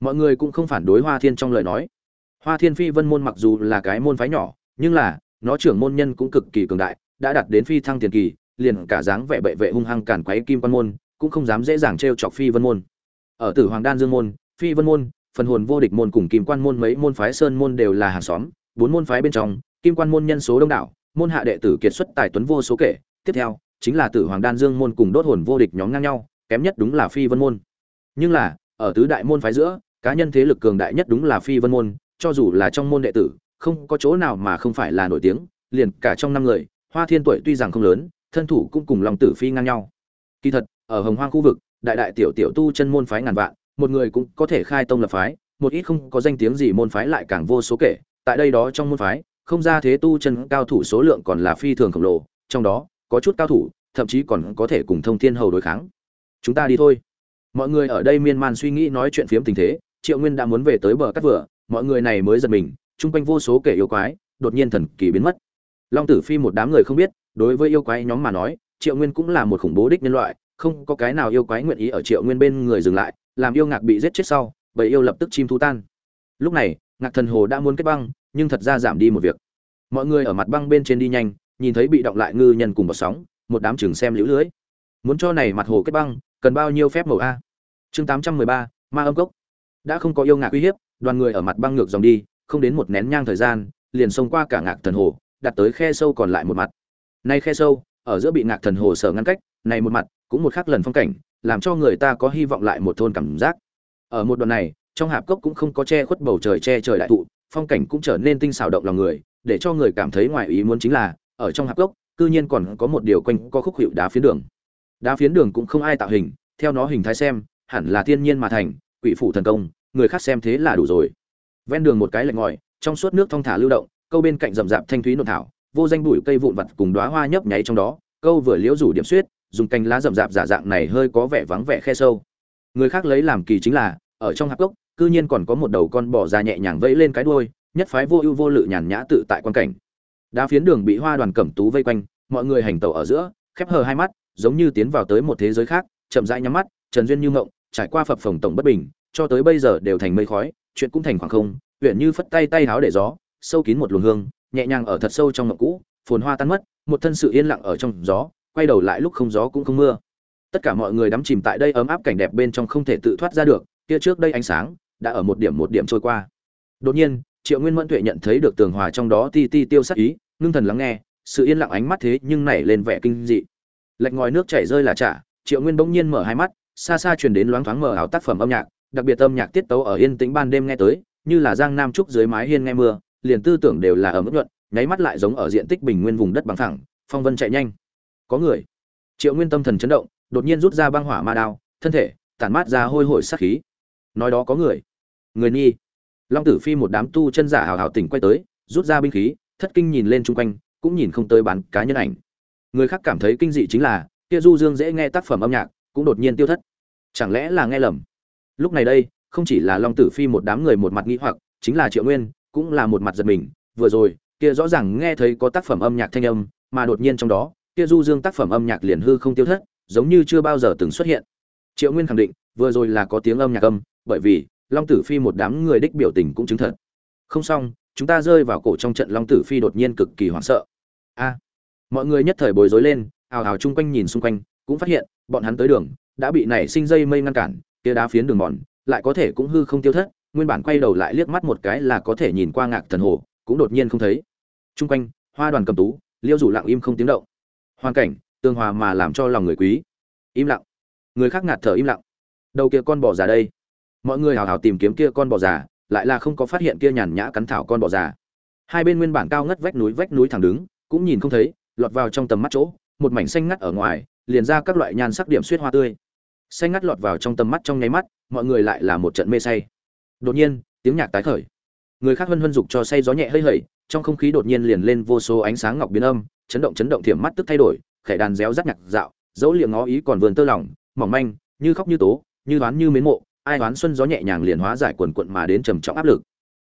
mọi người cũng không phản đối hoa thiên trong lời nói. Hoa thiên phi vân môn mặc dù là cái môn phái nhỏ, nhưng là, nó trưởng môn nhân cũng cực kỳ cường đại, đã đạt đến phi thăng tiền kỳ, liền cả dáng vẻ bệ vệ hung hăng cản quấy kim quan môn, cũng không dám dễ dàng t chọc phi vân môn. Ở tử hoàng đan dương môn, phi vân môn, phần hồn vô địch môn cùng kim quan môn mấy môn phái sơn môn đều là hàng xóm bốn môn phái bên trong, kim quan môn nhân số đông đảo, môn hạ đệ tử kiệt xuất tài tuấn vô số kể. Tiếp theo, chính là tử hoàng đan dương môn cùng đốt hồn vô địch nhóm ngang nhau, kém nhất đúng là phi vân môn. Nhưng là, ở tứ đại môn phái giữa, cá nhân thế lực cường đại nhất đúng là phi vân môn, cho dù là trong môn đệ tử, không có chỗ nào mà không phải là nổi tiếng, liền cả trong năm người, hoa thiên tuổi tuy rằng không lớn, thân thủ cũng cùng lòng tử phi ngang nhau. Kỳ thật, ở hồng hoang khu vực, đại đại tiểu tiểu tu chân môn phái ngàn vạn, một người cũng có thể khai tông lập phái, một ít không có danh tiếng gì môn phái lại càng vô số kể tại đây đó trong môn phái, không ra thế tu chân cao thủ số lượng còn là phi thường khổng lồ, trong đó, có chút cao thủ, thậm chí còn có thể cùng thông thiên hầu đối kháng. Chúng ta đi thôi. Mọi người ở đây miên man suy nghĩ nói chuyện phiếm tình thế, triệu nguyên đã muốn về tới bờ cắt vừa, mọi người này mới giật mình, chung quanh vô số kẻ yêu quái, đột nhiên thần kỳ biến mất. Long tử phi một đám người không biết, đối với yêu quái nhóm mà nói, triệu nguyên cũng là một khủng bố đích nhân loại, không có cái nào yêu quái nguyện ý ở triệu nguyên bên người dừng lại, làm yêu ngạc bị giết chết sau, bầy yêu lập tức chim thu tan. Lúc này ngạc thần hồ đã muốn kết băng, nhưng thật ra giảm đi một việc. Mọi người ở mặt băng bên trên đi nhanh, nhìn thấy bị động lại ngư nhân cùng bọt sóng, một đám chừng xem lũ lưới. Muốn cho này mặt hồ kết băng, cần bao nhiêu phép màu a? Chương tám trăm mười ba, ma âm cốc. Đã không có yêu ngạc uy hiếp, đoàn người ở mặt băng ngược dòng đi, không đến một nén nhang thời gian, liền xông qua cả ngạc thần hồ, đặt tới khe sâu còn lại một mặt. Nay khe sâu, ở giữa bị ngạc thần hồ sở ngăn cách, này một mặt cũng một khác lần phong cảnh, làm cho người ta có hy vọng lại một thôn cảm giác. Ở một đoạn này trong hạp cốc cũng không có che khuất bầu trời che trời đại thụ, phong cảnh cũng trở nên tinh xảo động lòng người, để cho người cảm thấy ngoài ý muốn chính là, ở trong hạp cốc, cư nhiên còn có một điều quanh có khúc hiệu đá phiến đường. Đá phiến đường cũng không ai tạo hình, theo nó hình thái xem, hẳn là thiên nhiên mà thành, quỷ phủ thần công, người khác xem thế là đủ rồi. Ven đường một cái lạnh ngòi, trong suốt nước thong thả lưu động, câu bên cạnh rậm rạp thanh thúy nội thảo, vô danh bụi cây vụn vặt cùng đóa hoa nhấp nháy trong đó, câu vừa liễu rủ điểm suyết, dùng cành lá rậm rạp giả dạng này hơi có vẻ vắng vẻ khe sâu. Người khác lấy làm kỳ chính là ở trong hạp cốc, cư nhiên còn có một đầu con bò ra nhẹ nhàng vẫy lên cái đuôi, nhất phái vô ưu vô lự nhàn nhã tự tại quan cảnh. Đá phiến đường bị hoa đoàn cẩm tú vây quanh, mọi người hành tẩu ở giữa, khép hờ hai mắt, giống như tiến vào tới một thế giới khác, chậm rãi nhắm mắt, trần duyên như ngộng trải qua phập phồng tổng bất bình, cho tới bây giờ đều thành mây khói, chuyện cũng thành khoảng không, huyện như phất tay tay háo để gió, sâu kín một luồng hương, nhẹ nhàng ở thật sâu trong ngộng cũ, phồn hoa tan mất, một thân sự yên lặng ở trong gió, quay đầu lại lúc không gió cũng không mưa. Tất cả mọi người đắm chìm tại đây ấm áp cảnh đẹp bên trong không thể tự thoát ra được kia trước đây ánh sáng đã ở một điểm một điểm trôi qua. Đột nhiên, triệu nguyên mẫn tuệ nhận thấy được tường hòa trong đó ti ti tiêu sắc ý, ngưng thần lắng nghe, sự yên lặng ánh mắt thế nhưng nảy lên vẻ kinh dị. Lệch ngòi nước chảy rơi là trả triệu nguyên bỗng nhiên mở hai mắt, xa xa truyền đến loáng thoáng mở ảo tác phẩm âm nhạc, đặc biệt âm nhạc tiết tấu ở yên tĩnh ban đêm nghe tới, như là giang nam trúc dưới mái hiên nghe mưa, liền tư tưởng đều là ở mức nhuận, nháy mắt lại giống ở diện tích bình nguyên vùng đất bằng thẳng, phong vân chạy nhanh. Có người. Triệu nguyên tâm thần chấn động, đột nhiên rút ra băng hỏa ma đao, thân thể tản mát ra hôi hổi sát khí nói đó có người. Người nghi long tử phi một đám tu chân giả hào hào tỉnh quay tới, rút ra binh khí, thất kinh nhìn lên chung quanh, cũng nhìn không tới bán cá nhân ảnh. Người khác cảm thấy kinh dị chính là, kia du dương dễ nghe tác phẩm âm nhạc, cũng đột nhiên tiêu thất. Chẳng lẽ là nghe lầm? Lúc này đây, không chỉ là long tử phi một đám người một mặt nghĩ hoặc, chính là triệu nguyên, cũng là một mặt giật mình. Vừa rồi, kia rõ ràng nghe thấy có tác phẩm âm nhạc thanh âm, mà đột nhiên trong đó, kia du dương tác phẩm âm nhạc liền hư không tiêu thất, giống như chưa bao giờ từng xuất hiện. Triệu nguyên khẳng định, vừa rồi là có tiếng âm nhạc âm bởi vì long tử phi một đám người đích biểu tình cũng chứng thật. Không xong, chúng ta rơi vào cổ trong trận long tử phi đột nhiên cực kỳ hoảng sợ. A! Mọi người nhất thời bối rối lên, ào ào chung quanh nhìn xung quanh, cũng phát hiện, bọn hắn tới đường, đã bị nảy sinh dây mây ngăn cản, kia đá phiến đường mòn, lại có thể cũng hư không tiêu thất, nguyên bản quay đầu lại liếc mắt một cái là có thể nhìn qua ngạc thần hồ, cũng đột nhiên không thấy. Chung quanh, hoa đoàn cầm tú, liêu rủ lặng im không tiếng động. Hoàn cảnh, tương hòa mà làm cho lòng người quý. Im lặng. Người khác ngạt thở im lặng. Đầu kia con bò già đây mọi người hào hào tìm kiếm kia con bò già, lại là không có phát hiện kia nhàn nhã cắn thảo con bò già. Hai bên nguyên bản cao ngất vách núi vách núi thẳng đứng, cũng nhìn không thấy, lọt vào trong tầm mắt chỗ, một mảnh xanh ngắt ở ngoài, liền ra các loại nhan sắc điểm suýt hoa tươi. Xanh ngắt lọt vào trong tầm mắt trong nháy mắt, mọi người lại là một trận mê say. Đột nhiên, tiếng nhạc tái khởi. Người khác hân hân dục cho say gió nhẹ hơi hẩy trong không khí đột nhiên liền lên vô số ánh sáng ngọc biến âm, chấn động chấn động thiểm mắt tức thay đổi, khẽ đàn réo rắt nhạc dạo, dẫu liệng ngó ý còn vườn tơ lỏng, mỏng manh, như khóc như tố, như đoán như mến mộ ai đoán xuân gió nhẹ nhàng liền hóa giải quần quận mà đến trầm trọng áp lực.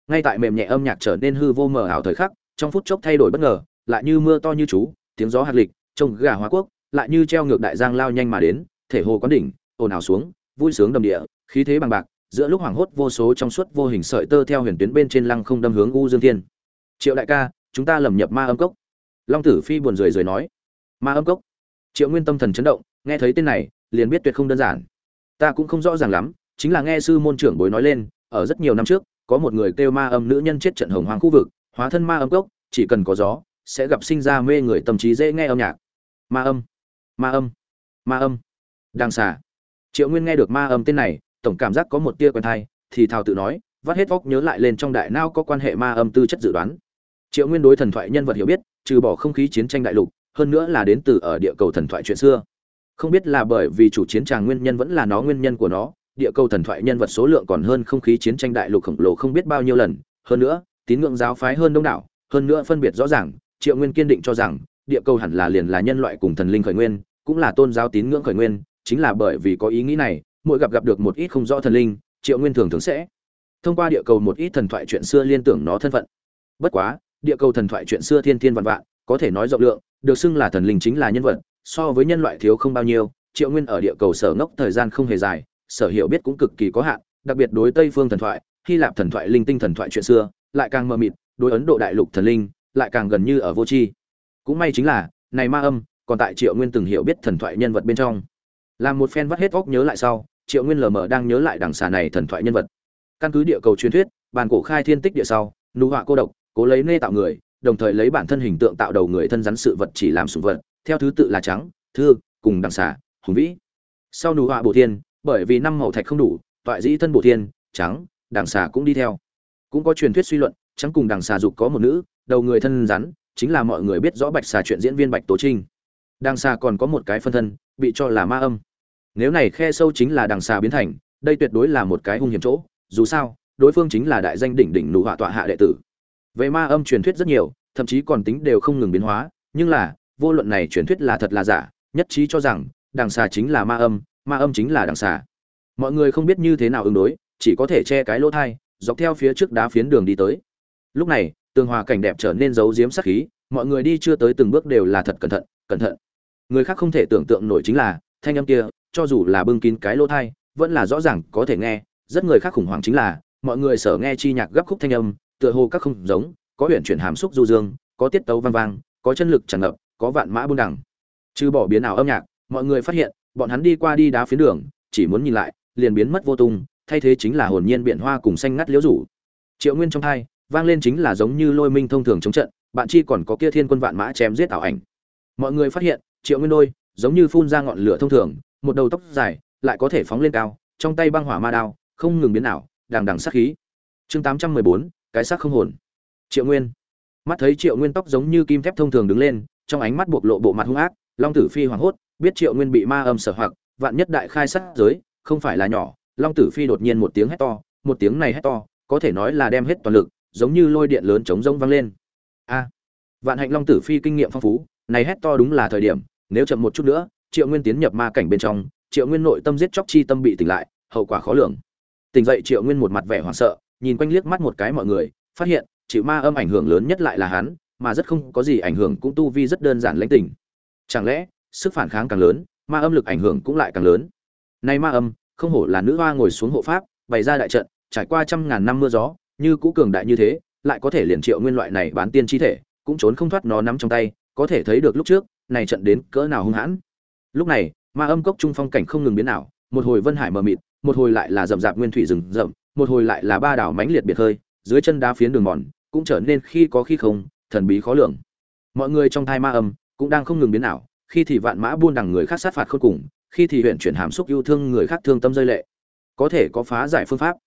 Ngay tại mềm nhẹ âm nhạc trở nên hư vô mờ ảo thời khắc, trong phút chốc thay đổi bất ngờ, lại như mưa to như chú, tiếng gió hạt lịch, trông gà hóa quốc, lại như treo ngược đại giang lao nhanh mà đến, thể hồ quán đỉnh, ồn ào xuống, vui sướng đầm địa, khí thế bằng bạc, giữa lúc hoảng hốt vô số trong suốt vô hình sợi tơ theo huyền tuyến bên trên lăng không đâm hướng u dương thiên. Triệu đại ca, chúng ta lầm nhập ma âm cốc. Long tử phi buồn rười rời nói. Ma âm cốc? Triệu nguyên tâm thần chấn động, nghe thấy tên này, liền biết tuyệt không đơn giản. Ta cũng không rõ ràng lắm chính là nghe sư môn trưởng bối nói lên ở rất nhiều năm trước có một người kêu ma âm nữ nhân chết trận hồng hoàng khu vực hóa thân ma âm cốc chỉ cần có gió sẽ gặp sinh ra mê người tâm trí dễ nghe âm nhạc. Ma âm ma âm ma âm. Đang xả. Triệu nguyên nghe được ma âm tên này tổng cảm giác có một tia quen tai, thì thào tự nói vắt hết vóc nhớ lại lên trong đại não có quan hệ ma âm tư chất dự đoán. Triệu nguyên đối thần thoại nhân vật hiểu biết trừ bỏ không khí chiến tranh đại lục hơn nữa là đến từ ở địa cầu thần thoại chuyện xưa. Không biết là bởi vì chủ chiến tràng nguyên nhân vẫn là nó nguyên nhân của nó địa cầu thần thoại nhân vật số lượng còn hơn không khí chiến tranh đại lục khổng lồ không biết bao nhiêu lần. Hơn nữa, tín ngưỡng giáo phái hơn đông đảo, hơn nữa phân biệt rõ ràng, triệu nguyên kiên định cho rằng, địa cầu hẳn là liền là nhân loại cùng thần linh khởi nguyên, cũng là tôn giáo tín ngưỡng khởi nguyên, chính là bởi vì có ý nghĩ này, mỗi gặp gặp được một ít không rõ thần linh, triệu nguyên thường thường sẽ thông qua địa cầu một ít thần thoại chuyện xưa liên tưởng nó thân phận. Bất quá, địa cầu thần thoại chuyện xưa thiên thiên vạn vạn, có thể nói rộng lượng, được xưng là thần linh chính là nhân vật, so với nhân loại thiếu không bao nhiêu, triệu nguyên ở địa cầu sở ngốc thời gian không hề dài sở hiểu biết cũng cực kỳ có hạn, đặc biệt đối tây phương thần thoại, hy lạp thần thoại, linh tinh thần thoại chuyện xưa, lại càng mờ mịt, đối ấn độ đại lục thần linh, lại càng gần như ở vô tri. Cũng may chính là, này ma âm, còn tại triệu nguyên từng hiểu biết thần thoại nhân vật bên trong. Làm một phen vắt hết óc nhớ lại sau, triệu nguyên lờ mờ đang nhớ lại đằng xà này thần thoại nhân vật. Căn cứ địa cầu truyền thuyết bàn cổ khai thiên tích địa sau, nụ họa cô độc, cố lấy nê tạo người, đồng thời lấy bản thân hình tượng tạo đầu người thân rắn sự vật chỉ làm sủng vật, theo thứ tự là trắng, thư, cùng đằng xà, hùng vĩ. Sau nụ họa bổ thiên bởi vì năm màu thạch không đủ, toại dĩ thân bổ thiên, trắng, đằng xà cũng đi theo. Cũng có truyền thuyết suy luận, trắng cùng đằng xà dục có một nữ, đầu người thân rắn, chính là mọi người biết rõ bạch xà chuyện diễn viên bạch tố trinh. Đằng xà còn có một cái phân thân, bị cho là ma âm. Nếu này khe sâu chính là đằng xà biến thành, đây tuyệt đối là một cái hung hiểm chỗ, dù sao, đối phương chính là đại danh đỉnh đỉnh nụ họa tọa hạ đệ tử. Về ma âm truyền thuyết rất nhiều, thậm chí còn tính đều không ngừng biến hóa, nhưng là, vô luận này truyền thuyết là thật là giả, nhất trí cho rằng, đằng xà chính là ma âm ma âm chính là đằng xà. Mọi người không biết như thế nào ứng đối, chỉ có thể che cái lỗ thai, dọc theo phía trước đá phiến đường đi tới. Lúc này, tường hòa cảnh đẹp trở nên giấu giếm sắc khí, mọi người đi chưa tới từng bước đều là thật cẩn thận cẩn thận. Người khác không thể tưởng tượng nổi chính là, thanh âm kia, cho dù là bưng kín cái lỗ thai, vẫn là rõ ràng có thể nghe, rất người khác khủng hoảng chính là, mọi người sở nghe chi nhạc gấp khúc thanh âm, tựa hồ các không giống, có huyện chuyển hàm xúc du dương, có tiết tấu vang vang, có chân lực tràn ngập, có vạn mã buôn đẳng trừ bỏ biến ảo âm nhạc, mọi người phát hiện bọn hắn đi qua đi đá phiến đường, chỉ muốn nhìn lại, liền biến mất vô tung, thay thế chính là hồn nhiên biện hoa cùng xanh ngắt liễu rủ. Triệu nguyên trong hai, vang lên chính là giống như lôi minh thông thường chống trận, bạn chi còn có kia thiên quân vạn mã chém giết ảo ảnh. Mọi người phát hiện, triệu nguyên đôi, giống như phun ra ngọn lửa thông thường, một đầu tóc dài, lại có thể phóng lên cao, trong tay băng hỏa ma đao, không ngừng biến ảo, đằng đằng sát khí. Chương tám trăm mười bốn, cái xác không hồn. Triệu nguyên. Mắt thấy triệu nguyên tóc giống như kim thép thông thường đứng lên, trong ánh mắt bộc lộ bộ mặt hung ác, long tử phi hoảng hốt biết triệu nguyên bị ma âm sở hoặc, vạn nhất đại khai sát giới, không phải là nhỏ, long tử phi đột nhiên một tiếng hét to, một tiếng này hét to, có thể nói là đem hết toàn lực, giống như lôi điện lớn chống rông vang lên a, vạn hạnh long tử phi kinh nghiệm phong phú, này hét to đúng là thời điểm, nếu chậm một chút nữa, triệu nguyên tiến nhập ma cảnh bên trong, triệu nguyên nội tâm giết chóc chi tâm bị tỉnh lại, hậu quả khó lường tỉnh dậy triệu nguyên một mặt vẻ hoảng sợ, nhìn quanh liếc mắt một cái mọi người, phát hiện, chịu ma âm ảnh hưởng lớn nhất lại là hắn, mà rất không có gì ảnh hưởng cũng tu vi rất đơn giản lãnh tình. chẳng lẽ sức phản kháng càng lớn, ma âm lực ảnh hưởng cũng lại càng lớn. Nay ma âm, không hổ là nữ hoa ngồi xuống hộ pháp, bày ra đại trận, trải qua trăm ngàn năm mưa gió, như cũ cường đại như thế, lại có thể liền triệu nguyên loại này bán tiên chi thể, cũng trốn không thoát nó nắm trong tay, có thể thấy được lúc trước, này trận đến cỡ nào hung hãn. Lúc này, ma âm cốc trung phong cảnh không ngừng biến ảo, một hồi vân hải mờ mịt, một hồi lại là rậm rạp nguyên thủy rừng rậm, một hồi lại là ba đảo mãnh liệt biệt hơi dưới chân đá phiến đường mòn, cũng trở nên khi có khi không, thần bí khó lường. Mọi người trong thai ma âm cũng đang không ngừng biến ảo khi thì vạn mã buôn đằng người khác sát phạt khôn cùng, khi thì huyện chuyển hàm xúc yêu thương người khác thương tâm rơi lệ. Có thể có phá giải phương pháp.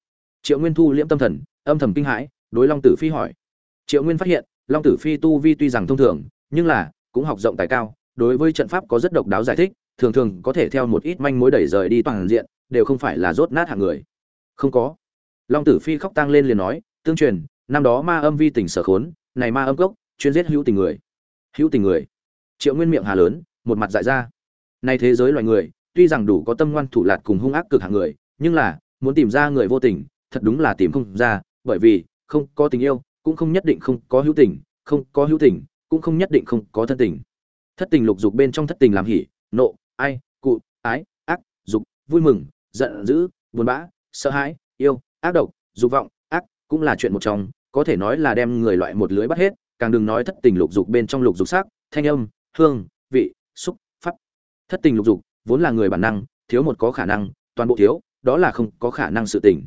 Triệu nguyên thu liễm tâm thần, âm thầm kinh hãi, đối long tử phi hỏi. Triệu nguyên phát hiện, long tử phi tu vi tuy rằng thông thường, nhưng là, cũng học rộng tài cao, đối với trận pháp có rất độc đáo giải thích, thường thường có thể theo một ít manh mối đẩy rời đi toàn diện, đều không phải là rốt nát hạng người. Không có. Long tử phi khóc tang lên liền nói, tương truyền, năm đó ma âm vi tình sở khốn, này ma âm gốc chuyên giết hữu tình người. Hữu tình người? Triệu nguyên miệng hà lớn một mặt dại ra. Nay thế giới loài người, tuy rằng đủ có tâm ngoan thủ lạt cùng hung ác cực hạng người, nhưng là, muốn tìm ra người vô tình, thật đúng là tìm không ra, bởi vì, không có tình yêu, cũng không nhất định không có hữu tình, không có hữu tình, cũng không nhất định không có thân tình. Thất tình lục dục bên trong thất tình làm hỉ, nộ, ai, cụ, ái, ác, dục, vui mừng, giận dữ, buồn bã, sợ hãi, yêu, ác độc, dục vọng, ác, cũng là chuyện một trong, có thể nói là đem người loại một lưới bắt hết, càng đừng nói thất tình lục dục bên trong lục dục sắc, thanh âm, hương, vị xúc, pháp. Thất tình lục dục, vốn là người bản năng, thiếu một có khả năng, toàn bộ thiếu, đó là không có khả năng sự tình.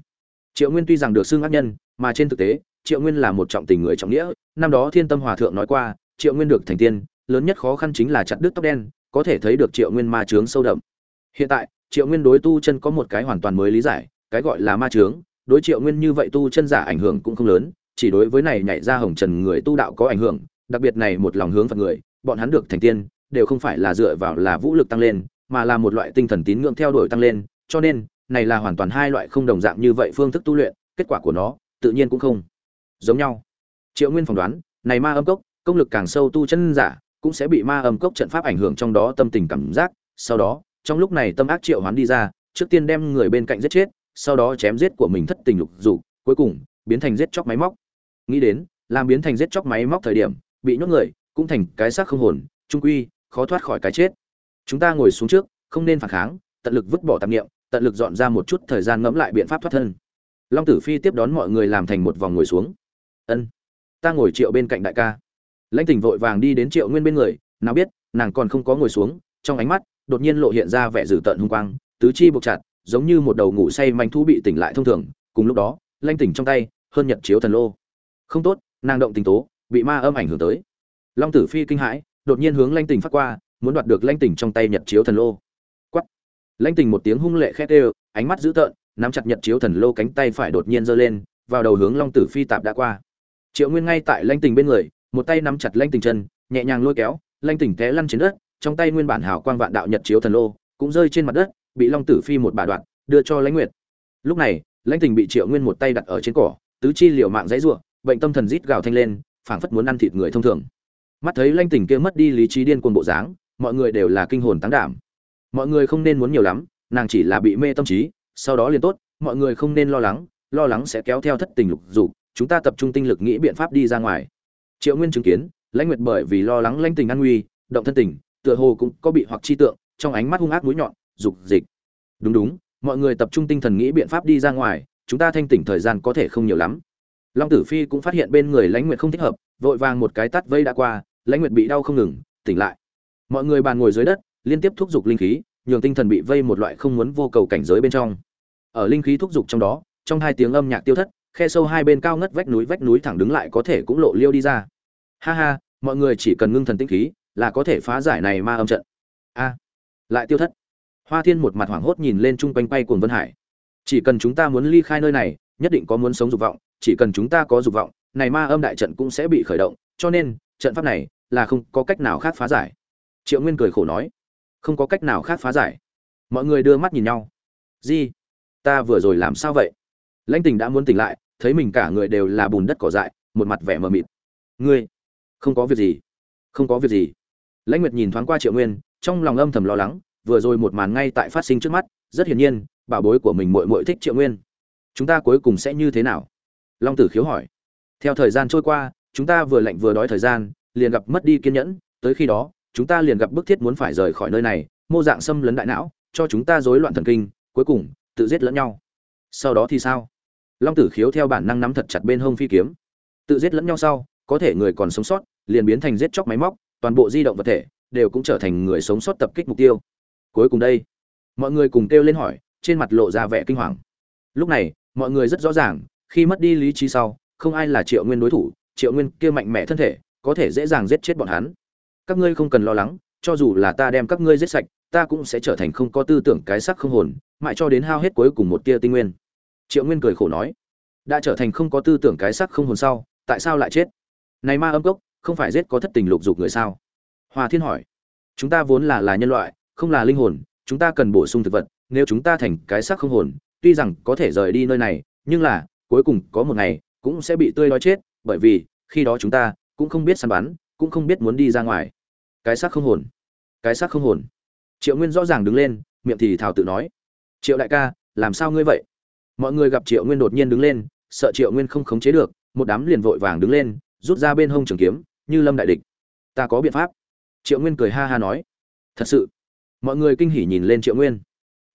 Triệu nguyên tuy rằng được xưng ác nhân, mà trên thực tế, triệu nguyên là một trọng tình người trọng nghĩa. Năm đó thiên tâm hòa thượng nói qua, triệu nguyên được thành tiên, lớn nhất khó khăn chính là chặt đứt tóc đen, có thể thấy được triệu nguyên ma trướng sâu đậm. Hiện tại, triệu nguyên đối tu chân có một cái hoàn toàn mới lý giải, cái gọi là ma trướng đối triệu nguyên như vậy tu chân giả ảnh hưởng cũng không lớn, chỉ đối với này nhảy ra hồng trần người tu đạo có ảnh hưởng, đặc biệt này một lòng hướng phật người, bọn hắn được thành tiên đều không phải là dựa vào là vũ lực tăng lên, mà là một loại tinh thần tín ngưỡng theo đuổi tăng lên, cho nên, này là hoàn toàn hai loại không đồng dạng như vậy phương thức tu luyện, kết quả của nó, tự nhiên cũng không giống nhau. Triệu nguyên phỏng đoán, này ma âm cốc, công lực càng sâu tu chân giả, cũng sẽ bị ma âm cốc trận pháp ảnh hưởng trong đó tâm tình cảm giác, sau đó, trong lúc này tâm ác triệu hoán đi ra, trước tiên đem người bên cạnh giết chết, sau đó chém giết của mình thất tình lục dục, cuối cùng, biến thành giết chóc máy móc. Nghĩ đến, làm biến thành giết chóc máy móc thời điểm, bị nhốt người, cũng thành cái xác không hồn, trung quy khó thoát khỏi cái chết. Chúng ta ngồi xuống trước, không nên phản kháng, tận lực vứt bỏ tạp niệm, tận lực dọn ra một chút thời gian ngẫm lại biện pháp thoát thân. Long tử phi tiếp đón mọi người làm thành một vòng ngồi xuống. Ân, ta ngồi triệu bên cạnh đại ca. Lãnh Tỉnh vội vàng đi đến triệu nguyên bên người, nào biết, nàng còn không có ngồi xuống. Trong ánh mắt, đột nhiên lộ hiện ra vẻ dữ tợn hung quang, tứ chi buộc chặt, giống như một đầu ngủ say manh thú bị tỉnh lại thông thường. Cùng lúc đó, lãnh tỉnh trong tay, hơn nhật chiếu thần lô. Không tốt, nàng động tình tố, bị ma âm ảnh hưởng tới. Long tử phi kinh hãi đột nhiên hướng lãnh tỉnh phát qua, muốn đoạt được lãnh tỉnh trong tay nhật chiếu thần lô. Quắt lãnh tỉnh một tiếng hung lệ khét đều, ánh mắt dữ tợn, nắm chặt nhật chiếu thần lô cánh tay phải đột nhiên giơ lên, vào đầu hướng long tử phi tạp đã qua. Triệu nguyên ngay tại lãnh tỉnh bên người, một tay nắm chặt lãnh tỉnh chân, nhẹ nhàng lôi kéo lãnh tỉnh té lăn trên đất, trong tay nguyên bản hào quang vạn đạo nhật chiếu thần lô cũng rơi trên mặt đất, bị long tử phi một bà đoạn, đưa cho lãnh nguyệt. Lúc này, lãnh tình bị triệu nguyên một tay đặt ở trên cỏ, tứ chi liều mạng dãy ruộng bệnh tâm thần rít gào thanh lên, phảng phất muốn ăn thịt người thông thường mắt thấy lãnh tỉnh kia mất đi lý trí điên cuồng bộ dáng, mọi người đều là kinh hồn tăng đảm. Mọi người không nên muốn nhiều lắm, nàng chỉ là bị mê tâm trí, sau đó liền tốt, mọi người không nên lo lắng lo lắng sẽ kéo theo thất tình lục dục, chúng ta tập trung tinh lực nghĩ biện pháp đi ra ngoài. Triệu nguyên chứng kiến, lãnh nguyệt bởi vì lo lắng lãnh tình an nguy, động thân tình, tựa hồ cũng có bị hoặc chi tượng, trong ánh mắt hung ác mũi nhọn, dục dịch. Đúng đúng, mọi người tập trung tinh thần nghĩ biện pháp đi ra ngoài, chúng ta thanh tỉnh thời gian có thể không nhiều lắm. Long tử phi cũng phát hiện bên người lãnh nguyệt không thích hợp, vội vàng một cái tắt vây đã qua lãnh nguyệt bị đau không ngừng, tỉnh lại. Mọi người bàn ngồi dưới đất, liên tiếp thúc giục linh khí, nhường tinh thần bị vây một loại không muốn vô cầu cảnh giới bên trong. Ở linh khí thúc giục trong đó, trong hai tiếng âm nhạc tiêu thất, khe sâu hai bên cao ngất vách núi vách núi thẳng đứng lại có thể cũng lộ liêu đi ra. Ha ha, mọi người chỉ cần ngưng thần tinh khí, là có thể phá giải này ma âm trận. A, lại tiêu thất. Hoa thiên một mặt hoảng hốt nhìn lên chung quanh bay cuồng vân hải. Chỉ cần chúng ta muốn ly khai nơi này, nhất định có muốn sống dục vọng, chỉ cần chúng ta có dục vọng, này ma âm đại trận cũng sẽ bị khởi động, cho nên, trận pháp này là không có cách nào khác phá giải. Triệu nguyên cười khổ nói, không có cách nào khác phá giải. Mọi người đưa mắt nhìn nhau. Di, ta vừa rồi làm sao vậy? Lãnh tình đã muốn tỉnh lại, thấy mình cả người đều là bùn đất cỏ dại, một mặt vẻ mờ mịt. Ngươi, không có việc gì, không có việc gì. Lãnh nguyệt nhìn thoáng qua triệu nguyên, trong lòng âm thầm lo lắng, vừa rồi một màn ngay tại phát sinh trước mắt, rất hiển nhiên, bảo bối của mình mội mội thích triệu nguyên. Chúng ta cuối cùng sẽ như thế nào? Long tử khiếu hỏi. Theo thời gian trôi qua, chúng ta vừa lạnh vừa đói thời gian liền gặp mất đi kiên nhẫn, tới khi đó, chúng ta liền gặp bức thiết muốn phải rời khỏi nơi này, mô dạng xâm lấn đại não, cho chúng ta rối loạn thần kinh, cuối cùng, tự giết lẫn nhau. Sau đó thì sao? Long tử khiếu theo bản năng nắm thật chặt bên hông phi kiếm. Tự giết lẫn nhau sau, có thể người còn sống sót, liền biến thành giết chóc máy móc, toàn bộ di động vật thể, đều cũng trở thành người sống sót tập kích mục tiêu. Cuối cùng đây, mọi người cùng kêu lên hỏi, trên mặt lộ ra vẻ kinh hoàng. Lúc này, mọi người rất rõ ràng, khi mất đi lý trí sau, không ai là triệu nguyên đối thủ, triệu nguyên kia mạnh mẽ thân thể có thể dễ dàng giết chết bọn hắn. Các ngươi không cần lo lắng, cho dù là ta đem các ngươi giết sạch, ta cũng sẽ trở thành không có tư tưởng cái sắc không hồn, mãi cho đến hao hết cuối cùng một tia tinh nguyên. Triệu nguyên cười khổ nói. Đã trở thành không có tư tưởng cái sắc không hồn sau, tại sao lại chết? Này ma âm cốc, không phải giết có thất tình lục dục người sao? Hoa thiên hỏi. Chúng ta vốn là là nhân loại, không là linh hồn, chúng ta cần bổ sung thực vật, nếu chúng ta thành cái xác không hồn, tuy rằng có thể rời đi nơi này, nhưng là, cuối cùng có một ngày, cũng sẽ bị tươi đói chết, bởi vì, khi đó chúng ta cũng không biết săn bắn, cũng không biết muốn đi ra ngoài. Cái xác không hồn. Cái xác không hồn. Triệu nguyên rõ ràng đứng lên, miệng thì thảo tự nói. Triệu đại ca, làm sao ngươi vậy? Mọi người gặp triệu nguyên đột nhiên đứng lên, sợ triệu nguyên không khống chế được, một đám liền vội vàng đứng lên, rút ra bên hông trường kiếm, như lâm đại địch. Ta có biện pháp. Triệu nguyên cười ha ha nói. Thật sự. Mọi người kinh hỉ nhìn lên triệu nguyên.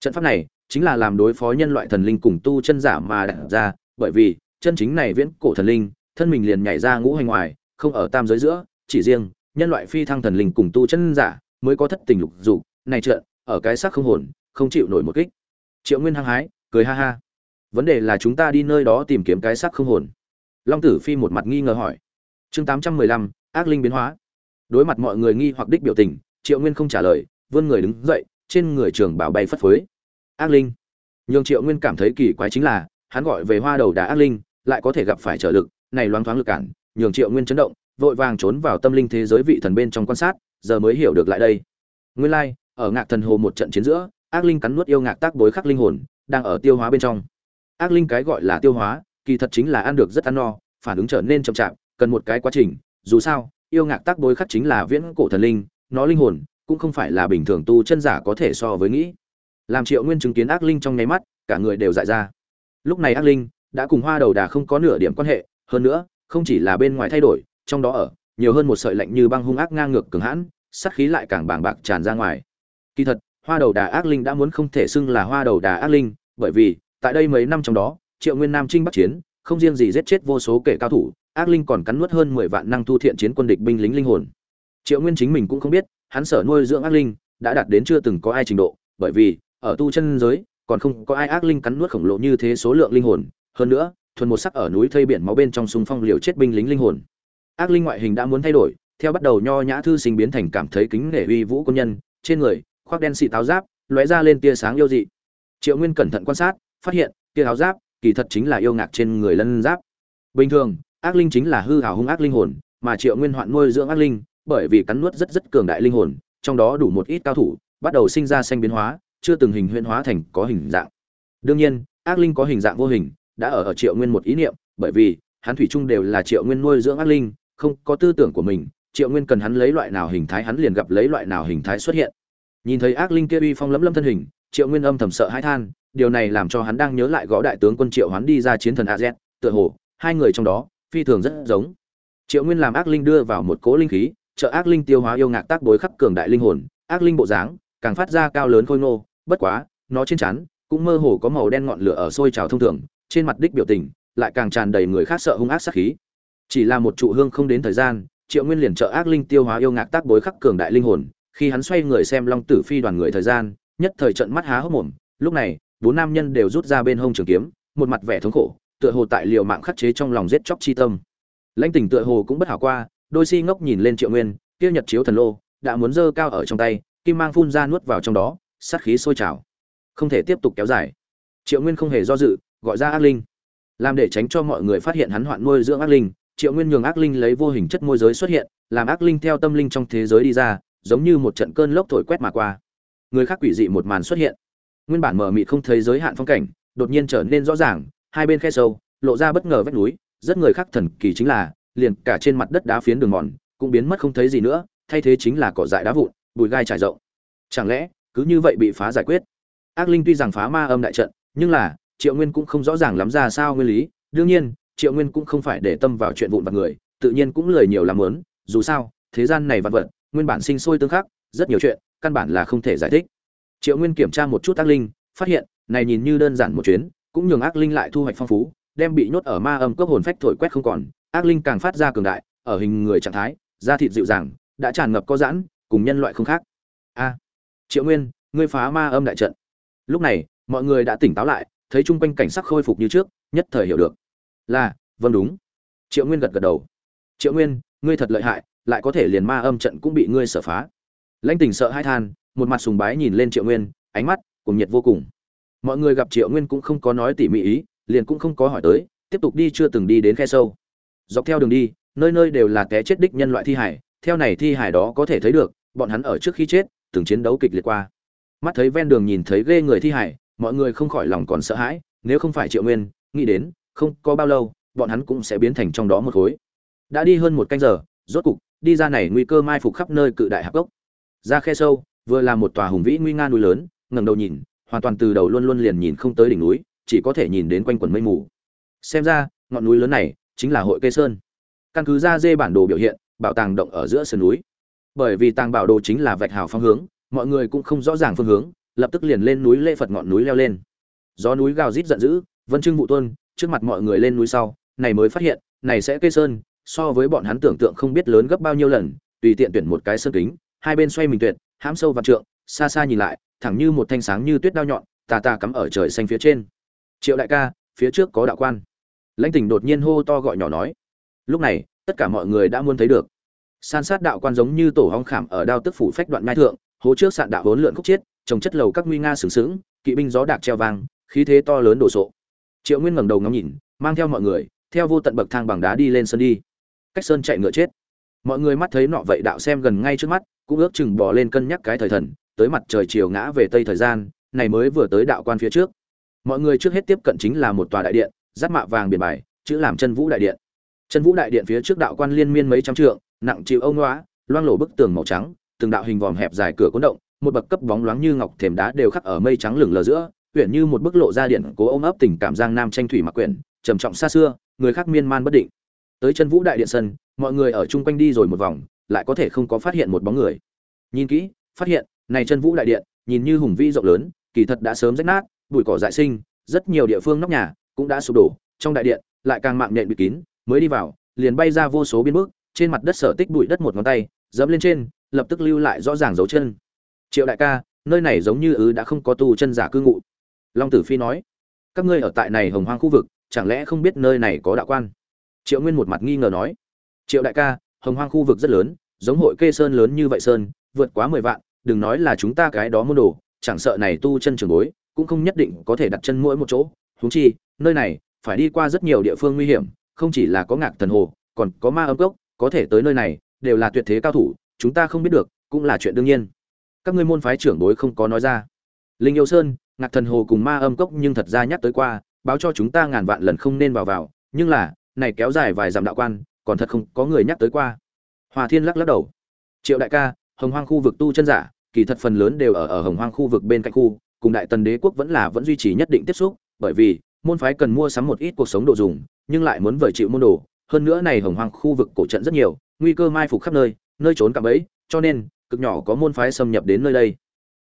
Trận pháp này chính là làm đối phó nhân loại thần linh cùng tu chân giả mà đặt ra, bởi vì chân chính này viễn cổ thần linh, thân mình liền nhảy ra ngũ hành ngoài không ở tam giới giữa chỉ riêng nhân loại phi thăng thần linh cùng tu chân giả mới có thất tình lục dục. Này trợn, ở cái xác không hồn không chịu nổi một kích. Triệu nguyên hăng hái cười ha ha. Vấn đề là chúng ta đi nơi đó tìm kiếm cái xác không hồn. Long tử phi một mặt nghi ngờ hỏi. Chương tám trăm mười lăm ác linh biến hóa. Đối mặt mọi người nghi hoặc đích biểu tình triệu nguyên không trả lời vươn người đứng dậy trên người trường bảo bay phất phới. Ác linh. Nhưng triệu nguyên cảm thấy kỳ quái chính là hắn gọi về hoa đầu đá ác linh lại có thể gặp phải trở lực này loáng thoáng lực cản nhường triệu nguyên chấn động, vội vàng trốn vào tâm linh thế giới vị thần bên trong quan sát, giờ mới hiểu được lại đây. Nguyên lai, ở ngạc thần hồ một trận chiến giữa, ác linh cắn nuốt yêu ngạc tác bối khắc linh hồn, đang ở tiêu hóa bên trong. Ác linh cái gọi là tiêu hóa, kỳ thật chính là ăn được rất ăn no, phản ứng trở nên chậm chạp, cần một cái quá trình, dù sao, yêu ngạc tác bối khắc chính là viễn cổ thần linh, nó linh hồn, cũng không phải là bình thường tu chân giả có thể so với nghĩ. Làm triệu nguyên chứng kiến ác linh trong nháy mắt, cả người đều dại ra. Lúc này ác linh đã cùng hoa đầu đà không có nửa điểm quan hệ, hơn nữa không chỉ là bên ngoài thay đổi, trong đó ở, nhiều hơn một sợi lạnh như băng hung ác ngang ngược cường hãn, sát khí lại càng bàng bạc tràn ra ngoài. Kỳ thật, hoa đầu đà ác linh đã muốn không thể xưng là hoa đầu đà ác linh, bởi vì, tại đây mấy năm trong đó, triệu nguyên nam trinh bắc chiến, không riêng gì giết chết vô số kẻ cao thủ, ác linh còn cắn nuốt hơn mười vạn năng thu thiện chiến quân địch binh lính linh hồn. Triệu nguyên chính mình cũng không biết, hắn sở nuôi dưỡng ác linh, đã đạt đến chưa từng có ai trình độ, bởi vì, ở tu chân giới, còn không có ai ác linh cắn nuốt khổng lồ như thế số lượng linh hồn. Hơn nữa thuần một sắc ở núi thây biển máu bên trong súng phong liều chết binh lính linh hồn. Ác linh ngoại hình đã muốn thay đổi, theo bắt đầu nho nhã thư sinh biến thành cảm thấy kính nể uy vũ quân nhân, trên người, khoác đen xị táo giáp, lóe ra lên tia sáng yêu dị. Triệu nguyên cẩn thận quan sát, phát hiện, tia áo giáp, kỳ thật chính là yêu ngạc trên người lân giáp. Bình thường, ác linh chính là hư hào hung ác linh hồn, mà triệu nguyên hoạn nuôi dưỡng ác linh, bởi vì cắn nuốt rất rất cường đại linh hồn, trong đó đủ một ít cao thủ, bắt đầu sinh ra xanh biến hóa, chưa từng hình huyễn hóa thành có hình dạng. Đương nhiên, ác linh có hình dạng vô hình đã ở ở triệu nguyên một ý niệm, bởi vì, hắn thủy chung đều là triệu nguyên nuôi dưỡng ác linh, không có tư tưởng của mình, triệu nguyên cần hắn lấy loại nào hình thái hắn liền gặp lấy loại nào hình thái xuất hiện. Nhìn thấy ác linh kia uy phong lẫm lẫm thân hình, triệu nguyên âm thầm sợ hãi than, điều này làm cho hắn đang nhớ lại gõ đại tướng quân triệu hoán đi ra chiến thần a tựa hồ, hai người trong đó, phi thường rất giống. Triệu nguyên làm ác linh đưa vào một cỗ linh khí, trợ ác linh tiêu hóa yêu ngạc tác đối khắc cường đại linh hồn, ác linh bộ dáng, càng phát ra cao lớn khôi ngô, bất quá, nó trên chắn cũng mơ hồ có màu đen ngọn lửa ở sôi trào thông thường trên mặt đích biểu tình, lại càng tràn đầy người khác sợ hung ác sát khí. Chỉ là một trụ hương không đến thời gian, triệu nguyên liền trợ ác linh tiêu hóa yêu ngạc tác bối khắc cường đại linh hồn, khi hắn xoay người xem long tử phi đoàn người thời gian, nhất thời trận mắt há hốc mồm, lúc này, bốn nam nhân đều rút ra bên hông trường kiếm, một mặt vẻ thống khổ, tựa hồ tại liều mạng khắc chế trong lòng giết chóc chi tâm. Lãnh tình tựa hồ cũng bất hảo qua, đôi si ngốc nhìn lên triệu nguyên, kia nhật chiếu thần lô, đã muốn dơ cao ở trong tay, kim mang phun ra nuốt vào trong đó, sát khí sôi trào. Không thể tiếp tục kéo dài. Triệu nguyên không hề do dự gọi ra ác linh. Làm để tránh cho mọi người phát hiện hắn hoạn nuôi dưỡng ác linh, triệu nguyên nhường ác linh lấy vô hình chất môi giới xuất hiện, làm ác linh theo tâm linh trong thế giới đi ra, giống như một trận cơn lốc thổi quét mà qua. Người khác quỷ dị một màn xuất hiện. Nguyên bản mờ mịt không thấy giới hạn phong cảnh, đột nhiên trở nên rõ ràng, hai bên khe sâu, lộ ra bất ngờ vách núi, rất người khác thần kỳ chính là, liền cả trên mặt đất đá phiến đường mòn, cũng biến mất không thấy gì nữa, thay thế chính là cỏ dại đá vụn, bụi gai trải rộng. Chẳng lẽ, cứ như vậy bị phá giải quyết? Ác linh tuy rằng phá ma âm đại trận, nhưng là triệu nguyên cũng không rõ ràng lắm ra sao nguyên lý, đương nhiên, triệu nguyên cũng không phải để tâm vào chuyện vụn vặt người, tự nhiên cũng lười nhiều làm lớn dù sao, thế gian này vặt vật, nguyên bản sinh sôi tương khắc, rất nhiều chuyện, căn bản là không thể giải thích. Triệu nguyên kiểm tra một chút ác linh, phát hiện, này nhìn như đơn giản một chuyến, cũng nhường ác linh lại thu hoạch phong phú, đem bị nhốt ở ma âm cốc hồn phách thổi quét không còn, ác linh càng phát ra cường đại, ở hình người trạng thái, da thịt dịu dàng, đã tràn ngập có giãn, cùng nhân loại không khác. A, triệu nguyên, ngươi phá ma âm đại trận. Lúc này, mọi người đã tỉnh táo lại thấy chung quanh cảnh sắc khôi phục như trước, nhất thời hiểu được. Là vâng đúng. Triệu nguyên gật gật đầu. Triệu nguyên, ngươi thật lợi hại, lại có thể liền ma âm trận cũng bị ngươi sở phá. Lãnh tình sợ hai than, một mặt sùng bái nhìn lên triệu nguyên, ánh mắt cùng nhiệt vô cùng. Mọi người gặp triệu nguyên cũng không có nói tỉ mỉ ý, liền cũng không có hỏi tới, tiếp tục đi chưa từng đi đến khe sâu. Dọc theo đường đi, nơi nơi đều là té chết đích nhân loại thi hải, theo này thi hải đó có thể thấy được, bọn hắn ở trước khi chết, từng chiến đấu kịch liệt qua. Mắt thấy ven đường nhìn thấy ghê người thi hải mọi người không khỏi lòng còn sợ hãi, nếu không phải triệu nguyên, nghĩ đến, không có bao lâu, bọn hắn cũng sẽ biến thành trong đó một khối. Đã đi hơn một canh giờ, rốt cục, đi ra này nguy cơ mai phục khắp nơi cự đại hạp gốc. Ra khe sâu, vừa là một tòa hùng vĩ nguy nga núi lớn, ngẩng đầu nhìn, hoàn toàn từ đầu luôn luôn liền nhìn không tới đỉnh núi, chỉ có thể nhìn đến quanh quần mây mù. Xem ra, ngọn núi lớn này chính là hội cây sơn. Căn cứ ra dê bản đồ biểu hiện, bảo tàng động ở giữa sườn núi. Bởi vì tàng bảo đồ chính là vạch hào phong hướng, mọi người cũng không rõ ràng phương hướng lập tức liền lên núi lễ phật ngọn núi leo lên. Gió núi gào rít giận dữ, vân trưng vụ tuân trước mặt mọi người lên núi sau, này mới phát hiện, này sẽ cây sơn, so với bọn hắn tưởng tượng không biết lớn gấp bao nhiêu lần, tùy tiện tuyển một cái sơn kính, hai bên xoay mình tuyệt, hãm sâu và trượng, xa xa nhìn lại, thẳng như một thanh sáng như tuyết đao nhọn, tà tà cắm ở trời xanh phía trên. Triệu đại ca, phía trước có đạo quan. Lãnh tỉnh đột nhiên hô to gọi nhỏ nói. Lúc này, tất cả mọi người đã muốn thấy được. San sát đạo quan giống như tổ hong khảm ở đao tức phủ phách đoạn mai thượng, hố trước sạn đạo hỗn lượn khúc chiết trồng chất lầu các nguy nga sừng sững kỵ binh gió đạc treo vang khí thế to lớn đổ sộ. Triệu nguyên ngẩng đầu ngắm nhìn mang theo mọi người theo vô tận bậc thang bằng đá đi lên sân đi. Cách sơn chạy ngựa chết. Mọi người mắt thấy nọ vậy đạo xem gần ngay trước mắt cũng ước chừng bỏ lên cân nhắc cái thời thần tới mặt trời chiều ngã về tây thời gian này mới vừa tới đạo quan phía trước. Mọi người trước hết tiếp cận chính là một tòa đại điện giáp mạ vàng biển bài chữ làm chân vũ đại điện. Chân vũ đại điện phía trước đạo quan liên miên mấy trăm trượng nặng chịu âu ngoá, loang lổ bức tường màu trắng từng đạo hình vòm hẹp dài cửa cuốn động một bậc cấp bóng loáng như ngọc thềm đá đều khắc ở mây trắng lửng lờ giữa uyển như một bức lộ ra điện cố ôm ấp tình cảm giang nam tranh thủy mặc quyển, trầm trọng xa xưa, người khác miên man bất định. Tới chân vũ đại điện sân, mọi người ở chung quanh đi rồi một vòng, lại có thể không có phát hiện một bóng người. Nhìn kỹ, phát hiện, này chân vũ đại điện, nhìn như hùng vĩ rộng lớn, kỳ thật đã sớm rách nát, bụi cỏ dại sinh, rất nhiều địa phương nóc nhà cũng đã sụp đổ, trong đại điện, lại càng mạng nhện bị kín, mới đi vào, liền bay ra vô số biên bước, trên mặt đất sở tích bụi đất một ngón tay, dẫm lên trên, lập tức lưu lại rõ ràng dấu chân triệu đại ca, nơi này giống như ứ đã không có tu chân giả cư ngụ. Long tử phi nói, các ngươi ở tại này hồng hoang khu vực, chẳng lẽ không biết nơi này có đạo quan? Triệu nguyên một mặt nghi ngờ nói, triệu đại ca, hồng hoang khu vực rất lớn, giống hội kê sơn lớn như vậy sơn, vượt quá mười vạn, đừng nói là chúng ta cái đó môn đồ, chẳng sợ này tu chân trường bối, cũng không nhất định có thể đặt chân mỗi một chỗ. Huống chi, nơi này, phải đi qua rất nhiều địa phương nguy hiểm, không chỉ là có ngạc thần hồ, còn có ma âm cốc, có thể tới nơi này, đều là tuyệt thế cao thủ, chúng ta không biết được, cũng là chuyện đương nhiên các ngươi môn phái trưởng bối không có nói ra. Linh yêu sơn ngạc thần hồ cùng ma âm cốc nhưng thật ra nhắc tới qua báo cho chúng ta ngàn vạn lần không nên vào vào nhưng là này kéo dài vài dặm đạo quan còn thật không có người nhắc tới qua. Hòa thiên lắc lắc đầu. Triệu đại ca hồng hoang khu vực tu chân giả kỳ thật phần lớn đều ở ở hồng hoang khu vực bên cạnh khu cùng đại tần đế quốc vẫn là vẫn duy trì nhất định tiếp xúc bởi vì môn phái cần mua sắm một ít cuộc sống đồ dùng nhưng lại muốn vời chịu môn đồ. Hơn nữa này hồng hoang khu vực cổ trận rất nhiều nguy cơ mai phục khắp nơi nơi trốn cạm bấy, cho nên cực nhỏ có môn phái xâm nhập đến nơi đây.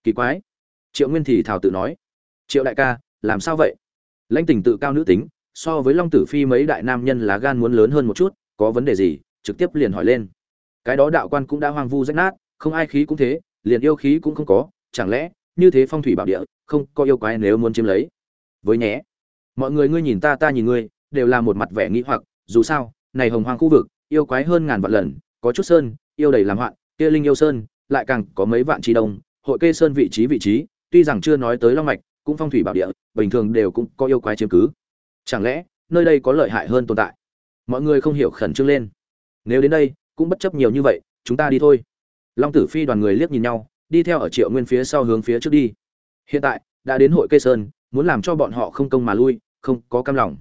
Kỳ quái. Triệu nguyên thì thảo tự nói. Triệu đại ca, làm sao vậy? Lãnh tình tự cao nữ tính, so với long tử phi mấy đại nam nhân lá gan muốn lớn hơn một chút, có vấn đề gì? Trực tiếp liền hỏi lên. Cái đó đạo quan cũng đã hoang vu rách nát, không ai khí cũng thế, liền yêu khí cũng không có, chẳng lẽ, như thế phong thủy bảo địa, không có yêu quái nếu muốn chiếm lấy? Với nhé. Mọi người ngươi nhìn ta ta nhìn ngươi, đều là một mặt vẻ nghĩ hoặc, dù sao, này hồng hoang khu vực, yêu quái hơn ngàn vạn lần, có chút sơn, yêu đầy làm hoạn kia linh yêu sơn, lại càng có mấy vạn chi đông, hội kê sơn vị trí vị trí, tuy rằng chưa nói tới long mạch, cũng phong thủy bảo địa, bình thường đều cũng có yêu quái chiếm cứ. Chẳng lẽ, nơi đây có lợi hại hơn tồn tại? Mọi người không hiểu khẩn trương lên. Nếu đến đây, cũng bất chấp nhiều như vậy, chúng ta đi thôi. Long tử phi đoàn người liếc nhìn nhau, đi theo ở triệu nguyên phía sau hướng phía trước đi. Hiện tại, đã đến hội cây sơn, muốn làm cho bọn họ không công mà lui, không có cam lòng.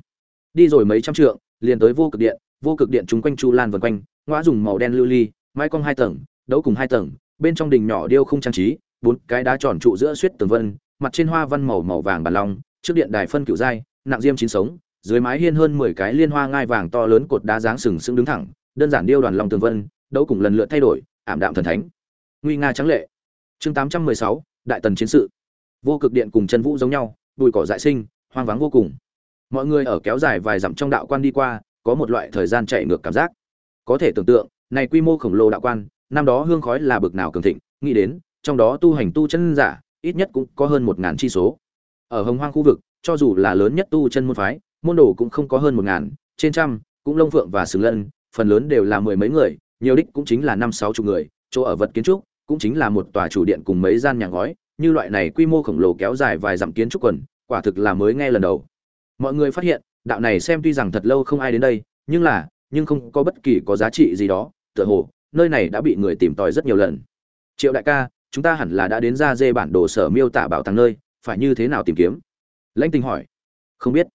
Đi rồi mấy trăm trượng, liền tới vô cực điện, vô cực điện chúng quanh chu lan vần quanh, ngõ dùng màu đen lưu ly, mái cong hai tầng đấu cùng hai tầng, bên trong đình nhỏ điêu không trang trí, bốn cái đá tròn trụ giữa suýt tường vân, mặt trên hoa văn màu màu vàng bàn long, trước điện đài phân cựu giai, nặng diêm chín sống, dưới mái hiên hơn mười cái liên hoa ngai vàng to lớn cột đá dáng sừng sững đứng thẳng, đơn giản điêu đoàn long tường vân, đấu cùng lần lượt thay đổi, ảm đạm thần thánh. Nguy nga trắng lệ. Chương tám trăm mười sáu, đại tần chiến sự. Vô cực điện cùng chân vũ giống nhau, bụi cỏ dại sinh, hoang vắng vô cùng. Mọi người ở kéo dài vài dặm trong đạo quan đi qua, có một loại thời gian chạy ngược cảm giác. Có thể tưởng tượng, này quy mô khổng lồ đạo quan năm đó hương khói là bực nào cường thịnh, nghĩ đến, trong đó tu hành tu chân giả, ít nhất cũng có hơn một ngàn chi số. Ở hồng hoang khu vực, cho dù là lớn nhất tu chân môn phái, môn đồ cũng không có hơn một ngàn, trên trăm, cũng lông phượng và sừng lân, phần lớn đều là mười mấy người, nhiều đích cũng chính là năm sáu chục người, chỗ ở vật kiến trúc cũng chính là một tòa chủ điện cùng mấy gian nhà ngói, như loại này quy mô khổng lồ kéo dài vài dặm kiến trúc quần, quả thực là mới nghe lần đầu. Mọi người phát hiện, đạo này xem tuy rằng thật lâu không ai đến đây, nhưng là, nhưng không có bất kỳ có giá trị gì đó, tựa hồ nơi này đã bị người tìm tòi rất nhiều lần. Triệu đại ca, chúng ta hẳn là đã đến ra dê bản đồ sở miêu tả bảo tàng nơi, phải như thế nào tìm kiếm? Lãnh tình hỏi. Không biết.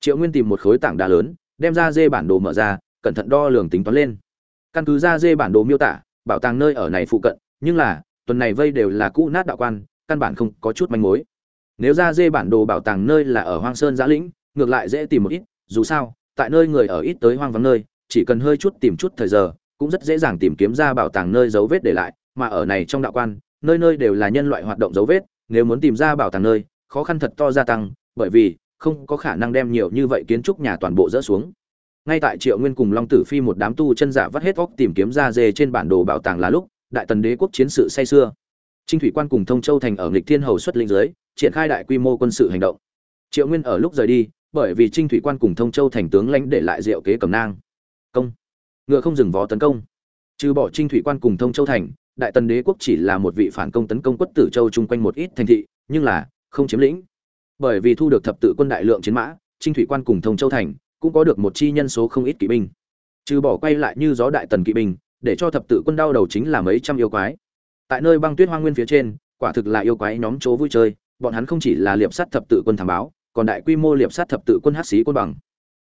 Triệu nguyên tìm một khối tảng đá lớn, đem ra dê bản đồ mở ra, cẩn thận đo lường tính toán lên. Căn cứ ra dê bản đồ miêu tả, bảo tàng nơi ở này phụ cận, nhưng là, tuần này vây đều là cũ nát đạo quan, căn bản không có chút manh mối. Nếu ra dê bản đồ bảo tàng nơi là ở hoang sơn giã lĩnh, ngược lại dễ tìm một ít, dù sao, tại nơi người ở ít tới hoang vắng nơi, chỉ cần hơi chút tìm chút thời giờ cũng rất dễ dàng tìm kiếm ra bảo tàng nơi dấu vết để lại, mà ở này trong đạo quan, nơi nơi đều là nhân loại hoạt động dấu vết, nếu muốn tìm ra bảo tàng nơi, khó khăn thật to gia tăng, bởi vì không có khả năng đem nhiều như vậy kiến trúc nhà toàn bộ dỡ xuống. Ngay tại triệu nguyên cùng long tử phi một đám tu chân giả vắt hết óc tìm kiếm ra dê trên bản đồ bảo tàng là lúc, đại tần đế quốc chiến sự say xưa trinh thủy quan cùng thông châu thành ở lịch thiên hầu xuất linh giới triển khai đại quy mô quân sự hành động. Triệu nguyên ở lúc rời đi, bởi vì trinh thủy quan cùng thông châu thành tướng lãnh để lại diệu kế cầm nang. Công ngựa không dừng vó tấn công. Trừ bỏ trinh thủy quan cùng thông châu thành, đại tần đế quốc chỉ là một vị phản công tấn công quất tử châu chung quanh một ít thành thị, nhưng là không chiếm lĩnh. Bởi vì thu được thập tự quân đại lượng chiến mã, trinh thủy quan cùng thông châu thành cũng có được một chi nhân số không ít kỵ binh. Trừ bỏ quay lại như gió đại tần kỵ binh, để cho thập tự quân đau đầu chính là mấy trăm yêu quái. Tại nơi băng tuyết hoang nguyên phía trên, quả thực là yêu quái nhóm chỗ vui chơi, bọn hắn không chỉ là liệp sát thập tự quân thám báo, còn đại quy mô liệp sát thập tự quân hát xí quân bằng.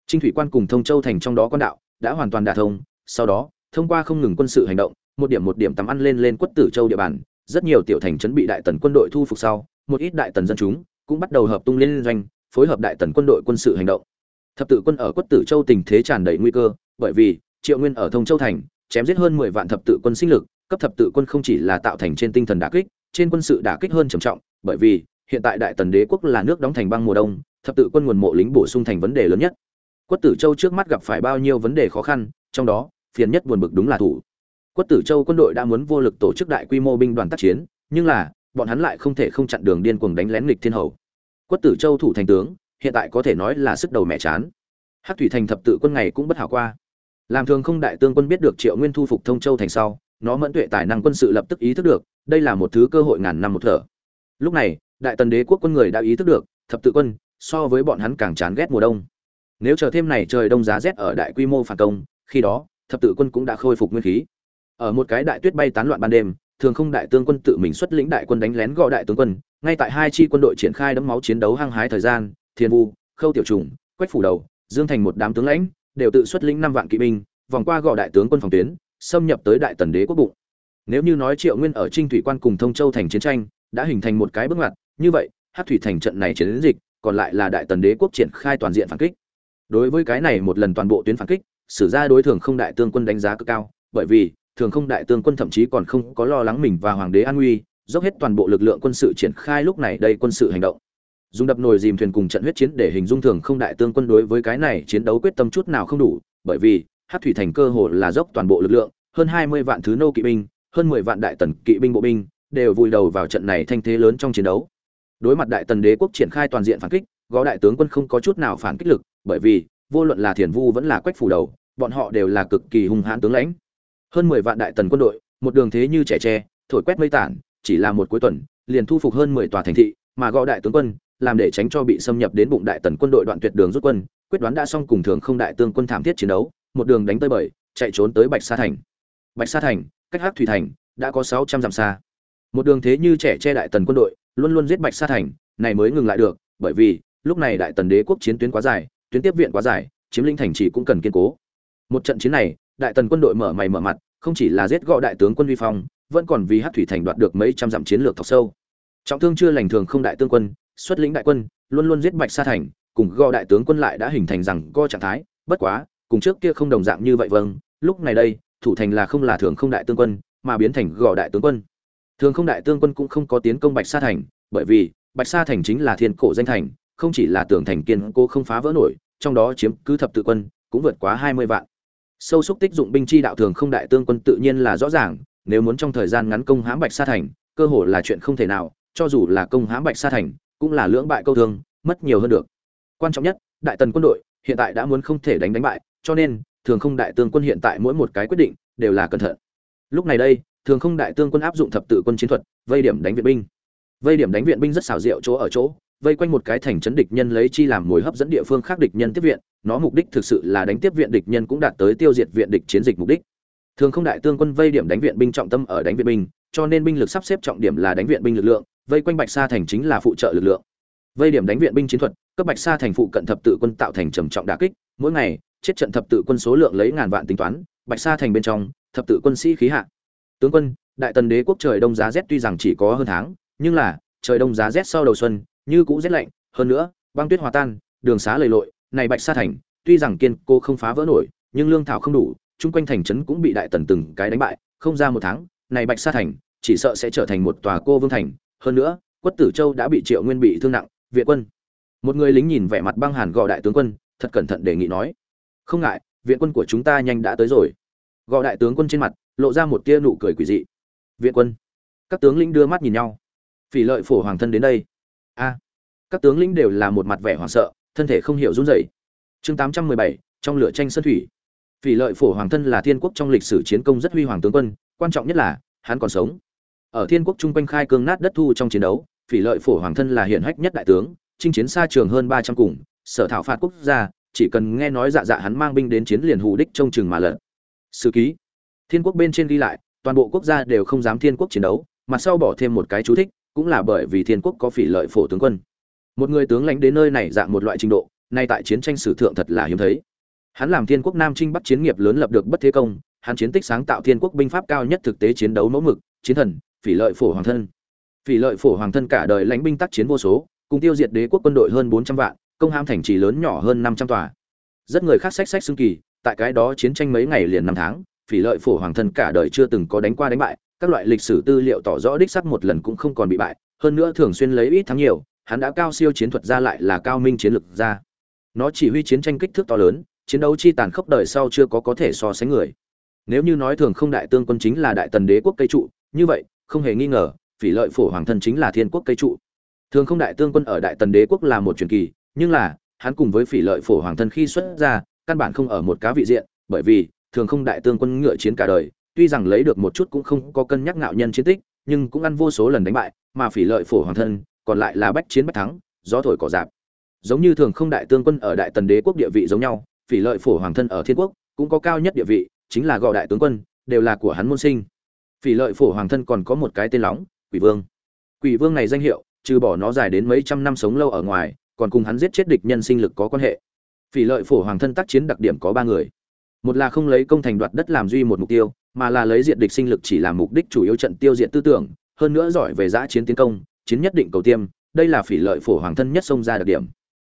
Trinh thủy quan cùng thông châu thành trong đó quan đạo đã hoàn toàn đả thông sau đó, thông qua không ngừng quân sự hành động, một điểm một điểm tắm ăn lên lên quất tử châu địa bàn, rất nhiều tiểu thành trấn bị đại tần quân đội thu phục sau, một ít đại tần dân chúng cũng bắt đầu hợp tung liên doanh, phối hợp đại tần quân đội quân sự hành động. Thập tự quân ở quất tử châu tình thế tràn đầy nguy cơ, bởi vì, triệu nguyên ở thông châu thành, chém giết hơn mười vạn thập tự quân sinh lực, cấp thập tự quân không chỉ là tạo thành trên tinh thần đả kích, trên quân sự đả kích hơn trầm trọng, bởi vì, hiện tại đại tần đế quốc là nước đóng thành băng mùa đông, thập tự quân nguồn mộ lính bổ sung thành vấn đề lớn nhất. Quất tử châu trước mắt gặp phải bao nhiêu vấn đề khó khăn, trong đó phiền nhất buồn bực đúng là thủ. Quất tử châu quân đội đã muốn vô lực tổ chức đại quy mô binh đoàn tác chiến, nhưng là, bọn hắn lại không thể không chặn đường điên cuồng đánh lén nghịch thiên hầu. Quất tử châu thủ thành tướng, hiện tại có thể nói là sức đầu mẹ chán. Hắc thủy thành thập tự quân ngày cũng bất hảo qua. Làm thường không đại tướng quân biết được triệu nguyên thu phục thông châu thành sau, nó mẫn tuệ tài năng quân sự lập tức ý thức được, đây là một thứ cơ hội ngàn năm một thở. Lúc này, đại tần đế quốc quân người đã ý thức được, thập tự quân, so với bọn hắn càng chán ghét mùa đông. Nếu chờ thêm này trời đông giá rét ở đại quy mô phản công, khi đó thập tự quân cũng đã khôi phục nguyên khí. Ở một cái đại tuyết bay tán loạn ban đêm, thường không đại tướng quân tự mình xuất lĩnh đại quân đánh lén gõ đại tướng quân, ngay tại hai chi quân đội triển khai đấm máu chiến đấu hăng hái thời gian thiên vu, khâu tiểu trùng, quách phủ đầu, dương thành một đám tướng lãnh, đều tự xuất lĩnh năm vạn kỵ binh, vòng qua gõ đại tướng quân phòng tuyến, xâm nhập tới đại tần đế quốc bụng. Nếu như nói triệu nguyên ở trinh thủy quan cùng thông châu thành chiến tranh, đã hình thành một cái bước ngoặt, như vậy hát thủy thành trận này chiến dịch, còn lại là đại tần đế quốc triển khai toàn diện phản kích. Đối với cái này một lần toàn bộ tuyến phản kích sử ra đối thường không đại tương quân đánh giá cực cao, bởi vì, thường không đại tương quân thậm chí còn không có lo lắng mình và hoàng đế an nguy, dốc hết toàn bộ lực lượng quân sự triển khai lúc này đây quân sự hành động. Dùng đập nồi dìm thuyền cùng trận huyết chiến để hình dung thường không đại tương quân đối với cái này chiến đấu quyết tâm chút nào không đủ, bởi vì, hát thủy thành cơ hồ là dốc toàn bộ lực lượng, hơn hai mươi vạn thứ nô kỵ binh, hơn mười vạn đại tần kỵ binh bộ binh, đều vùi đầu vào trận này thanh thế lớn trong chiến đấu. Đối mặt đại tần đế quốc triển khai toàn diện phản kích gõ đại tướng quân không có chút nào phản kích lực, bởi vì, vô luận là thiền vu vẫn là quách phủ đầu bọn họ đều là cực kỳ hung hãn tướng lãnh. Hơn mười vạn đại tần quân đội, một đường thế như trẻ tre, thổi quét mây tản, chỉ là một cuối tuần, liền thu phục hơn mười tòa thành thị, mà gọi đại tướng quân, làm để tránh cho bị xâm nhập đến bụng đại tần quân đội đoạn tuyệt đường rút quân, quyết đoán đã xong cùng thường không đại tướng quân thảm thiết chiến đấu, một đường đánh tới bời, chạy trốn tới bạch sa thành. Bạch sa thành, cách Hắc thủy thành, đã có sáu trăm dặm xa. Một đường thế như trẻ che đại tần quân đội, luôn luôn giết bạch sa thành, này mới ngừng lại được, bởi vì, lúc này đại tần đế quốc chiến tuyến quá dài, tuyến tiếp viện quá dài, chiếm lĩnh thành trì cũng cần kiên cố một trận chiến này, đại tần quân đội mở mày mở mặt, không chỉ là giết gọ đại tướng quân vi phong, vẫn còn vì hát thủy thành đoạt được mấy trăm dặm chiến lược thọc sâu. Trọng thương chưa lành thường không đại tương quân, xuất lĩnh đại quân, luôn luôn giết bạch sa thành, cùng gọ đại tướng quân lại đã hình thành rằng go trạng thái, bất quá, cùng trước kia không đồng dạng như vậy vâng lúc này đây, thủ thành là không là thường không đại tướng quân, mà biến thành gò đại tướng quân. Thường không đại tướng quân cũng không có tiến công bạch sa thành, bởi vì, bạch sa thành chính là thiên cổ danh thành, không chỉ là tường thành kiên cố không phá vỡ nổi, trong đó chiếm cứ thập tự quân, cũng vượt quá hai mươi vạn sâu xúc tích dụng binh chi đạo thường không đại tướng quân tự nhiên là rõ ràng, nếu muốn trong thời gian ngắn công hãm bạch sa thành, cơ hội là chuyện không thể nào, cho dù là công hãm bạch sa thành, cũng là lưỡng bại câu thương, mất nhiều hơn được. Quan trọng nhất, đại tần quân đội hiện tại đã muốn không thể đánh đánh bại, cho nên, thường không đại tướng quân hiện tại mỗi một cái quyết định đều là cẩn thận. Lúc này đây, thường không đại tướng quân áp dụng thập tự quân chiến thuật, vây điểm đánh viện binh. Vây điểm đánh viện binh rất xảo diệu chỗ ở chỗ vây quanh một cái thành trấn địch nhân lấy chi làm mồi hấp dẫn địa phương khác địch nhân tiếp viện, nó mục đích thực sự là đánh tiếp viện địch nhân cũng đạt tới tiêu diệt viện địch chiến dịch mục đích. Thường không đại tướng quân vây điểm đánh viện binh trọng tâm ở đánh viện binh, cho nên binh lực sắp xếp trọng điểm là đánh viện binh lực lượng, vây quanh bạch sa thành chính là phụ trợ lực lượng. Vây điểm đánh viện binh chiến thuật, cấp bạch sa thành phụ cận thập tự quân tạo thành trầm trọng đả kích, mỗi ngày, chết trận thập tự quân số lượng lấy ngàn vạn tính toán, bạch sa thành bên trong, thập tự quân sĩ khí hạ. Tướng quân, đại tần đế quốc trời đông giá rét tuy rằng chỉ có hơn tháng, nhưng là, trời đông giá rét sau đầu xuân như cũ rét lạnh, hơn nữa, băng tuyết hòa tan, đường xá lầy lội, này bạch sa thành, tuy rằng kiên cô không phá vỡ nổi, nhưng lương thảo không đủ, chung quanh thành trấn cũng bị đại tần từng cái đánh bại, không ra một tháng, này bạch sa thành, chỉ sợ sẽ trở thành một tòa cô vương thành, hơn nữa, quất tử châu đã bị triệu nguyên bị thương nặng viện quân. Một người lính nhìn vẻ mặt băng hàn gọi đại tướng quân, thật cẩn thận đề nghị nói, không ngại viện quân của chúng ta nhanh đã tới rồi. Gọi đại tướng quân trên mặt, lộ ra một tia nụ cười quỷ dị. Viện quân. Các tướng lĩnh đưa mắt nhìn nhau. Phỉ lợi phổ hoàng thân đến đây a. Các tướng lĩnh đều là một mặt vẻ hoảng sợ, thân thể không hiểu run rẩy. Chương tám trăm mười bảy, trong lửa tranh sơn thủy. Phỉ lợi phổ hoàng thân là thiên quốc trong lịch sử chiến công rất huy hoàng tướng quân, quan trọng nhất là, hắn còn sống. Ở thiên quốc trung quanh khai cương nát đất thu trong chiến đấu, phỉ lợi phổ hoàng thân là hiển hách nhất đại tướng, chinh chiến xa trường hơn ba trăm cùng, sở thảo phạt quốc gia, chỉ cần nghe nói dạ dạ hắn mang binh đến chiến liền hù đích trông chừng mà lợn. Sử ký. Thiên quốc bên trên ghi lại, toàn bộ quốc gia đều không dám thiên quốc chiến đấu, mặt sau bỏ thêm một cái chú thích cũng là bởi vì thiên quốc có phỉ lợi phổ tướng quân. Một người tướng lãnh đến nơi này dạng một loại trình độ, nay tại chiến tranh sử thượng thật là hiếm thấy. Hắn làm thiên quốc nam trinh bắt chiến nghiệp lớn lập được bất thế công, hắn chiến tích sáng tạo thiên quốc binh pháp cao nhất thực tế chiến đấu mẫu mực, chiến thần, phỉ lợi phổ hoàng thân. Phỉ lợi phổ hoàng thân cả đời lãnh binh tác chiến vô số, cùng tiêu diệt đế quốc quân đội hơn bốn trăm vạn, công ham thành trì lớn nhỏ hơn năm trăm tòa. Rất người khác sách sách xưng kỳ, tại cái đó chiến tranh mấy ngày liền năm tháng, phỉ lợi phổ hoàng thân cả đời chưa từng có đánh qua đánh bại các loại lịch sử tư liệu tỏ rõ đích sắc một lần cũng không còn bị bại, hơn nữa thường xuyên lấy ít thắng nhiều, hắn đã cao siêu chiến thuật ra lại là cao minh chiến lược ra. Nó chỉ huy chiến tranh kích thước to lớn, chiến đấu chi tàn khốc đời sau chưa có có thể so sánh người. Nếu như nói thường không đại tương quân chính là đại tần đế quốc cây trụ, như vậy, không hề nghi ngờ, phỉ lợi phổ hoàng thân chính là thiên quốc cây trụ. Thường không đại tương quân ở đại tần đế quốc là một truyền kỳ, nhưng là, hắn cùng với phỉ lợi phổ hoàng thân khi xuất ra, căn bản không ở một cá vị diện, bởi vì, thường không đại tương quân ngựa chiến cả đời tuy rằng lấy được một chút cũng không có cân nhắc ngạo nhân chiến tích, nhưng cũng ăn vô số lần đánh bại, mà phỉ lợi phổ hoàng thân, còn lại là bách chiến bách thắng, gió thổi cỏ dạp. Giống như thường không đại tướng quân ở đại tần đế quốc địa vị giống nhau, phỉ lợi phổ hoàng thân ở thiên quốc cũng có cao nhất địa vị, chính là gọi đại tướng quân, đều là của hắn môn sinh. Phỉ lợi phổ hoàng thân còn có một cái tên lóng, quỷ vương. Quỷ vương này danh hiệu, trừ bỏ nó dài đến mấy trăm năm sống lâu ở ngoài, còn cùng hắn giết chết địch nhân sinh lực có quan hệ. Phỉ lợi phổ hoàng thân tác chiến đặc điểm có ba người. Một là không lấy công thành đoạt đất làm duy một mục tiêu mà là lấy diện địch sinh lực chỉ làm mục đích chủ yếu trận tiêu diệt tư tưởng, hơn nữa giỏi về giã chiến tiến công, chiến nhất định cầu tiêm, đây là phỉ lợi phổ hoàng thân nhất xông ra đặc điểm.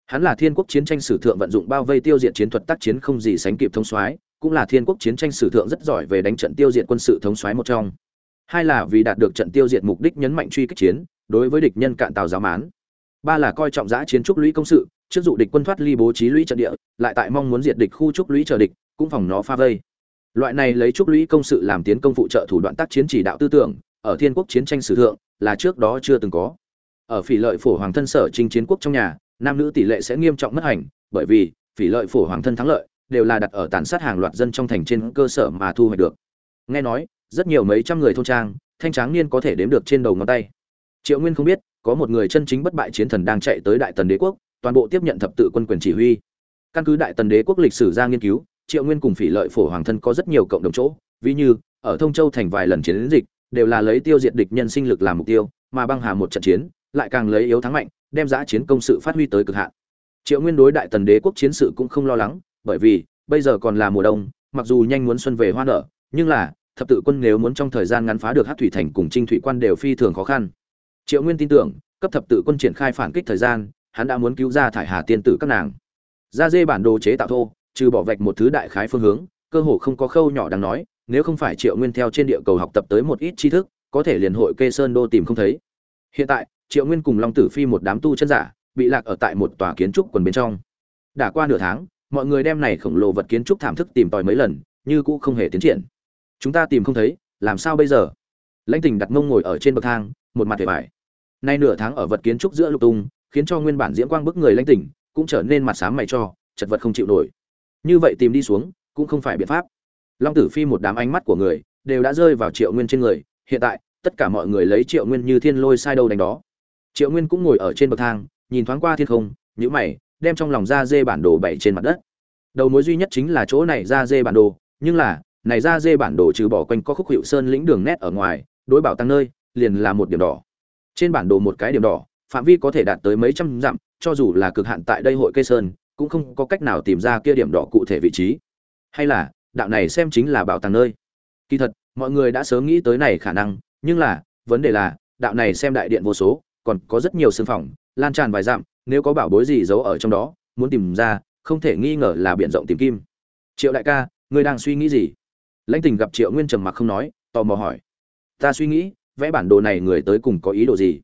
Hắn là thiên quốc chiến tranh sử thượng vận dụng bao vây tiêu diệt chiến thuật tác chiến không gì sánh kịp thông soái, cũng là thiên quốc chiến tranh sử thượng rất giỏi về đánh trận tiêu diệt quân sự thống soái một trong. Hai là vì đạt được trận tiêu diệt mục đích nhấn mạnh truy kích chiến, đối với địch nhân cạn tàu giáo mán. Ba là coi trọng giã chiến trúc lũy công sự, trước dụ địch quân thoát ly bố trí lũy trận địa, lại tại mong muốn diệt địch khu trúc lũy chờ địch, cũng phòng nó pha vây loại này lấy trúc lũy công sự làm tiến công phụ trợ thủ đoạn tác chiến chỉ đạo tư tưởng, ở thiên quốc chiến tranh sử thượng, là trước đó chưa từng có. Ở phỉ lợi phổ hoàng thân sở trinh chiến quốc trong nhà, nam nữ tỷ lệ sẽ nghiêm trọng mất hành, bởi vì, phỉ lợi phổ hoàng thân thắng lợi, đều là đặt ở tàn sát hàng loạt dân trong thành trên cơ sở mà thu hoạch được. Nghe nói, rất nhiều mấy trăm người thôn trang, thanh tráng niên có thể đếm được trên đầu ngón tay. Triệu nguyên không biết, có một người chân chính bất bại chiến thần đang chạy tới đại tần đế quốc, toàn bộ tiếp nhận thập tự quân quyền chỉ huy. Căn cứ đại tần đế quốc lịch sử ra nghiên cứu triệu nguyên cùng phỉ lợi phổ hoàng thân có rất nhiều cộng đồng chỗ, ví như, ở thông châu thành vài lần chiến dịch, đều là lấy tiêu diệt địch nhân sinh lực làm mục tiêu, mà băng hà một trận chiến, lại càng lấy yếu thắng mạnh, đem giã chiến công sự phát huy tới cực hạn. Triệu nguyên đối đại tần đế quốc chiến sự cũng không lo lắng, bởi vì, bây giờ còn là mùa đông, mặc dù nhanh muốn xuân về hoa nở, nhưng là, thập tự quân nếu muốn trong thời gian ngắn phá được hát thủy thành cùng trinh thủy quan đều phi thường khó khăn. Triệu nguyên tin tưởng, cấp thập tự quân triển khai phản kích thời gian, hắn đã muốn cứu ra thải hà tiên tử các nàng. Ra dê bản đồ chế tạo thô trừ bỏ vạch một thứ đại khái phương hướng, cơ hồ không có khâu nhỏ đáng nói, nếu không phải triệu nguyên theo trên địa cầu học tập tới một ít tri thức, có thể liền hội kê sơn đô tìm không thấy. Hiện tại, triệu nguyên cùng long tử phi một đám tu chân giả, bị lạc ở tại một tòa kiến trúc quần bên trong. Đã qua nửa tháng, mọi người đem này khổng lồ vật kiến trúc thảm thức tìm tòi mấy lần, như cũ không hề tiến triển. Chúng ta tìm không thấy, làm sao bây giờ? Lãnh tình đặt mông ngồi ở trên bậc thang, một mặt vẻ vải. Nay nửa tháng ở vật kiến trúc giữa lục tung, khiến cho nguyên bản diễm quang bức người lãnh Tỉnh cũng trở nên mặt sáng mày cho, chật vật không chịu nổi như vậy tìm đi xuống, cũng không phải biện pháp. Long tử phi một đám ánh mắt của người, đều đã rơi vào triệu nguyên trên người. Hiện tại, tất cả mọi người lấy triệu nguyên như thiên lôi sai đâu đánh đó. Triệu nguyên cũng ngồi ở trên bậc thang, nhìn thoáng qua thiên không nhữ mày, đem trong lòng da dê bản đồ bày trên mặt đất. Đầu mối duy nhất chính là chỗ này da dê bản đồ, nhưng là, này da dê bản đồ trừ bỏ quanh có khúc hiệu sơn lĩnh đường nét ở ngoài, đối bảo tăng nơi, liền là một điểm đỏ. Trên bản đồ một cái điểm đỏ, phạm vi có thể đạt tới mấy trăm dặm, cho dù là cực hạn tại đây hội cây sơn cũng không có cách nào tìm ra kia điểm đỏ cụ thể vị trí. Hay là, đạo này xem chính là bảo tàng nơi. Kỳ thật, mọi người đã sớm nghĩ tới này khả năng, nhưng là, vấn đề là, đạo này xem đại điện vô số, còn có rất nhiều xương phòng, lan tràn vài dặm, nếu có bảo bối gì giấu ở trong đó, muốn tìm ra, không thể nghi ngờ là biển rộng tìm kim. Triệu đại ca, ngươi đang suy nghĩ gì? Lãnh tình gặp triệu nguyên trầm mặc không nói, tò mò hỏi. Ta suy nghĩ, vẽ bản đồ này người tới cùng có ý đồ gì?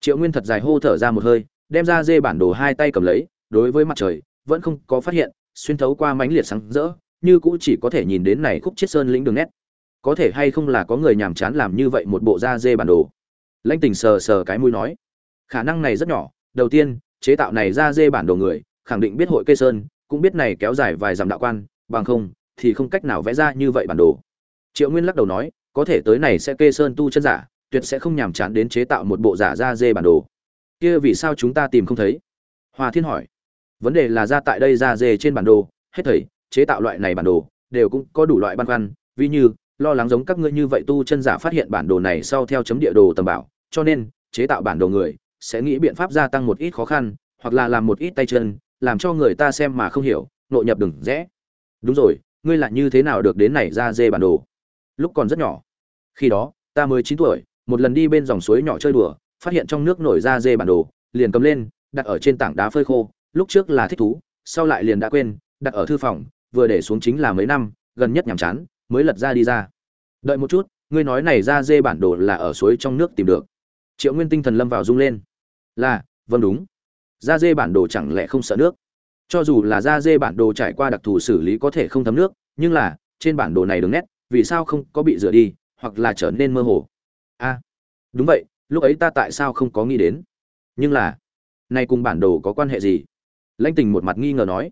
Triệu nguyên thật dài hô thở ra một hơi, đem ra dê bản đồ hai tay cầm lấy, đối với mặt trời vẫn không có phát hiện, xuyên thấu qua mánh liệt sáng rỡ, như cũ chỉ có thể nhìn đến này khúc chiết sơn lĩnh đường nét. Có thể hay không là có người nhàm chán làm như vậy một bộ da dê bản đồ? Lãnh tình sờ sờ cái mũi nói. Khả năng này rất nhỏ, đầu tiên, chế tạo này da dê bản đồ người, khẳng định biết hội cây sơn, cũng biết này kéo dài vài dặm đạo quan, bằng không, thì không cách nào vẽ ra như vậy bản đồ. Triệu nguyên lắc đầu nói, có thể tới này sẽ kê sơn tu chân giả, tuyệt sẽ không nhàm chán đến chế tạo một bộ giả da dê bản đồ. Kia vì sao chúng ta tìm không thấy? Hoa thiên hỏi vấn đề là ra tại đây ra dê trên bản đồ, hết thảy chế tạo loại này bản đồ, đều cũng có đủ loại băn khoăn, ví như, lo lắng giống các ngươi như vậy tu chân giả phát hiện bản đồ này sau theo chấm địa đồ tầm bảo, cho nên, chế tạo bản đồ người, sẽ nghĩ biện pháp gia tăng một ít khó khăn, hoặc là làm một ít tay chân, làm cho người ta xem mà không hiểu, nội nhập đừng rẽ. Đúng rồi, ngươi là như thế nào được đến này ra dê bản đồ? Lúc còn rất nhỏ. Khi đó, ta mới chín tuổi, một lần đi bên dòng suối nhỏ chơi đùa, phát hiện trong nước nổi ra dê bản đồ, liền cầm lên, đặt ở trên tảng đá phơi khô lúc trước là thích thú, sau lại liền đã quên, đặt ở thư phòng, vừa để xuống chính là mấy năm, gần nhất nhàm chán, mới lật ra đi ra. Đợi một chút, ngươi nói này ra dê bản đồ là ở suối trong nước tìm được. Triệu nguyên tinh thần lâm vào rung lên. Là vâng đúng. Da dê bản đồ chẳng lẽ không sợ nước? Cho dù là da dê bản đồ trải qua đặc thù xử lý có thể không thấm nước, nhưng là, trên bản đồ này đường nét, vì sao không có bị rửa đi, hoặc là trở nên mơ hồ? A, đúng vậy, lúc ấy ta tại sao không có nghĩ đến? Nhưng là nay cùng bản đồ có quan hệ gì? Lãnh tình một mặt nghi ngờ nói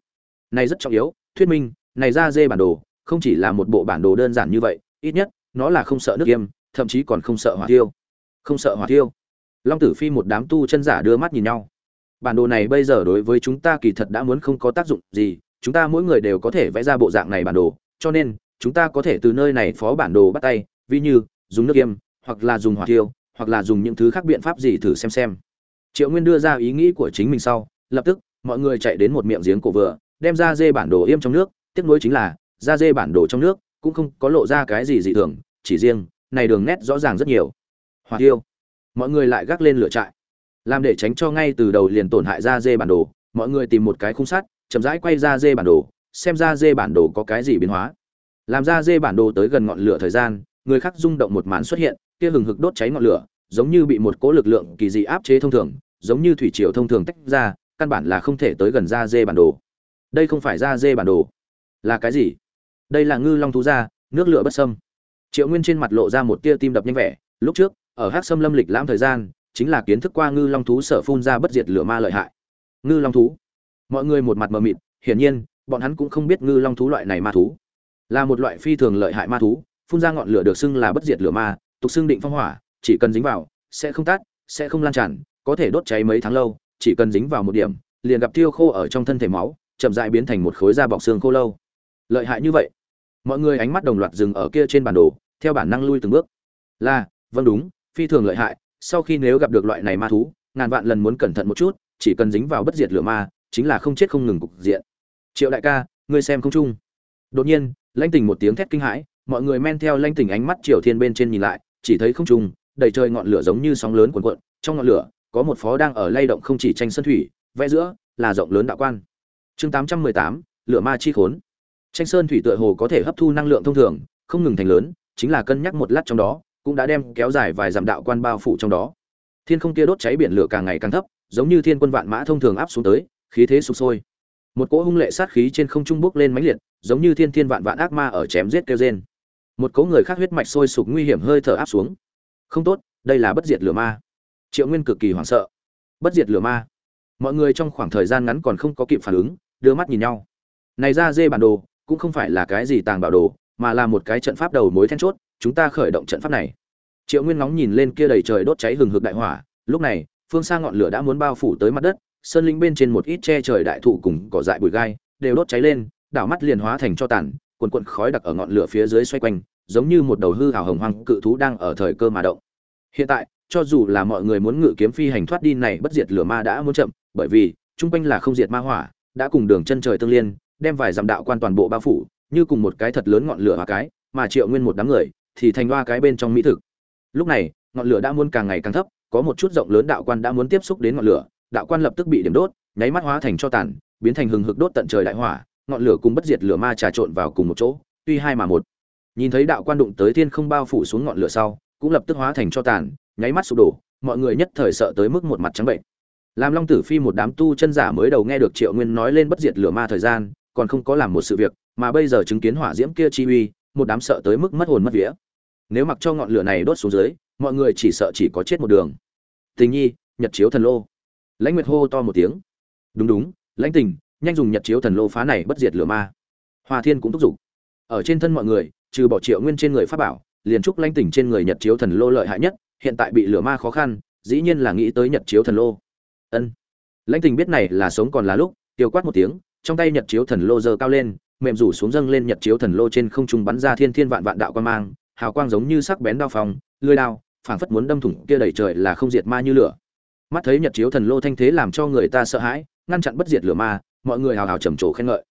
này rất trọng yếu thuyết minh này ra dê bản đồ không chỉ là một bộ bản đồ đơn giản như vậy ít nhất nó là không sợ nước kiêm, thậm chí còn không sợ hỏa tiêu không sợ hỏa tiêu long tử phi một đám tu chân giả đưa mắt nhìn nhau. Bản đồ này bây giờ đối với chúng ta kỳ thật đã muốn không có tác dụng gì chúng ta mỗi người đều có thể vẽ ra bộ dạng này bản đồ cho nên chúng ta có thể từ nơi này phó bản đồ bắt tay ví như dùng nước kiêm, hoặc là dùng hỏa tiêu hoặc là dùng những thứ khác biện pháp gì thử xem xem. Triệu nguyên đưa ra ý nghĩ của chính mình sau lập tức mọi người chạy đến một miệng giếng cổ vừa, đem ra dê bản đồ yêm trong nước, tiếc nuối chính là ra dê bản đồ trong nước cũng không có lộ ra cái gì dị thường, chỉ riêng, này đường nét rõ ràng rất nhiều. Hoa tiêu mọi người lại gác lên lửa trại. Làm để tránh cho ngay từ đầu liền tổn hại ra dê bản đồ, mọi người tìm một cái khung sắt, chậm rãi quay ra dê bản đồ, xem ra dê bản đồ có cái gì biến hóa. Làm ra dê bản đồ tới gần ngọn lửa thời gian, người khác rung động một màn xuất hiện, kia hừng hực đốt cháy ngọn lửa, giống như bị một cỗ lực lượng kỳ dị áp chế thông thường, giống như thủy triều thông thường tách ra căn bản là không thể tới gần ra dê bản đồ. Đây không phải ra dê bản đồ. Là cái gì? Đây là ngư long thú ra nước lửa bất sâm triệu nguyên trên mặt lộ ra một tia tim đập nhanh vẻ. Lúc trước, ở hắc sâm lâm lịch lãm thời gian, chính là kiến thức qua ngư long thú sở phun ra bất diệt lửa ma lợi hại. Ngư long thú. Mọi người một mặt mờ mịt, hiển nhiên, bọn hắn cũng không biết ngư long thú loại này ma thú. Là một loại phi thường lợi hại ma thú, phun ra ngọn lửa được xưng là bất diệt lửa ma, tục xưng định phong hỏa, chỉ cần dính vào, sẽ không tát sẽ không lan tràn, có thể đốt cháy mấy tháng lâu chỉ cần dính vào một điểm, liền gặp tiêu khô ở trong thân thể máu, chậm rãi biến thành một khối da bọc xương khô lâu. Lợi hại như vậy. Mọi người ánh mắt đồng loạt dừng ở kia trên bản đồ, theo bản năng lui từng bước. Là vâng đúng, phi thường lợi hại, sau khi nếu gặp được loại này ma thú, ngàn vạn lần muốn cẩn thận một chút, chỉ cần dính vào bất diệt lửa ma, chính là không chết không ngừng cục diện. Triệu đại ca, ngươi xem không chung. Đột nhiên, lãnh tình một tiếng thét kinh hãi, mọi người men theo lãnh tình ánh mắt triều thiên bên trên nhìn lại, chỉ thấy không trung đầy trời ngọn lửa giống như sóng lớn cuồn cuộn, trong ngọn lửa có một phó đang ở lay động không chỉ tranh sân thủy, vẽ giữa là rộng lớn đạo quan. Chương tám trăm mười tám, lửa ma chi khốn. Tranh sơn thủy tựa hồ có thể hấp thu năng lượng thông thường, không ngừng thành lớn, chính là cân nhắc một lát trong đó, cũng đã đem kéo dài vài dặm đạo quan bao phủ trong đó. Thiên không kia đốt cháy biển lửa càng ngày càng thấp, giống như thiên quân vạn mã thông thường áp xuống tới, khí thế sục sôi. Một cỗ hung lệ sát khí trên không trung bốc lên mãnh liệt, giống như thiên thiên vạn vạn ác ma ở chém giết kêu rên. Một cỗ người khác huyết mạch sôi sục nguy hiểm hơi thở áp xuống. Không tốt, đây là bất diệt lửa ma triệu nguyên cực kỳ hoảng sợ. Bất diệt lửa ma. Mọi người trong khoảng thời gian ngắn còn không có kịp phản ứng, đưa mắt nhìn nhau. Này ra dê bản đồ, cũng không phải là cái gì tàng bảo đồ, mà là một cái trận pháp đầu mối then chốt, chúng ta khởi động trận pháp này. Triệu nguyên ngóng nhìn lên kia đầy trời đốt cháy hừng hực đại hỏa, lúc này, phương xa ngọn lửa đã muốn bao phủ tới mặt đất, sơn linh bên trên một ít che trời đại thụ cùng cỏ dại bụi gai, đều đốt cháy lên, đảo mắt liền hóa thành cho tàn quần cuộn khói đặc ở ngọn lửa phía dưới xoay quanh, giống như một đầu hư hào hồng hoang cự thú đang ở thời cơ mà động. Hiện tại cho dù là mọi người muốn ngự kiếm phi hành thoát đi này bất diệt lửa ma đã muốn chậm, bởi vì trung quanh là không diệt ma hỏa, đã cùng đường chân trời tương liên, đem vài dặm đạo quan toàn bộ bao phủ, như cùng một cái thật lớn ngọn lửa và cái, mà triệu nguyên một đám người, thì thành hoa cái bên trong mỹ thực. Lúc này, ngọn lửa đã muốn càng ngày càng thấp, có một chút rộng lớn đạo quan đã muốn tiếp xúc đến ngọn lửa, đạo quan lập tức bị điểm đốt, nháy mắt hóa thành cho tàn, biến thành hừng hực đốt tận trời đại hỏa, ngọn lửa cùng bất diệt lửa ma trà trộn vào cùng một chỗ, tuy hai mà một. Nhìn thấy đạo quan đụng tới thiên không bao phủ xuống ngọn lửa sau, cũng lập tức hóa thành cho tàn nháy mắt sụp đổ, mọi người nhất thời sợ tới mức một mặt trắng bệnh. Làm long tử phi một đám tu chân giả mới đầu nghe được triệu nguyên nói lên bất diệt lửa ma thời gian, còn không có làm một sự việc, mà bây giờ chứng kiến hỏa diễm kia chi uy, một đám sợ tới mức mất hồn mất vía. Nếu mặc cho ngọn lửa này đốt xuống dưới, mọi người chỉ sợ chỉ có chết một đường. Tình nhi, nhật chiếu thần lô. Lãnh nguyệt hô to một tiếng. Đúng đúng, lãnh tình, nhanh dùng nhật chiếu thần lô phá này bất diệt lửa ma. Hoa thiên cũng thúc giục. Ở trên thân mọi người, trừ bỏ triệu nguyên trên người pháp bảo liền trúc lãnh tỉnh trên người nhật chiếu thần lô lợi hại nhất, hiện tại bị lửa ma khó khăn, dĩ nhiên là nghĩ tới nhật chiếu thần lô. Ân. Lãnh tình biết này là sống còn là lúc, tiêu quát một tiếng, trong tay nhật chiếu thần lô giơ cao lên, mềm rủ xuống dâng lên nhật chiếu thần lô trên không trung bắn ra thiên thiên vạn vạn đạo quan mang, hào quang giống như sắc bén đao phòng lưỡi đao, phảng phất muốn đâm thủng kia đầy trời là không diệt ma như lửa. Mắt thấy nhật chiếu thần lô thanh thế làm cho người ta sợ hãi, ngăn chặn bất diệt lửa ma, mọi người hào hào trầm trồ khen ngợi.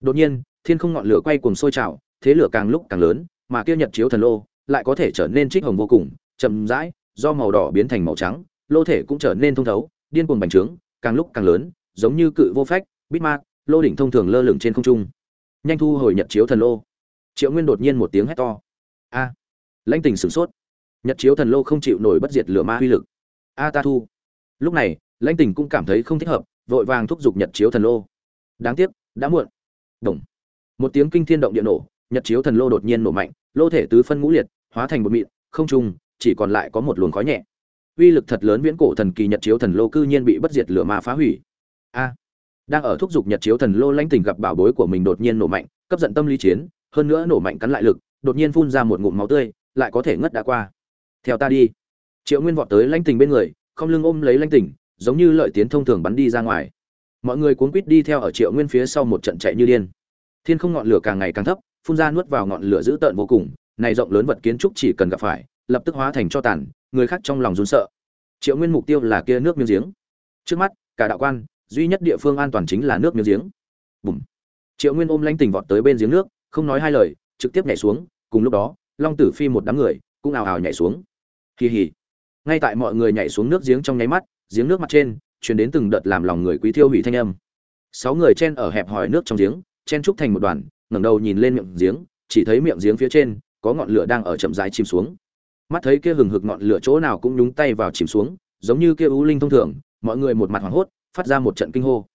Đột nhiên, thiên không ngọn lửa quay cuồng sôi trào, thế lửa càng lúc càng lớn, mà kia nhật chiếu thần lô lại có thể trở nên trích hồng vô cùng, chậm rãi, do màu đỏ biến thành màu trắng, lô thể cũng trở nên thông thấu, điên cuồng bành trướng, càng lúc càng lớn, giống như cự vô phách bít ma, lô đỉnh thông thường lơ lửng trên không trung. Nhanh thu hồi nhật chiếu thần lô. Triệu nguyên đột nhiên một tiếng hét to. A! Lãnh tình sửng sốt. Nhật chiếu thần lô không chịu nổi bất diệt lửa ma uy lực. A ta thu. Lúc này, lãnh tình cũng cảm thấy không thích hợp, vội vàng thúc giục nhật chiếu thần lô. Đáng tiếc, đã muộn. Đồng. Một tiếng kinh thiên động địa nổ, nhật chiếu thần lô đột nhiên nổ mạnh lô thể tứ phân ngũ liệt, hóa thành một mịn, không trung chỉ còn lại có một luồng khói nhẹ. Uy lực thật lớn viễn cổ thần kỳ nhật chiếu thần lô cư nhiên bị bất diệt lửa ma phá hủy. A! Đang ở thúc giục nhật chiếu thần lô lãnh tình gặp bảo bối của mình đột nhiên nổ mạnh, cấp giận tâm lý chiến, hơn nữa nổ mạnh cắn lại lực, đột nhiên phun ra một ngụm máu tươi, lại có thể ngất đã qua. Theo ta đi. Triệu nguyên vọt tới lãnh tình bên người, không lưng ôm lấy lãnh tình, giống như lợi tiến thông thường bắn đi ra ngoài. Mọi người cuốn quýt đi theo ở triệu nguyên phía sau một trận chạy như điên. Thiên không ngọn lửa càng ngày càng thấp phun ra nuốt vào ngọn lửa dữ tợn vô cùng, này rộng lớn vật kiến trúc chỉ cần gặp phải, lập tức hóa thành cho tàn, người khác trong lòng run sợ. Triệu nguyên mục tiêu là kia nước miếng giếng. Trước mắt, cả đạo quan, duy nhất địa phương an toàn chính là nước miếng giếng. Bùm. Triệu nguyên ôm lanh tình vọt tới bên giếng nước, không nói hai lời, trực tiếp nhảy xuống, cùng lúc đó, long tử phi một đám người cũng ào ào nhảy xuống. Kỳ hỉ. Ngay tại mọi người nhảy xuống nước giếng trong nháy mắt, giếng nước mặt trên chuyển đến từng đợt làm lòng người quý thiêu hủy thanh âm. Sáu người chen ở hẹp hòi nước trong giếng, chen trúc thành một đoàn ngẩng đầu nhìn lên miệng giếng, chỉ thấy miệng giếng phía trên có ngọn lửa đang ở chậm rãi chìm xuống. Mắt thấy kia hừng hực ngọn lửa chỗ nào cũng nhúng tay vào chìm xuống, giống như kia u linh thông thường, mọi người một mặt hoảng hốt, phát ra một trận kinh hô.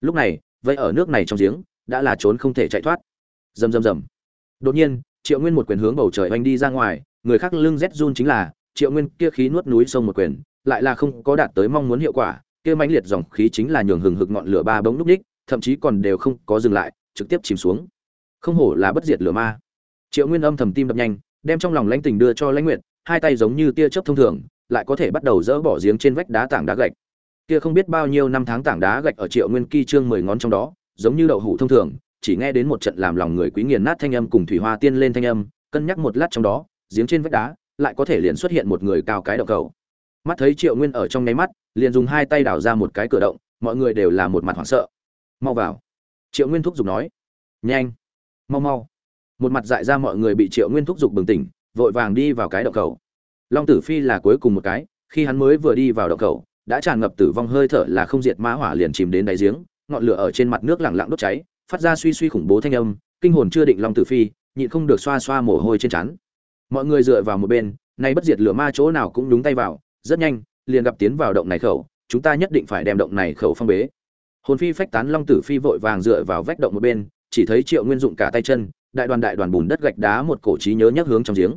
Lúc này vậy ở nước này trong giếng, đã là trốn không thể chạy thoát. Rầm rầm rầm. Đột nhiên, triệu nguyên một quyền hướng bầu trời oanh đi ra ngoài, người khác lưng rét run chính là, triệu nguyên kia khí nuốt núi sông một quyền, lại là không có đạt tới mong muốn hiệu quả, kia mãnh liệt dòng khí chính là nhường hừng hực ngọn lửa ba bỗng núp ních, thậm chí còn đều không có dừng lại, trực tiếp chìm xuống không hổ là bất diệt lửa ma. Triệu nguyên âm thầm tim đập nhanh, đem trong lòng lãnh tình đưa cho lãnh nguyệt, hai tay giống như tia chớp thông thường, lại có thể bắt đầu dỡ bỏ giếng trên vách đá tảng đá gạch. Kia không biết bao nhiêu năm tháng tảng đá gạch ở triệu nguyên kỳ trương mười ngón trong đó, giống như đậu hũ thông thường, chỉ nghe đến một trận làm lòng người quý nghiền nát thanh âm cùng thủy hoa tiên lên thanh âm, cân nhắc một lát trong đó, giếng trên vách đá lại có thể liền xuất hiện một người cao cái động cầu. Mắt thấy triệu nguyên ở trong nháy mắt, liền dùng hai tay đảo ra một cái cửa động, mọi người đều là một mặt hoảng sợ. Mau vào. Triệu nguyên thúc giục nói. Nhanh mau mau. Một mặt dại ra mọi người bị triệu nguyên thúc giục bừng tỉnh, vội vàng đi vào cái động cầu long tử phi là cuối cùng một cái, khi hắn mới vừa đi vào động cầu đã tràn ngập tử vong hơi thở là không diệt mã hỏa liền chìm đến đáy giếng, ngọn lửa ở trên mặt nước lẳng lặng đốt cháy, phát ra suy suy khủng bố thanh âm, kinh hồn chưa định long tử phi, nhịn không được xoa xoa mồ hôi trên trán. Mọi người dựa vào một bên, nay bất diệt lửa ma chỗ nào cũng đúng tay vào, rất nhanh, liền gặp tiến vào động này khẩu, chúng ta nhất định phải đem động này khẩu phong bế. Hồn phi phách tán long tử phi vội vàng dựa vào vách động một bên chỉ thấy triệu nguyên dụng cả tay chân, đại đoàn đại đoàn bùn đất gạch đá một cổ trí nhớ nhắc hướng trong giếng.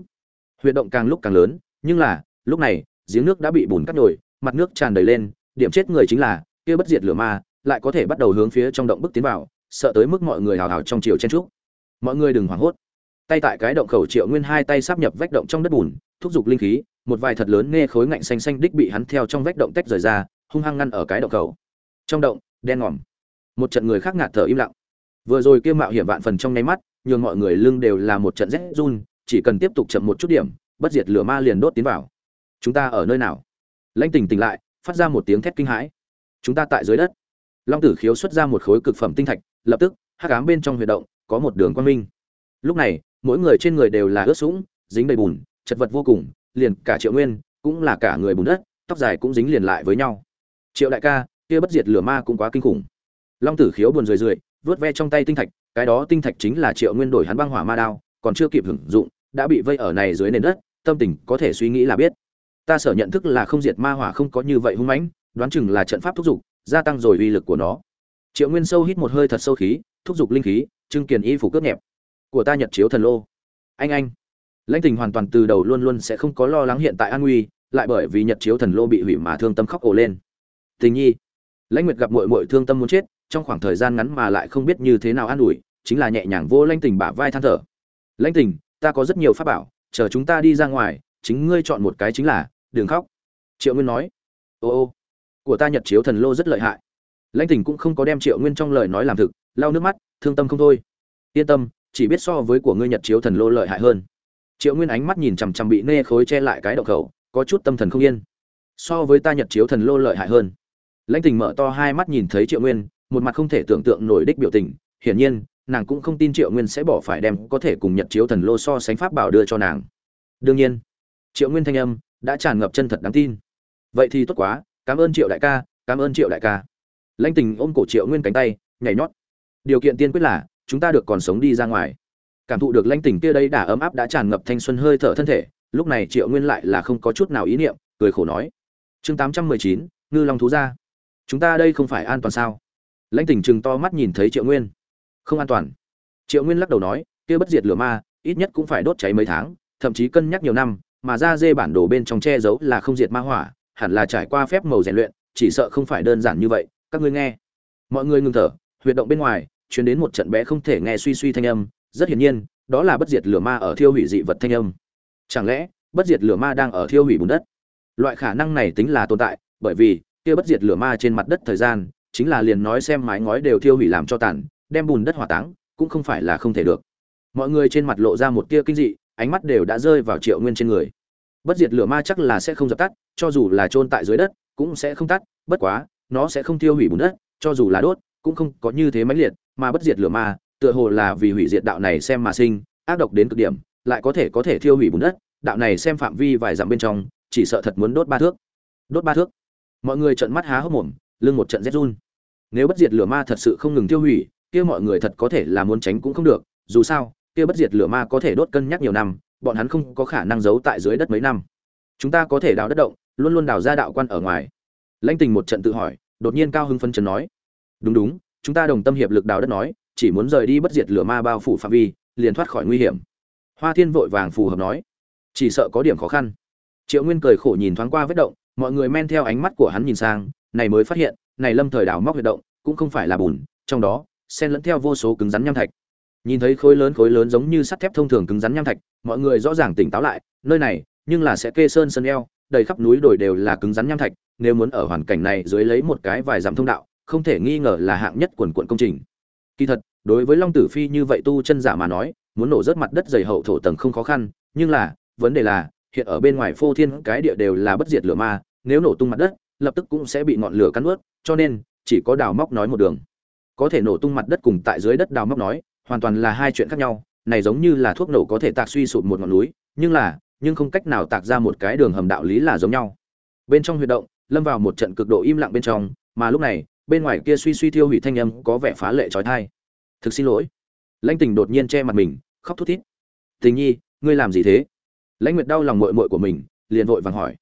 Huyệt động càng lúc càng lớn, nhưng là, lúc này, giếng nước đã bị bùn cắt nổi, mặt nước tràn đầy lên, điểm chết người chính là, kia bất diệt lửa ma, lại có thể bắt đầu hướng phía trong động bước tiến vào, sợ tới mức mọi người hào hào trong chiều chen trúc mọi người đừng hoảng hốt. Tay tại cái động khẩu triệu nguyên hai tay sắp nhập vách động trong đất bùn, thúc giục linh khí, một vài thật lớn nghe khối ngạnh xanh xanh đích bị hắn theo trong vách động tách rời ra, hung hăng ngăn ở cái động khẩu. Trong động, đen ngòm. Một trận người khác ngạt thở im lặng vừa rồi kia mạo hiểm vạn phần trong nháy mắt, nhường mọi người lưng đều là một trận rét run, chỉ cần tiếp tục chậm một chút điểm, bất diệt lửa ma liền đốt tiến vào. Chúng ta ở nơi nào? Lãnh tỉnh tỉnh lại, phát ra một tiếng thét kinh hãi. Chúng ta tại dưới đất. Long tử khiếu xuất ra một khối cực phẩm tinh thạch, lập tức, hắc ám bên trong huyệt động, có một đường quan minh. Lúc này, mỗi người trên người đều là ướt sũng, dính đầy bùn, chật vật vô cùng, liền cả triệu nguyên, cũng là cả người bùn đất, tóc dài cũng dính liền lại với nhau. Triệu đại ca, kia bất diệt lửa ma cũng quá kinh khủng. Long tử khiếu buồn rười rượi vớt ve trong tay tinh thạch, cái đó tinh thạch chính là triệu nguyên đổi hắn băng hỏa ma đao, còn chưa kịp hưởng dụng, đã bị vây ở này dưới nền đất, tâm tình có thể suy nghĩ là biết. Ta sở nhận thức là không diệt ma hỏa không có như vậy hung mãnh, đoán chừng là trận pháp thúc giục, gia tăng rồi uy lực của nó. Triệu nguyên sâu hít một hơi thật sâu khí, thúc giục linh khí trưng kiền y phủ cướp nhẹp. Của ta nhật chiếu thần lô. Anh anh. Lãnh tình hoàn toàn từ đầu luôn luôn sẽ không có lo lắng hiện tại an nguy, lại bởi vì nhật chiếu thần lô bị hủy mà thương tâm khóc ổ lên. Tình nhi. Lãnh nguyệt gặp mội mội thương tâm muốn chết trong khoảng thời gian ngắn mà lại không biết như thế nào an ủi, chính là nhẹ nhàng vô lãnh tình bả vai than thở. Lãnh tình, ta có rất nhiều pháp bảo, chờ chúng ta đi ra ngoài, chính ngươi chọn một cái chính là, đừng khóc. Triệu nguyên nói. Ô ô, của ta nhật chiếu thần lô rất lợi hại. Lãnh tình cũng không có đem triệu nguyên trong lời nói làm thực, lau nước mắt, thương tâm không thôi. Yên tâm, chỉ biết so với của ngươi nhật chiếu thần lô lợi hại hơn. Triệu nguyên ánh mắt nhìn chằm chằm bị nê khối che lại cái động khẩu, có chút tâm thần không yên. So với ta nhật chiếu thần lô lợi hại hơn. Lãnh tình mở to hai mắt nhìn thấy triệu nguyên một mặt không thể tưởng tượng nổi đích biểu tình, hiển nhiên, nàng cũng không tin triệu nguyên sẽ bỏ phải đem có thể cùng nhật chiếu thần lô so sánh pháp bảo đưa cho nàng. Đương nhiên, triệu nguyên thanh âm đã tràn ngập chân thật đáng tin. Vậy thì tốt quá, cảm ơn triệu đại ca, cảm ơn triệu đại ca. Lãnh tình ôm cổ triệu nguyên cánh tay, nhảy nhót. Điều kiện tiên quyết là, chúng ta được còn sống đi ra ngoài. Cảm thụ được lãnh tình kia đây đã ấm áp đã tràn ngập thanh xuân hơi thở thân thể, lúc này triệu nguyên lại là không có chút nào ý niệm, cười khổ nói. Chương tám trăm mười chín, ngư long thú ra chúng ta đây không phải an toàn sao? Lãnh tình chừng to mắt nhìn thấy triệu nguyên. Không an toàn. Triệu nguyên lắc đầu nói, kia bất diệt lửa ma, ít nhất cũng phải đốt cháy mấy tháng, thậm chí cân nhắc nhiều năm, mà ra dê bản đồ bên trong che giấu là không diệt ma hỏa, hẳn là trải qua phép màu rèn luyện, chỉ sợ không phải đơn giản như vậy. Các ngươi nghe. Mọi người ngừng thở, huyệt động bên ngoài chuyến đến một trận bé không thể nghe suy suy thanh âm, rất hiển nhiên, đó là bất diệt lửa ma ở thiêu hủy dị vật thanh âm. Chẳng lẽ, bất diệt lửa ma đang ở thiêu hủy bùn đất? Loại khả năng này tính là tồn tại, bởi vì, kia bất diệt lửa ma trên mặt đất thời gian chính là liền nói xem mái ngói đều thiêu hủy làm cho tàn, đem bùn đất hỏa táng, cũng không phải là không thể được. Mọi người trên mặt lộ ra một tia kinh dị, ánh mắt đều đã rơi vào triệu nguyên trên người. Bất diệt lửa ma chắc là sẽ không dập tắt, cho dù là chôn tại dưới đất, cũng sẽ không tắt, bất quá, nó sẽ không tiêu hủy bùn đất, cho dù là đốt, cũng không có như thế mãnh liệt, mà bất diệt lửa ma, tựa hồ là vì hủy diệt đạo này xem mà sinh, ác độc đến cực điểm, lại có thể có thể thiêu hủy bùn đất, đạo này xem phạm vi vài dặm bên trong, chỉ sợ thật muốn đốt ba thước. Đốt ba thước. Mọi người trợn mắt há hốc mồm, lưng một trận rét run nếu bất diệt lửa ma thật sự không ngừng tiêu hủy, kia mọi người thật có thể là muốn tránh cũng không được. Dù sao, kia bất diệt lửa ma có thể đốt cân nhắc nhiều năm, bọn hắn không có khả năng giấu tại dưới đất mấy năm. Chúng ta có thể đào đất động, luôn luôn đào ra đạo quan ở ngoài. Lãnh tình một trận tự hỏi, đột nhiên cao hưng phân chấn nói, đúng đúng, chúng ta đồng tâm hiệp lực đào đất nói, chỉ muốn rời đi bất diệt lửa ma bao phủ phạm vi, liền thoát khỏi nguy hiểm. Hoa thiên vội vàng phù hợp nói, chỉ sợ có điểm khó khăn. Triệu nguyên cười khổ nhìn thoáng qua vết động, mọi người men theo ánh mắt của hắn nhìn sang, này mới phát hiện này lâm thời đào móc huyệt động, cũng không phải là bùn, trong đó xen lẫn theo vô số cứng rắn nham thạch. Nhìn thấy khối lớn khối lớn giống như sắt thép thông thường cứng rắn nham thạch, mọi người rõ ràng tỉnh táo lại, nơi này, nhưng là sẽ kê sơn sơn eo, đầy khắp núi đồi đều là cứng rắn nham thạch, nếu muốn ở hoàn cảnh này dưới lấy một cái vài dặm thông đạo, không thể nghi ngờ là hạng nhất quần quận công trình. Kỳ thật, đối với long tử phi như vậy tu chân giả mà nói, muốn nổ rớt mặt đất dày hậu thổ tầng không khó khăn, nhưng là, vấn đề là, hiện ở bên ngoài phô thiên cái địa đều là bất diệt lửa ma, nếu nổ tung mặt đất lập tức cũng sẽ bị ngọn lửa cắn ướt cho nên, chỉ có đào móc nói một đường. Có thể nổ tung mặt đất cùng tại dưới đất đào móc nói, hoàn toàn là hai chuyện khác nhau, này giống như là thuốc nổ có thể tạc suy sụp một ngọn núi, nhưng là, nhưng không cách nào tạc ra một cái đường hầm đạo lý là giống nhau. Bên trong huy động, lâm vào một trận cực độ im lặng bên trong, mà lúc này, bên ngoài kia suy suy thiêu hủy thanh âm có vẻ phá lệ trói thai thực xin lỗi. Lãnh tình đột nhiên che mặt mình, khóc thút thít. Tình nhi, ngươi làm gì thế? Lãnh nguyệt đau lòng mội mội của mình, liền vội vàng hỏi.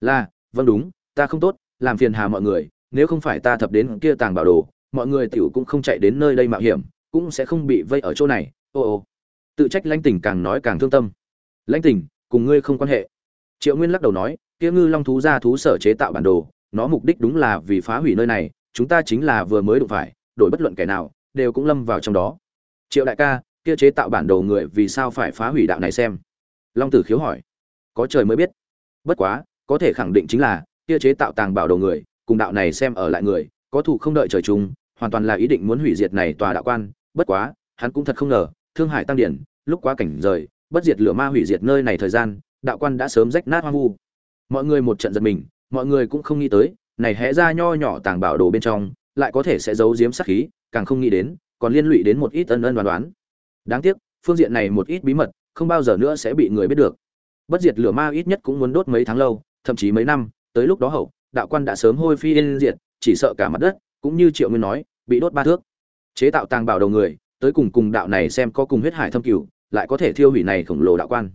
Là vâng đúng ta không tốt, làm phiền hà mọi người, nếu không phải ta thập đến kia tàng bảo đồ, mọi người tiểu cũng không chạy đến nơi đây mạo hiểm, cũng sẽ không bị vây ở chỗ này. Ô ô. Tự trách lãnh tình càng nói càng thương tâm. Lãnh tình cùng ngươi không quan hệ. Triệu nguyên lắc đầu nói, kia ngư long thú ra thú sở chế tạo bản đồ, nó mục đích đúng là vì phá hủy nơi này, chúng ta chính là vừa mới đụng phải, đổi bất luận kẻ nào, đều cũng lâm vào trong đó. Triệu đại ca, kia chế tạo bản đồ người vì sao phải phá hủy đạo này xem? Long tử khiếu hỏi. Có trời mới biết. Bất quá, có thể khẳng định chính là kia chế tạo tàng bảo đồ người, cùng đạo này xem ở lại người, có thủ không đợi trời chung, hoàn toàn là ý định muốn hủy diệt này tòa đạo quan. Bất quá, hắn cũng thật không ngờ, thương hải tăng điển, lúc quá cảnh rời, bất diệt lửa ma hủy diệt nơi này thời gian, đạo quan đã sớm rách nát hoang vu. Mọi người một trận giật mình, mọi người cũng không nghĩ tới, này hé ra nho nhỏ tàng bảo đồ bên trong, lại có thể sẽ giấu giếm sát khí, càng không nghĩ đến, còn liên lụy đến một ít ân ân đoán đoán. Đáng tiếc, phương diện này một ít bí mật, không bao giờ nữa sẽ bị người biết được. Bất diệt lửa ma ít nhất cũng muốn đốt mấy tháng lâu, thậm chí mấy năm tới lúc đó hậu, đạo quan đã sớm hôi phi yên diệt, chỉ sợ cả mặt đất, cũng như triệu nguyên nói, bị đốt ba thước. Chế tạo tàng bảo đầu người, tới cùng cùng đạo này xem có cùng huyết hải thâm cửu, lại có thể thiêu hủy này khổng lồ đạo quan.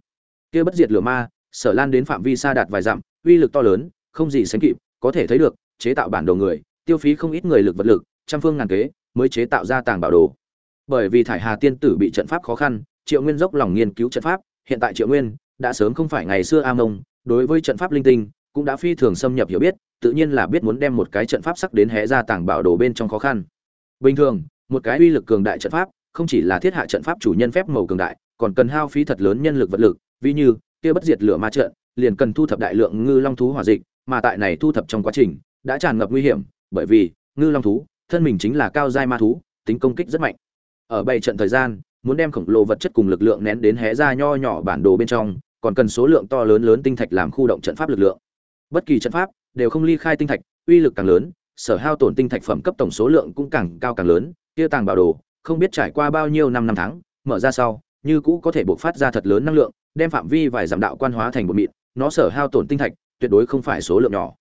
Kia bất diệt lửa ma, sở lan đến phạm vi xa đạt vài dặm, uy lực to lớn, không gì sánh kịp, có thể thấy được, chế tạo bản đồ người, tiêu phí không ít người lực vật lực, trăm phương ngàn kế, mới chế tạo ra tàng bảo đồ. Bởi vì thải hà tiên tử bị trận pháp khó khăn, triệu nguyên dốc lòng nghiên cứu trận pháp, hiện tại triệu nguyên, đã sớm không phải ngày xưa a mông, đối với trận pháp linh tinh cũng đã phi thường xâm nhập hiểu biết, tự nhiên là biết muốn đem một cái trận pháp sắc đến hé ra tàng bảo đồ bên trong khó khăn. Bình thường, một cái uy lực cường đại trận pháp, không chỉ là thiết hạ trận pháp chủ nhân phép màu cường đại, còn cần hao phí thật lớn nhân lực vật lực, ví như, kia bất diệt lửa ma trận, liền cần thu thập đại lượng ngư long thú hỏa dịch, mà tại này thu thập trong quá trình, đã tràn ngập nguy hiểm, bởi vì, ngư long thú, thân mình chính là cao giai ma thú, tính công kích rất mạnh. Ở bảy trận thời gian, muốn đem khổng lồ vật chất cùng lực lượng nén đến hé ra nho nhỏ bản đồ bên trong, còn cần số lượng to lớn lớn tinh thạch làm khu động trận pháp lực lượng bất kỳ trận pháp đều không ly khai tinh thạch, uy lực càng lớn, sở hao tổn tinh thạch phẩm cấp tổng số lượng cũng càng cao càng lớn, kia tàng bảo đồ, không biết trải qua bao nhiêu năm năm tháng, mở ra sau, như cũ có thể buộc phát ra thật lớn năng lượng, đem phạm vi vài giảm đạo quan hóa thành một mịn, nó sở hao tổn tinh thạch tuyệt đối không phải số lượng nhỏ.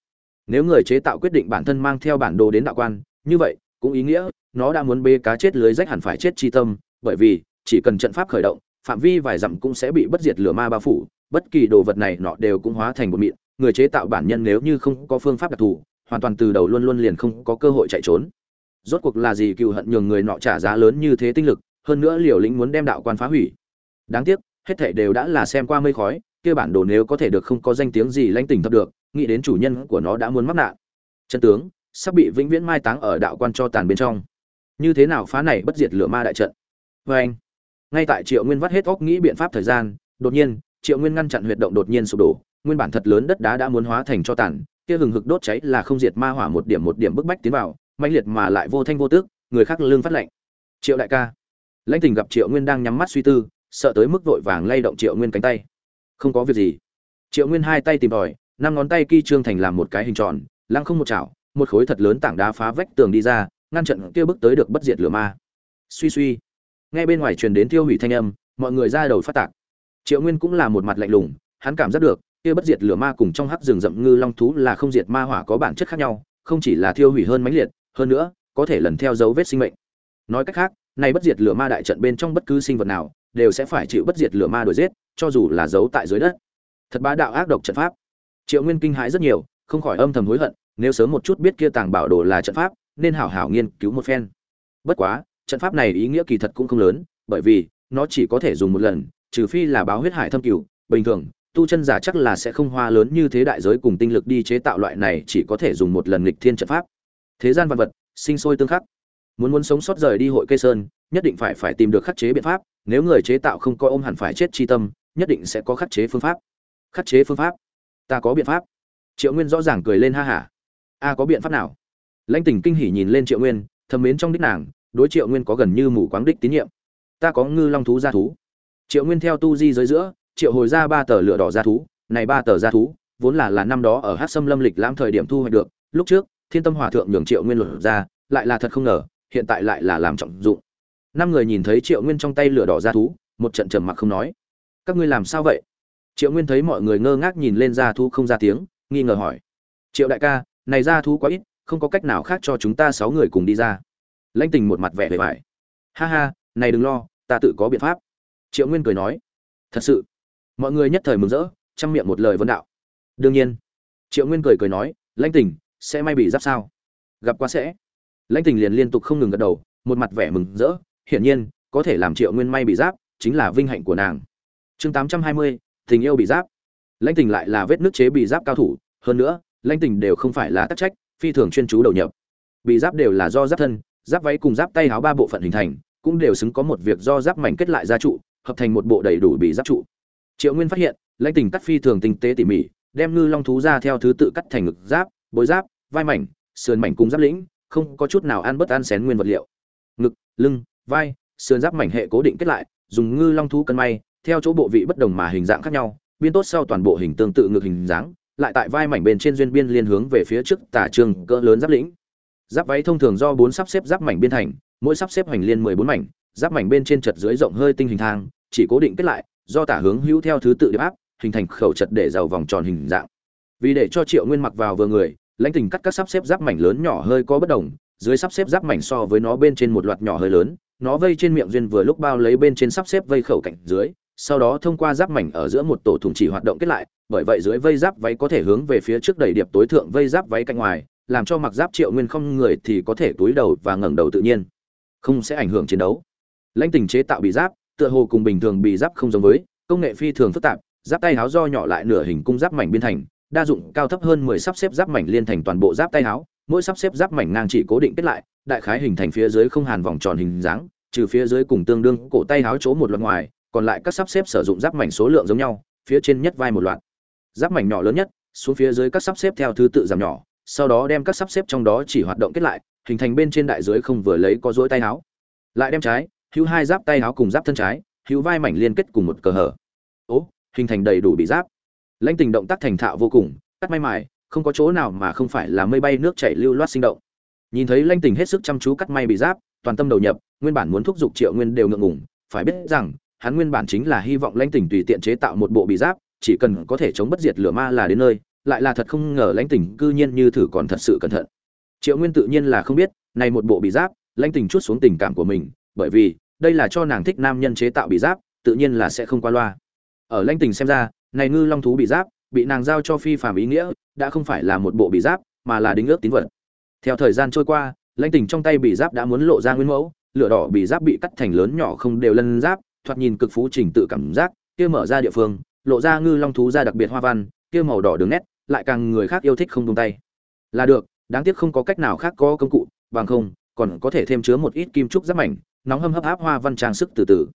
Nếu người chế tạo quyết định bản thân mang theo bản đồ đến đạo quan, như vậy, cũng ý nghĩa, nó đã muốn bê cá chết lưới rách hẳn phải chết chi tâm, bởi vì, chỉ cần trận pháp khởi động, phạm vi vài dặm cũng sẽ bị bất diệt lửa ma bao phủ, bất kỳ đồ vật này nọ đều cũng hóa thành một mịn người chế tạo bản nhân nếu như không có phương pháp đặc thù, hoàn toàn từ đầu luôn luôn liền không có cơ hội chạy trốn. Rốt cuộc là gì cựu hận nhường người nọ trả giá lớn như thế tinh lực, hơn nữa liều lĩnh muốn đem đạo quan phá hủy. Đáng tiếc, hết thảy đều đã là xem qua mây khói, kia bản đồ nếu có thể được không có danh tiếng gì lãnh tỉnh thập được, nghĩ đến chủ nhân của nó đã muốn mắc nạn. Chân tướng, sắp bị vĩnh viễn mai táng ở đạo quan cho tàn bên trong. Như thế nào phá này bất diệt lửa ma đại trận? Vê anh, ngay tại triệu nguyên vắt hết óc nghĩ biện pháp thời gian, đột nhiên, triệu nguyên ngăn chặn huyệt động đột nhiên sụp đổ nguyên bản thật lớn đất đá đã muốn hóa thành cho tàn kia hừng hực đốt cháy là không diệt ma hỏa một điểm một điểm bức bách tiến vào mãnh liệt mà lại vô thanh vô tước người khác lương phát lạnh. triệu đại ca. Lãnh tình gặp triệu nguyên đang nhắm mắt suy tư sợ tới mức vội vàng lay động triệu nguyên cánh tay. Không có việc gì. Triệu nguyên hai tay tìm đòi, năm ngón tay ki trương thành làm một cái hình tròn lăng không một chảo một khối thật lớn tảng đá phá vách tường đi ra ngăn trận kia bước tới được bất diệt lửa ma. Suy suy. Nghe bên ngoài truyền đến tiêu hủy thanh âm mọi người ra đầu phát tạc. Triệu nguyên cũng là một mặt lạnh lùng hắn cảm giác được kia bất diệt lửa ma cùng trong hắc rừng rậm ngư long thú là không diệt ma hỏa có bản chất khác nhau, không chỉ là thiêu hủy hơn mãnh liệt, hơn nữa, có thể lần theo dấu vết sinh mệnh. Nói cách khác, này bất diệt lửa ma đại trận bên trong bất cứ sinh vật nào, đều sẽ phải chịu bất diệt lửa ma đuổi giết, cho dù là giấu tại dưới đất. Thật bá đạo ác độc trận pháp. Triệu nguyên kinh hãi rất nhiều, không khỏi âm thầm hối hận, nếu sớm một chút biết kia tàng bảo đồ là trận pháp, nên hảo hảo nghiên cứu một phen. Bất quá, trận pháp này ý nghĩa kỳ thật cũng không lớn, bởi vì, nó chỉ có thể dùng một lần, trừ phi là báo huyết hải thâm cửu, bình thường tu chân giả chắc là sẽ không hoa lớn như thế đại giới cùng tinh lực đi chế tạo loại này, chỉ có thể dùng một lần nghịch thiên trận pháp. Thế gian vật vật, sinh sôi tương khắc. Muốn muốn sống sót rời đi hội cây sơn, nhất định phải phải tìm được khắc chế biện pháp, nếu người chế tạo không coi ôm hẳn phải chết chi tâm, nhất định sẽ có khắc chế phương pháp. Khắc chế phương pháp? Ta có biện pháp. Triệu nguyên rõ ràng cười lên ha hả. A, có biện pháp nào? Lãnh tình kinh hỉ nhìn lên triệu nguyên, thầm mến trong đích nàng, đối triệu nguyên có gần như mù quáng đích tín nhiệm. Ta có ngư long thú gia thú. Triệu nguyên theo tu di giới giữa triệu hồi ra ba tờ lửa đỏ gia thú. Này ba tờ gia thú, vốn là là năm đó ở hát sâm lâm lịch lãm thời điểm thu hoạch được. Lúc trước, thiên tâm hòa thượng nhường triệu nguyên lột ra, lại là thật không ngờ, hiện tại lại là làm trọng dụng. Năm người nhìn thấy triệu nguyên trong tay lửa đỏ gia thú, một trận trầm mặc không nói. Các ngươi làm sao vậy? Triệu nguyên thấy mọi người ngơ ngác nhìn lên gia thú không ra tiếng, nghi ngờ hỏi. Triệu đại ca, này gia thú quá ít, không có cách nào khác cho chúng ta sáu người cùng đi ra. Lãnh tình một mặt vẻ vẻ vải ha ha, này đừng lo, ta tự có biện pháp. Triệu nguyên cười nói. Thật sự mọi người nhất thời mừng rỡ, chăm miệng một lời vấn đạo. Đương nhiên, triệu nguyên cười cười nói, lãnh tình, sẽ may bị giáp sao? Gặp quá sẽ. Lãnh tình liền liên tục không ngừng gật đầu, một mặt vẻ mừng rỡ, hiển nhiên, có thể làm triệu nguyên may bị giáp, chính là vinh hạnh của nàng. Chương tám trăm hai mươi, tình yêu bị giáp. Lãnh tình lại là vết nước chế bị giáp cao thủ, hơn nữa, lãnh tình đều không phải là tắc trách, phi thường chuyên chú đầu nhập. Bị giáp đều là do giáp thân, giáp váy cùng giáp tay áo ba bộ phận hình thành, cũng đều xứng có một việc do giáp mảnh kết lại ra trụ, hợp thành một bộ đầy đủ bị giáp trụ triệu nguyên phát hiện, lãnh tình cắt phi thường tinh tế tỉ mỉ, đem ngư long thú ra theo thứ tự cắt thành ngực giáp, bối giáp, vai mảnh, sườn mảnh cùng giáp lĩnh, không có chút nào ăn bất ăn xén nguyên vật liệu. Ngực, lưng, vai, sườn giáp mảnh hệ cố định kết lại, dùng ngư long thú cân may, theo chỗ bộ vị bất đồng mà hình dạng khác nhau, biên tốt sau toàn bộ hình tương tự ngực hình dáng, lại tại vai mảnh bên trên duyên biên liên hướng về phía trước tả trường cỡ lớn giáp lĩnh. Giáp váy thông thường do bốn sắp xếp giáp mảnh biên thành, mỗi sắp xếp hoành liên mười bốn mảnh, giáp mảnh bên trên chật dưới rộng hơi tinh hình thang, chỉ cố định kết lại do tả hướng hữu theo thứ tự điệp áp, hình thành khẩu chật để giàu vòng tròn hình dạng. Vì để cho triệu nguyên mặc vào vừa người, lãnh tình cắt các sắp xếp giáp mảnh lớn nhỏ hơi có bất đồng, dưới sắp xếp giáp mảnh so với nó bên trên một loạt nhỏ hơi lớn, nó vây trên miệng duyên vừa lúc bao lấy bên trên sắp xếp vây khẩu cạnh dưới, sau đó thông qua giáp mảnh ở giữa một tổ thùng chỉ hoạt động kết lại, bởi vậy dưới vây giáp váy có thể hướng về phía trước đẩy điệp tối thượng vây giáp váy cạnh ngoài, làm cho mặc giáp triệu nguyên không người thì có thể túi đầu và ngẩng đầu tự nhiên, không sẽ ảnh hưởng chiến đấu. Lãnh tình chế tạo bị giáp tựa hồ cùng bình thường bị giáp không giống với, công nghệ phi thường phức tạp, giáp tay áo do nhỏ lại nửa hình cung giáp mảnh biên thành, đa dụng cao thấp hơn mười sắp xếp giáp mảnh liên thành toàn bộ giáp tay áo mỗi sắp xếp giáp mảnh ngang chỉ cố định kết lại, đại khái hình thành phía dưới không hàn vòng tròn hình dáng, trừ phía dưới cùng tương đương cổ tay áo chỗ một loạt ngoài, còn lại các sắp xếp sử dụng giáp mảnh số lượng giống nhau, phía trên nhất vai một loạt. Giáp mảnh nhỏ lớn nhất, xuống phía dưới các sắp xếp theo thứ tự giảm nhỏ, sau đó đem các sắp xếp trong đó chỉ hoạt động kết lại, hình thành bên trên đại dưới không vừa lấy có dối tay áo lại đem trái hữu hai giáp tay áo cùng giáp thân trái, hữu vai mảnh liên kết cùng một cờ hở. Ố hình thành đầy đủ bị giáp. Lãnh tình động tác thành thạo vô cùng, cắt may mài, không có chỗ nào mà không phải là mây bay nước chảy lưu loát sinh động. Nhìn thấy lãnh tình hết sức chăm chú cắt may bị giáp, toàn tâm đầu nhập, nguyên bản muốn thúc giục triệu nguyên đều ngượng ngùng, phải biết rằng, hắn nguyên bản chính là hy vọng lãnh tình tùy tiện chế tạo một bộ bị giáp, chỉ cần có thể chống bất diệt lửa ma là đến nơi, lại là thật không ngờ lãnh tình cư nhiên như thử còn thật sự cẩn thận. Triệu nguyên tự nhiên là không biết, này một bộ bị giáp, lãnh tình chút xuống tình cảm của mình, bởi vì đây là cho nàng thích nam nhân chế tạo bị giáp, tự nhiên là sẽ không qua loa. Ở lãnh tình xem ra, này ngư long thú bị giáp, bị nàng giao cho phi phàm ý nghĩa, đã không phải là một bộ bị giáp, mà là đính ước tín vật. Theo thời gian trôi qua, lãnh tình trong tay bị giáp đã muốn lộ ra nguyên mẫu, lửa đỏ bị giáp bị cắt thành lớn nhỏ không đều lân giáp, thoạt nhìn cực phú trình tự cảm giác, kia mở ra địa phương, lộ ra ngư long thú ra đặc biệt hoa văn, kia màu đỏ đường nét, lại càng người khác yêu thích không tung tay. Là được, đáng tiếc không có cách nào khác có công cụ, bằng không, còn có thể thêm chứa một ít kim trúc giáp mảnh nóng hâm hấp áp hoa văn trang sức từ từ.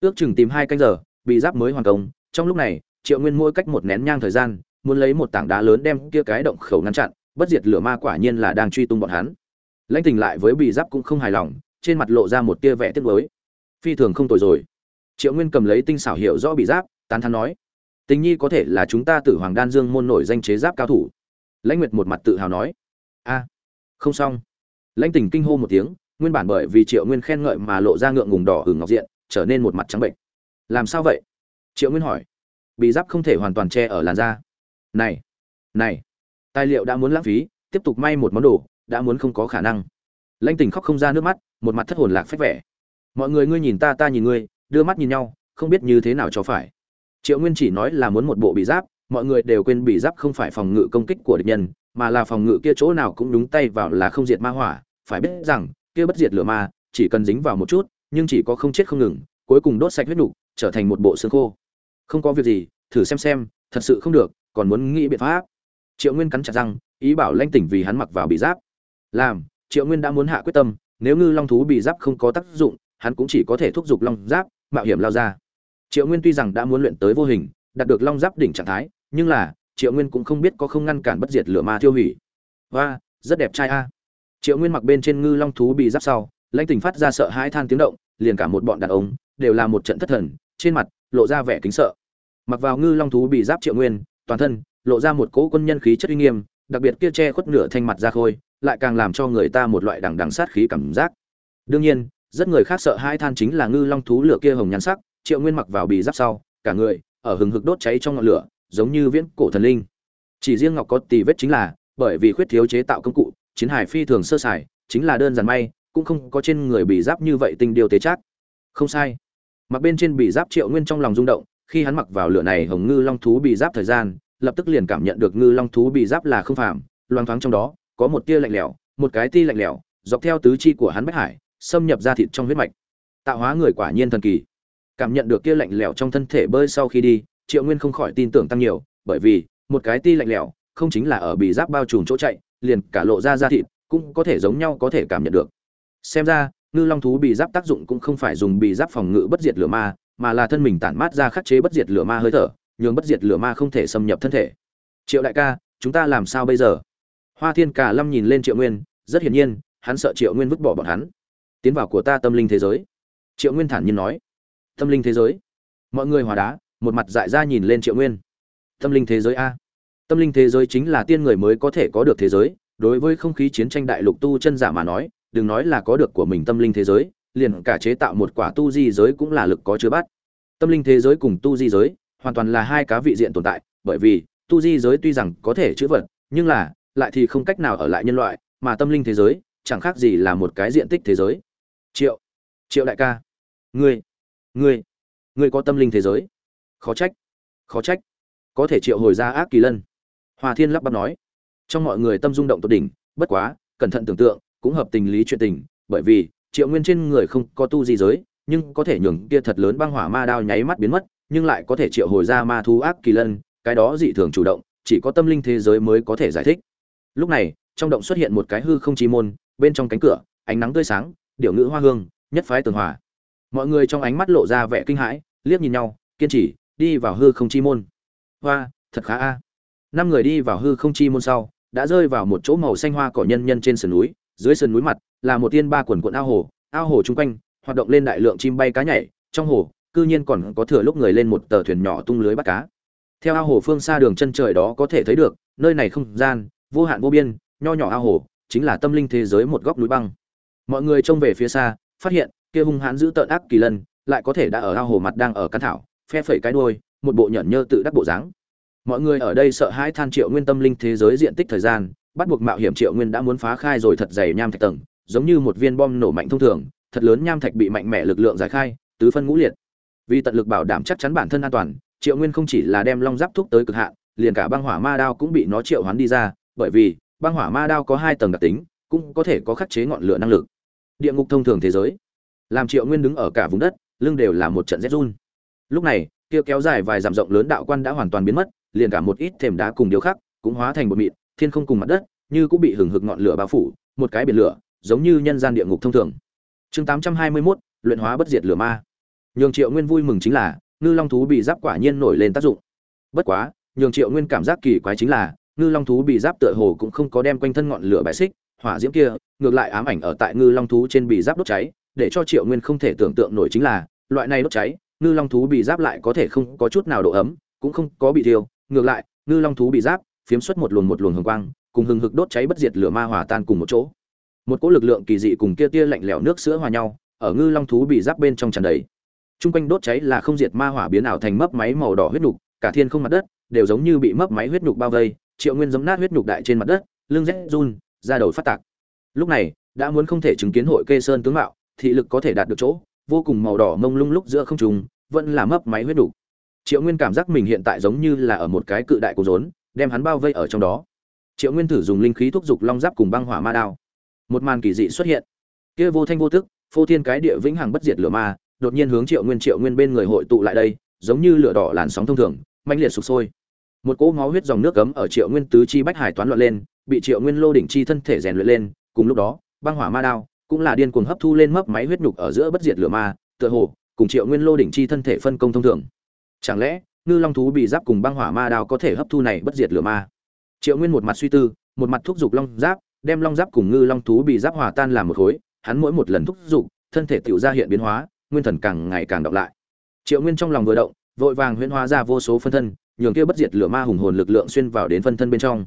Ước chừng tìm hai canh giờ, bị giáp mới hoàn công. Trong lúc này, triệu nguyên mỗi cách một nén nhang thời gian, muốn lấy một tảng đá lớn đem kia cái động khẩu ngăn chặn, bất diệt lửa ma quả nhiên là đang truy tung bọn hắn. Lãnh tình lại với bị giáp cũng không hài lòng, trên mặt lộ ra một tia vẻ tiếc nuối. Phi thường không tồi rồi. Triệu nguyên cầm lấy tinh xảo hiệu rõ bị giáp, tán thán nói, tình nhi có thể là chúng ta tử hoàng đan dương môn nổi danh chế giáp cao thủ. Lãnh nguyệt một mặt tự hào nói, a, không xong. Lãnh tình kinh hô một tiếng nguyên bản bởi vì triệu nguyên khen ngợi mà lộ ra ngượng ngùng đỏ hừng ngọc diện, trở nên một mặt trắng bệnh làm sao vậy? Triệu nguyên hỏi. Bị giáp không thể hoàn toàn che ở làn da. Này này, tài liệu đã muốn lãng phí, tiếp tục may một món đồ, đã muốn không có khả năng. Lãnh tình khóc không ra nước mắt, một mặt thất hồn lạc phách vẻ. Mọi người ngươi nhìn ta ta nhìn ngươi, đưa mắt nhìn nhau, không biết như thế nào cho phải. Triệu nguyên chỉ nói là muốn một bộ bị giáp, mọi người đều quên bị giáp không phải phòng ngự công kích của địch nhân, mà là phòng ngự kia chỗ nào cũng đúng tay vào là không diệt ma hỏa. Phải biết rằng kia bất diệt lửa ma, chỉ cần dính vào một chút, nhưng chỉ có không chết không ngừng, cuối cùng đốt sạch huyết nục, trở thành một bộ xương khô. Không có việc gì, thử xem xem, thật sự không được, còn muốn nghĩ biện pháp. Triệu nguyên cắn chặt răng, ý bảo lanh tỉnh vì hắn mặc vào bị giáp. Làm, triệu nguyên đã muốn hạ quyết tâm, nếu ngư long thú bị giáp không có tác dụng, hắn cũng chỉ có thể thúc giục long giáp, mạo hiểm lao ra. Triệu nguyên tuy rằng đã muốn luyện tới vô hình, đạt được long giáp đỉnh trạng thái, nhưng là, triệu nguyên cũng không biết có không ngăn cản bất diệt lửa ma tiêu hủy. Và rất đẹp trai a triệu nguyên mặc bên trên ngư long thú bị giáp sau, lãnh tình phát ra sợ hãi than tiếng động, liền cả một bọn đàn ông đều là một trận thất thần, trên mặt lộ ra vẻ kính sợ. Mặc vào ngư long thú bị giáp triệu nguyên, toàn thân lộ ra một cỗ quân nhân khí chất uy nghiêm, đặc biệt kia che khuất nửa thanh mặt ra khôi, lại càng làm cho người ta một loại đằng đằng sát khí cảm giác. Đương nhiên, rất người khác sợ hai than chính là ngư long thú lửa kia hồng nhắn sắc, triệu nguyên mặc vào bị giáp sau, cả người ở hừng hực đốt cháy trong ngọn lửa, giống như viễn cổ thần linh. Chỉ riêng ngọc có tì vết chính là bởi vì khuyết thiếu chế tạo công cụ chiến hải phi thường sơ sài, chính là đơn giản may, cũng không có trên người bị giáp như vậy tinh điều tế chắc không sai. Mặc bên trên bị giáp triệu nguyên trong lòng rung động, khi hắn mặc vào lửa này hồng ngư long thú bị giáp thời gian, lập tức liền cảm nhận được ngư long thú bị giáp là không phàm, loang thoáng trong đó, có một tia lạnh lẽo, một cái ti lạnh lẽo, dọc theo tứ chi của hắn bách hải, xâm nhập ra thịt trong huyết mạch. Tạo hóa người quả nhiên thần kỳ. Cảm nhận được kia lạnh lẽo trong thân thể bơi sau khi đi, triệu nguyên không khỏi tin tưởng tăng nhiều, bởi vì, một cái ti lạnh lẽo, không chính là ở bị giáp bao trùm chỗ chạy liền cả lộ ra da thịt, cũng có thể giống nhau có thể cảm nhận được. Xem ra, ngư long thú bị giáp tác dụng cũng không phải dùng bị giáp phòng ngự bất diệt lửa ma, mà là thân mình tản mát ra khắc chế bất diệt lửa ma hơi thở, nhường bất diệt lửa ma không thể xâm nhập thân thể. Triệu đại ca, chúng ta làm sao bây giờ? Hoa thiên cả lâm nhìn lên triệu nguyên, rất hiển nhiên, hắn sợ triệu nguyên vứt bỏ bọn hắn. Tiến vào của ta tâm linh thế giới. Triệu nguyên thản nhiên nói. Tâm linh thế giới. Mọi người hòa đá, một mặt dại ra nhìn lên triệu nguyên. Tâm linh thế giới a tâm linh thế giới chính là tiên người mới có thể có được thế giới, đối với không khí chiến tranh đại lục tu chân giả mà nói, đừng nói là có được của mình tâm linh thế giới, liền cả chế tạo một quả tu di giới cũng là lực có chứa bắt tâm linh thế giới cùng tu di giới, hoàn toàn là hai cá vị diện tồn tại, bởi vì, tu di giới tuy rằng có thể chữ vật, nhưng là, lại thì không cách nào ở lại nhân loại, mà tâm linh thế giới, chẳng khác gì là một cái diện tích thế giới. Triệu triệu đại ca, ngươi ngươi ngươi có tâm linh thế giới? Khó trách khó trách. Có thể triệu hồi ra ác kỳ lân. Hoa thiên lắp bắp nói. Trong mọi người tâm rung động tột đỉnh, bất quá, cẩn thận tưởng tượng, cũng hợp tình lý chuyện tình, bởi vì, triệu nguyên trên người không có tu gì giới, nhưng có thể nhường kia thật lớn băng hỏa ma đao nháy mắt biến mất, nhưng lại có thể triệu hồi ra ma thú ác kỳ lân, cái đó dị thường chủ động, chỉ có tâm linh thế giới mới có thể giải thích. Lúc này, trong động xuất hiện một cái hư không chi môn, bên trong cánh cửa, ánh nắng tươi sáng điệu ngữ hoa hương, nhất phái tường hòa. Mọi người trong ánh mắt lộ ra vẻ kinh hãi, liếc nhìn nhau, kiên trì, đi vào hư không chi môn. Hoa, thật khá a năm người đi vào hư không chi môn sau, đã rơi vào một chỗ màu xanh hoa cỏ nhân nhân trên sườn núi, dưới sườn núi mặt là một tiên ba quần quận ao hồ ao hồ chung quanh hoạt động lên đại lượng chim bay cá nhảy, trong hồ, cư nhiên còn có thừa lúc người lên một tờ thuyền nhỏ tung lưới bắt cá. Theo ao hồ phương xa đường chân trời đó có thể thấy được, nơi này không gian, vô hạn vô biên, nho nhỏ ao hồ, chính là tâm linh thế giới một góc núi băng. Mọi người trông về phía xa, phát hiện, kia hung hãn giữ tợn ác kỳ lân, lại có thể đã ở ao hồ mặt đang ở căn thảo, phe phẩy cái đuôi, một bộ nhẫn nhơ tự đắc bộ dáng mọi người ở đây sợ hãi than triệu nguyên tâm linh thế giới diện tích thời gian, bắt buộc mạo hiểm triệu nguyên đã muốn phá khai rồi thật dày nham thạch tầng, giống như một viên bom nổ mạnh thông thường, thật lớn nham thạch bị mạnh mẽ lực lượng giải khai, tứ phân ngũ liệt. Vì tận lực bảo đảm chắc chắn bản thân an toàn, triệu nguyên không chỉ là đem long giáp thúc tới cực hạn, liền cả băng hỏa ma đao cũng bị nó triệu hoán đi ra, bởi vì, băng hỏa ma đao có hai tầng đặc tính, cũng có thể có khắc chế ngọn lửa năng lực. Địa ngục thông thường thế giới. Làm triệu nguyên đứng ở cả vùng đất, lưng đều là một trận rét run. Lúc này, kia kéo dài vài dặm rộng lớn đạo quan đã hoàn toàn biến mất liền cả một ít thềm đá cùng điếu khắc cũng hóa thành bột mịn thiên không cùng mặt đất như cũng bị hừng hực ngọn lửa bao phủ một cái biển lửa giống như nhân gian địa ngục thông thường. Chương tám trăm hai mươi 821, luyện hóa bất diệt lửa ma. Nhường triệu nguyên vui mừng chính là ngư long thú bị giáp quả nhiên nổi lên tác dụng. Bất quá nhường triệu nguyên cảm giác kỳ quái chính là ngư long thú bị giáp tựa hồ cũng không có đem quanh thân ngọn lửa bài xích hỏa diễm kia ngược lại ám ảnh ở tại ngư long thú trên bị giáp đốt cháy để cho triệu nguyên không thể tưởng tượng nổi chính là loại này đốt cháy ngư long thú bị giáp lại có thể không có chút nào độ ấm cũng không có bị thiêu ngược lại ngư long thú bị giáp phiếm xuất một luồng một luồng hồng quang cùng hừng hực đốt cháy bất diệt lửa ma hòa tan cùng một chỗ một cỗ lực lượng kỳ dị cùng kia tia lạnh lẽo nước sữa hòa nhau ở ngư long thú bị giáp bên trong tràn đầy Trung quanh đốt cháy là không diệt ma hỏa biến ảo thành mấp máy màu đỏ huyết nhục, cả thiên không mặt đất đều giống như bị mấp máy huyết nhục bao vây, Triệu Nguyên giấm nát huyết nhục đại trên mặt đất, lưng rét run, ra đầu phát tạc. Lúc này, đã muốn không thể chứng kiến hội kê sơn tướng mạo, thị lực có thể đạt được chỗ, vô cùng màu đỏ mông lung lúc giữa không trùng, vẫn là mấp máy huyết nhục. Triệu Nguyên cảm giác mình hiện tại giống như là ở một cái cự đại cổ rốn, đem hắn bao vây ở trong đó. Triệu Nguyên thử dùng linh khí thúc dục long giáp cùng băng hỏa ma đao. Một màn kỳ dị xuất hiện. Kia vô thanh vô tức, phô thiên cái địa vĩnh hằng bất diệt lửa ma, đột nhiên hướng triệu nguyên triệu nguyên bên người hội tụ lại đây giống như lửa đỏ làn sóng thông thường mạnh liệt sụp sôi một cỗ máu huyết dòng nước cấm ở triệu nguyên tứ chi bách hải toán loạn lên bị triệu nguyên lô đỉnh chi thân thể rèn luyện lên cùng lúc đó băng hỏa ma đao cũng là điên cuồng hấp thu lên mấp máy huyết nhục ở giữa bất diệt lửa ma tựa hồ cùng triệu nguyên lô đỉnh chi thân thể phân công thông thường chẳng lẽ, ngư long thú bị giáp cùng băng hỏa ma đao có thể hấp thu này bất diệt lửa ma? Triệu nguyên một mặt suy tư, một mặt thúc giục long giáp, đem long giáp cùng ngư long thú bị giáp hòa tan làm một khối, hắn mỗi một lần thúc giục, thân thể tựu ra hiện biến hóa, nguyên thần càng ngày càng đọc lại. Triệu nguyên trong lòng vừa động, vội vàng huyễn hóa ra vô số phân thân, nhường kia bất diệt lửa ma hùng hồn lực lượng xuyên vào đến phân thân bên trong.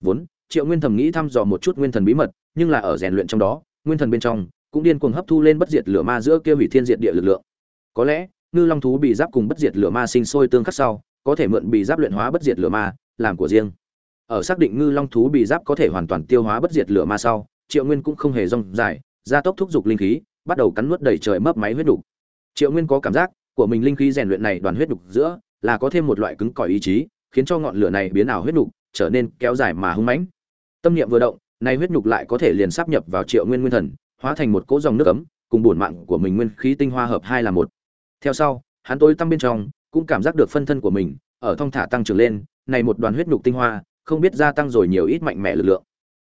Vốn, triệu nguyên thầm nghĩ thăm dò một chút nguyên thần bí mật, nhưng là ở rèn luyện trong đó, nguyên thần bên trong cũng điên cuồng hấp thu lên bất diệt lửa ma giữa kia hủy thiên diệt địa lực lượng. Có lẽ ngư long thú bị giáp cùng bất diệt lửa ma sinh sôi tương khắc sau, có thể mượn bị giáp luyện hóa bất diệt lửa ma, làm của riêng. Ở xác định ngư long thú bị giáp có thể hoàn toàn tiêu hóa bất diệt lửa ma sau, triệu nguyên cũng không hề rong dài, gia tốc thúc giục linh khí, bắt đầu cắn nuốt đầy trời mấp máy huyết đục triệu nguyên có cảm giác của mình linh khí rèn luyện này đoàn huyết đục giữa là có thêm một loại cứng cỏi ý chí, khiến cho ngọn lửa này biến ảo huyết đục trở nên kéo dài mà hung mãnh. Tâm niệm vừa động, này huyết nhục lại có thể liền sắp nhập vào triệu nguyên nguyên thần, hóa thành một cỗ dòng nước ấm, cùng bổn mạng của mình nguyên khí tinh hoa hợp hai là một theo sau hắn tối tăng bên trong cũng cảm giác được phân thân của mình ở thong thả tăng trưởng lên này một đoàn huyết nhục tinh hoa không biết gia tăng rồi nhiều ít mạnh mẽ lực lượng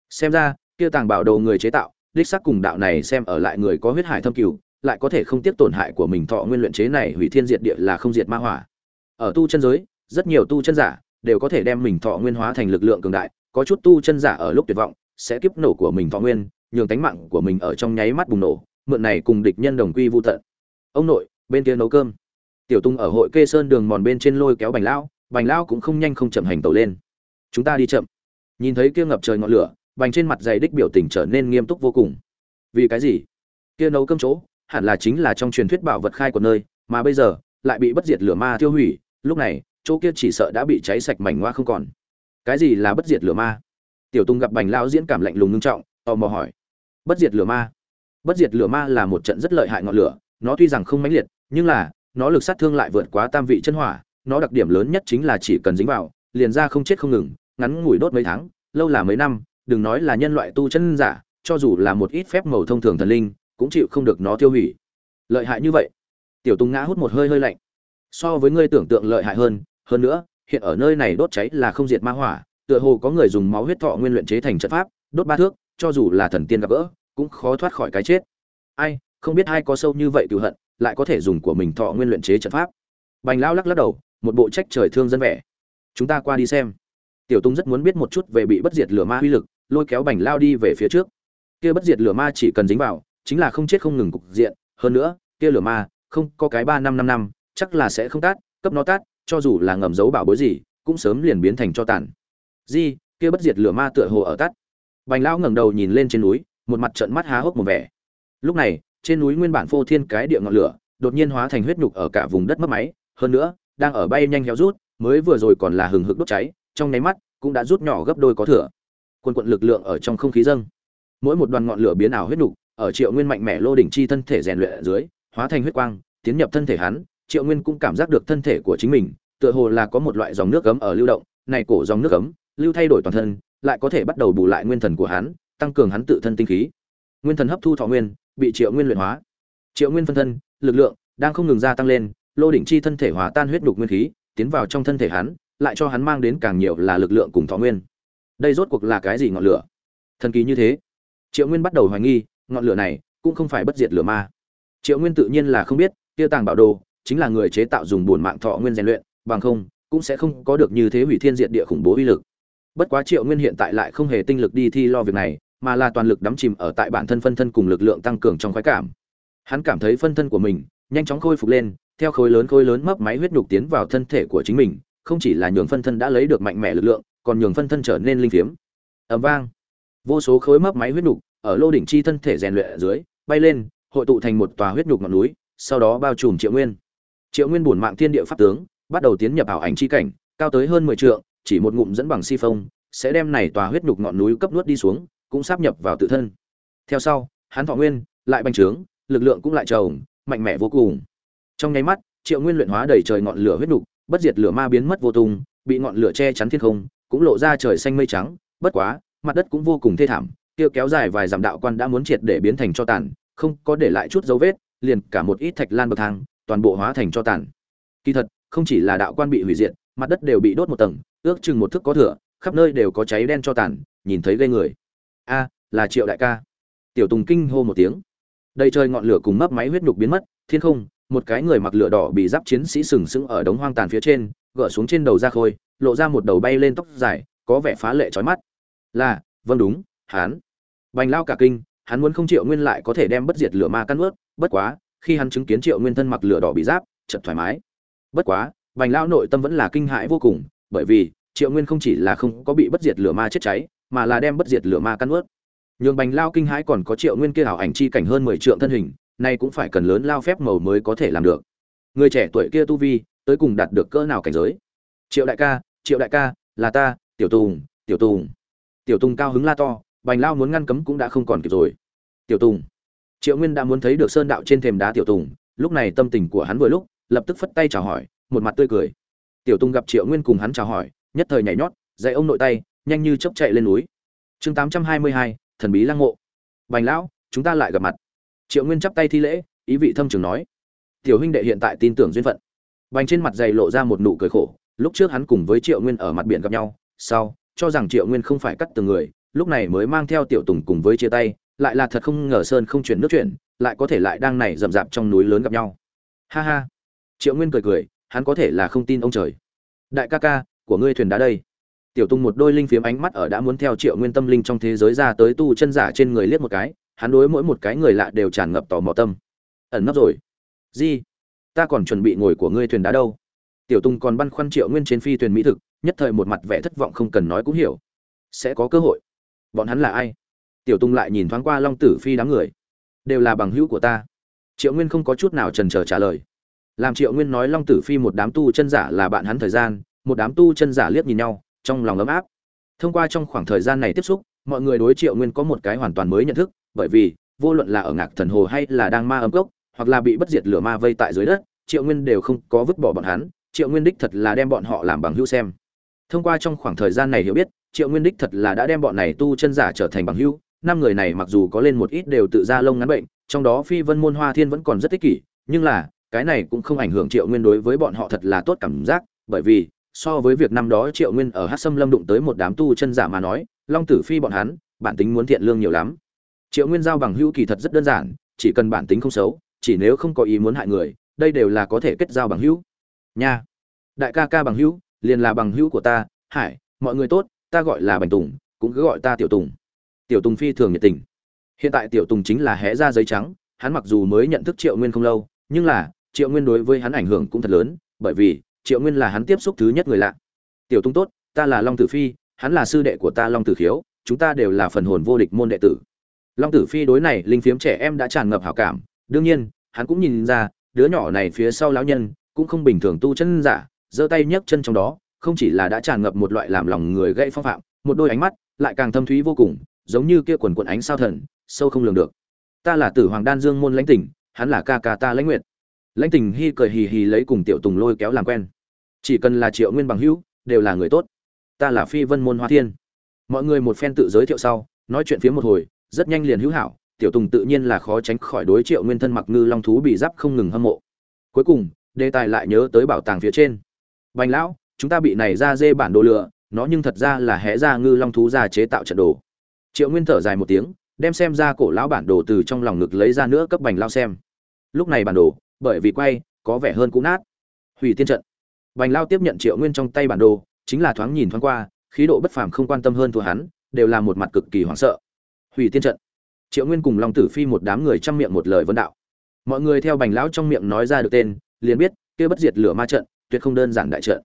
xem ra kia tàng bảo đồ người chế tạo đích xác cùng đạo này xem ở lại người có huyết hải thâm cửu, lại có thể không tiếp tổn hại của mình thọ nguyên luyện chế này hủy thiên diệt địa là không diệt ma hỏa. Ở tu chân giới, rất nhiều tu chân giả đều có thể đem mình thọ nguyên hóa thành lực lượng cường đại, có chút tu chân giả ở lúc tuyệt vọng sẽ kiếp nổ của mình thọ nguyên, nhường tánh mạng của mình ở trong nháy mắt bùng nổ, mượn này cùng địch nhân đồng quy vu tận. Ông nội, bên kia nấu cơm. Tiểu Tung ở hội Kê Sơn đường mòn bên trên lôi kéo Bành Lão, Bành Lão cũng không nhanh không chậm hành tẩu lên. Chúng ta đi chậm. Nhìn thấy kia ngập trời ngọn lửa, bành trên mặt dày đích biểu tình trở nên nghiêm túc vô cùng. Vì cái gì? Kia nấu cơm chỗ hẳn là chính là trong truyền thuyết bảo vật khai của nơi mà bây giờ lại bị bất diệt lửa ma tiêu hủy. Lúc này chỗ kia chỉ sợ đã bị cháy sạch mảnh hoa không còn. Cái gì là bất diệt lửa ma? Tiểu tung gặp bành lão diễn cảm lạnh lùng ngưng trọng tò mò hỏi. Bất diệt lửa ma. Bất diệt lửa ma là một trận rất lợi hại ngọn lửa nó tuy rằng không mãnh liệt nhưng là nó lực sát thương lại vượt quá tam vị chân hỏa nó đặc điểm lớn nhất chính là chỉ cần dính vào liền ra không chết không ngừng ngắn ngủi đốt mấy tháng lâu là mấy năm đừng nói là nhân loại tu chân giả, cho dù là một ít phép màu thông thường thần linh, cũng chịu không được nó tiêu hủy. Lợi hại như vậy. Tiểu Tùng ngã hút một hơi hơi lạnh. So với ngươi tưởng tượng lợi hại hơn, hơn nữa, hiện ở nơi này đốt cháy là không diệt ma hỏa, tựa hồ có người dùng máu huyết thọ nguyên luyện chế thành trận pháp, đốt ba thước, cho dù là thần tiên gặp gỡ, cũng khó thoát khỏi cái chết. Ai, không biết ai có sâu như vậy cừu hận, lại có thể dùng của mình thọ nguyên luyện chế trận pháp. Bành lão lắc lắc đầu, một bộ trách trời thương dân vẻ. Chúng ta qua đi xem. Tiểu Tung rất muốn biết một chút về bị bất diệt lửa ma uy lực, lôi kéo bành lao đi về phía trước kia bất diệt lửa ma chỉ cần dính vào chính là không chết không ngừng cục diện hơn nữa kia lửa ma không có cái ba năm năm năm chắc là sẽ không tát cấp nó tát cho dù là ngầm giấu bảo bối gì cũng sớm liền biến thành cho tàn di kia bất diệt lửa ma tựa hồ ở tắt bành lão ngẩng đầu nhìn lên trên núi một mặt trận mắt há hốc một vẻ lúc này trên núi nguyên bản phô thiên cái địa ngọn lửa, đột nhiên hóa thành huyết nhục ở cả vùng đất mất máy. Hơn nữa, đang ở bay nhanh héo rút, mới vừa rồi còn là hừng hực đốt cháy, trong nháy mắt cũng đã rút nhỏ gấp đôi có thừa. Quân quận lực lượng ở trong không khí dâng. Mỗi một đoàn ngọn lửa biến ảo huyết nhục, ở triệu nguyên mạnh mẽ lô đỉnh chi thân thể rèn luyện ở dưới, hóa thành huyết quang, tiến nhập thân thể hắn. Triệu nguyên cũng cảm giác được thân thể của chính mình, tựa hồ là có một loại dòng nước cấm ở lưu động. Này cổ dòng nước cấm lưu thay đổi toàn thân, lại có thể bắt đầu bù lại nguyên thần của hắn, tăng cường hắn tự thân tinh khí. Nguyên thần hấp thu thọ nguyên bị triệu nguyên luyện hóa. Triệu nguyên phân thân, lực lượng đang không ngừng gia tăng lên, lô đỉnh chi thân thể hóa tan huyết đục nguyên khí, tiến vào trong thân thể hắn, lại cho hắn mang đến càng nhiều là lực lượng cùng thọ nguyên. Đây rốt cuộc là cái gì ngọn lửa? Thần kỳ như thế. Triệu nguyên bắt đầu hoài nghi, ngọn lửa này cũng không phải bất diệt lửa ma. Triệu nguyên tự nhiên là không biết, tiêu tàng bảo đồ chính là người chế tạo dùng bổn mạng thọ nguyên rèn luyện, bằng không, cũng sẽ không có được như thế hủy thiên diệt địa khủng bố uy lực. Bất quá triệu nguyên hiện tại lại không hề tinh lực đi thi lo việc này mà là toàn lực đắm chìm ở tại bản thân phân thân cùng lực lượng tăng cường trong khoái cảm. Hắn cảm thấy phân thân của mình nhanh chóng khôi phục lên, theo khối lớn khối lớn mấp máy huyết nhục tiến vào thân thể của chính mình, không chỉ là nhường phân thân đã lấy được mạnh mẽ lực lượng, còn nhường phân thân trở nên linh phiếm ầm vang. Vô số khối mấp máy huyết nhục ở lô đỉnh chi thân thể rèn luyện ở dưới, bay lên, hội tụ thành một tòa huyết nhục ngọn núi, sau đó bao trùm triệu nguyên. Triệu nguyên bổn mạng thiên địa pháp tướng, bắt đầu tiến nhập ảo ảnh chi cảnh, cao tới hơn mười trượng, chỉ một ngụm dẫn bằng si phong, sẽ đem này tòa huyết nhục ngọn núi cấp nuốt đi xuống cũng sáp nhập vào tự thân. Theo sau, hắn thọ nguyên, lại bành trướng, lực lượng cũng lại trồng, mạnh mẽ vô cùng. Trong nháy mắt, triệu nguyên luyện hóa đầy trời ngọn lửa huyết nục, bất diệt lửa ma biến mất vô tung, bị ngọn lửa che chắn thiên không, cũng lộ ra trời xanh mây trắng, bất quá, mặt đất cũng vô cùng thê thảm kia kéo dài vài dặm đạo quan đã muốn triệt để biến thành cho tàn, không có để lại chút dấu vết, liền cả một ít thạch lan bậc thang, toàn bộ hóa thành cho tàn. Kỳ thật, không chỉ là đạo quan bị hủy diệt, mặt đất đều bị đốt một tầng, ước chừng một thước có thửa, khắp nơi đều có cháy đen cho tàn, nhìn thấy gây người a, là triệu đại ca. Tiểu tùng kinh hô một tiếng. Đầy trời ngọn lửa cùng mấp máy huyết nhục biến mất, thiên không, một cái người mặc lửa đỏ bị giáp chiến sĩ sừng sững ở đống hoang tàn phía trên, gỡ xuống trên đầu ra khôi, lộ ra một đầu bay lên tóc dài, có vẻ phá lệ trói mắt. Là vâng đúng hán bành lao cả kinh, hắn muốn không triệu nguyên lại có thể đem bất diệt lửa ma căn ướt, bất quá, khi hắn chứng kiến triệu nguyên thân mặc lửa đỏ bị giáp chật thoải mái. Bất quá, bành lao nội tâm vẫn là kinh hãi vô cùng, bởi vì, triệu nguyên không chỉ là không có bị bất diệt lửa ma chết cháy mà là đem bất diệt lửa ma căn ướt. Nhường bành lao kinh hãi còn có triệu nguyên kia ảo ảnh chi cảnh hơn mười triệu thân hình, nay cũng phải cần lớn lao phép màu mới có thể làm được. Người trẻ tuổi kia tu vi, tới cùng đạt được cỡ nào cảnh giới? Triệu đại ca, triệu đại ca, là ta, tiểu tùng tiểu tùng. Tiểu tùng cao hứng la to, bành lao muốn ngăn cấm cũng đã không còn kịp rồi. Tiểu tùng. Triệu nguyên đã muốn thấy được sơn đạo trên thềm đá tiểu tùng, lúc này tâm tình của hắn vừa lúc, lập tức phất tay chào hỏi, một mặt tươi cười. Tiểu tùng gặp triệu nguyên cùng hắn chào hỏi, nhất thời nhảy nhót, dạy ông nội tay nhanh như chốc chạy lên núi. Chương tám trăm hai mươi hai, thần bí lăng mộ. Bành lão, chúng ta lại gặp mặt. Triệu nguyên chắp tay thi lễ, ý vị thâm trường nói. Tiểu huynh đệ hiện tại tin tưởng duyên phận. Bành trên mặt dày lộ ra một nụ cười khổ, lúc trước hắn cùng với triệu nguyên ở mặt biển gặp nhau, sau, cho rằng triệu nguyên không phải cắt từng người, lúc này mới mang theo tiểu tùng cùng với chia tay, lại là thật không ngờ sơn không chuyển nước chuyển, lại có thể lại đang này rậm rạp trong núi lớn gặp nhau. Ha ha. Triệu nguyên cười cười, hắn có thể là không tin ông trời. Đại ca ca, của ngươi thuyền đá đây tiểu Tung một đôi linh phiếm ánh mắt ở đã muốn theo triệu nguyên tâm linh trong thế giới ra tới tu chân giả trên người liếc một cái, hắn đối mỗi một cái người lạ đều tràn ngập tò mò tâm. Ẩn nấp rồi. Di, ta còn chuẩn bị ngồi của ngươi thuyền đá đâu? Tiểu Tung còn băn khoăn triệu nguyên trên phi thuyền mỹ thực, nhất thời một mặt vẻ thất vọng không cần nói cũng hiểu. Sẽ có cơ hội. Bọn hắn là ai? Tiểu Tung lại nhìn thoáng qua long tử phi đám người. Đều là bằng hữu của ta. Triệu nguyên không có chút nào trần trờ trả lời. Làm triệu nguyên nói long tử phi một đám tu chân giả là bạn hắn thời gian, một đám tu chân giả liếc nhìn nhau trong lòng ấm áp. Thông qua trong khoảng thời gian này tiếp xúc, mọi người đối triệu nguyên có một cái hoàn toàn mới nhận thức, bởi vì, vô luận là ở ngạc thần hồ hay là đang ma ấm cốc, hoặc là bị bất diệt lửa ma vây tại dưới đất, triệu nguyên đều không có vứt bỏ bọn hắn, triệu nguyên đích thật là đem bọn họ làm bằng hữu xem. Thông qua trong khoảng thời gian này hiểu biết, triệu nguyên đích thật là đã đem bọn này tu chân giả trở thành bằng hữu, năm người này mặc dù có lên một ít đều tự ra lông ngắn bệnh, trong đó phi vân môn hoa thiên vẫn còn rất tích kỷ, nhưng là, cái này cũng không ảnh hưởng triệu nguyên đối với bọn họ thật là tốt cảm giác, bởi vì so với việc năm đó triệu nguyên ở hát sâm lâm đụng tới một đám tu chân giả mà nói, long tử phi bọn hắn, bản tính muốn thiện lương nhiều lắm. Triệu nguyên giao bằng hữu kỳ thật rất đơn giản, chỉ cần bản tính không xấu, chỉ nếu không có ý muốn hại người, đây đều là có thể kết giao bằng hữu. Nha. Đại ca ca bằng hữu, liền là bằng hữu của ta, hải, mọi người tốt, ta gọi là bành tùng, cũng cứ gọi ta tiểu tùng. Tiểu tùng phi thường nhiệt tình. Hiện tại tiểu tùng chính là hé ra giấy trắng, hắn mặc dù mới nhận thức triệu nguyên không lâu, nhưng là, triệu nguyên đối với hắn ảnh hưởng cũng thật lớn, bởi vì triệu nguyên là hắn tiếp xúc thứ nhất người lạ. Tiểu tung tốt, ta là long tử phi, hắn là sư đệ của ta long tử khiếu, chúng ta đều là phần hồn vô địch môn đệ tử. Long tử phi đối này, linh phiếm trẻ em đã tràn ngập hảo cảm. Đương nhiên, hắn cũng nhìn ra, đứa nhỏ này phía sau lão nhân, cũng không bình thường tu chân giả, giơ tay nhấc chân trong đó, không chỉ là đã tràn ngập một loại làm lòng người gây phong phạm, một đôi ánh mắt lại càng thâm thúy vô cùng, giống như kia quần quần ánh sao thần, sâu không lường được. Ta là tử hoàng đan dương môn lãnh tỉnh, hắn là ca ca ta lãnh nguyệt lãnh tình hy cười hì hì lấy cùng tiểu tùng lôi kéo làm quen. Chỉ cần là triệu nguyên bằng hữu, đều là người tốt. Ta là phi vân môn hoa thiên. Mọi người một phen tự giới thiệu sau, nói chuyện phía một hồi, rất nhanh liền hữu hảo. Tiểu tùng tự nhiên là khó tránh khỏi đối triệu nguyên thân mặc ngư long thú bị giáp không ngừng hâm mộ. Cuối cùng, đề tài lại nhớ tới bảo tàng phía trên. Bành lão, chúng ta bị này ra dê bản đồ lựa nó nhưng thật ra là hé ra ngư long thú ra chế tạo trận đồ. Triệu nguyên thở dài một tiếng, đem xem ra cổ lão bản đồ từ trong lòng ngực lấy ra nữa cấp bành lao xem. Lúc này bản đồ bởi vì quay, có vẻ hơn cũ nát. Hủy tiên trận. Bành lao tiếp nhận triệu nguyên trong tay bản đồ, chính là thoáng nhìn thoáng qua, khí độ bất phàm không quan tâm hơn thua hắn, đều là một mặt cực kỳ hoảng sợ. Hủy tiên trận. Triệu nguyên cùng long tử phi một đám người chăm miệng một lời vấn đạo. Mọi người theo bành lão trong miệng nói ra được tên, liền biết, kia bất diệt lửa ma trận, tuyệt không đơn giản đại trận.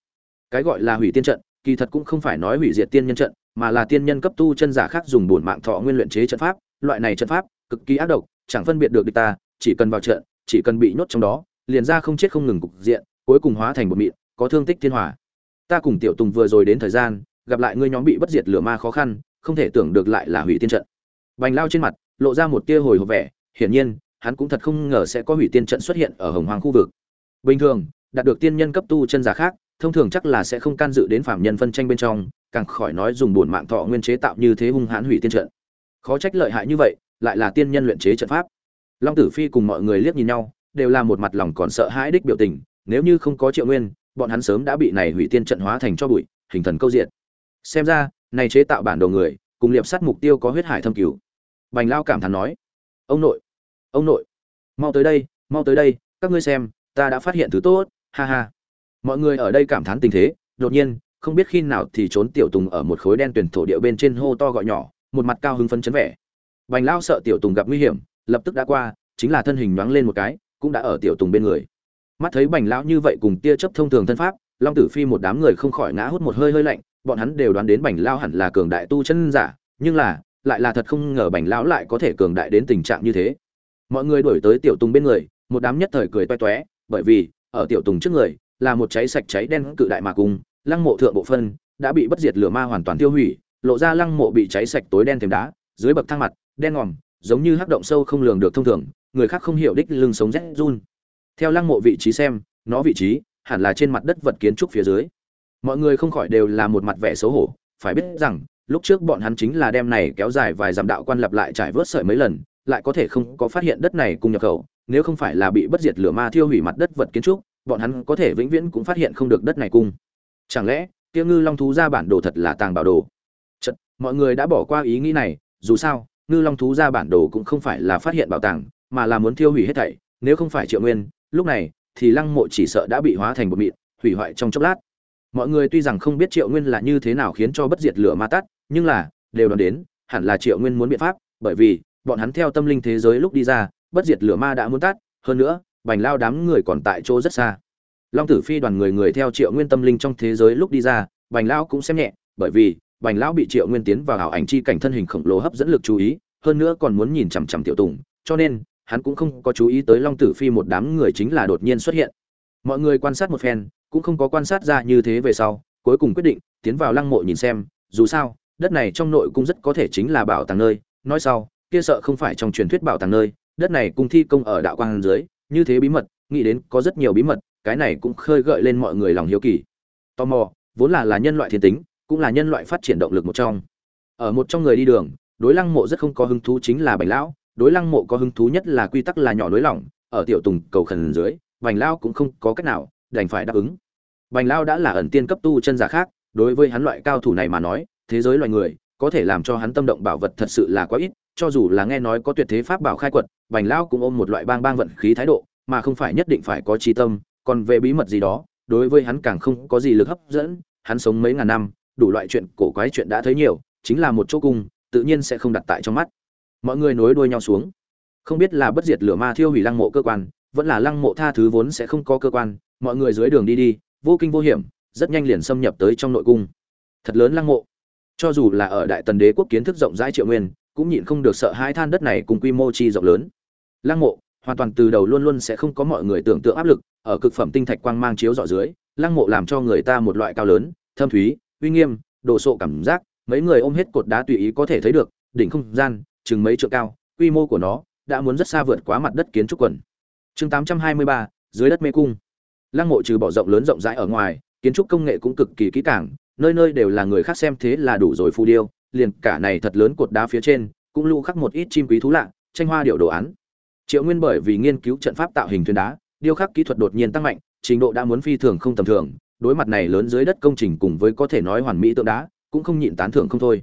Cái gọi là hủy tiên trận, kỳ thật cũng không phải nói hủy diệt tiên nhân trận, mà là tiên nhân cấp tu chân giả khác dùng bổn mạng thọ nguyên luyện chế trận pháp, loại này trận pháp, cực kỳ ác độc, chẳng phân biệt được địch ta, chỉ cần vào trận chỉ cần bị nhốt trong đó, liền ra không chết không ngừng cục diện, cuối cùng hóa thành một mịn, có thương tích thiên hòa. Ta cùng tiểu tùng vừa rồi đến thời gian, gặp lại ngươi nhóm bị bất diệt lửa ma khó khăn, không thể tưởng được lại là hủy tiên trận. Bành lao trên mặt, lộ ra một tia hồi hộp vẻ, hiển nhiên, hắn cũng thật không ngờ sẽ có hủy tiên trận xuất hiện ở hồng hoàng khu vực. Bình thường, đạt được tiên nhân cấp tu chân giả khác, thông thường chắc là sẽ không can dự đến phạm nhân phân tranh bên trong, càng khỏi nói dùng buồn mạng thọ nguyên chế tạo như thế hung hãn hủy tiên trận. Khó trách lợi hại như vậy, lại là tiên nhân luyện chế trận pháp long tử phi cùng mọi người liếc nhìn nhau, đều là một mặt lòng còn sợ hãi đích biểu tình, nếu như không có triệu nguyên, bọn hắn sớm đã bị này hủy tiên trận hóa thành cho bụi, hình thần câu diện xem ra, này chế tạo bản đồ người, cùng liệp sát mục tiêu có huyết hải thâm cứu bành lao cảm thán nói, ông nội ông nội, mau tới đây, mau tới đây, các ngươi xem, ta đã phát hiện thứ tốt, ha ha. Mọi người ở đây cảm thán tình thế, đột nhiên, không biết khi nào thì trốn tiểu tùng ở một khối đen tuyển thổ địa bên trên hô to gọi nhỏ, một mặt cao hứng phấn chấn vẻ. Bành lao sợ tiểu tùng gặp nguy hiểm lập tức đã qua chính là thân hình nhoáng lên một cái cũng đã ở tiểu tùng bên người. Mắt thấy bành lão như vậy cùng tia chấp thông thường thân pháp long tử phi một đám người không khỏi ngã hút một hơi hơi lạnh bọn hắn đều đoán đến bành lao hẳn là cường đại tu chân giả nhưng là lại là thật không ngờ bành lão lại có thể cường đại đến tình trạng như thế. Mọi người đuổi tới tiểu tùng bên người một đám nhất thời cười toe toé bởi vì ở tiểu tùng trước người là một cháy sạch cháy đen cự đại mà cùng, lăng mộ thượng bộ phân đã bị bất diệt lửa ma hoàn toàn tiêu hủy lộ ra lăng mộ bị cháy sạch tối đen thềm đá dưới bậc thang mặt đen ngòm giống như hắc động sâu không lường được thông thường người khác không hiểu đích lưng sống rét run. Theo lăng mộ vị trí xem nó vị trí hẳn là trên mặt đất vật kiến trúc phía dưới. Mọi người không khỏi đều là một mặt vẻ xấu hổ phải biết rằng lúc trước bọn hắn chính là đem này kéo dài vài dặm đạo quan lập lại trải vớt sợi mấy lần lại có thể không có phát hiện đất này cùng nhập khẩu nếu không phải là bị bất diệt lửa ma thiêu hủy mặt đất vật kiến trúc bọn hắn có thể vĩnh viễn cũng phát hiện không được đất này cung. Chẳng lẽ tiêu ngư long thú ra bản đồ thật là tàng bảo đồ? Chật, mọi người đã bỏ qua ý nghĩ này dù sao ngư long thú ra bản đồ cũng không phải là phát hiện bảo tàng, mà là muốn thiêu hủy hết thảy, nếu không phải triệu nguyên, lúc này, thì lăng mộ chỉ sợ đã bị hóa thành bột mịn, hủy hoại trong chốc lát. Mọi người tuy rằng không biết triệu nguyên là như thế nào khiến cho bất diệt lửa ma tắt, nhưng là, đều đoán đến, hẳn là triệu nguyên muốn biện pháp, bởi vì, bọn hắn theo tâm linh thế giới lúc đi ra, bất diệt lửa ma đã muốn tắt, hơn nữa, bành lao đám người còn tại chỗ rất xa. Long tử phi đoàn người người theo triệu nguyên tâm linh trong thế giới lúc đi ra, bành lao cũng xem nhẹ, bởi vì bành lão bị triệu nguyên tiến vào ảo ảnh chi cảnh thân hình khổng lồ hấp dẫn lực chú ý, hơn nữa còn muốn nhìn chằm chằm tiểu tùng, cho nên, hắn cũng không có chú ý tới long tử phi một đám người chính là đột nhiên xuất hiện. Mọi người quan sát một phen, cũng không có quan sát ra như thế về sau, cuối cùng quyết định, tiến vào lăng mộ nhìn xem, dù sao, đất này trong nội cung rất có thể chính là bảo tàng nơi, nói sau, kia sợ không phải trong truyền thuyết bảo tàng nơi, đất này cung thi công ở đạo quang dưới, như thế bí mật, nghĩ đến có rất nhiều bí mật, cái này cũng khơi gợi lên mọi người lòng hiếu kỳ. Tò mò, vốn là là nhân loại thiên tính cũng là nhân loại phát triển động lực một trong. Ở một trong người đi đường, đối lăng mộ rất không có hứng thú chính là bành lão. Đối lăng mộ có hứng thú nhất là quy tắc là nhỏ nối lỏng, ở tiểu tùng cầu khẩn dưới, bành lão cũng không có cách nào đành phải đáp ứng. Bành lão đã là ẩn tiên cấp tu chân giả khác, đối với hắn loại cao thủ này mà nói, thế giới loài người có thể làm cho hắn tâm động bảo vật thật sự là quá ít, cho dù là nghe nói có tuyệt thế pháp bảo khai quật, bành lão cũng ôm một loại bang bang vận khí thái độ, mà không phải nhất định phải có trí tâm, còn về bí mật gì đó, đối với hắn càng không có gì lực hấp dẫn, hắn sống mấy ngàn năm đủ loại chuyện cổ quái chuyện đã thấy nhiều, chính là một chỗ cung, tự nhiên sẽ không đặt tại trong mắt. Mọi người nối đuôi nhau xuống. Không biết là bất diệt lửa ma thiêu hủy lăng mộ cơ quan, vẫn là lăng mộ tha thứ vốn sẽ không có cơ quan, mọi người dưới đường đi đi, vô kinh vô hiểm, rất nhanh liền xâm nhập tới trong nội cung. Thật lớn lăng mộ. Cho dù là ở đại tần đế quốc kiến thức rộng rãi triệu nguyên, cũng nhịn không được sợ hai than đất này cùng quy mô chi rộng lớn. Lăng mộ, hoàn toàn từ đầu luôn luôn sẽ không có mọi người tưởng tượng áp lực, ở cực phẩm tinh thạch quang mang chiếu dọ dưới, lăng mộ làm cho người ta một loại cao lớn, thâm thúy uy nghiêm đồ sộ cảm giác mấy người ôm hết cột đá tùy ý có thể thấy được đỉnh không gian chừng mấy trượng cao quy mô của nó đã muốn rất xa vượt quá mặt đất kiến trúc quần. Chương 823, dưới đất mê cung. Lăng mộ trừ bỏ rộng lớn rộng rãi ở ngoài kiến trúc công nghệ cũng cực kỳ kỹ càng nơi nơi đều là người khác xem thế là đủ rồi phù điêu liền cả này thật lớn cột đá phía trên cũng lưu khắc một ít chim quý thú lạ tranh hoa điệu đồ án. Triệu nguyên bởi vì nghiên cứu trận pháp tạo hình thuyền đá điêu khắc kỹ thuật đột nhiên tăng mạnh trình độ đã muốn phi thường không tầm thường đối mặt này lớn dưới đất công trình cùng với có thể nói hoàn mỹ tượng đá, cũng không nhịn tán thưởng không thôi.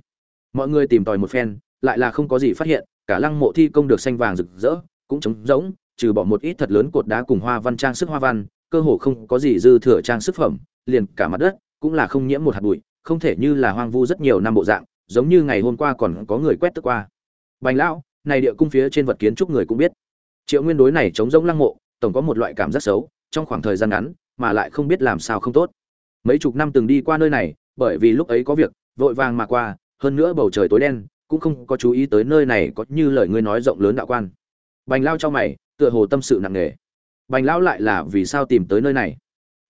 Mọi người tìm tòi một phen, lại là không có gì phát hiện, cả lăng mộ thi công được xanh vàng rực rỡ, cũng trống rỗng, trừ bỏ một ít thật lớn cột đá cùng hoa văn trang sức hoa văn, cơ hồ không có gì dư thừa trang sức phẩm, liền cả mặt đất cũng là không nhiễm một hạt bụi, không thể như là hoang vu rất nhiều năm bộ dạng, giống như ngày hôm qua còn có người quét tức qua. Bành lão, này địa cung phía trên vật kiến trúc người cũng biết. Triệu nguyên đối này chống rỗng lăng mộ, tổng có một loại cảm giác xấu, trong khoảng thời gian ngắn mà lại không biết làm sao không tốt. Mấy chục năm từng đi qua nơi này, bởi vì lúc ấy có việc, vội vàng mà qua, hơn nữa bầu trời tối đen, cũng không có chú ý tới nơi này có như lời ngươi nói rộng lớn đạo quan. Bành lao cho mày, tựa hồ tâm sự nặng nề. Bành lão lại là vì sao tìm tới nơi này?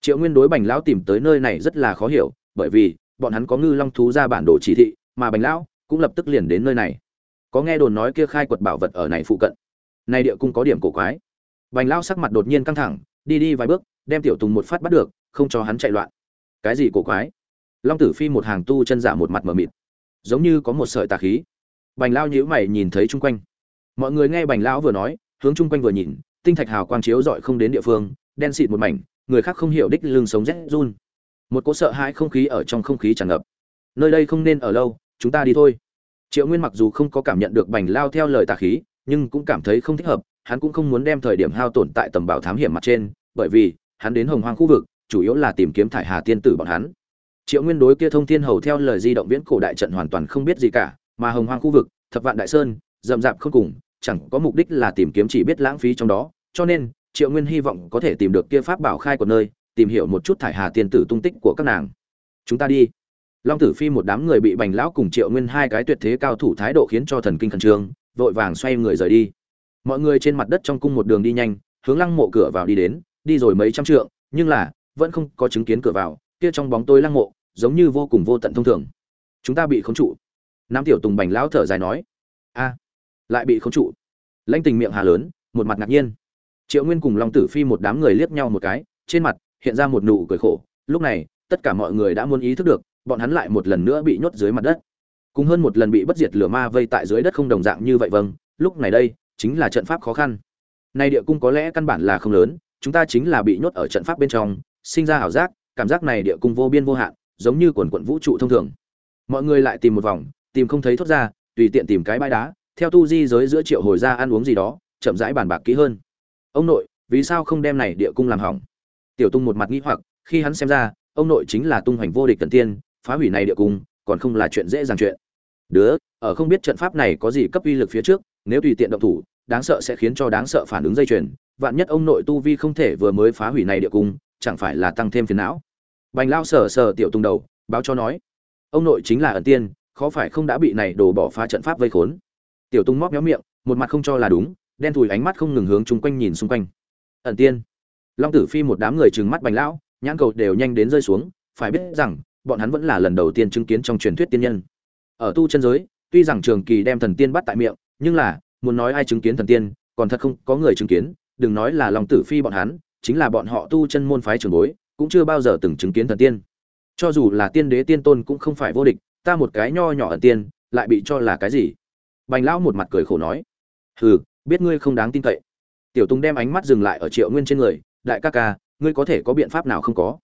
Triệu nguyên đối bành lão tìm tới nơi này rất là khó hiểu, bởi vì bọn hắn có ngư long thú ra bản đồ chỉ thị, mà bành lão cũng lập tức liền đến nơi này. Có nghe đồn nói kia khai quật bảo vật ở này phụ cận. Này địa cung có điểm cổ quái. Bành lão sắc mặt đột nhiên căng thẳng đi đi vài bước, đem tiểu tùng một phát bắt được, không cho hắn chạy loạn. Cái gì cổ quái? Long tử phi một hàng tu chân giả một mặt mờ mịt. Giống như có một sợi tà khí. Bành lão nhíu mày nhìn thấy chung quanh. Mọi người nghe bành lão vừa nói, hướng chung quanh vừa nhìn, tinh thạch hào quang chiếu rọi không đến địa phương, đen xịt một mảnh, người khác không hiểu đích lương sống rét run. Một cỗ sợ hãi không khí ở trong không khí tràn ngập. Nơi đây không nên ở lâu, chúng ta đi thôi. Triệu nguyên mặc dù không có cảm nhận được bành lao theo lời tà khí, nhưng cũng cảm thấy không thích hợp hắn cũng không muốn đem thời điểm hao tổn tại tầm bảo thám hiểm mặt trên, bởi vì, hắn đến hồng hoang khu vực, chủ yếu là tìm kiếm thải hà tiên tử bọn hắn. Triệu nguyên đối kia thông thiên hầu theo lời di động viễn cổ đại trận hoàn toàn không biết gì cả, mà hồng hoang khu vực, thập vạn đại sơn, rậm rạp không cùng, chẳng có mục đích là tìm kiếm chỉ biết lãng phí trong đó, cho nên, triệu nguyên hy vọng có thể tìm được kia pháp bảo khai của nơi, tìm hiểu một chút thải hà tiên tử tung tích của các nàng. Chúng ta đi. Long tử phi một đám người bị bành lão cùng triệu nguyên hai cái tuyệt thế cao thủ thái độ khiến cho thần kinh khẩn trương, vội vàng xoay người rời đi mọi người trên mặt đất trong cung một đường đi nhanh, hướng lăng mộ cửa vào đi đến, đi rồi mấy trăm trượng, nhưng là, vẫn không có chứng kiến cửa vào, kia trong bóng tối lăng mộ, giống như vô cùng vô tận thông thường. Chúng ta bị khống trụ. Nam tiểu tùng bành lão thở dài nói. A, lại bị khống trụ. Lãnh tình miệng hà lớn, một mặt ngạc nhiên. Triệu nguyên cùng long tử phi một đám người liếc nhau một cái, trên mặt, hiện ra một nụ cười khổ. Lúc này, tất cả mọi người đã muốn ý thức được, bọn hắn lại một lần nữa bị nhốt dưới mặt đất. Cùng hơn một lần bị bất diệt lửa ma vây tại dưới đất không đồng dạng như vậy vâng lúc này đây chính là trận pháp khó khăn. Nay địa cung có lẽ căn bản là không lớn, chúng ta chính là bị nhốt ở trận pháp bên trong, sinh ra ảo giác, cảm giác này địa cung vô biên vô hạn, giống như quần quần vũ trụ thông thường. Mọi người lại tìm một vòng, tìm không thấy thoát ra, tùy tiện tìm cái bãi đá, theo tu di giới giữa triệu hồi ra ăn uống gì đó, chậm rãi bàn bạc kỹ hơn. Ông nội, vì sao không đem này địa cung làm hỏng? Tiểu tung một mặt nghĩ hoặc, khi hắn xem ra, ông nội chính là tung hoành vô địch cận tiên, phá hủy này địa cung, còn không là chuyện dễ dàng chuyện. Đứa, ở không biết trận pháp này có gì cấp uy lực phía trước nếu tùy tiện động thủ, đáng sợ sẽ khiến cho đáng sợ phản ứng dây chuyền. Vạn nhất ông nội tu vi không thể vừa mới phá hủy này địa cung, chẳng phải là tăng thêm phiền não? Bành lao sờ sờ tiểu tung đầu, báo cho nói, ông nội chính là ẩn tiên, khó phải không đã bị này đổ bỏ phá trận pháp vây khốn? Tiểu tung móc méo miệng, một mặt không cho là đúng, đen thùi ánh mắt không ngừng hướng chung quanh nhìn xung quanh. Ẩn tiên? Long tử phi một đám người trừng mắt bành lão, nhãn cầu đều nhanh đến rơi xuống, phải biết rằng, bọn hắn vẫn là lần đầu tiên chứng kiến trong truyền thuyết tiên nhân. Ở tu chân giới, tuy rằng trường kỳ đem thần tiên bắt tại miệng nhưng là, muốn nói ai chứng kiến thần tiên, còn thật không có người chứng kiến, đừng nói là long tử phi bọn hắn, chính là bọn họ tu chân môn phái trường bối, cũng chưa bao giờ từng chứng kiến thần tiên. Cho dù là tiên đế tiên tôn cũng không phải vô địch, ta một cái nho nhỏ ẩn tiên, lại bị cho là cái gì? Bành lão một mặt cười khổ nói. Hừ, biết ngươi không đáng tin cậy. Tiểu tùng đem ánh mắt dừng lại ở triệu nguyên trên người, đại ca ca, ngươi có thể có biện pháp nào không có?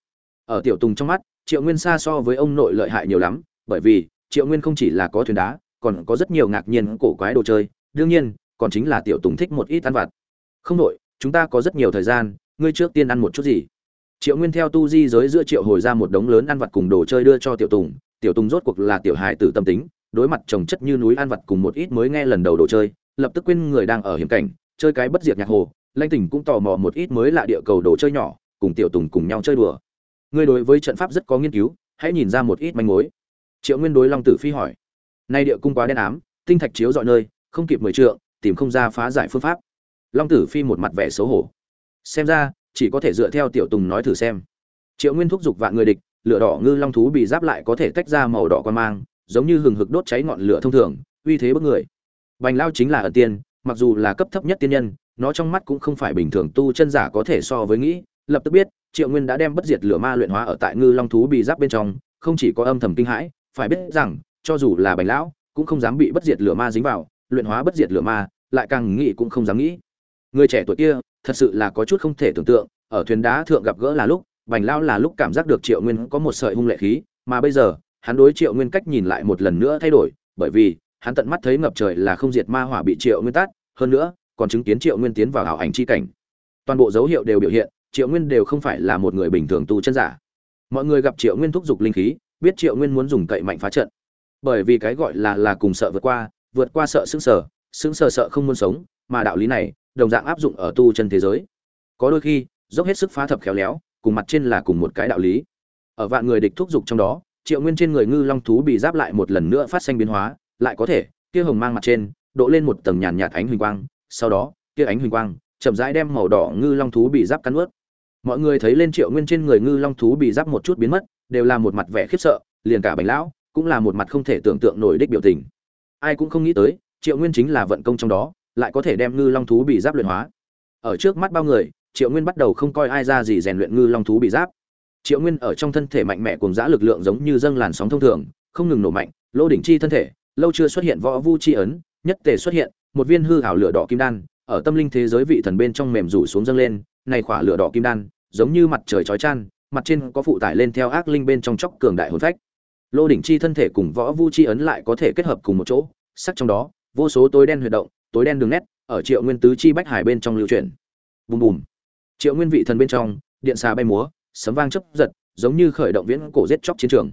Ở tiểu tùng trong mắt, triệu nguyên xa so với ông nội lợi hại nhiều lắm, bởi vì triệu nguyên không chỉ là có thuyền đá còn có rất nhiều ngạc nhiên cổ quái đồ chơi đương nhiên còn chính là tiểu tùng thích một ít ăn vặt. Không đội, chúng ta có rất nhiều thời gian ngươi trước tiên ăn một chút gì? Triệu nguyên theo tu di giới giữa triệu hồi ra một đống lớn ăn vặt cùng đồ chơi đưa cho tiểu tùng tiểu tùng rốt cuộc là tiểu hài tử tâm tính đối mặt trồng chất như núi ăn vặt cùng một ít mới nghe lần đầu đồ chơi lập tức quên người đang ở hiểm cảnh chơi cái bất diệt nhạc hồ lanh tỉnh cũng tò mò một ít mới lạ địa cầu đồ chơi nhỏ cùng tiểu tùng cùng nhau chơi đùa. Ngươi đối với trận pháp rất có nghiên cứu hãy nhìn ra một ít manh mối. Triệu nguyên đối long tử phi hỏi nay địa cung quá đen ám, tinh thạch chiếu dọi nơi, không kịp mười trượng, tìm không ra phá giải phương pháp. Long tử phi một mặt vẻ xấu hổ. Xem ra, chỉ có thể dựa theo tiểu tùng nói thử xem. Triệu nguyên thúc giục vạn người địch, lửa đỏ ngư long thú bị giáp lại có thể tách ra màu đỏ quan mang, giống như hừng hực đốt cháy ngọn lửa thông thường, uy thế bức người. Bành lao chính là ẩn tiên, mặc dù là cấp thấp nhất tiên nhân, nó trong mắt cũng không phải bình thường tu chân giả có thể so với nghĩ, lập tức biết, triệu nguyên đã đem bất diệt lửa ma luyện hóa ở tại ngư long thú bị giáp bên trong, không chỉ có âm thầm kinh hãi, phải biết rằng cho dù là bành lão, cũng không dám bị bất diệt lửa ma dính vào, luyện hóa bất diệt lửa ma, lại càng nghĩ cũng không dám nghĩ. Người trẻ tuổi kia, thật sự là có chút không thể tưởng tượng, ở thuyền đá thượng gặp gỡ là lúc, bành lao là lúc cảm giác được triệu nguyên có một sợi hung lệ khí, mà bây giờ, hắn đối triệu nguyên cách nhìn lại một lần nữa thay đổi, bởi vì, hắn tận mắt thấy ngập trời là không diệt ma hỏa bị triệu nguyên tát, hơn nữa, còn chứng kiến triệu nguyên tiến vào ảo ảnh chi cảnh. Toàn bộ dấu hiệu đều biểu hiện, triệu nguyên đều không phải là một người bình thường tu chân giả. Mọi người gặp triệu nguyên thúc giục linh khí, biết triệu nguyên muốn dùng cậy mạnh phá trận bởi vì cái gọi là là cùng sợ vượt qua vượt qua sợ sững sở sững sở sợ không muốn sống, mà đạo lý này, đồng dạng áp dụng ở tu chân thế giới. Có đôi khi, dốc hết sức phá thập khéo léo, cùng mặt trên là cùng một cái đạo lý. Ở vạn người địch thúc giục trong đó, triệu nguyên trên người ngư long thú bị giáp lại một lần nữa phát sinh biến hóa, lại có thể, kia hồng mang mặt trên, độ lên một tầng nhàn nhạt ánh huỳnh quang, sau đó, kia ánh huỳnh quang, chậm rãi đem màu đỏ ngư long thú bị giáp cắn ướt. Mọi người thấy lên triệu nguyên trên người ngư long thú bị giáp một chút biến mất, đều là một mặt vẻ khiếp sợ, liền cả bánh lão cũng là một mặt không thể tưởng tượng nổi đích biểu tình. Ai cũng không nghĩ tới, triệu nguyên chính là vận công trong đó, lại có thể đem ngư long thú bị giáp luyện hóa. Ở trước mắt bao người, triệu nguyên bắt đầu không coi ai ra gì rèn luyện ngư long thú bị giáp. Triệu nguyên ở trong thân thể mạnh mẽ cùng giã lực lượng giống như dâng làn sóng thông thường, không ngừng nổ mạnh, lô đỉnh chi thân thể, lâu chưa xuất hiện võ vu chi ấn, nhất tề xuất hiện, một viên hư hảo lửa đỏ kim đan, ở tâm linh thế giới vị thần bên trong mềm rủ xuống dâng lên, này khỏa lửa đỏ kim đan, giống như mặt trời chói chăn mặt trên có phụ tải lên theo ác linh bên trong chóc cường đại hồn phách lô đỉnh chi thân thể cùng võ vu chi ấn lại có thể kết hợp cùng một chỗ, sắc trong đó, vô số tối đen huyệt động, tối đen đường nét, ở triệu nguyên tứ chi bách hải bên trong lưu chuyển. bùm bùm. Triệu nguyên vị thần bên trong, điện xà bay múa, sấm vang chấp giật, giống như khởi động viễn cổ giết chóc chiến trường.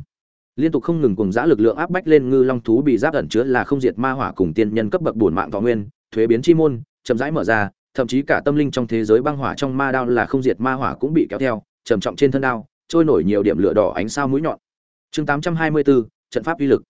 Liên tục không ngừng cùng giã lực lượng áp bách lên ngư long thú bị giáp ẩn chứa là không diệt ma hỏa cùng tiên nhân cấp bậc bổn mạng võ nguyên, thuế biến chi môn, chậm rãi mở ra, thậm chí cả tâm linh trong thế giới băng hỏa trong ma đao là không diệt ma hỏa cũng bị kéo theo, trầm trọng trên thân đao, trôi nổi nhiều điểm lửa đỏ ánh sao mũi nhọn chương 824, trận pháp uy lực.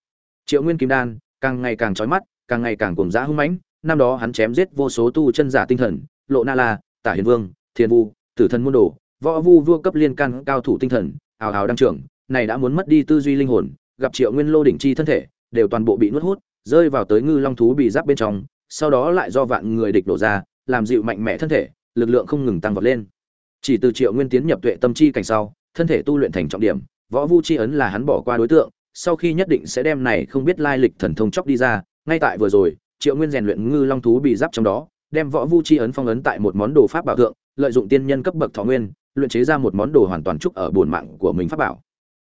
Triệu nguyên kim đan càng ngày càng chói mắt càng ngày càng cuồng dã hung mãnh năm đó hắn chém giết vô số tu chân giả tinh thần lộ na la tả hiền vương thiên vu tử thần môn đồ võ vu vua cấp liên can cao thủ tinh thần ào ào đăng trưởng này đã muốn mất đi tư duy linh hồn gặp triệu nguyên lô đỉnh chi thân thể đều toàn bộ bị nuốt hút rơi vào tới ngư long thú bị giáp bên trong sau đó lại do vạn người địch đổ ra làm dịu mạnh mẽ thân thể lực lượng không ngừng tăng vọt lên. Chỉ từ triệu nguyên tiến nhập tuệ tâm chi cảnh sau thân thể tu luyện thành trọng điểm võ vu chi ấn là hắn bỏ qua đối tượng, sau khi nhất định sẽ đem này không biết lai lịch thần thông chóc đi ra, ngay tại vừa rồi, triệu nguyên rèn luyện ngư long thú bị giáp trong đó, đem võ vu chi ấn phong ấn tại một món đồ pháp bảo thượng, lợi dụng tiên nhân cấp bậc thọ nguyên, luyện chế ra một món đồ hoàn toàn trúc ở bổn mạng của mình pháp bảo.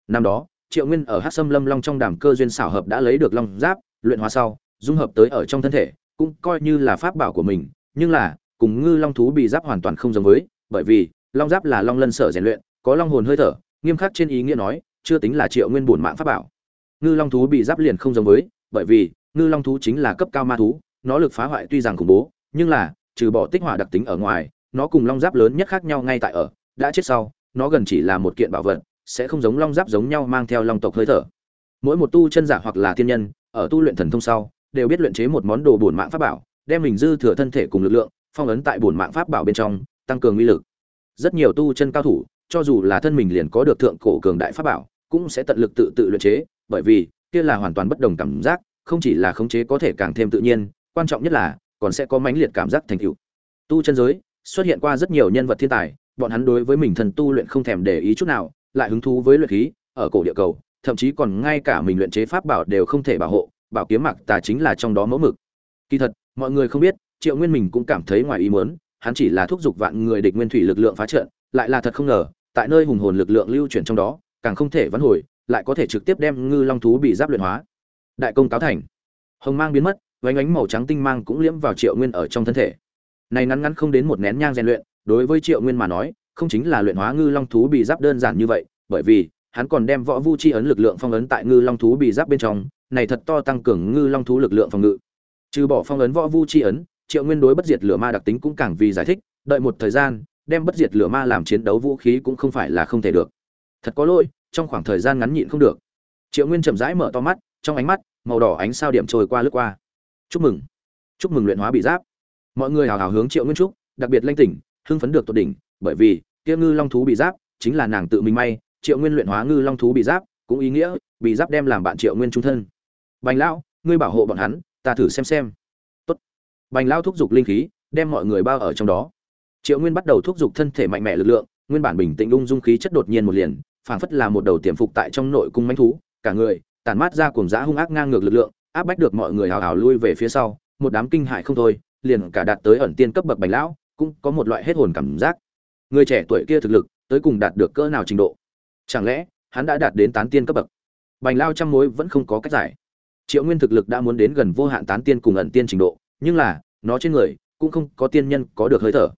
Năm đó, triệu nguyên ở hát sâm lâm long trong đàm cơ duyên xảo hợp đã lấy được long giáp, luyện hóa sau, dung hợp tới ở trong thân thể, cũng coi như là pháp bảo của mình, nhưng là, cùng ngư long thú bị giáp hoàn toàn không giống với, bởi vì, long giáp là long lân sở rèn luyện, có long hồn hơi thở nghiêm khắc trên ý nghĩa nói, chưa tính là triệu nguyên bổn mạng pháp bảo. Ngư long thú bị giáp liền không giống với, bởi vì, ngư long thú chính là cấp cao ma thú, nó lực phá hoại tuy rằng khủng bố, nhưng là, trừ bỏ tích hỏa đặc tính ở ngoài, nó cùng long giáp lớn nhất khác nhau ngay tại ở, đã chết sau, nó gần chỉ là một kiện bảo vật, sẽ không giống long giáp giống nhau mang theo long tộc hơi thở. Mỗi một tu chân giả hoặc là thiên nhân, ở tu luyện thần thông sau, đều biết luyện chế một món đồ bổn mạng pháp bảo, đem mình dư thừa thân thể cùng lực lượng, phong ấn tại bổn mạng pháp bảo bên trong, tăng cường uy lực. Rất nhiều tu chân cao thủ cho dù là thân mình liền có được thượng cổ cường đại pháp bảo, cũng sẽ tận lực tự tự luyện chế, bởi vì, kia là hoàn toàn bất đồng cảm giác, không chỉ là khống chế có thể càng thêm tự nhiên, quan trọng nhất là, còn sẽ có mãnh liệt cảm giác thành tựu. Tu chân giới, xuất hiện qua rất nhiều nhân vật thiên tài, bọn hắn đối với mình thần tu luyện không thèm để ý chút nào, lại hứng thú với luyện khí, ở cổ địa cầu, thậm chí còn ngay cả mình luyện chế pháp bảo đều không thể bảo hộ, bảo kiếm mặc tà chính là trong đó mẫu mực. Kỳ thật, mọi người không biết, triệu nguyên mình cũng cảm thấy ngoài ý muốn, hắn chỉ là thúc giục vạn người địch nguyên thủy lực lượng phá trận, lại là thật không ngờ tại nơi hùng hồn lực lượng lưu chuyển trong đó, càng không thể vãn hồi, lại có thể trực tiếp đem ngư long thú bị giáp luyện hóa. Đại công cáo thành. Hồng mang biến mất, vánh ánh màu trắng tinh mang cũng liễm vào triệu nguyên ở trong thân thể. Này ngắn ngắn không đến một nén nhang rèn luyện, đối với triệu nguyên mà nói, không chính là luyện hóa ngư long thú bị giáp đơn giản như vậy, bởi vì, hắn còn đem võ vu chi ấn lực lượng phong ấn tại ngư long thú bị giáp bên trong, này thật to tăng cường ngư long thú lực lượng phòng ngự. Trừ bỏ phong ấn võ vu chi ấn, triệu nguyên đối bất diệt lửa ma đặc tính cũng càng vì giải thích, đợi một thời gian đem bất diệt lửa ma làm chiến đấu vũ khí cũng không phải là không thể được. Thật có lỗi, trong khoảng thời gian ngắn nhịn không được. Triệu nguyên chậm rãi mở to mắt, trong ánh mắt, màu đỏ ánh sao điểm trôi qua lướt qua. Chúc mừng. Chúc mừng luyện hóa bị giáp. Mọi người hào hào hướng triệu nguyên trúc đặc biệt lanh tỉnh, hưng phấn được tột đỉnh, bởi vì, kia ngư long thú bị giáp chính là nàng tự mình may, triệu nguyên luyện hóa ngư long thú bị giáp cũng ý nghĩa, bị giáp đem làm bạn triệu nguyên trung thân. Bành lão, ngươi bảo hộ bọn hắn, ta thử xem xem. Tốt. Bành lão thúc giục linh khí, đem mọi người bao ở trong đó triệu nguyên bắt đầu thúc giục thân thể mạnh mẽ lực lượng, nguyên bản bình tĩnh ung dung khí chất đột nhiên một liền, phảng phất là một đầu tiềm phục tại trong nội cung manh thú, cả người, tản mát ra cuồng dã hung ác ngang ngược lực lượng, áp bách được mọi người hào hào lui về phía sau, một đám kinh hại không thôi, liền cả đạt tới ẩn tiên cấp bậc bành lão, cũng có một loại hết hồn cảm giác. Người trẻ tuổi kia thực lực, tới cùng đạt được cỡ nào trình độ? Chẳng lẽ, hắn đã đạt đến tán tiên cấp bậc? Bành lao trăm mối vẫn không có cách giải. Triệu nguyên thực lực đã muốn đến gần vô hạn tán tiên cùng ẩn tiên trình độ, nhưng là, nó trên người, cũng không có tiên nhân có được hơi thở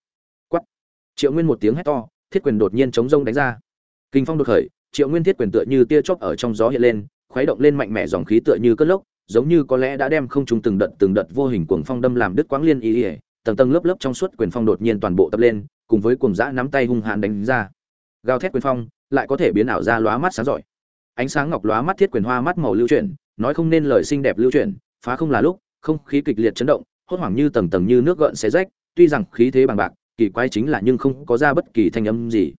triệu nguyên một tiếng hét to, thiết quyền đột nhiên chống rông đánh ra. Kinh phong đột khởi, triệu nguyên thiết quyền tựa như tia chóp ở trong gió hiện lên, khuấy động lên mạnh mẽ dòng khí tựa như cơn lốc, giống như có lẽ đã đem không trung từng đợt từng đợt vô hình cuồng phong đâm làm đứt quãng liên ý ỉa tầng tầng lớp lớp trong suốt quyền phong đột nhiên toàn bộ tập lên, cùng với cuồng dã nắm tay hung hãn đánh ra. Gào thét quyền phong, lại có thể biến ảo ra lóa mắt sáng giỏi. Ánh sáng ngọc lóa mắt thiết quyền hoa mắt màu lưu chuyển, nói không nên lời xinh đẹp lưu chuyển, phá không là lúc, không khí kịch liệt chấn động, hốt hoảng như tầng tầng như nước gợn xé rách, tuy rằng khí thế bằng bạc kỳ quái chính là nhưng không có ra bất kỳ thanh âm gì.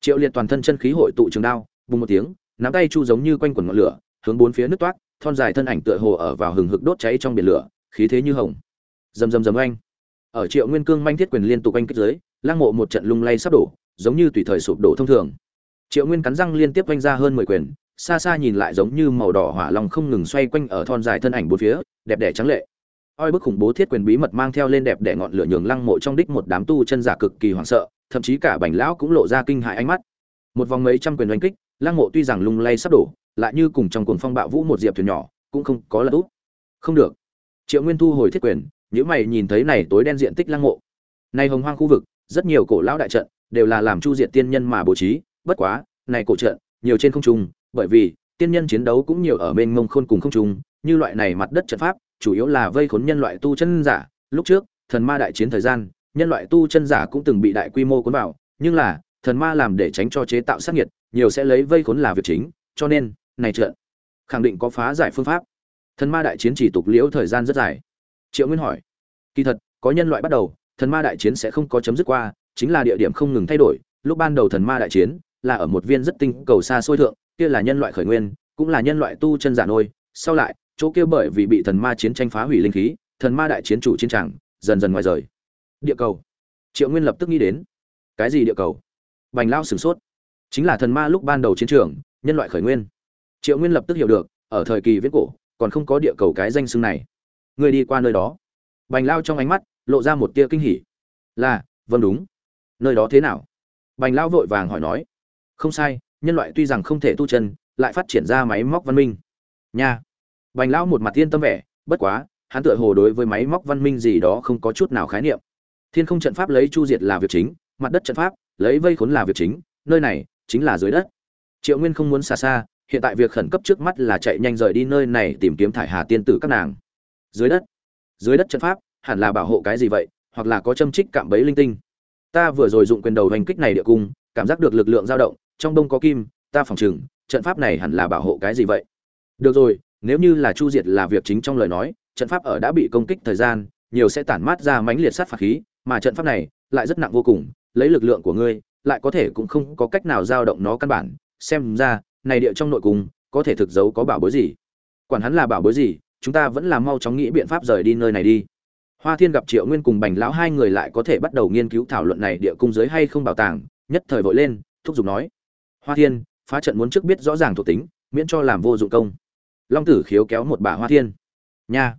Triệu liệt toàn thân chân khí hội tụ trường đao, bùng một tiếng, nắm tay chu giống như quanh quần ngọn lửa, hướng bốn phía nước toát thon dài thân ảnh tựa hồ ở vào hừng hực đốt cháy trong biển lửa, khí thế như hồng. Rầm rầm rầm oanh. Ở triệu nguyên cương manh thiết quyền liên tục oanh kích dưới lang mộ một trận lung lay sắp đổ, giống như tùy thời sụp đổ thông thường. Triệu nguyên cắn răng liên tiếp oanh ra hơn mười quyền, xa xa nhìn lại giống như màu đỏ hỏa long không ngừng xoay quanh ở thon dài thân ảnh bốn phía, đẹp đẽ trắng lệ oi bức khủng bố thiết quyền bí mật mang theo lên đẹp đẽ ngọn lửa nhường lăng mộ trong đích một đám tu chân giả cực kỳ hoảng sợ, thậm chí cả bành lão cũng lộ ra kinh hại ánh mắt. Một vòng mấy trăm quyền đánh kích, lăng mộ tuy rằng lung lay sắp đổ, lại như cùng trong cuồng phong bạo vũ một diệp thuyền nhỏ, cũng không có là úp. Không được. Triệu nguyên thu hồi thiết quyền những mày nhìn thấy này tối đen diện tích lăng mộ. Nay hồng hoang khu vực, rất nhiều cổ lão đại trận, đều là làm chu diệt tiên nhân mà bố trí, bất quá, này cổ trận, nhiều trên không trung, bởi vì, tiên nhân chiến đấu cũng nhiều ở bên ngông khôn cùng không trung, như loại này mặt đất trận pháp chủ yếu là vây khốn nhân loại tu chân giả. Lúc trước, thần ma đại chiến thời gian, nhân loại tu chân giả cũng từng bị đại quy mô cuốn vào, nhưng là, thần ma làm để tránh cho chế tạo sát nhiệt nhiều sẽ lấy vây khốn là việc chính, cho nên, này trận, khẳng định có phá giải phương pháp. Thần ma đại chiến chỉ tục liễu thời gian rất dài. Triệu nguyên hỏi, kỳ thật, có nhân loại bắt đầu, thần ma đại chiến sẽ không có chấm dứt qua, chính là địa điểm không ngừng thay đổi. Lúc ban đầu thần ma đại chiến, là ở một viên rất tinh cầu xa xôi thượng, kia là nhân loại khởi nguyên, cũng là nhân loại tu chân giả nôi, sau lại chỗ kia bởi vì bị thần ma chiến tranh phá hủy linh khí thần ma đại chiến chủ chiến trường, dần dần ngoài rời. Địa cầu. Triệu nguyên lập tức nghĩ đến. Cái gì địa cầu? Bành lao sửng sốt. Chính là thần ma lúc ban đầu chiến trường nhân loại khởi nguyên. Triệu nguyên lập tức hiểu được ở thời kỳ viễn cổ còn không có địa cầu cái danh xưng này. Người đi qua nơi đó. Bành lao trong ánh mắt lộ ra một tia kinh hỉ. Là vâng đúng. Nơi đó thế nào? Bành lao vội vàng hỏi nói. Không sai nhân loại tuy rằng không thể tu chân lại phát triển ra máy móc văn minh. Nha bành Lão một mặt yên tâm vẻ bất quá hắn tựa hồ đối với máy móc văn minh gì đó không có chút nào khái niệm. Thiên không trận pháp lấy chu diệt là việc chính mặt đất trận pháp lấy vây khốn là việc chính nơi này chính là dưới đất. Triệu nguyên không muốn xa xa hiện tại việc khẩn cấp trước mắt là chạy nhanh rời đi nơi này tìm kiếm thải hà tiên tử các nàng. Dưới đất dưới đất trận pháp hẳn là bảo hộ cái gì vậy hoặc là có châm trích cạm bẫy linh tinh. Ta vừa rồi dụng quyền đầu hành kích này địa cung cảm giác được lực lượng dao động trong đông có kim ta phòng trừng, trận pháp này hẳn là bảo hộ cái gì vậy? Được rồi nếu như là chu diệt là việc chính trong lời nói, trận pháp ở đã bị công kích thời gian, nhiều sẽ tản mát ra mãnh liệt sát phạt khí, mà trận pháp này lại rất nặng vô cùng, lấy lực lượng của ngươi, lại có thể cũng không có cách nào dao động nó căn bản. Xem ra, này địa trong nội cung, có thể thực giấu có bảo bối gì? Quản hắn là bảo bối gì, chúng ta vẫn là mau chóng nghĩ biện pháp rời đi nơi này đi. Hoa thiên gặp triệu nguyên cùng bành lão hai người lại có thể bắt đầu nghiên cứu thảo luận này địa cung giới hay không bảo tàng, nhất thời vội lên, thúc giục nói. Hoa thiên, phá trận muốn trước biết rõ ràng thuộc tính, miễn cho làm vô dụng công long tử khiếu kéo một bà hoa thiên. Nha.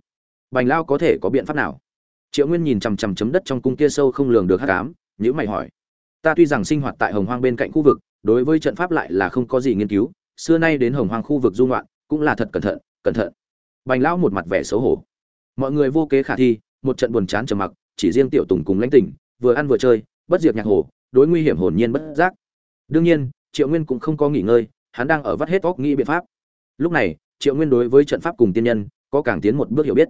Bành lao có thể có biện pháp nào? Triệu nguyên nhìn chằm chằm chấm đất trong cung kia sâu không lường được hát cám nhữ mày hỏi. Ta tuy rằng sinh hoạt tại hồng hoang bên cạnh khu vực, đối với trận pháp lại là không có gì nghiên cứu, xưa nay đến hồng hoang khu vực dung loạn cũng là thật cẩn thận cẩn thận. Bành lão một mặt vẻ xấu hổ. Mọi người vô kế khả thi, một trận buồn chán trầm mặc, chỉ riêng tiểu tùng cùng lãnh tỉnh, vừa ăn vừa chơi, bất diệt nhạc hồ, đối nguy hiểm hồn nhiên bất giác. Đương nhiên, triệu nguyên cũng không có nghỉ ngơi, hắn đang ở vắt hết óc nghĩ biện pháp. Lúc này triệu nguyên đối với trận pháp cùng tiên nhân, có càng tiến một bước hiểu biết.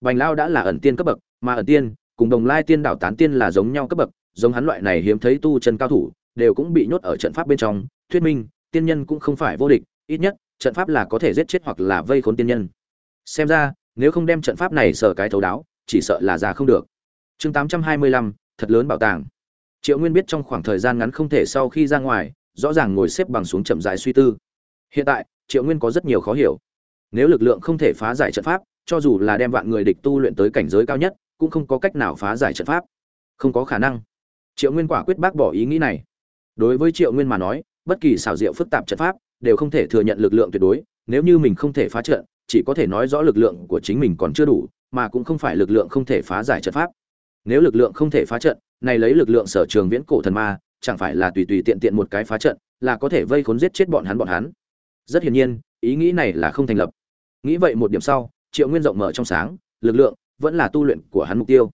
Bành lao đã là ẩn tiên cấp bậc, mà ẩn tiên, cùng đồng lai tiên đảo tán tiên là giống nhau cấp bậc, giống hắn loại này hiếm thấy tu chân cao thủ, đều cũng bị nhốt ở trận pháp bên trong. Thuyết minh, tiên nhân cũng không phải vô địch, ít nhất, trận pháp là có thể giết chết hoặc là vây khốn tiên nhân. Xem ra, nếu không đem trận pháp này sở cái thấu đáo, chỉ sợ là ra không được. Chương tám trăm hai mươi lăm, thật lớn bảo tàng. Triệu nguyên biết trong khoảng thời gian ngắn không thể sau khi ra ngoài, rõ ràng ngồi xếp bằng xuống chậm dài suy tư hiện tại, triệu nguyên có rất nhiều khó hiểu. Nếu lực lượng không thể phá giải trận pháp, cho dù là đem vạn người địch tu luyện tới cảnh giới cao nhất, cũng không có cách nào phá giải trận pháp. Không có khả năng. Triệu nguyên quả quyết bác bỏ ý nghĩ này. Đối với triệu nguyên mà nói, bất kỳ xảo diệu phức tạp trận pháp đều không thể thừa nhận lực lượng tuyệt đối, nếu như mình không thể phá trận, chỉ có thể nói rõ lực lượng của chính mình còn chưa đủ, mà cũng không phải lực lượng không thể phá giải trận pháp. Nếu lực lượng không thể phá trận, này lấy lực lượng sở trường viễn cổ thần ma, chẳng phải là tùy tùy tiện tiện một cái phá trận, là có thể vây khốn giết chết bọn hắn bọn hắn rất hiển nhiên, ý nghĩ này là không thành lập. Nghĩ vậy một điểm sau, triệu nguyên rộng mở trong sáng, lực lượng vẫn là tu luyện của hắn mục tiêu.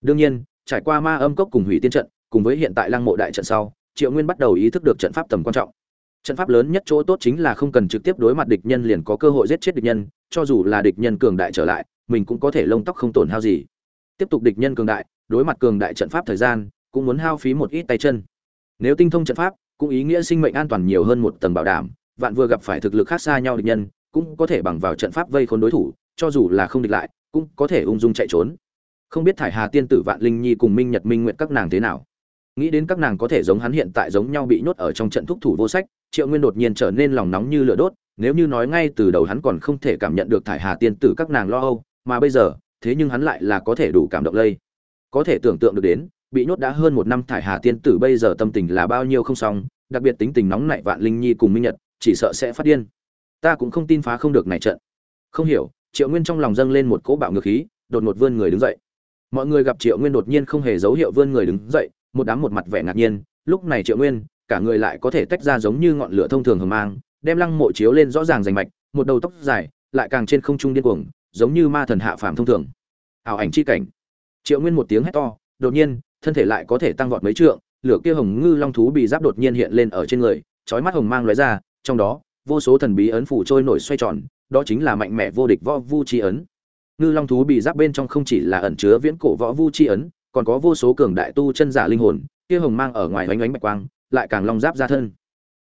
Đương nhiên, trải qua ma âm cốc cùng hủy tiên trận, cùng với hiện tại lăng mộ đại trận sau, triệu nguyên bắt đầu ý thức được trận pháp tầm quan trọng. Trận pháp lớn nhất chỗ tốt chính là không cần trực tiếp đối mặt địch nhân liền có cơ hội giết chết địch nhân, cho dù là địch nhân cường đại trở lại, mình cũng có thể lông tóc không tổn hao gì. Tiếp tục địch nhân cường đại, đối mặt cường đại trận pháp thời gian, cũng muốn hao phí một ít tay chân. Nếu tinh thông trận pháp, cũng ý nghĩa sinh mệnh an toàn nhiều hơn một tầng bảo đảm vạn vừa gặp phải thực lực khác xa nhau địch nhân, cũng có thể bằng vào trận pháp vây khốn đối thủ, cho dù là không địch lại, cũng có thể ung dung chạy trốn. Không biết thải hà tiên tử vạn linh nhi cùng minh nhật minh nguyện các nàng thế nào? Nghĩ đến các nàng có thể giống hắn hiện tại giống nhau bị nhốt ở trong trận thúc thủ vô sách, triệu nguyên đột nhiên trở nên lòng nóng như lửa đốt, nếu như nói ngay từ đầu hắn còn không thể cảm nhận được thải hà tiên tử các nàng lo âu, mà bây giờ, thế nhưng hắn lại là có thể đủ cảm động lây. Có thể tưởng tượng được đến, bị nhốt đã hơn một năm thải hà tiên tử bây giờ tâm tình là bao nhiêu không xong, đặc biệt tính tình nóng nảy vạn linh nhi cùng minh nhật chỉ sợ sẽ phát điên. Ta cũng không tin phá không được này trận. Không hiểu, triệu nguyên trong lòng dâng lên một cỗ bạo ngược khí, đột ngột vươn người đứng dậy. Mọi người gặp triệu nguyên đột nhiên không hề dấu hiệu vươn người đứng dậy, một đám một mặt vẻ ngạc nhiên. Lúc này triệu nguyên, cả người lại có thể tách ra giống như ngọn lửa thông thường hờ mang, đem lăng mộ chiếu lên rõ ràng rành mạch, một đầu tóc dài, lại càng trên không trung điên cuồng, giống như ma thần hạ phàm thông thường. Ảo ảnh chi cảnh. Triệu nguyên một tiếng hét to, đột nhiên, thân thể lại có thể tăng vọt mấy trượng, lửa kia hồng ngư long thú bị giáp đột nhiên hiện lên ở trên người, chói mắt hồng mang lóe ra trong đó, vô số thần bí ấn phủ trôi nổi xoay tròn, đó chính là mạnh mẽ vô địch võ vu chi ấn. Ngư long thú bị giáp bên trong không chỉ là ẩn chứa viễn cổ võ vu chi ấn, còn có vô số cường đại tu chân giả linh hồn, kia hồng mang ở ngoài oánh oánh bạch quang, lại càng long giáp ra thân.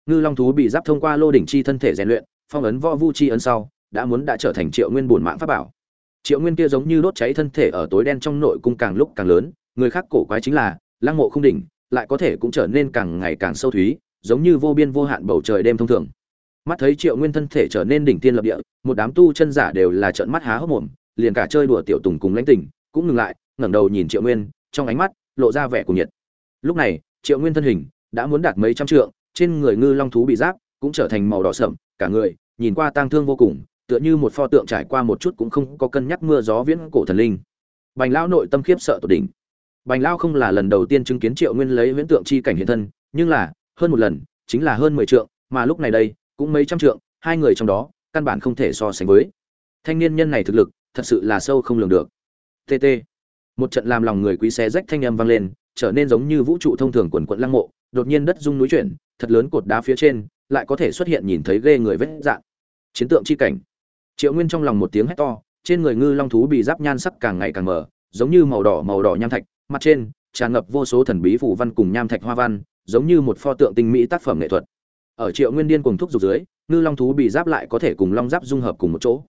Ngư long thú bị giáp thông qua lô đỉnh chi thân thể rèn luyện, phong ấn võ vu chi ấn sau, đã muốn đã trở thành triệu nguyên bổn mạng pháp bảo. Triệu nguyên kia giống như đốt cháy thân thể ở tối đen trong nội cung càng lúc càng lớn, người khác cổ quái chính là, lăng mộ không đỉnh, lại có thể cũng trở nên càng ngày càng sâu thúy giống như vô biên vô hạn bầu trời đêm thông thường. Mắt thấy triệu nguyên thân thể trở nên đỉnh tiên lập địa, một đám tu chân giả đều là trợn mắt há hốc mồm, liền cả chơi đùa tiểu tùng cùng lãnh tỉnh cũng ngừng lại, ngẩng đầu nhìn triệu nguyên, trong ánh mắt lộ ra vẻ của nhiệt. Lúc này, triệu nguyên thân hình đã muốn đạt mấy trăm trượng, trên người ngư long thú bị giáp cũng trở thành màu đỏ sậm cả người nhìn qua tang thương vô cùng, tựa như một pho tượng trải qua một chút cũng không có cân nhắc mưa gió viễn cổ thần linh. Bành lão nội tâm khiếp sợ tột đỉnh. Bành lão không là lần đầu tiên chứng kiến triệu nguyên lấy viễn tượng chi cảnh hiện thân, nhưng là hơn một lần, chính là hơn mười trượng, mà lúc này đây, cũng mấy trăm trượng, hai người trong đó, căn bản không thể so sánh với. Thanh niên nhân này thực lực, thật sự là sâu không lường được. Tt một trận làm lòng người quý xé rách thanh âm vang lên, trở nên giống như vũ trụ thông thường quần quận lăng mộ, đột nhiên đất rung núi chuyển, thật lớn cột đá phía trên, lại có thể xuất hiện nhìn thấy ghê người vết dạng chiến tượng chi cảnh. Triệu nguyên trong lòng một tiếng hét to, trên người ngư long thú bị giáp nhan sắc càng ngày càng mở giống như màu đỏ màu đỏ nham thạch, mặt trên tràn ngập vô số thần bí phủ văn cùng nham thạch hoa văn giống như một pho tượng tinh mỹ tác phẩm nghệ thuật. Ở triệu nguyên điên cùng thúc dục dưới, ngư long thú bị giáp lại có thể cùng long giáp dung hợp cùng một chỗ.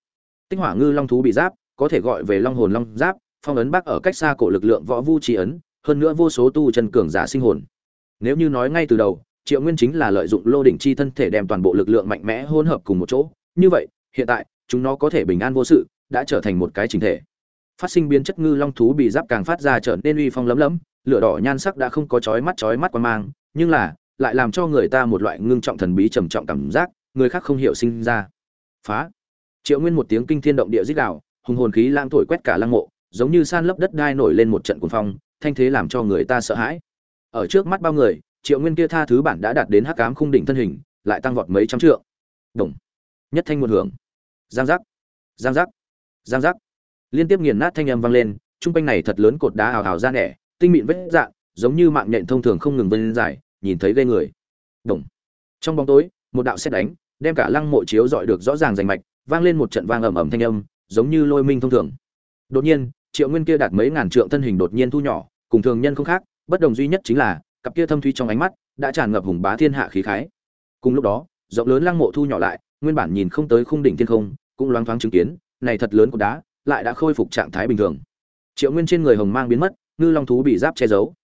Tinh hỏa ngư long thú bị giáp có thể gọi về long hồn long giáp, phong ấn bác ở cách xa cổ lực lượng võ vu trí ấn, hơn nữa vô số tu chân cường giả sinh hồn. Nếu như nói ngay từ đầu, triệu nguyên chính là lợi dụng lô đỉnh chi thân thể đem toàn bộ lực lượng mạnh mẽ hỗn hợp cùng một chỗ. Như vậy, hiện tại, chúng nó có thể bình an vô sự, đã trở thành một cái chính thể. Phát sinh biến chất ngư long thú bị giáp càng phát ra trở nên uy phong lấm lấm, lửa đỏ nhan sắc đã không có chói mắt chói mắt quan mang nhưng là, lại làm cho người ta một loại ngưng trọng thần bí trầm trọng cảm giác, người khác không hiểu sinh ra. Phá. Triệu nguyên một tiếng kinh thiên động địa dích đạo hùng hồn khí lang thổi quét cả lăng mộ, giống như san lấp đất đai nổi lên một trận cuồng phong, thanh thế làm cho người ta sợ hãi. Ở trước mắt bao người, triệu nguyên kia tha thứ bản đã đạt đến hắc cám khung đỉnh thân hình, lại tăng vọt mấy trăm trượng. Đồng. Nhất thanh một hưởng. Giang giác. Giang giác. Giang giác. Liên tiếp nghiền nát thanh âm vang lên, trung quanh này thật lớn cột đá hào hào ra nẻ, tinh mịn vết dạng, giống như mạng nhện thông thường không ngừng vân dài nhìn thấy ghê người. Đồng. Trong bóng tối, một đạo xét đánh, đem cả lăng mộ chiếu dọi được rõ ràng rành mạch, vang lên một trận vang ầm ầm thanh âm, giống như lôi minh thông thường. Đột nhiên, triệu nguyên kia đạt mấy ngàn trượng thân hình đột nhiên thu nhỏ, cùng thường nhân không khác, bất đồng duy nhất chính là, cặp kia thâm thuy trong ánh mắt, đã tràn ngập hùng bá thiên hạ khí khái. Cùng lúc đó, rộng lớn lăng mộ thu nhỏ lại, nguyên bản nhìn không tới khung đỉnh thiên không, cũng loáng thoáng chứng kiến, này thật lớn của đá, lại đã khôi phục trạng thái bình thường. Triệu nguyên trên người hồng mang biến mất, ngư long thú bị giáp che giấu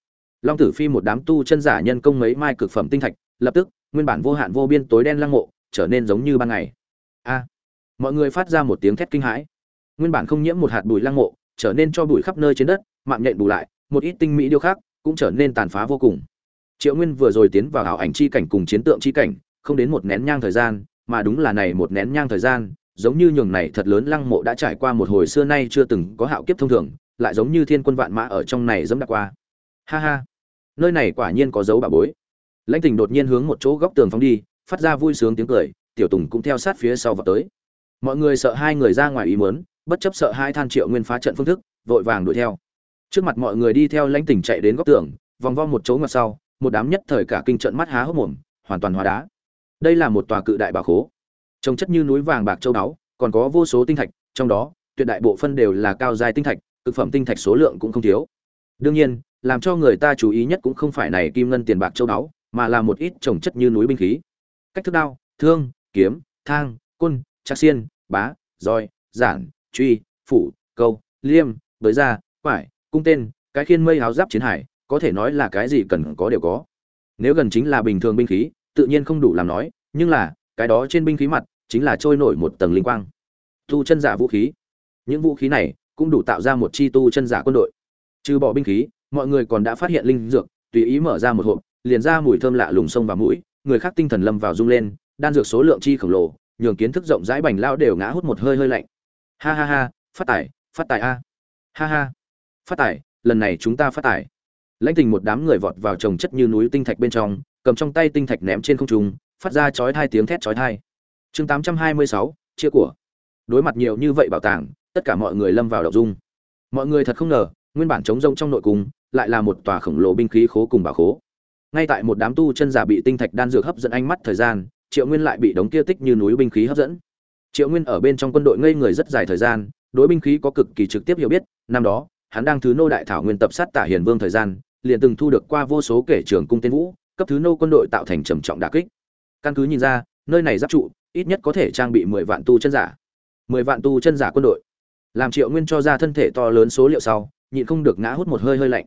long tử phi một đám tu chân giả nhân công mấy mai cực phẩm tinh thạch, lập tức, nguyên bản vô hạn vô biên tối đen lăng mộ, trở nên giống như ban ngày. A! Mọi người phát ra một tiếng thét kinh hãi. Nguyên bản không nhiễm một hạt bụi lăng mộ, trở nên cho bụi khắp nơi trên đất, mạng nhện bù lại, một ít tinh mỹ điêu khác cũng trở nên tàn phá vô cùng. Triệu nguyên vừa rồi tiến vào ảo ảnh chi cảnh cùng chiến tượng chi cảnh, không đến một nén nhang thời gian, mà đúng là này một nén nhang thời gian, giống như nhường này thật lớn lăng mộ đã trải qua một hồi xưa nay chưa từng có hạo kiếp thông thường, lại giống như thiên quân vạn mã ở trong này dẫm đạp qua. Ha ha! Nơi này quả nhiên có dấu bà bối. Lãnh tình đột nhiên hướng một chỗ góc tường phóng đi, phát ra vui sướng tiếng cười, tiểu tùng cũng theo sát phía sau vào tới. Mọi người sợ hai người ra ngoài ý muốn, bất chấp sợ hai than triệu nguyên phá trận phương thức, vội vàng đuổi theo. Trước mặt mọi người đi theo lãnh tình chạy đến góc tường, vòng vo một chỗ ngặt sau, một đám nhất thời cả kinh trận mắt há hốc mồm, hoàn toàn hóa đá. Đây là một tòa cự đại bảo khố. Trông chất như núi vàng bạc châu báu, còn có vô số tinh thạch, trong đó, tuyệt đại bộ phân đều là cao dài tinh thạch thực phẩm tinh thạch số lượng cũng không thiếu. Đương nhiên làm cho người ta chú ý nhất cũng không phải này kim ngân tiền bạc châu báu, mà là một ít trồng chất như núi binh khí. Cách thức đao, thương, kiếm, thang côn chắc xiên, bá, roi, giản, truy, phủ, câu, liêm, bới ra quải, cung tên, cái khiên mây áo giáp chiến hải, có thể nói là cái gì cần có đều có. Nếu gần chính là bình thường binh khí, tự nhiên không đủ làm nói, nhưng là, cái đó trên binh khí mặt, chính là trôi nổi một tầng linh quang. Tu chân giả vũ khí. Những vũ khí này cũng đủ tạo ra một chi tu chân giả quân đội. Trừ bỏ binh khí mọi người còn đã phát hiện linh dược, tùy ý mở ra một hộp, liền ra mùi thơm lạ lùng sông vào mũi, người khác tinh thần lâm vào rung lên, đan dược số lượng chi khổng lồ, nhường kiến thức rộng rãi bành lao đều ngã hút một hơi hơi lạnh. Ha ha ha, phát tài phát tài a. Ha ha, phát tài, lần này chúng ta phát tài. Lãnh tình một đám người vọt vào trồng chất như núi tinh thạch bên trong, cầm trong tay tinh thạch ném trên không trung, phát ra chói hai tiếng thét chói tai. Chương tám trăm hai mươi sáu, chia của. Đối mặt nhiều như vậy bảo tàng, tất cả mọi người lâm vào động dung. Mọi người thật không ngờ, nguyên bản chống rông trong nội cung lại là một tòa khổng lồ binh khí khố cùng bảo khố. Ngay tại một đám tu chân giả bị tinh thạch đan dược hấp dẫn ánh mắt thời gian, triệu nguyên lại bị đống kia tích như núi binh khí hấp dẫn. Triệu nguyên ở bên trong quân đội ngây người rất dài thời gian, đối binh khí có cực kỳ trực tiếp hiểu biết, năm đó, hắn đang thứ nô đại thảo nguyên tập sát tả hiền vương thời gian, liền từng thu được qua vô số kể trường cung tên vũ, cấp thứ nô quân đội tạo thành trầm trọng đả kích. Căn cứ nhìn ra, nơi này giáp trụ, ít nhất có thể trang bị mười vạn tu chân giả. Mười vạn tu chân giả quân đội. Làm triệu nguyên cho ra thân thể to lớn số liệu sau, nhịn không được ngã hút một hơi hơi lạnh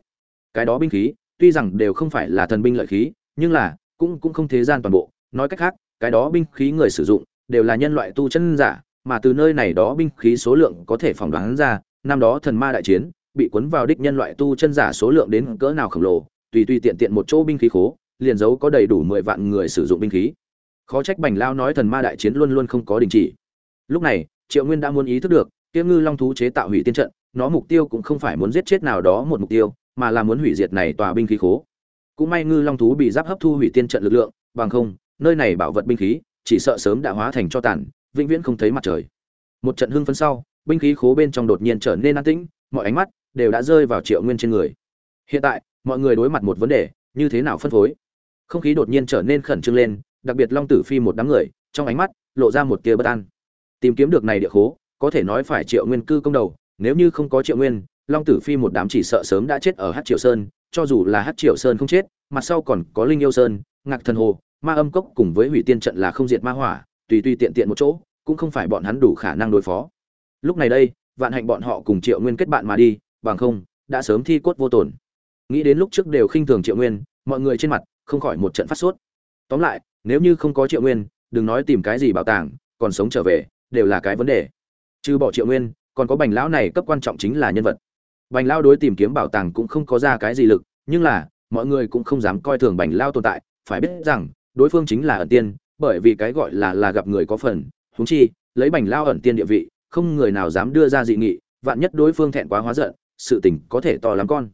cái đó binh khí, tuy rằng đều không phải là thần binh lợi khí, nhưng là, cũng cũng không thế gian toàn bộ. Nói cách khác, cái đó binh khí người sử dụng, đều là nhân loại tu chân giả, mà từ nơi này đó binh khí số lượng có thể phỏng đoán ra, năm đó thần ma đại chiến, bị cuốn vào đích nhân loại tu chân giả số lượng đến cỡ nào khổng lồ, tùy tùy tiện tiện một chỗ binh khí khố, liền giấu có đầy đủ mười vạn người sử dụng binh khí. Khó trách bành lao nói thần ma đại chiến luôn luôn không có đình chỉ. Lúc này, triệu nguyên đã muốn ý thức được, kia ngư long thú chế tạo hủy tiên trận, nó mục tiêu cũng không phải muốn giết chết nào đó một mục tiêu mà là muốn hủy diệt này tòa binh khí khố. Cũng may ngư long thú bị giáp hấp thu hủy tiên trận lực lượng, bằng không, nơi này bảo vật binh khí, chỉ sợ sớm đã hóa thành cho tàn, vĩnh viễn không thấy mặt trời. Một trận hưng phấn sau, binh khí khố bên trong đột nhiên trở nên an tĩnh, mọi ánh mắt đều đã rơi vào triệu nguyên trên người. Hiện tại, mọi người đối mặt một vấn đề, như thế nào phân phối? Không khí đột nhiên trở nên khẩn trương lên, đặc biệt long tử phi một đám người, trong ánh mắt lộ ra một tia bất an. Tìm kiếm được này địa khố, có thể nói phải triệu nguyên cư công đầu, nếu như không có triệu nguyên long tử phi một đám chỉ sợ sớm đã chết ở hát triều sơn, cho dù là hát triều sơn không chết mặt sau còn có linh yêu sơn, ngạc thần hồ, ma âm cốc cùng với hủy tiên trận là không diệt ma hỏa, tùy tùy tiện tiện một chỗ, cũng không phải bọn hắn đủ khả năng đối phó. Lúc này đây, vạn hạnh bọn họ cùng triệu nguyên kết bạn mà đi, bằng không, đã sớm thi cốt vô tổn. Nghĩ đến lúc trước đều khinh thường triệu nguyên, mọi người trên mặt không khỏi một trận phát sốt. Tóm lại, nếu như không có triệu nguyên, đừng nói tìm cái gì bảo tàng, còn sống trở về, đều là cái vấn đề. Trừ bỏ triệu nguyên, còn có bành lão này cấp quan trọng chính là nhân vật bành lao đối tìm kiếm bảo tàng cũng không có ra cái gì lực, nhưng là, mọi người cũng không dám coi thường bành lao tồn tại. Phải biết rằng, đối phương chính là ẩn tiên, bởi vì cái gọi là là gặp người có phần. Huống chi, lấy bành lao ẩn tiên địa vị, không người nào dám đưa ra dị nghị, vạn nhất đối phương thẹn quá hóa giận, sự tình có thể to lắm con.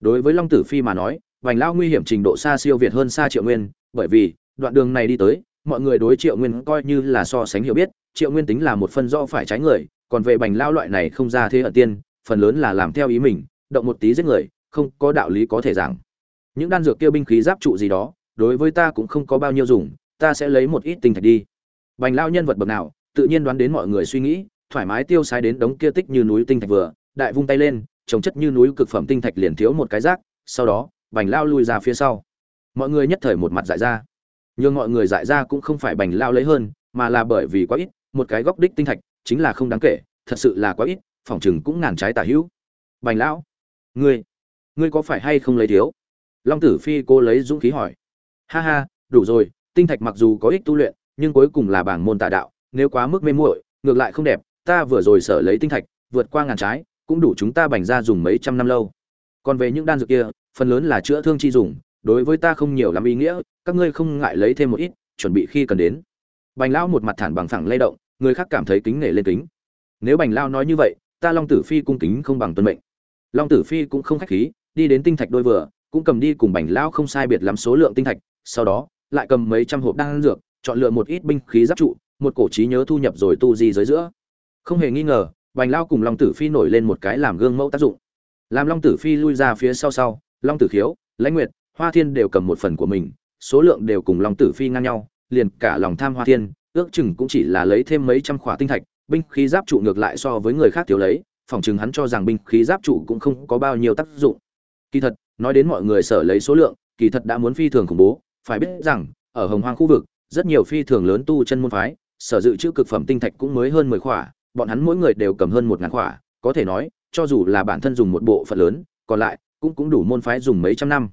Đối với long tử phi mà nói, bành lao nguy hiểm trình độ xa siêu việt hơn xa triệu nguyên, bởi vì, đoạn đường này đi tới, mọi người đối triệu nguyên coi như là so sánh hiểu biết. Triệu nguyên tính là một phân rõ phải trái người, còn về bành lao loại này không ra thế ẩn tiên phần lớn là làm theo ý mình, động một tí giết người, không có đạo lý có thể giảng. Những đan dược kia binh khí giáp trụ gì đó, đối với ta cũng không có bao nhiêu dùng, ta sẽ lấy một ít tinh thạch đi. Bành lao nhân vật bậc nào, tự nhiên đoán đến mọi người suy nghĩ, thoải mái tiêu xài đến đống kia tích như núi tinh thạch vừa, đại vung tay lên, trồng chất như núi cực phẩm tinh thạch liền thiếu một cái rác, sau đó, bành lao lui ra phía sau. Mọi người nhất thời một mặt dại ra. Nhưng mọi người dại ra cũng không phải bành lao lấy hơn, mà là bởi vì quá ít, một cái góc đích tinh thạch, chính là không đáng kể, thật sự là quá ít phỏng chừng cũng ngàn trái tả hữu. Bành lão, ngươi ngươi có phải hay không lấy thiếu? Long tử phi cô lấy dũng khí hỏi. Ha ha, đủ rồi, tinh thạch mặc dù có ích tu luyện, nhưng cuối cùng là bảng môn tà đạo, nếu quá mức mê muội, ngược lại không đẹp, ta vừa rồi sở lấy tinh thạch, vượt qua ngàn trái, cũng đủ chúng ta bành ra dùng mấy trăm năm lâu. Còn về những đan dược kia, phần lớn là chữa thương chi dùng, đối với ta không nhiều lắm ý nghĩa, các ngươi không ngại lấy thêm một ít, chuẩn bị khi cần đến. Bành lão một mặt thản bằng phẳng lay động, người khác cảm thấy kính nể lên kính. Nếu bành lao nói như vậy ta long tử phi cung kính không bằng tuân mệnh. Long tử phi cũng không khách khí, đi đến tinh thạch đôi vừa, cũng cầm đi cùng bành lao không sai biệt lắm số lượng tinh thạch, sau đó, lại cầm mấy trăm hộp đan dược, chọn lựa một ít binh khí giáp trụ, một cổ trí nhớ thu nhập rồi tu di dưới giữa. Không hề nghi ngờ, bành lao cùng long tử phi nổi lên một cái làm gương mẫu tác dụng. Làm long tử phi lui ra phía sau sau, long tử khiếu, lãnh nguyệt, hoa thiên đều cầm một phần của mình, số lượng đều cùng long tử phi ngang nhau, liền cả lòng tham hoa thiên, ước chừng cũng chỉ là lấy thêm mấy trăm khỏa tinh thạch binh khí giáp trụ ngược lại so với người khác thiếu lấy, phỏng chừng hắn cho rằng binh khí giáp trụ cũng không có bao nhiêu tác dụng. Kỳ thật, nói đến mọi người sở lấy số lượng, kỳ thật đã muốn phi thường khủng bố, phải biết rằng, ở hồng hoang khu vực, rất nhiều phi thường lớn tu chân môn phái, sở dự trữ cực phẩm tinh thạch cũng mới hơn mười khỏa, bọn hắn mỗi người đều cầm hơn một ngàn khỏa, có thể nói, cho dù là bản thân dùng một bộ phận lớn, còn lại cũng cũng đủ môn phái dùng mấy trăm năm.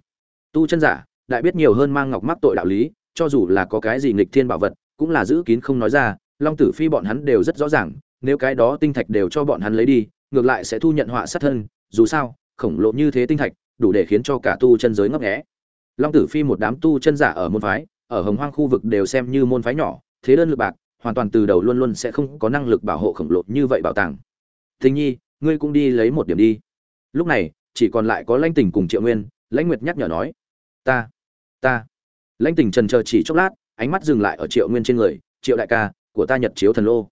Tu chân giả, đại biết nhiều hơn mang ngọc mắc tội đạo lý, cho dù là có cái gì nghịch thiên bảo vật, cũng là giữ kín không nói ra long tử phi bọn hắn đều rất rõ ràng, nếu cái đó tinh thạch đều cho bọn hắn lấy đi, ngược lại sẽ thu nhận họa sát thân, dù sao, khổng lồ như thế tinh thạch, đủ để khiến cho cả tu chân giới ngấp nghé. Long tử phi một đám tu chân giả ở môn phái, ở hồng hoang khu vực đều xem như môn phái nhỏ, thế đơn lực bạc, hoàn toàn từ đầu luôn luôn sẽ không có năng lực bảo hộ khổng lồ như vậy bảo tàng. Thình nhi, ngươi cũng đi lấy một điểm đi. Lúc này, chỉ còn lại có lãnh tình cùng triệu nguyên, lãnh nguyệt nhắc nhở nói, ta ta. Lãnh tình trần chờ chỉ chốc lát, ánh mắt dừng lại ở triệu nguyên trên người, triệu đại ca của ta nhật chiếu thần lô.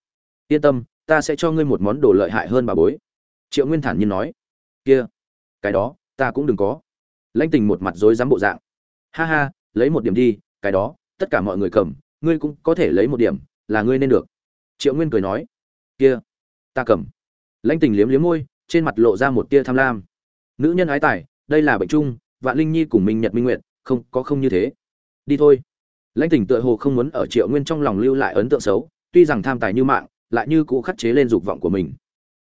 Yên tâm, ta sẽ cho ngươi một món đồ lợi hại hơn bà bối. Triệu nguyên thản nhiên nói. Kia, cái đó, ta cũng đừng có. Lãnh tình một mặt dối dám bộ dạng. Ha ha, lấy một điểm đi, cái đó, tất cả mọi người cầm, ngươi cũng có thể lấy một điểm, là ngươi nên được. Triệu nguyên cười nói. Kia, ta cầm. Lãnh tình liếm liếm môi, trên mặt lộ ra một tia tham lam. Nữ nhân ái tài, đây là bệnh chung, vạn linh nhi cùng minh nhật minh nguyện không, có không như thế. Đi thôi. Lãnh tình tựa hồ không muốn ở triệu nguyên trong lòng lưu lại ấn tượng xấu tuy rằng tham tài như mạng, lại như cũ khắc chế lên dục vọng của mình.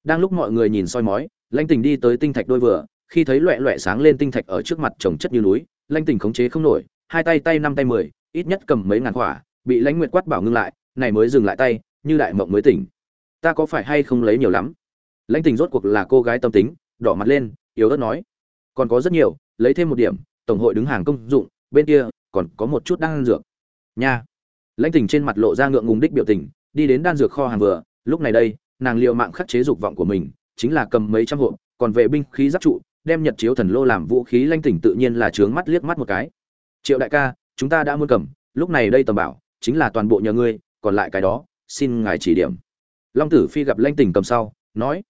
Đang lúc mọi người nhìn soi mói lãnh tình đi tới tinh thạch đôi vừa, khi thấy loẹ loẹ sáng lên tinh thạch ở trước mặt chồng chất như núi lãnh tình khống chế không nổi, hai tay tay năm tay mười, ít nhất cầm mấy ngàn quả, bị lãnh nguyệt quát bảo ngưng lại, này mới dừng lại tay, như đại mộng mới tỉnh. Ta có phải hay không lấy nhiều lắm? Lãnh tình rốt cuộc là cô gái tâm tính, đỏ mặt lên, yếu ớt nói, còn có rất nhiều, lấy thêm một điểm, tổng hội đứng hàng công dụng, bên kia còn có một chút đan dược. Nha lãnh tình trên mặt lộ ra ngượng ngùng đích biểu tình, đi đến đan dược kho hàng vừa, lúc này đây, nàng liệu mạng khắc chế dục vọng của mình, chính là cầm mấy trăm hộp, còn về binh khí giáp trụ, đem nhật chiếu thần lô làm vũ khí, lãnh tỉnh tự nhiên là trướng mắt liếc mắt một cái. Triệu đại ca, chúng ta đã muốn cầm, lúc này đây tầm bảo, chính là toàn bộ nhờ ngươi, còn lại cái đó, xin ngài chỉ điểm. Long tử phi gặp lãnh tỉnh cầm sau, nói,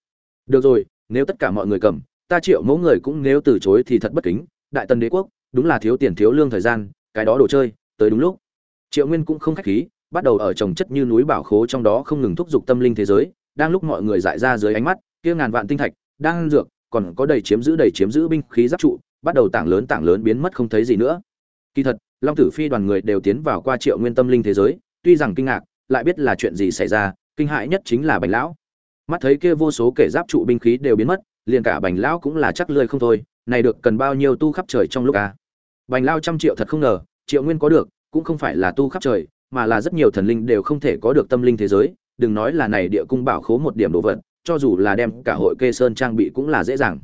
được rồi, nếu tất cả mọi người cầm, ta triệu mẫu người cũng nếu từ chối thì thật bất kính, đại tần đế quốc, đúng là thiếu tiền thiếu lương thời gian, cái đó đồ chơi, tới đúng lúc triệu nguyên cũng không khách khí, bắt đầu ở trồng chất như núi bảo khố trong đó không ngừng thúc giục tâm linh thế giới, đang lúc mọi người dại ra dưới ánh mắt, kia ngàn vạn tinh thạch, đang dược, còn có đầy chiếm giữ đầy chiếm giữ binh khí giáp trụ, bắt đầu tảng lớn tảng lớn biến mất không thấy gì nữa kỳ thật, long tử phi đoàn người đều tiến vào qua triệu nguyên tâm linh thế giới, tuy rằng kinh ngạc, lại biết là chuyện gì xảy ra, kinh hại nhất chính là bành lão mắt thấy kia vô số kể giáp trụ binh khí đều biến mất, liền cả bành lão cũng là chắc lười không thôi, này được cần bao nhiêu tu khắp trời trong lúc à. bành lao trăm triệu thật không ngờ, triệu nguyên có được cũng không phải là tu khắp trời, mà là rất nhiều thần linh đều không thể có được tâm linh thế giới. Đừng nói là này địa cung bảo khố một điểm đồ vật, cho dù là đem cả hội kê sơn trang bị cũng là dễ dàng.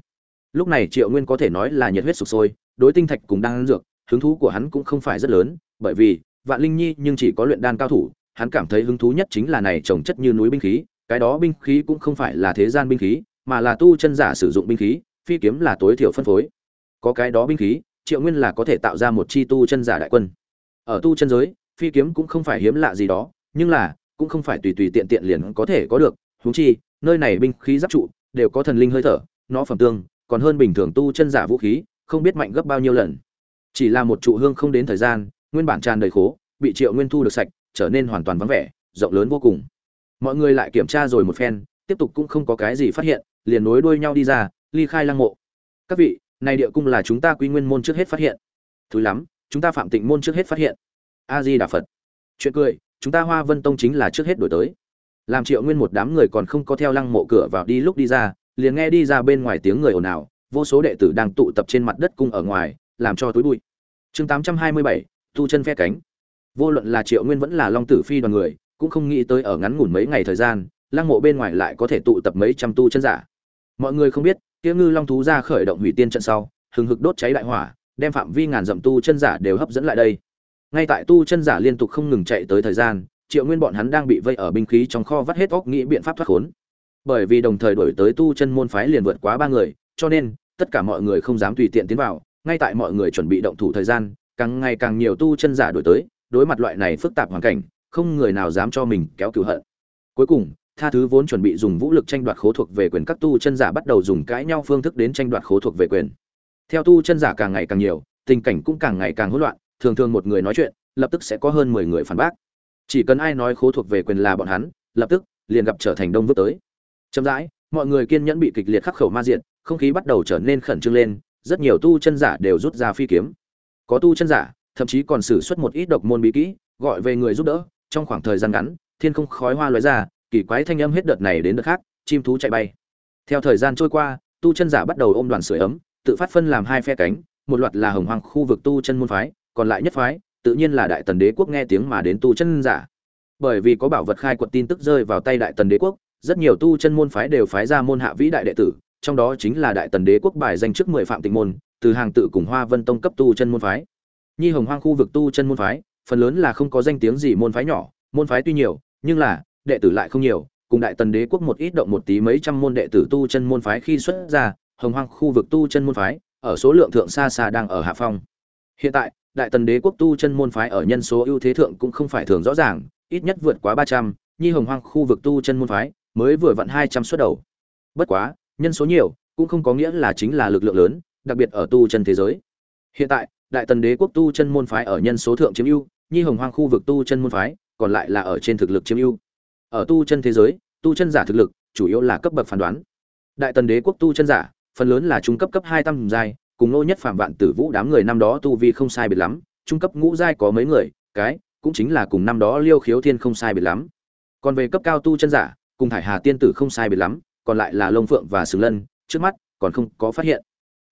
Lúc này triệu nguyên có thể nói là nhiệt huyết sục sôi, đối tinh thạch cùng đang dược, hứng thú của hắn cũng không phải rất lớn, bởi vì, vạn linh nhi nhưng chỉ có luyện đan cao thủ, hắn cảm thấy hứng thú nhất chính là này trồng chất như núi binh khí, cái đó binh khí cũng không phải là thế gian binh khí, mà là tu chân giả sử dụng binh khí, phi kiếm là tối thiểu phân phối. Có cái đó binh khí, triệu nguyên là có thể tạo ra một chi tu chân giả đại quân ở tu chân giới, phi kiếm cũng không phải hiếm lạ gì đó, nhưng là, cũng không phải tùy tùy tiện tiện liền có thể có được. Huống chi, nơi này binh khí giáp trụ, đều có thần linh hơi thở, nó phẩm tương, còn hơn bình thường tu chân giả vũ khí, không biết mạnh gấp bao nhiêu lần. Chỉ là một trụ hương không đến thời gian, nguyên bản tràn đầy khố, bị triệu nguyên thu được sạch, trở nên hoàn toàn vắng vẻ, rộng lớn vô cùng. Mọi người lại kiểm tra rồi một phen, tiếp tục cũng không có cái gì phát hiện, liền nối đuôi nhau đi ra, ly khai lăng mộ. Các vị, này địa cung là chúng ta quy nguyên môn trước hết phát hiện. Thứ lắm chúng ta phạm tịnh môn trước hết phát hiện. A di đà phật. Chuyện cười, chúng ta hoa vân tông chính là trước hết đổi tới. Làm triệu nguyên một đám người còn không có theo lăng mộ cửa vào đi lúc đi ra, liền nghe đi ra bên ngoài tiếng người ồn ào, vô số đệ tử đang tụ tập trên mặt đất cung ở ngoài, làm cho túi bụi. Chương tám trăm hai mươi bảy, tu chân phe cánh. Vô luận là triệu nguyên vẫn là long tử phi đoàn người, cũng không nghĩ tới ở ngắn ngủn mấy ngày thời gian, lăng mộ bên ngoài lại có thể tụ tập mấy trăm tu chân giả. Mọi người không biết tiếng ngư long thú ra khởi động hủy tiên trận sau, hừng hực đốt cháy đại hỏa đem phạm vi ngàn dặm tu chân giả đều hấp dẫn lại đây. Ngay tại tu chân giả liên tục không ngừng chạy tới thời gian, triệu nguyên bọn hắn đang bị vây ở binh khí trong kho vắt hết óc nghĩ biện pháp thoát khốn. Bởi vì đồng thời đổi tới tu chân môn phái liền vượt quá ba người, cho nên, tất cả mọi người không dám tùy tiện tiến vào, ngay tại mọi người chuẩn bị động thủ thời gian, càng ngày càng nhiều tu chân giả đổi tới, đối mặt loại này phức tạp hoàn cảnh, không người nào dám cho mình kéo cừu hận. Cuối cùng, tha thứ vốn chuẩn bị dùng vũ lực tranh đoạt khố thuộc về quyền các tu chân giả bắt đầu dùng cãi nhau phương thức đến tranh đoạt khố thuộc về quyền theo tu chân giả càng ngày càng nhiều, tình cảnh cũng càng ngày càng hỗn loạn, thường thường một người nói chuyện, lập tức sẽ có hơn mười người phản bác. Chỉ cần ai nói khố thuộc về quyền là bọn hắn, lập tức, liền gặp trở thành đông vứt tới. Chậm rãi, mọi người kiên nhẫn bị kịch liệt khắc khẩu ma diện, không khí bắt đầu trở nên khẩn trương lên, rất nhiều tu chân giả đều rút ra phi kiếm. Có tu chân giả, thậm chí còn sử xuất một ít độc môn bí kỹ, gọi về người giúp đỡ, trong khoảng thời gian ngắn, thiên không khói hoa lóe ra, kỳ quái thanh âm hết đợt này đến đợt khác, chim thú chạy bay. Theo thời gian trôi qua, tu chân giả bắt đầu ôm đoàn sưởi ấm tự phát phân làm hai phe cánh, một loạt là hồng hoang khu vực tu chân môn phái, còn lại nhất phái, tự nhiên là đại tần đế quốc nghe tiếng mà đến tu chân giả. Bởi vì có bảo vật khai quật tin tức rơi vào tay đại tần đế quốc, rất nhiều tu chân môn phái đều phái ra môn hạ vĩ đại đệ tử, trong đó chính là đại tần đế quốc bài danh trước mười phạm tịnh môn, từ hàng tự cùng hoa vân tông cấp tu chân môn phái. Nhi hồng hoang khu vực tu chân môn phái, phần lớn là không có danh tiếng gì môn phái nhỏ, môn phái tuy nhiều, nhưng là, đệ tử lại không nhiều, cùng đại tần đế quốc một ít động một tí mấy trăm môn đệ tử tu chân môn phái khi xuất ra hồng hoang khu vực tu chân môn phái, ở số lượng thượng xa xa đang ở hạ phong. Hiện tại, đại tần đế quốc tu chân môn phái ở nhân số ưu thế thượng cũng không phải thường rõ ràng, ít nhất vượt quá ba trăm, nhi hồng hoang khu vực tu chân môn phái mới vừa vặn hai trăm suất đầu. Bất quá, nhân số nhiều, cũng không có nghĩa là chính là lực lượng lớn, đặc biệt ở tu chân thế giới. Hiện tại, đại tần đế quốc tu chân môn phái ở nhân số thượng chiếm ưu, nhi hồng hoang khu vực tu chân môn phái còn lại là ở trên thực lực chiếm ưu. Ở tu chân thế giới, tu chân giả thực lực chủ yếu là cấp bậc phán đoán. Đại tần đế quốc tu chân giả phần lớn là trung cấp cấp hai tam giai, cùng nô nhất phạm vạn tử vũ đám người năm đó tu vi không sai biệt lắm, trung cấp ngũ giai có mấy người, cái cũng chính là cùng năm đó liêu khiếu thiên không sai biệt lắm. Còn về cấp cao tu chân giả, cùng thải hà tiên tử không sai biệt lắm, còn lại là long phượng và sừng lân, trước mắt còn không có phát hiện.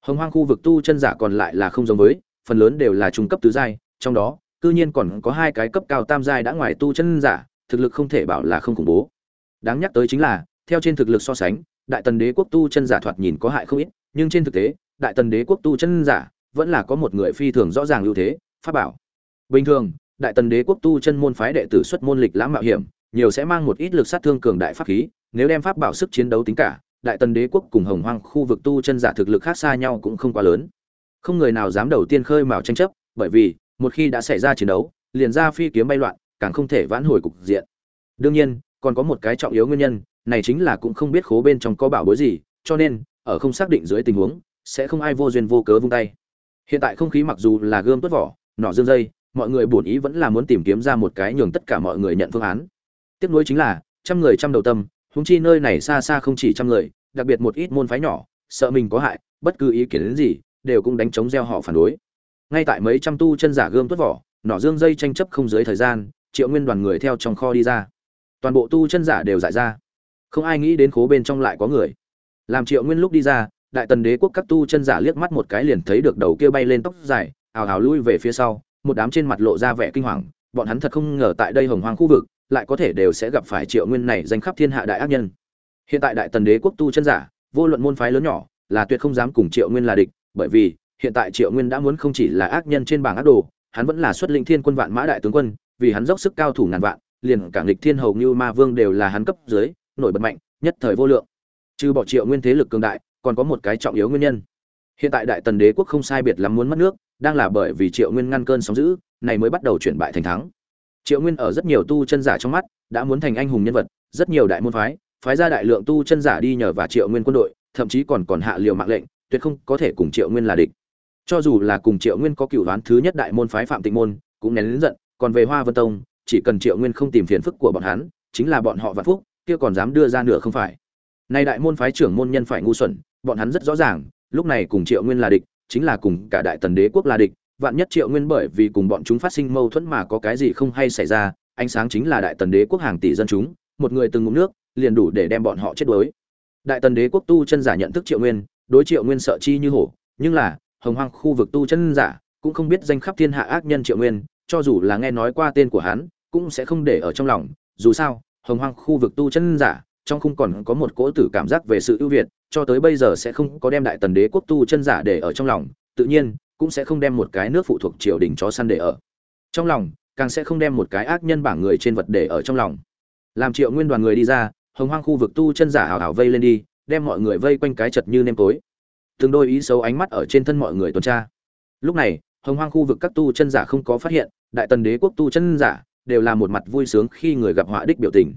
Hồng hoang khu vực tu chân giả còn lại là không giống với, phần lớn đều là trung cấp tứ giai, trong đó, cư nhiên còn có hai cái cấp cao tam giai đã ngoài tu chân giả, thực lực không thể bảo là không khủng bố. Đáng nhắc tới chính là, theo trên thực lực so sánh đại tần đế quốc tu chân giả thoạt nhìn có hại không ít, nhưng trên thực tế, đại tần đế quốc tu chân giả vẫn là có một người phi thường rõ ràng ưu thế, pháp bảo. Bình thường, đại tần đế quốc tu chân môn phái đệ tử xuất môn lịch lãm mạo hiểm, nhiều sẽ mang một ít lực sát thương cường đại pháp khí, nếu đem pháp bảo sức chiến đấu tính cả, đại tần đế quốc cùng hồng hoang khu vực tu chân giả thực lực khác xa nhau cũng không quá lớn. Không người nào dám đầu tiên khơi mào tranh chấp, bởi vì, một khi đã xảy ra chiến đấu, liền ra phi kiếm bay loạn, càng không thể vãn hồi cục diện. Đương nhiên, còn có một cái trọng yếu nguyên nhân này chính là cũng không biết khố bên trong có bảo bối gì, cho nên, ở không xác định dưới tình huống, sẽ không ai vô duyên vô cớ vung tay. Hiện tại không khí mặc dù là gươm tuốt vỏ, nỏ dương dây, mọi người buồn ý vẫn là muốn tìm kiếm ra một cái nhường tất cả mọi người nhận phương án. Tiếc nuối chính là, trăm người trăm đầu tâm, huống chi nơi này xa xa không chỉ trăm người, đặc biệt một ít môn phái nhỏ, sợ mình có hại, bất cứ ý kiến đến gì, đều cũng đánh chống gieo họ phản đối. Ngay tại mấy trăm tu chân giả gươm tuốt vỏ, nỏ dương dây tranh chấp không dưới thời gian, triệu nguyên đoàn người theo trong kho đi ra. Toàn bộ tu chân giả đều giải ra không ai nghĩ đến khố bên trong lại có người. Làm triệu nguyên lúc đi ra, đại tần đế quốc các tu chân giả liếc mắt một cái liền thấy được đầu kia bay lên tóc dài, ào ào lui về phía sau, một đám trên mặt lộ ra vẻ kinh hoàng, bọn hắn thật không ngờ tại đây hồng hoang khu vực, lại có thể đều sẽ gặp phải triệu nguyên này danh khắp thiên hạ đại ác nhân. Hiện tại đại tần đế quốc tu chân giả, vô luận môn phái lớn nhỏ, là tuyệt không dám cùng triệu nguyên là địch, bởi vì, hiện tại triệu nguyên đã muốn không chỉ là ác nhân trên bảng ác đồ, hắn vẫn là xuất linh thiên quân vạn mã đại tướng quân, vì hắn dốc sức cao thủ ngàn vạn, liền cả nghịch thiên hầu như ma vương đều là hắn cấp dưới nổi bật mạnh, nhất thời vô lượng. Trừ bỏ triệu nguyên thế lực cường đại, còn có một cái trọng yếu nguyên nhân. Hiện tại đại tần đế quốc không sai biệt lắm muốn mất nước, đang là bởi vì triệu nguyên ngăn cơn sóng giữ này mới bắt đầu chuyển bại thành thắng. Triệu nguyên ở rất nhiều tu chân giả trong mắt, đã muốn thành anh hùng nhân vật, rất nhiều đại môn phái phái ra đại lượng tu chân giả đi nhờ và triệu nguyên quân đội, thậm chí còn còn hạ liều mạng lệnh, tuyệt không có thể cùng triệu nguyên là địch. Cho dù là cùng triệu nguyên có cựu đoán thứ nhất đại môn phái phạm tịnh môn, cũng nén lớn giận, còn về hoa vân tông, chỉ cần triệu nguyên không tìm phiền phức của bọn hắn, chính là bọn họ vạn phúc kia còn dám đưa ra nửa không phải. Nay đại môn phái trưởng môn nhân phải ngu xuẩn, bọn hắn rất rõ ràng, lúc này cùng triệu nguyên là địch, chính là cùng cả đại tần đế quốc là địch, vạn nhất triệu nguyên bởi vì cùng bọn chúng phát sinh mâu thuẫn mà có cái gì không hay xảy ra, ánh sáng chính là đại tần đế quốc hàng tỷ dân chúng, một người từng ngụm nước, liền đủ để đem bọn họ chết đuối. Đại tần đế quốc tu chân giả nhận thức triệu nguyên, đối triệu nguyên sợ chi như hổ, nhưng là, hồng hoang khu vực tu chân giả cũng không biết danh khắp thiên hạ ác nhân triệu nguyên, cho dù là nghe nói qua tên của hắn, cũng sẽ không để ở trong lòng, dù sao hồng hoang khu vực tu chân giả, trong khung còn có một cỗ tử cảm giác về sự ưu việt, cho tới bây giờ sẽ không có đem đại tần đế quốc tu chân giả để ở trong lòng, tự nhiên, cũng sẽ không đem một cái nước phụ thuộc triều đình chó săn để ở. Trong lòng, càng sẽ không đem một cái ác nhân bảng người trên vật để ở trong lòng. Làm triệu nguyên đoàn người đi ra, hồng hoang khu vực tu chân giả hào hào vây lên đi, đem mọi người vây quanh cái chật như nêm tối. Từng đôi ý xấu ánh mắt ở trên thân mọi người tuần tra. Lúc này, hồng hoang khu vực các tu chân giả không có phát hiện, đại tần đế quốc tu chân giả đều là một mặt vui sướng khi người gặp họa đích biểu tình.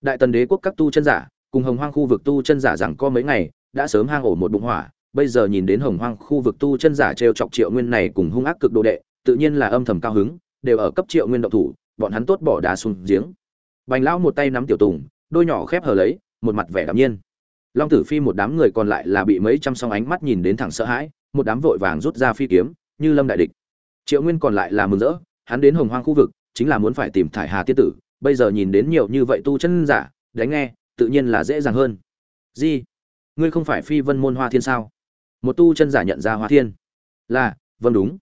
Đại tần đế quốc các tu chân giả, cùng hồng hoang khu vực tu chân giả rằng có mấy ngày, đã sớm hang ổ một bụng hỏa, bây giờ nhìn đến hồng hoang khu vực tu chân giả trêu chọc triệu nguyên này cùng hung ác cực độ đệ, tự nhiên là âm thầm cao hứng, đều ở cấp triệu nguyên động thủ, bọn hắn tốt bỏ đá xuống giếng. Bành lão một tay nắm tiểu tùng, đôi nhỏ khép hờ lấy, một mặt vẻ đạm nhiên. Long tử phi một đám người còn lại là bị mấy trăm song ánh mắt nhìn đến thẳng sợ hãi, một đám vội vàng rút ra phi kiếm, như lâm đại địch. Triệu nguyên còn lại là mừng rỡ, hắn đến hồng hoang khu vực chính là muốn phải tìm thải hà tiên tử, bây giờ nhìn đến nhiều như vậy tu chân giả, đánh nghe, tự nhiên là dễ dàng hơn. Di, ngươi không phải phi vân môn hoa thiên sao? Một tu chân giả nhận ra hoa thiên. Là vâng đúng.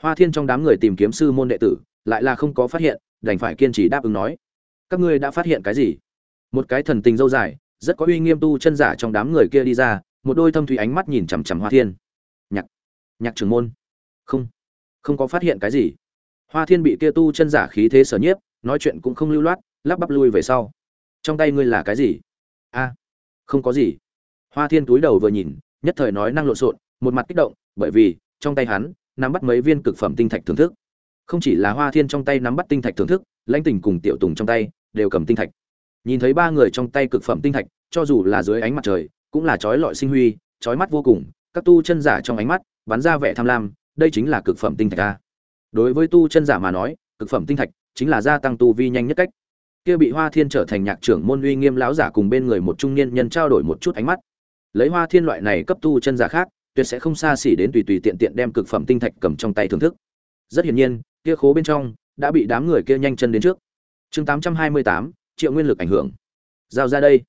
Hoa thiên trong đám người tìm kiếm sư môn đệ tử, lại là không có phát hiện, đành phải kiên trì đáp ứng nói. Các ngươi đã phát hiện cái gì? Một cái thần tình dâu dài, rất có uy nghiêm tu chân giả trong đám người kia đi ra, một đôi thâm thủy ánh mắt nhìn chằm chằm hoa thiên. Nhạc nhạc trưởng môn. Không không có phát hiện cái gì hoa thiên bị kia tu chân giả khí thế sở nhiếp, nói chuyện cũng không lưu loát, lắp bắp lui về sau. Trong tay ngươi là cái gì? A, không có gì. Hoa thiên túi đầu vừa nhìn, nhất thời nói năng lộn xộn, một mặt kích động, bởi vì, trong tay hắn, nắm bắt mấy viên cực phẩm tinh thạch thưởng thức. Không chỉ là hoa thiên trong tay nắm bắt tinh thạch thưởng thức, lãnh tình cùng tiểu tùng trong tay, đều cầm tinh thạch. Nhìn thấy ba người trong tay cực phẩm tinh thạch, cho dù là dưới ánh mặt trời, cũng là trói lọi sinh huy, trói mắt vô cùng, các tu chân giả trong ánh mắt, bắn ra vẻ tham lam, đây chính là cực phẩm tinh thạch a đối với tu chân giả mà nói, cực phẩm tinh thạch chính là gia tăng tu vi nhanh nhất cách. Kia bị hoa thiên trở thành nhạc trưởng môn uy nghiêm lão giả cùng bên người một trung niên nhân trao đổi một chút ánh mắt. Lấy hoa thiên loại này cấp tu chân giả khác, tuyệt sẽ không xa xỉ đến tùy tùy tiện tiện đem cực phẩm tinh thạch cầm trong tay thưởng thức. Rất hiển nhiên, kia khố bên trong đã bị đám người kia nhanh chân đến trước. Chương tám trăm hai mươi tám, triệu nguyên lực ảnh hưởng. Giao ra đây.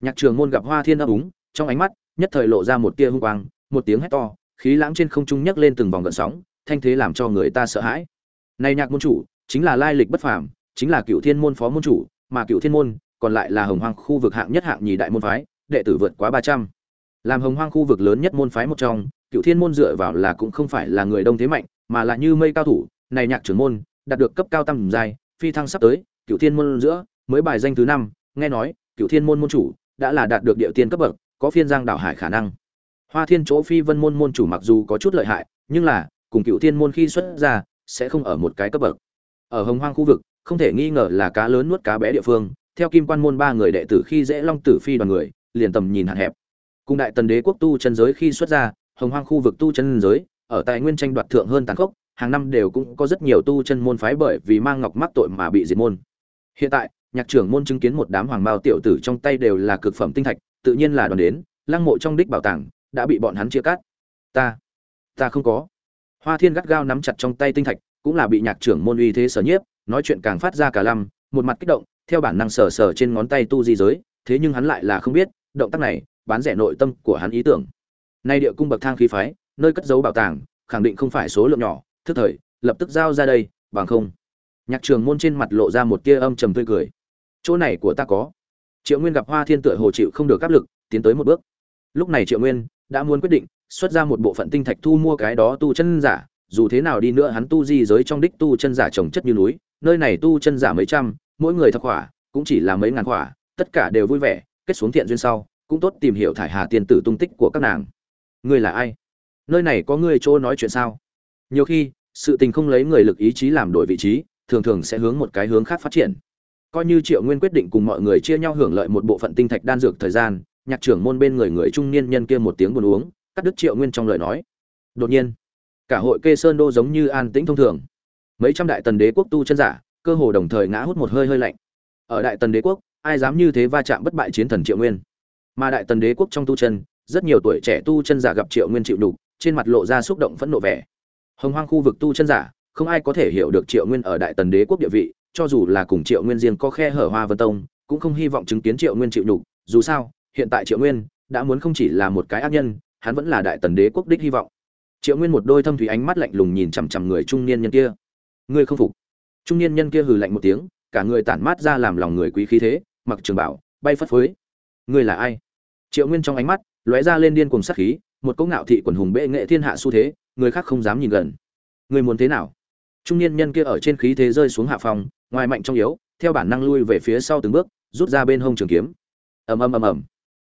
Nhạc trường môn gặp hoa thiên ấp úng trong ánh mắt nhất thời lộ ra một tia hung quang, một tiếng hét to, khí lãng trên không trung nhấc lên từng vòng gợn sóng thanh thế làm cho người ta sợ hãi. Này nhạc môn chủ, chính là lai lịch bất phàm, chính là cựu thiên môn phó môn chủ, mà cựu thiên môn còn lại là hồng hoang khu vực hạng nhất hạng nhì đại môn phái, đệ tử vượt quá ba trăm. Làm hồng hoang khu vực lớn nhất môn phái một trong, cựu thiên môn dựa vào là cũng không phải là người đông thế mạnh, mà là như mây cao thủ, này nhạc trưởng môn, đạt được cấp cao tăng dài phi thăng sắp tới, cựu thiên môn giữa, mới bài danh thứ năm, nghe nói, cựu thiên môn môn chủ đã là đạt được địa tiên cấp bậc, có phiên giang đảo hải khả năng. Hoa thiên chỗ phi vân môn môn chủ mặc dù có chút lợi hại, nhưng là cùng cựu thiên môn khi xuất ra, sẽ không ở một cái cấp bậc. Ở hồng hoang khu vực, không thể nghi ngờ là cá lớn nuốt cá bé địa phương, theo kim quan môn ba người đệ tử khi dễ long tử phi đoàn người, liền tầm nhìn hạn hẹp. Cùng đại tần đế quốc tu chân giới khi xuất ra, hồng hoang khu vực tu chân giới, ở tài nguyên tranh đoạt thượng hơn tàn khốc, hàng năm đều cũng có rất nhiều tu chân môn phái bởi vì mang ngọc mắc tội mà bị diệt môn. Hiện tại, nhạc trưởng môn chứng kiến một đám hoàng bao tiểu tử trong tay đều là cực phẩm tinh thạch, tự nhiên là đoàn đến, lăng mộ trong đích bảo tàng, đã bị bọn hắn chia cắt. Ta ta không có hoa thiên gắt gao nắm chặt trong tay tinh thạch, cũng là bị nhạc trưởng môn uy thế sở nhiếp, nói chuyện càng phát ra cả lăm, một mặt kích động, theo bản năng sờ sờ trên ngón tay tu di giới, thế nhưng hắn lại là không biết, động tác này, bán rẻ nội tâm của hắn ý tưởng. Nay địa cung bậc thang khí phái, nơi cất giấu bảo tàng, khẳng định không phải số lượng nhỏ, thức thời, lập tức giao ra đây, bằng không. Nhạc trường môn trên mặt lộ ra một tia âm trầm tươi cười. Chỗ này của ta có. Triệu nguyên gặp hoa thiên tựa hồ chịu không được áp lực, tiến tới một bước. Lúc này triệu nguyên đã muốn quyết định xuất ra một bộ phận tinh thạch thu mua cái đó tu chân giả, dù thế nào đi nữa hắn tu di giới trong đích tu chân giả trồng chất như núi, nơi này tu chân giả mấy trăm, mỗi người thập khỏa, cũng chỉ là mấy ngàn khỏa, tất cả đều vui vẻ, kết xuống thiện duyên sau, cũng tốt tìm hiểu thải hà tiên tử tung tích của các nàng. Ngươi là ai? Nơi này có ngươi chỗ nói chuyện sao? Nhiều khi, sự tình không lấy người lực ý chí làm đổi vị trí, thường thường sẽ hướng một cái hướng khác phát triển. Coi như triệu nguyên quyết định cùng mọi người chia nhau hưởng lợi một bộ phận tinh thạch đan dược thời gian, nhạc trưởng môn bên người người trung niên nhân kia một tiếng buồn uống cắt đứt triệu nguyên trong lời nói. Đột nhiên, cả hội kê sơn đô giống như an tĩnh thông thường. Mấy trăm đại tần đế quốc tu chân giả, cơ hồ đồng thời ngã hút một hơi hơi lạnh. Ở đại tần đế quốc, ai dám như thế va chạm bất bại chiến thần triệu nguyên? Mà đại tần đế quốc trong tu chân, rất nhiều tuổi trẻ tu chân giả gặp triệu nguyên chịu đục, trên mặt lộ ra xúc động phẫn nộ vẻ. Hồng hoang khu vực tu chân giả, không ai có thể hiểu được triệu nguyên ở đại tần đế quốc địa vị, cho dù là cùng triệu nguyên riêng có khe hở hoa vân tông, cũng không hy vọng chứng kiến triệu nguyên chịu nhục dù sao, hiện tại triệu nguyên đã muốn không chỉ là một cái ác nhân hắn vẫn là đại tần đế quốc đích hy vọng. Triệu nguyên một đôi thâm thủy ánh mắt lạnh lùng nhìn chằm chằm người trung niên nhân kia. Ngươi không phục. Trung niên nhân kia hừ lạnh một tiếng, cả người tản mát ra làm lòng người quý khí thế, mặc trường bảo, bay phất phới. Ngươi là ai? Triệu nguyên trong ánh mắt lóe ra lên điên cùng sát khí, một cỗ ngạo thị quần hùng bệ nghệ thiên hạ xu thế, người khác không dám nhìn gần. Ngươi muốn thế nào? Trung niên nhân kia ở trên khí thế rơi xuống hạ phòng ngoài mạnh trong yếu, theo bản năng lui về phía sau từng bước, rút ra bên hông trường kiếm. Ầm ầm ầm ầm.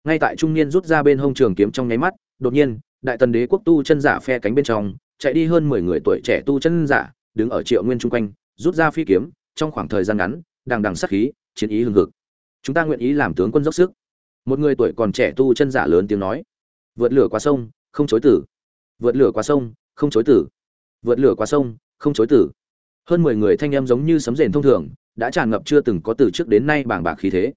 Ngay tại trung niên rút ra bên hông trường kiếm trong nháy mắt đột nhiên, đại tần đế quốc tu chân giả phe cánh bên trong, chạy đi hơn mười người tuổi trẻ tu chân giả, đứng ở triệu nguyên chung quanh, rút ra phi kiếm, trong khoảng thời gian ngắn, đằng đằng sắc khí, chiến ý hừng hực. Chúng ta nguyện ý làm tướng quân dốc sức. Một người tuổi còn trẻ tu chân giả lớn tiếng nói. Vượt lửa qua sông, không chối tử. Vượt lửa qua sông, không chối tử. Vượt lửa qua sông, không chối tử. Hơn mười người thanh em giống như sấm rền thông thường, đã tràn ngập chưa từng có từ trước đến nay bảng bạc khí thế.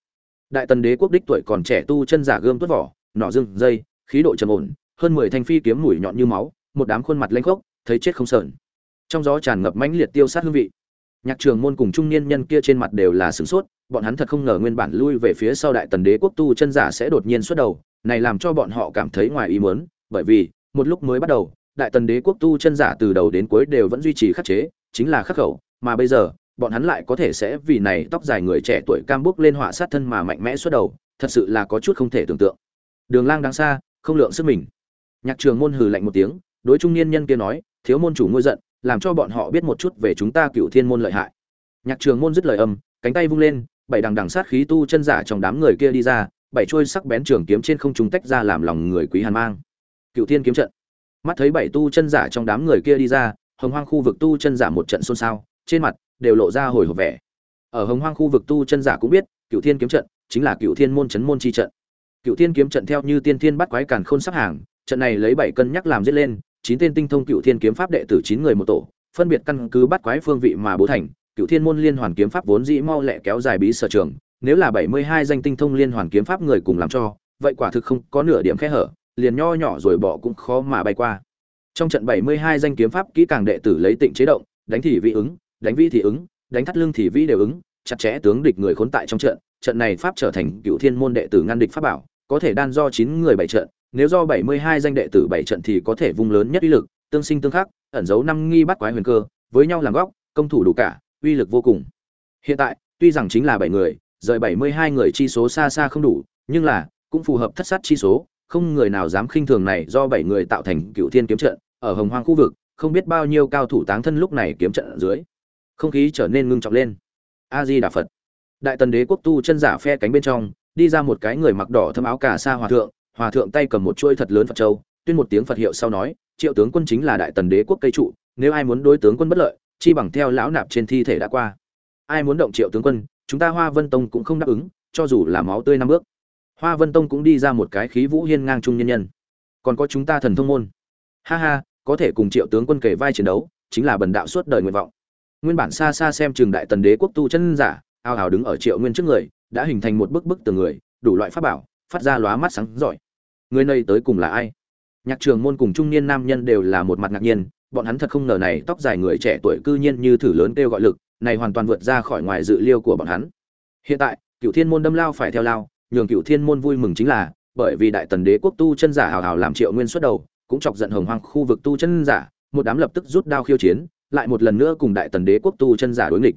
Đại tần đế quốc đích tuổi còn trẻ tu chân giả gươm tuất vỏ, nỏ rừng, dây khí độ trầm ổn, hơn mười thanh phi kiếm mũi nhọn như máu, một đám khuôn mặt lanh khốc, thấy chết không sờn. Trong gió tràn ngập mãnh liệt tiêu sát hương vị. Nhạc trường môn cùng trung niên nhân kia trên mặt đều là sửng sốt, bọn hắn thật không ngờ nguyên bản lui về phía sau đại tần đế quốc tu chân giả sẽ đột nhiên xuất đầu, này làm cho bọn họ cảm thấy ngoài ý muốn, bởi vì, một lúc mới bắt đầu, đại tần đế quốc tu chân giả từ đầu đến cuối đều vẫn duy trì khắc chế, chính là khắc khẩu, mà bây giờ, bọn hắn lại có thể sẽ vì này tóc dài người trẻ tuổi cam bước lên họa sát thân mà mạnh mẽ xuất đầu, thật sự là có chút không thể tưởng tượng. Đường lang đáng xa không lượng sức mình. Nhạc trường môn hừ lạnh một tiếng, đối trung niên nhân kia nói, thiếu môn chủ ngôi giận, làm cho bọn họ biết một chút về chúng ta cựu thiên môn lợi hại. Nhạc trường môn dứt lời âm, cánh tay vung lên, bảy đằng đằng sát khí tu chân giả trong đám người kia đi ra, bảy trôi sắc bén trường kiếm trên không trung tách ra làm lòng người quý hàn mang. Cựu thiên kiếm trận. Mắt thấy bảy tu chân giả trong đám người kia đi ra, hồng hoang khu vực tu chân giả một trận xôn xao, trên mặt đều lộ ra hồi hộp vẻ. Ở hồng hoang khu vực tu chân giả cũng biết cựu thiên kiếm trận chính là cựu thiên môn chấn môn chi trận cựu thiên kiếm trận theo như tiên thiên bắt quái càn khôn sắp hàng, trận này lấy bảy cân nhắc làm giết lên, chín tên tinh thông cựu thiên kiếm pháp đệ tử chín người một tổ, phân biệt căn cứ bắt quái phương vị mà bố thành, cựu thiên môn liên hoàn kiếm pháp vốn dĩ mau lẹ kéo dài bí sở trường, nếu là bảy mươi hai danh tinh thông liên hoàn kiếm pháp người cùng làm cho, vậy quả thực không có nửa điểm khe hở, liền nho nhỏ rồi bỏ cũng khó mà bay qua. Trong trận bảy mươi hai danh kiếm pháp kỹ càng đệ tử lấy tịnh chế động, đánh thì vị ứng, đánh vi thì ứng, đánh thắt lưng thì vi đều ứng, chặt chẽ tướng địch người khốn tại trong trận trận này pháp trở thành cựu thiên môn đệ tử ngăn địch pháp bảo, có thể đan do chín người bảy trận, nếu do bảy mươi hai danh đệ tử bảy trận thì có thể vung lớn nhất uy lực, tương sinh tương khắc, ẩn giấu năm nghi bắt quái huyền cơ, với nhau làm góc, công thủ đủ cả, uy lực vô cùng. Hiện tại, tuy rằng chính là bảy người, rời bảy mươi hai người chi số xa xa không đủ, nhưng là, cũng phù hợp thất sát chi số, không người nào dám khinh thường này do bảy người tạo thành cựu thiên kiếm trận, ở hồng hoang khu vực, không biết bao nhiêu cao thủ táng thân lúc này kiếm trận ở dưới. Không khí trở nên ngưng trọng lên. A di đà phật đại tần đế quốc tu chân giả phe cánh bên trong, đi ra một cái người mặc đỏ thâm áo cà sa hòa thượng hòa thượng tay cầm một chuôi thật lớn phật châu, tuyên một tiếng phật hiệu sau nói, triệu tướng quân chính là đại tần đế quốc cây trụ, nếu ai muốn đối tướng quân bất lợi, chi bằng theo lão nạp trên thi thể đã qua. Ai muốn động triệu tướng quân, chúng ta hoa vân tông cũng không đáp ứng, cho dù là máu tươi năm bước. Hoa vân tông cũng đi ra một cái khí vũ hiên ngang trung nhân nhân. Còn có chúng ta thần thông môn. Ha ha, có thể cùng triệu tướng quân kể vai chiến đấu, chính là bần đạo suốt đời nguyện vọng. Nguyên bản xa xa xem trường đại tần đế quốc tu chân giả ao ào đứng ở triệu nguyên trước người, đã hình thành một bức bức từ người, đủ loại pháp bảo, phát ra lóa mắt sáng giỏi người này tới cùng là ai? Nhạc trường môn cùng trung niên nam nhân đều là một mặt ngạc nhiên, bọn hắn thật không ngờ này tóc dài người trẻ tuổi cư nhiên như thử lớn kêu gọi lực, này hoàn toàn vượt ra khỏi ngoài dự liêu của bọn hắn. Hiện tại cựu thiên môn đâm lao phải theo lao, nhường cựu thiên môn vui mừng chính là, bởi vì đại tần đế quốc tu chân giả hào hào làm triệu nguyên xuất đầu, cũng chọc giận hồng hoang khu vực tu chân giả, một đám lập tức rút đao khiêu chiến, lại một lần nữa cùng đại tần đế quốc tu chân giả đối nghịch.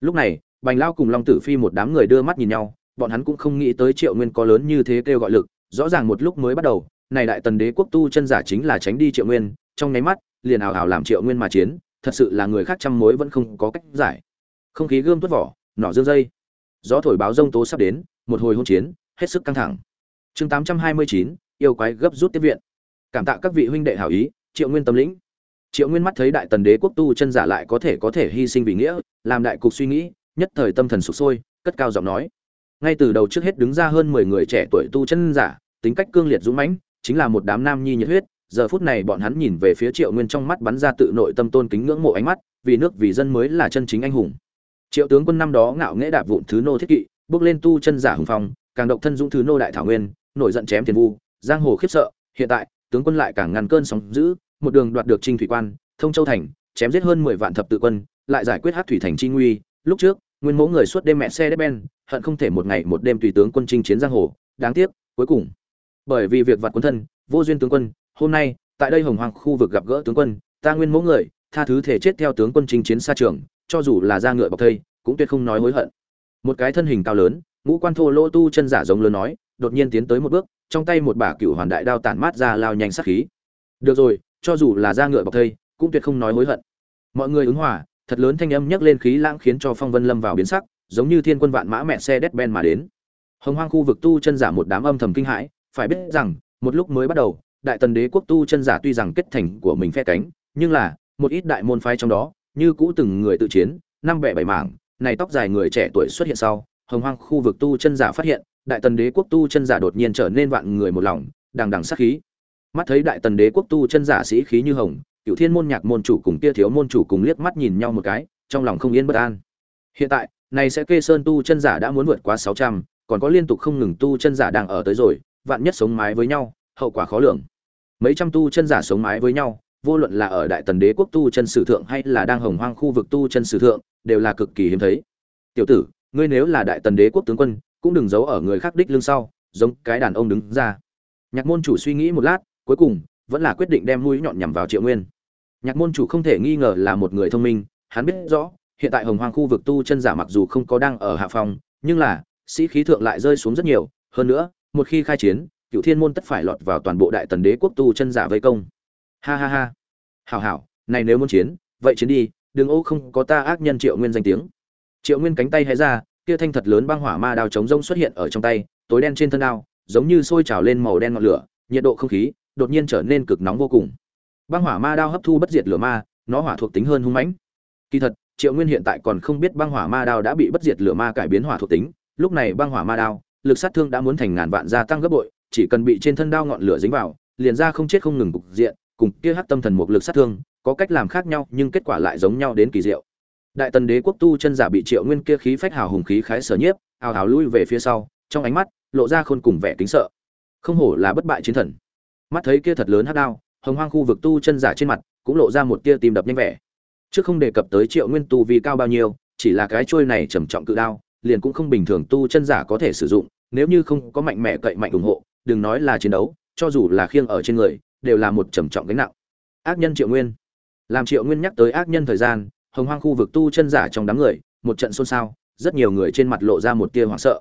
Lúc này bành lao cùng long tử phi một đám người đưa mắt nhìn nhau, bọn hắn cũng không nghĩ tới triệu nguyên có lớn như thế kêu gọi lực, rõ ràng một lúc mới bắt đầu, này đại tần đế quốc tu chân giả chính là tránh đi triệu nguyên, trong nháy mắt, liền ảo ảo làm triệu nguyên mà chiến, thật sự là người khác trăm mối vẫn không có cách giải. Không khí gươm tuốt vỏ, nỏ dương dây. Gió thổi báo rông tố sắp đến, một hồi hôn chiến, hết sức căng thẳng. Chương tám trăm hai mươi chín, yêu quái gấp rút tiếp viện. Cảm tạ các vị huynh đệ hảo ý, triệu nguyên tâm lĩnh. Triệu nguyên mắt thấy đại tần đế quốc tu chân giả lại có thể có thể hy sinh vì nghĩa, làm đại cục suy nghĩ nhất thời tâm thần sụp sôi, cất cao giọng nói. Ngay từ đầu trước hết đứng ra hơn mười người trẻ tuổi tu chân giả, tính cách cương liệt dũng mãnh, chính là một đám nam nhi nhiệt huyết. Giờ phút này bọn hắn nhìn về phía triệu nguyên trong mắt bắn ra tự nội tâm tôn kính ngưỡng mộ ánh mắt, vì nước vì dân mới là chân chính anh hùng. Triệu tướng quân năm đó ngạo nghễ đạp vụn thứ nô thiết kỵ, bước lên tu chân giả hùng phong, càng độc thân dũng thứ nô đại thảo nguyên, nổi giận chém tiền vu, giang hồ khiếp sợ. Hiện tại, tướng quân lại càng ngăn cơn sóng dữ, một đường đoạt được trinh thủy quan, thông châu thành, chém giết hơn mười vạn thập tự quân, lại giải quyết hắc thủy thành chi nguy. Lúc trước nguyên mẫu người suốt đêm mẹ xe đép ben, hận không thể một ngày một đêm tùy tướng quân chinh chiến giang hồ. Đáng tiếc, cuối cùng, bởi vì việc vặt quân thân, vô duyên tướng quân, hôm nay, tại đây hồng hoàng khu vực gặp gỡ tướng quân, ta nguyên mẫu người, tha thứ thể chết theo tướng quân chinh chiến xa trường, cho dù là ra ngựa bọc thây, cũng tuyệt không nói hối hận. Một cái thân hình cao lớn, ngũ quan thô lỗ tu chân giả giống lớn nói, đột nhiên tiến tới một bước, trong tay một bả cựu hoàn đại đao tản mát ra lao nhanh sát khí. Được rồi, cho dù là ra ngựa bọc thây, cũng tuyệt không nói hối hận. Mọi người ứng hòa thật lớn thanh âm nhấc lên khí lãng khiến cho phong vân lâm vào biến sắc, giống như thiên quân vạn mã mẹ xe đét ben mà đến. Hồng hoang khu vực tu chân giả một đám âm thầm kinh hãi, phải biết rằng, một lúc mới bắt đầu, đại tần đế quốc tu chân giả tuy rằng kết thành của mình phe cánh, nhưng là, một ít đại môn phái trong đó, như cũ từng người tự chiến, năm bẻ bảy mảng, này tóc dài người trẻ tuổi xuất hiện sau, hồng hoang khu vực tu chân giả phát hiện, đại tần đế quốc tu chân giả đột nhiên trở nên vạn người một lòng, đằng đằng sát khí. Mắt thấy đại tần đế quốc tu chân giả sĩ khí như hồng cựu thiên môn nhạc môn chủ cùng kia thiếu môn chủ cùng liếc mắt nhìn nhau một cái, trong lòng không yên bất an. Hiện tại, này sẽ kê sơn tu chân giả đã muốn vượt qua sáu trăm, còn có liên tục không ngừng tu chân giả đang ở tới rồi, vạn nhất sống mái với nhau, hậu quả khó lường. Mấy trăm tu chân giả sống mái với nhau, vô luận là ở đại tần đế quốc tu chân sử thượng hay là đang hồng hoang khu vực tu chân sử thượng, đều là cực kỳ hiếm thấy. Tiểu tử, ngươi nếu là đại tần đế quốc tướng quân, cũng đừng giấu ở người khác đích lưng sau, giống cái đàn ông đứng ra. Nhạc môn chủ suy nghĩ một lát, cuối cùng, vẫn là quyết định đem mũi nhọn nhằm vào triệu nguyên nhạc môn chủ không thể nghi ngờ là một người thông minh, hắn biết rõ, hiện tại hồng hoang khu vực tu chân giả mặc dù không có đang ở hạ phòng, nhưng là, sĩ khí thượng lại rơi xuống rất nhiều. Hơn nữa, một khi khai chiến cựu thiên môn tất phải lọt vào toàn bộ đại tần đế quốc tu chân giả vây công. Ha ha ha. Hảo hảo, này nếu muốn chiến, vậy chiến đi, đừng ô không có ta ác nhân triệu nguyên danh tiếng. Triệu nguyên cánh tay hé ra, kia thanh thật lớn băng hỏa ma đao chống rông xuất hiện ở trong tay, tối đen trên thân đao giống như sôi trào lên màu đen ngọn lửa, nhiệt độ không khí, đột nhiên trở nên cực nóng vô cùng băng hỏa ma đao hấp thu bất diệt lửa ma, nó hỏa thuộc tính hơn hung mãnh. Kỳ thật, triệu nguyên hiện tại còn không biết băng hỏa ma đao đã bị bất diệt lửa ma cải biến hỏa thuộc tính, lúc này băng hỏa ma đao, lực sát thương đã muốn thành ngàn vạn gia tăng gấp bội, chỉ cần bị trên thân đao ngọn lửa dính vào, liền ra không chết không ngừng cục diện, cùng kia hắc tâm thần một lực sát thương, có cách làm khác nhau, nhưng kết quả lại giống nhau đến kỳ diệu. Đại tần đế quốc tu chân giả bị triệu nguyên kia khí phách hào hùng khí khái sở nhiếp ào ào lui về phía sau, trong ánh mắt, lộ ra khôn cùng vẻ kính sợ. Không hổ là bất bại chiến thần. Mắt thấy kia thật lớn hắc đao hồng hoang khu vực tu chân giả trên mặt cũng lộ ra một tia tìm đập nhanh vẻ. Trước không đề cập tới triệu nguyên tu vì cao bao nhiêu, chỉ là cái trôi này trầm trọng cự đao, liền cũng không bình thường tu chân giả có thể sử dụng, nếu như không có mạnh mẽ cậy mạnh ủng hộ, đừng nói là chiến đấu, cho dù là khiêng ở trên người, đều là một trầm trọng gánh nặng. Ác nhân triệu nguyên. Làm triệu nguyên nhắc tới ác nhân thời gian, hồng hoang khu vực tu chân giả trong đám người, một trận xôn xao, rất nhiều người trên mặt lộ ra một tia hoảng sợ.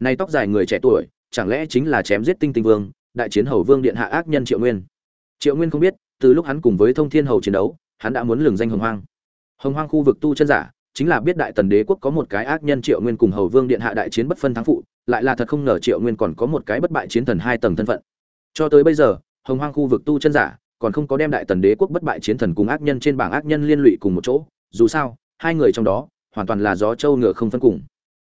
Nay tóc dài người trẻ tuổi, chẳng lẽ chính là chém giết tinh tinh vương, đại chiến hầu vương điện hạ ác nhân triệu nguyên? Triệu nguyên không biết, từ lúc hắn cùng với thông thiên hầu chiến đấu, hắn đã muốn lường danh hồng hoang. Hồng hoang khu vực tu chân giả, chính là biết đại tần đế quốc có một cái ác nhân triệu nguyên cùng hầu vương điện hạ đại chiến bất phân thắng phụ, lại là thật không ngờ triệu nguyên còn có một cái bất bại chiến thần hai tầng thân phận. Cho tới bây giờ, hồng hoang khu vực tu chân giả còn không có đem đại tần đế quốc bất bại chiến thần cùng ác nhân trên bảng ác nhân liên lụy cùng một chỗ, dù sao, hai người trong đó, hoàn toàn là gió châu ngựa không phân cùng.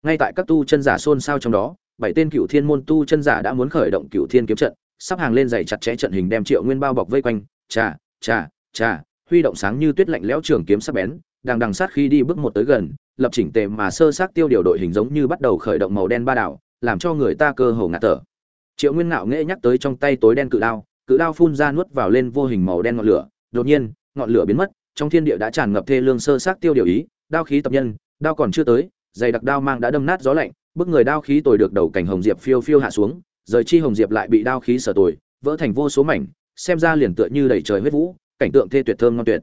Ngay tại các tu chân giả xôn xao trong đó, bảy tên cựu thiên môn tu chân giả đã muốn khởi động cựu thiên kiếm trận sắp hàng lên dày chặt chẽ trận hình đem triệu nguyên bao bọc vây quanh, chà chà chà, huy động sáng như tuyết lạnh lẽo trường kiếm sắc bén, đang đằng sát khi đi bước một tới gần, lập chỉnh tề mà sơ sát tiêu điều đội hình giống như bắt đầu khởi động màu đen ba đảo, làm cho người ta cơ hồ ngạt thở. Triệu nguyên ngạo nghễ nhắc tới trong tay tối đen cự đao cự đao phun ra nuốt vào lên vô hình màu đen ngọn lửa, đột nhiên, ngọn lửa biến mất, trong thiên địa đã tràn ngập thê lương sơ sát tiêu điều ý, đao khí tập nhân, đao còn chưa tới, dày đặc đao mang đã đâm nát gió lạnh, bức người đao khí tồi được đầu cảnh hồng diệp phiêu phiêu hạ xuống rời chi hồng diệp lại bị đao khí sở tồi, vỡ thành vô số mảnh, xem ra liền tựa như đầy trời huyết vũ, cảnh tượng thê tuyệt thơm ngon tuyệt.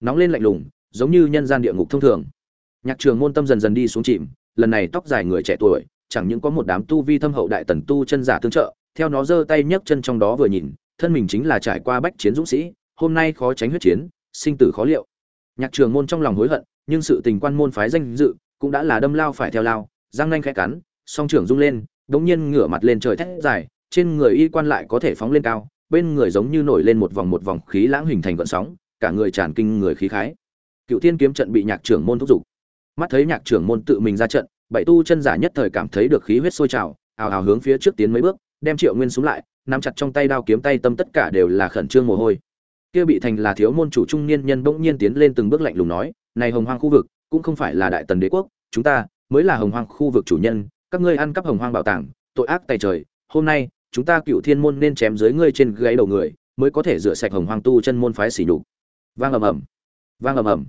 Nóng lên lạnh lùng, giống như nhân gian địa ngục thông thường. Nhạc trường môn tâm dần dần đi xuống chìm, lần này tóc dài người trẻ tuổi, chẳng những có một đám tu vi thâm hậu đại tần tu chân giả tương trợ, theo nó giơ tay nhấc chân trong đó vừa nhìn, thân mình chính là trải qua bách chiến dũng sĩ, hôm nay khó tránh huyết chiến, sinh tử khó liệu. Nhạc trường môn trong lòng hối hận, nhưng sự tình quan môn phái danh dự cũng đã là đâm lao phải theo lao, răng nanh khẽ cắn, song trưởng rung lên đống nhiên ngửa mặt lên trời thét dài, trên người y quan lại có thể phóng lên cao, bên người giống như nổi lên một vòng một vòng khí lãng hình thành gợn sóng, cả người tràn kinh người khí khái. Cựu thiên kiếm trận bị nhạc trưởng môn thúc giục. Mắt thấy nhạc trưởng môn tự mình ra trận, bảy tu chân giả nhất thời cảm thấy được khí huyết sôi trào, ào ào hướng phía trước tiến mấy bước, đem triệu nguyên xuống lại, nắm chặt trong tay đao kiếm tay tâm tất cả đều là khẩn trương mồ hôi. Kia bị thành là thiếu môn chủ trung niên nhân bỗng nhiên tiến lên từng bước lạnh lùng nói, này hồng hoang khu vực, cũng không phải là đại tần đế quốc, chúng ta mới là hồng hoang khu vực chủ nhân các ngươi ăn cắp hồng hoang bảo tàng, tội ác tay trời, hôm nay, chúng ta cựu thiên môn nên chém dưới ngươi trên gáy đầu người, mới có thể rửa sạch hồng hoang tu chân môn phái xỉ nhục. Vang ầm ầm. Vang ầm ầm.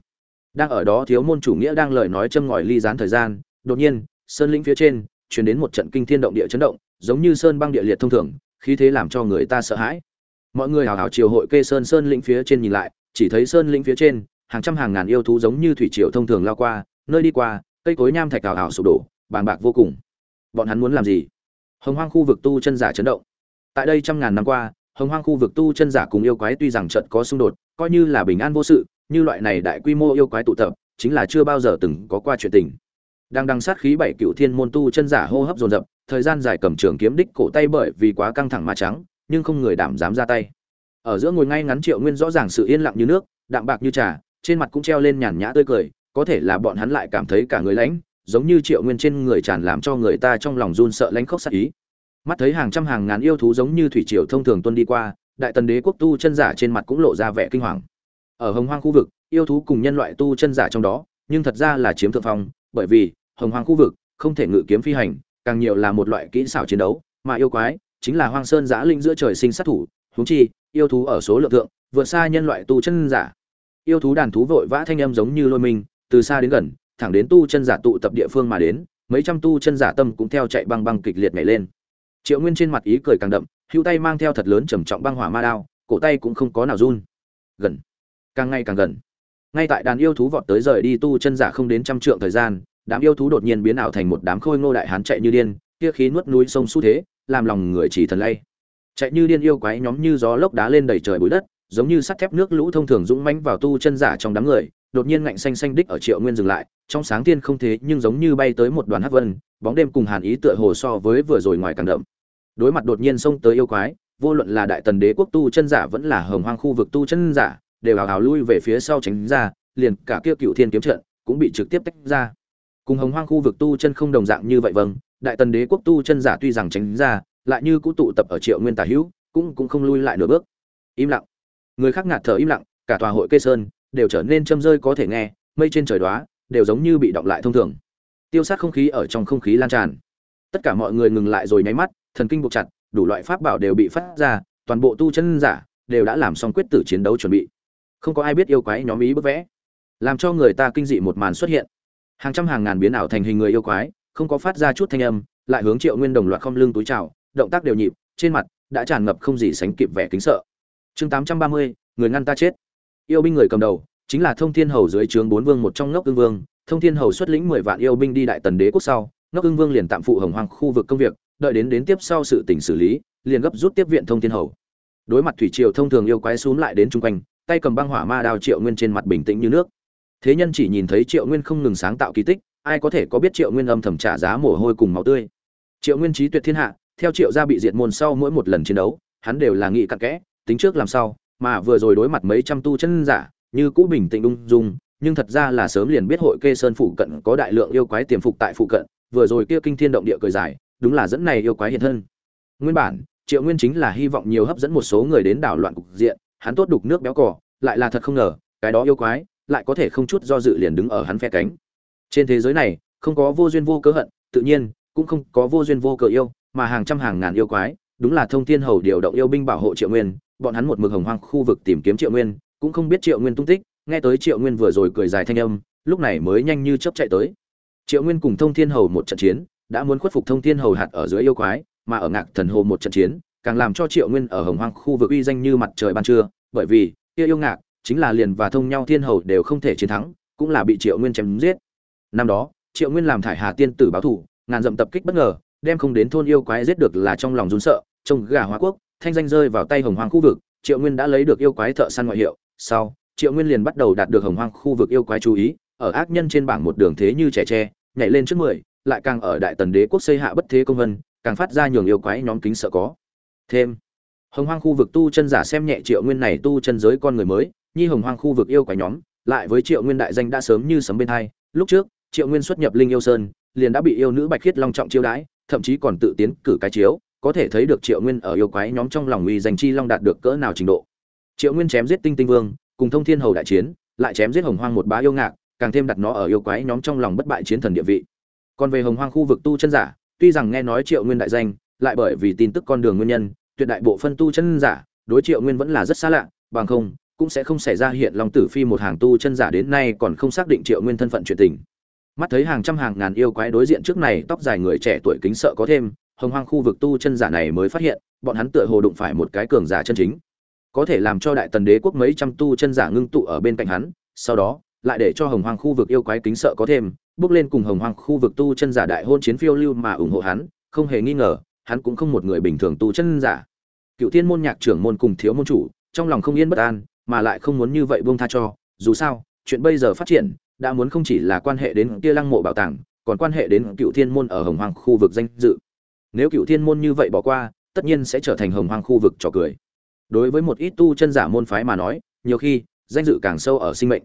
Đang ở đó thiếu môn chủ nghĩa đang lời nói châm ngòi ly gián thời gian, đột nhiên, sơn lĩnh phía trên chuyển đến một trận kinh thiên động địa chấn động, giống như sơn băng địa liệt thông thường, khí thế làm cho người ta sợ hãi. Mọi người hào hào chiều hội kê sơn sơn lĩnh phía trên nhìn lại, chỉ thấy sơn lĩnh phía trên, hàng trăm hàng ngàn yêu thú giống như thủy triều thông thường lao qua, nơi đi qua, cây cối nham thạch hào hào sụp đổ, bàng bạc vô cùng bọn hắn muốn làm gì? Hồng hoang khu vực tu chân giả chấn động. Tại đây trăm ngàn năm qua, hồng hoang khu vực tu chân giả cùng yêu quái tuy rằng trận có xung đột, coi như là bình an vô sự, như loại này đại quy mô yêu quái tụ tập, chính là chưa bao giờ từng có qua chuyện tình. Đang đằng sát khí bảy cựu thiên môn tu chân giả hô hấp dồn dập, thời gian dài cầm trường kiếm đích cổ tay bởi vì quá căng thẳng mà trắng, nhưng không người đảm dám ra tay. Ở giữa ngồi ngay ngắn triệu nguyên rõ ràng sự yên lặng như nước, đạm bạc như trà, trên mặt cũng treo lên nhàn nhã tươi cười, có thể là bọn hắn lại cảm thấy cả người lãnh giống như triệu nguyên trên người tràn làm cho người ta trong lòng run sợ lánh khốc sát ý. Mắt thấy hàng trăm hàng ngàn yêu thú giống như thủy triều thông thường tuân đi qua, đại tần đế quốc tu chân giả trên mặt cũng lộ ra vẻ kinh hoàng. Ở hồng hoang khu vực, yêu thú cùng nhân loại tu chân giả trong đó, nhưng thật ra là chiếm thượng phong, bởi vì, hồng hoang khu vực, không thể ngự kiếm phi hành, càng nhiều là một loại kỹ xảo chiến đấu, mà yêu quái, chính là hoang sơn giã linh giữa trời sinh sát thủ húng chi, yêu thú ở số lượng thượng, vượt xa nhân loại tu chân giả. Yêu thú đàn thú vội vã thanh âm giống như lôi mình từ xa đến gần thẳng đến tu chân giả tụ tập địa phương mà đến, mấy trăm tu chân giả tâm cũng theo chạy băng băng kịch liệt nhảy lên. Triệu nguyên trên mặt ý cười càng đậm hữu tay mang theo thật lớn trầm trọng băng hỏa ma đao, cổ tay cũng không có nào run. Gần. Càng ngày càng gần. Ngay tại đàn yêu thú vọt tới rời đi tu chân giả không đến trăm trượng thời gian, đám yêu thú đột nhiên biến ảo thành một đám khôi ngô đại hán chạy như điên, kia khí nuốt núi sông xu thế, làm lòng người chỉ thần lay. Chạy như điên yêu quái nhóm như gió lốc đá lên đầy trời bụi đất, giống như sắt thép nước lũ thông thường dũng mãnh vào tu chân giả trong đám người đột nhiên ngạnh xanh xanh đích ở triệu nguyên dừng lại, trong sáng tiên không thế nhưng giống như bay tới một đoàn hắc vân, bóng đêm cùng hàn ý tựa hồ so với vừa rồi ngoài càng đậm. Đối mặt đột nhiên xông tới yêu quái, vô luận là đại tần đế quốc tu chân giả vẫn là hồng hoang khu vực tu chân giả, đều hào hào lui về phía sau tránh ra, liền cả kia cựu thiên kiếm trận cũng bị trực tiếp tách ra. Cùng hồng hoang khu vực tu chân không đồng dạng như vậy vâng đại tần đế quốc tu chân giả tuy rằng tránh ra, lại như cũ tụ tập ở triệu nguyên tả hữu, cũng cũng không lui lại nửa bước. Im lặng. Người khác ngạt thở im lặng, cả tòa hội cây sơn đều trở nên châm rơi có thể nghe, mây trên trời đoá đều giống như bị động lại thông thường. Tiêu sát không khí ở trong không khí lan tràn. Tất cả mọi người ngừng lại rồi nháy mắt, thần kinh buộc chặt, đủ loại pháp bảo đều bị phát ra, toàn bộ tu chân giả đều đã làm xong quyết tử chiến đấu chuẩn bị. Không có ai biết yêu quái nhóm ý bức vẽ, làm cho người ta kinh dị một màn xuất hiện. Hàng trăm hàng ngàn biến ảo thành hình người yêu quái, không có phát ra chút thanh âm, lại hướng triệu nguyên đồng loạt không lưng túi trào động tác đều nhịp, trên mặt đã tràn ngập không gì sánh kịp vẻ kính sợ. Chương tám trăm ba mươi, người ngăn ta chết yêu binh người cầm đầu, chính là thông thiên hầu dưới trướng bốn vương một trong ngốc ương vương. Thông thiên hầu xuất lĩnh mười vạn yêu binh đi đại tần đế quốc sau, ngốc ương vương liền tạm phụ hồng hoàng khu vực công việc, đợi đến đến tiếp sau sự tỉnh xử lý, liền gấp rút tiếp viện thông thiên hầu. Đối mặt thủy triều thông thường yêu quái xuống lại đến chung quanh, tay cầm băng hỏa ma đao triệu nguyên trên mặt bình tĩnh như nước. Thế nhân chỉ nhìn thấy triệu nguyên không ngừng sáng tạo kỳ tích, ai có thể có biết triệu nguyên âm thầm trả giá mồ hôi cùng máu tươi. Triệu nguyên trí tuyệt thiên hạ, theo triệu gia bị diệt môn sau mỗi một lần chiến đấu, hắn đều là nghị cặn kẽ, tính trước làm sao mà vừa rồi đối mặt mấy trăm tu chân giả, như cũ bình tĩnh ung dung, nhưng thật ra là sớm liền biết hội kê sơn phụ cận có đại lượng yêu quái tiềm phục tại phụ cận, vừa rồi kia kinh thiên động địa cười dài, đúng là dẫn này yêu quái hiện thân. Nguyên bản, triệu nguyên chính là hy vọng nhiều hấp dẫn một số người đến đảo loạn cục diện, hắn tốt đục nước béo cỏ lại là thật không ngờ, cái đó yêu quái, lại có thể không chút do dự liền đứng ở hắn phe cánh. Trên thế giới này, không có vô duyên vô cớ hận, tự nhiên, cũng không có vô duyên vô cớ yêu, mà hàng trăm hàng ngàn yêu quái, đúng là thông thiên hầu điều động yêu binh bảo hộ triệu nguyên bọn hắn một mực hồng hoang khu vực tìm kiếm triệu nguyên, cũng không biết triệu nguyên tung tích, nghe tới triệu nguyên vừa rồi cười dài thanh âm, lúc này mới nhanh như chớp chạy tới. Triệu nguyên cùng thông thiên hầu một trận chiến, đã muốn khuất phục thông thiên hầu hạt ở dưới yêu quái, mà ở ngạc thần hồ một trận chiến, càng làm cho triệu nguyên ở hồng hoang khu vực uy danh như mặt trời ban trưa, bởi vì, kia yêu ngạc chính là liền và thông nhau thiên hầu đều không thể chiến thắng, cũng là bị triệu nguyên chém giết. Năm đó, triệu nguyên làm thải hà tiên tử báo thủ, ngàn dậm tập kích bất ngờ, đem không đến thôn yêu quái giết được là trong lòng run sợ, trông gà hóa quốc thanh danh rơi vào tay hồng hoang khu vực, triệu nguyên đã lấy được yêu quái thợ săn ngoại hiệu. Sau, triệu nguyên liền bắt đầu đạt được hồng hoang khu vực yêu quái chú ý, ở ác nhân trên bảng một đường thế như trẻ tre, nhảy lên trước mười, lại càng ở đại tần đế quốc xây hạ bất thế công vân, càng phát ra nhường yêu quái nhóm kính sợ có. Thêm, hồng hoang khu vực tu chân giả xem nhẹ triệu nguyên này tu chân giới con người mới, nhi hồng hoang khu vực yêu quái nhóm, lại với triệu nguyên đại danh đã sớm như sấm bên hai. Lúc trước, triệu nguyên xuất nhập linh yêu sơn, liền đã bị yêu nữ bạch khiết long trọng chiêu đãi, thậm chí còn tự tiến cử cái chiếu có thể thấy được triệu nguyên ở yêu quái nhóm trong lòng uy danh chi long đạt được cỡ nào trình độ. Triệu nguyên chém giết tinh tinh vương, cùng thông thiên hầu đại chiến, lại chém giết hồng hoang một bá yêu ngạc, càng thêm đặt nó ở yêu quái nhóm trong lòng bất bại chiến thần địa vị. Còn về hồng hoang khu vực tu chân giả, tuy rằng nghe nói triệu nguyên đại danh, lại bởi vì tin tức con đường nguyên nhân, tuyệt đại bộ phân tu chân giả, đối triệu nguyên vẫn là rất xa lạ, bằng không, cũng sẽ không xảy ra hiện long tử phi một hàng tu chân giả đến nay còn không xác định triệu nguyên thân phận chuyện tình. Mắt thấy hàng trăm hàng ngàn yêu quái đối diện trước này, tóc dài người trẻ tuổi kính sợ có thêm hồng hoang khu vực tu chân giả này mới phát hiện, bọn hắn tựa hồ đụng phải một cái cường giả chân chính. Có thể làm cho đại tần đế quốc mấy trăm tu chân giả ngưng tụ ở bên cạnh hắn, sau đó, lại để cho hồng hoang khu vực yêu quái kính sợ có thêm, bước lên cùng hồng hoang khu vực tu chân giả đại hôn chiến phiêu lưu mà ủng hộ hắn, không hề nghi ngờ, hắn cũng không một người bình thường tu chân giả. Cựu thiên môn nhạc trưởng môn cùng thiếu môn chủ, trong lòng không yên bất an, mà lại không muốn như vậy buông tha cho, dù sao, chuyện bây giờ phát triển, đã muốn không chỉ là quan hệ đến kia lăng mộ bảo tàng, còn quan hệ đến cựu thiên môn ở hồng hoàng khu vực danh dự nếu cựu thiên môn như vậy bỏ qua, tất nhiên sẽ trở thành hồng hoang khu vực trò cười. Đối với một ít tu chân giả môn phái mà nói, nhiều khi, danh dự càng sâu ở sinh mệnh.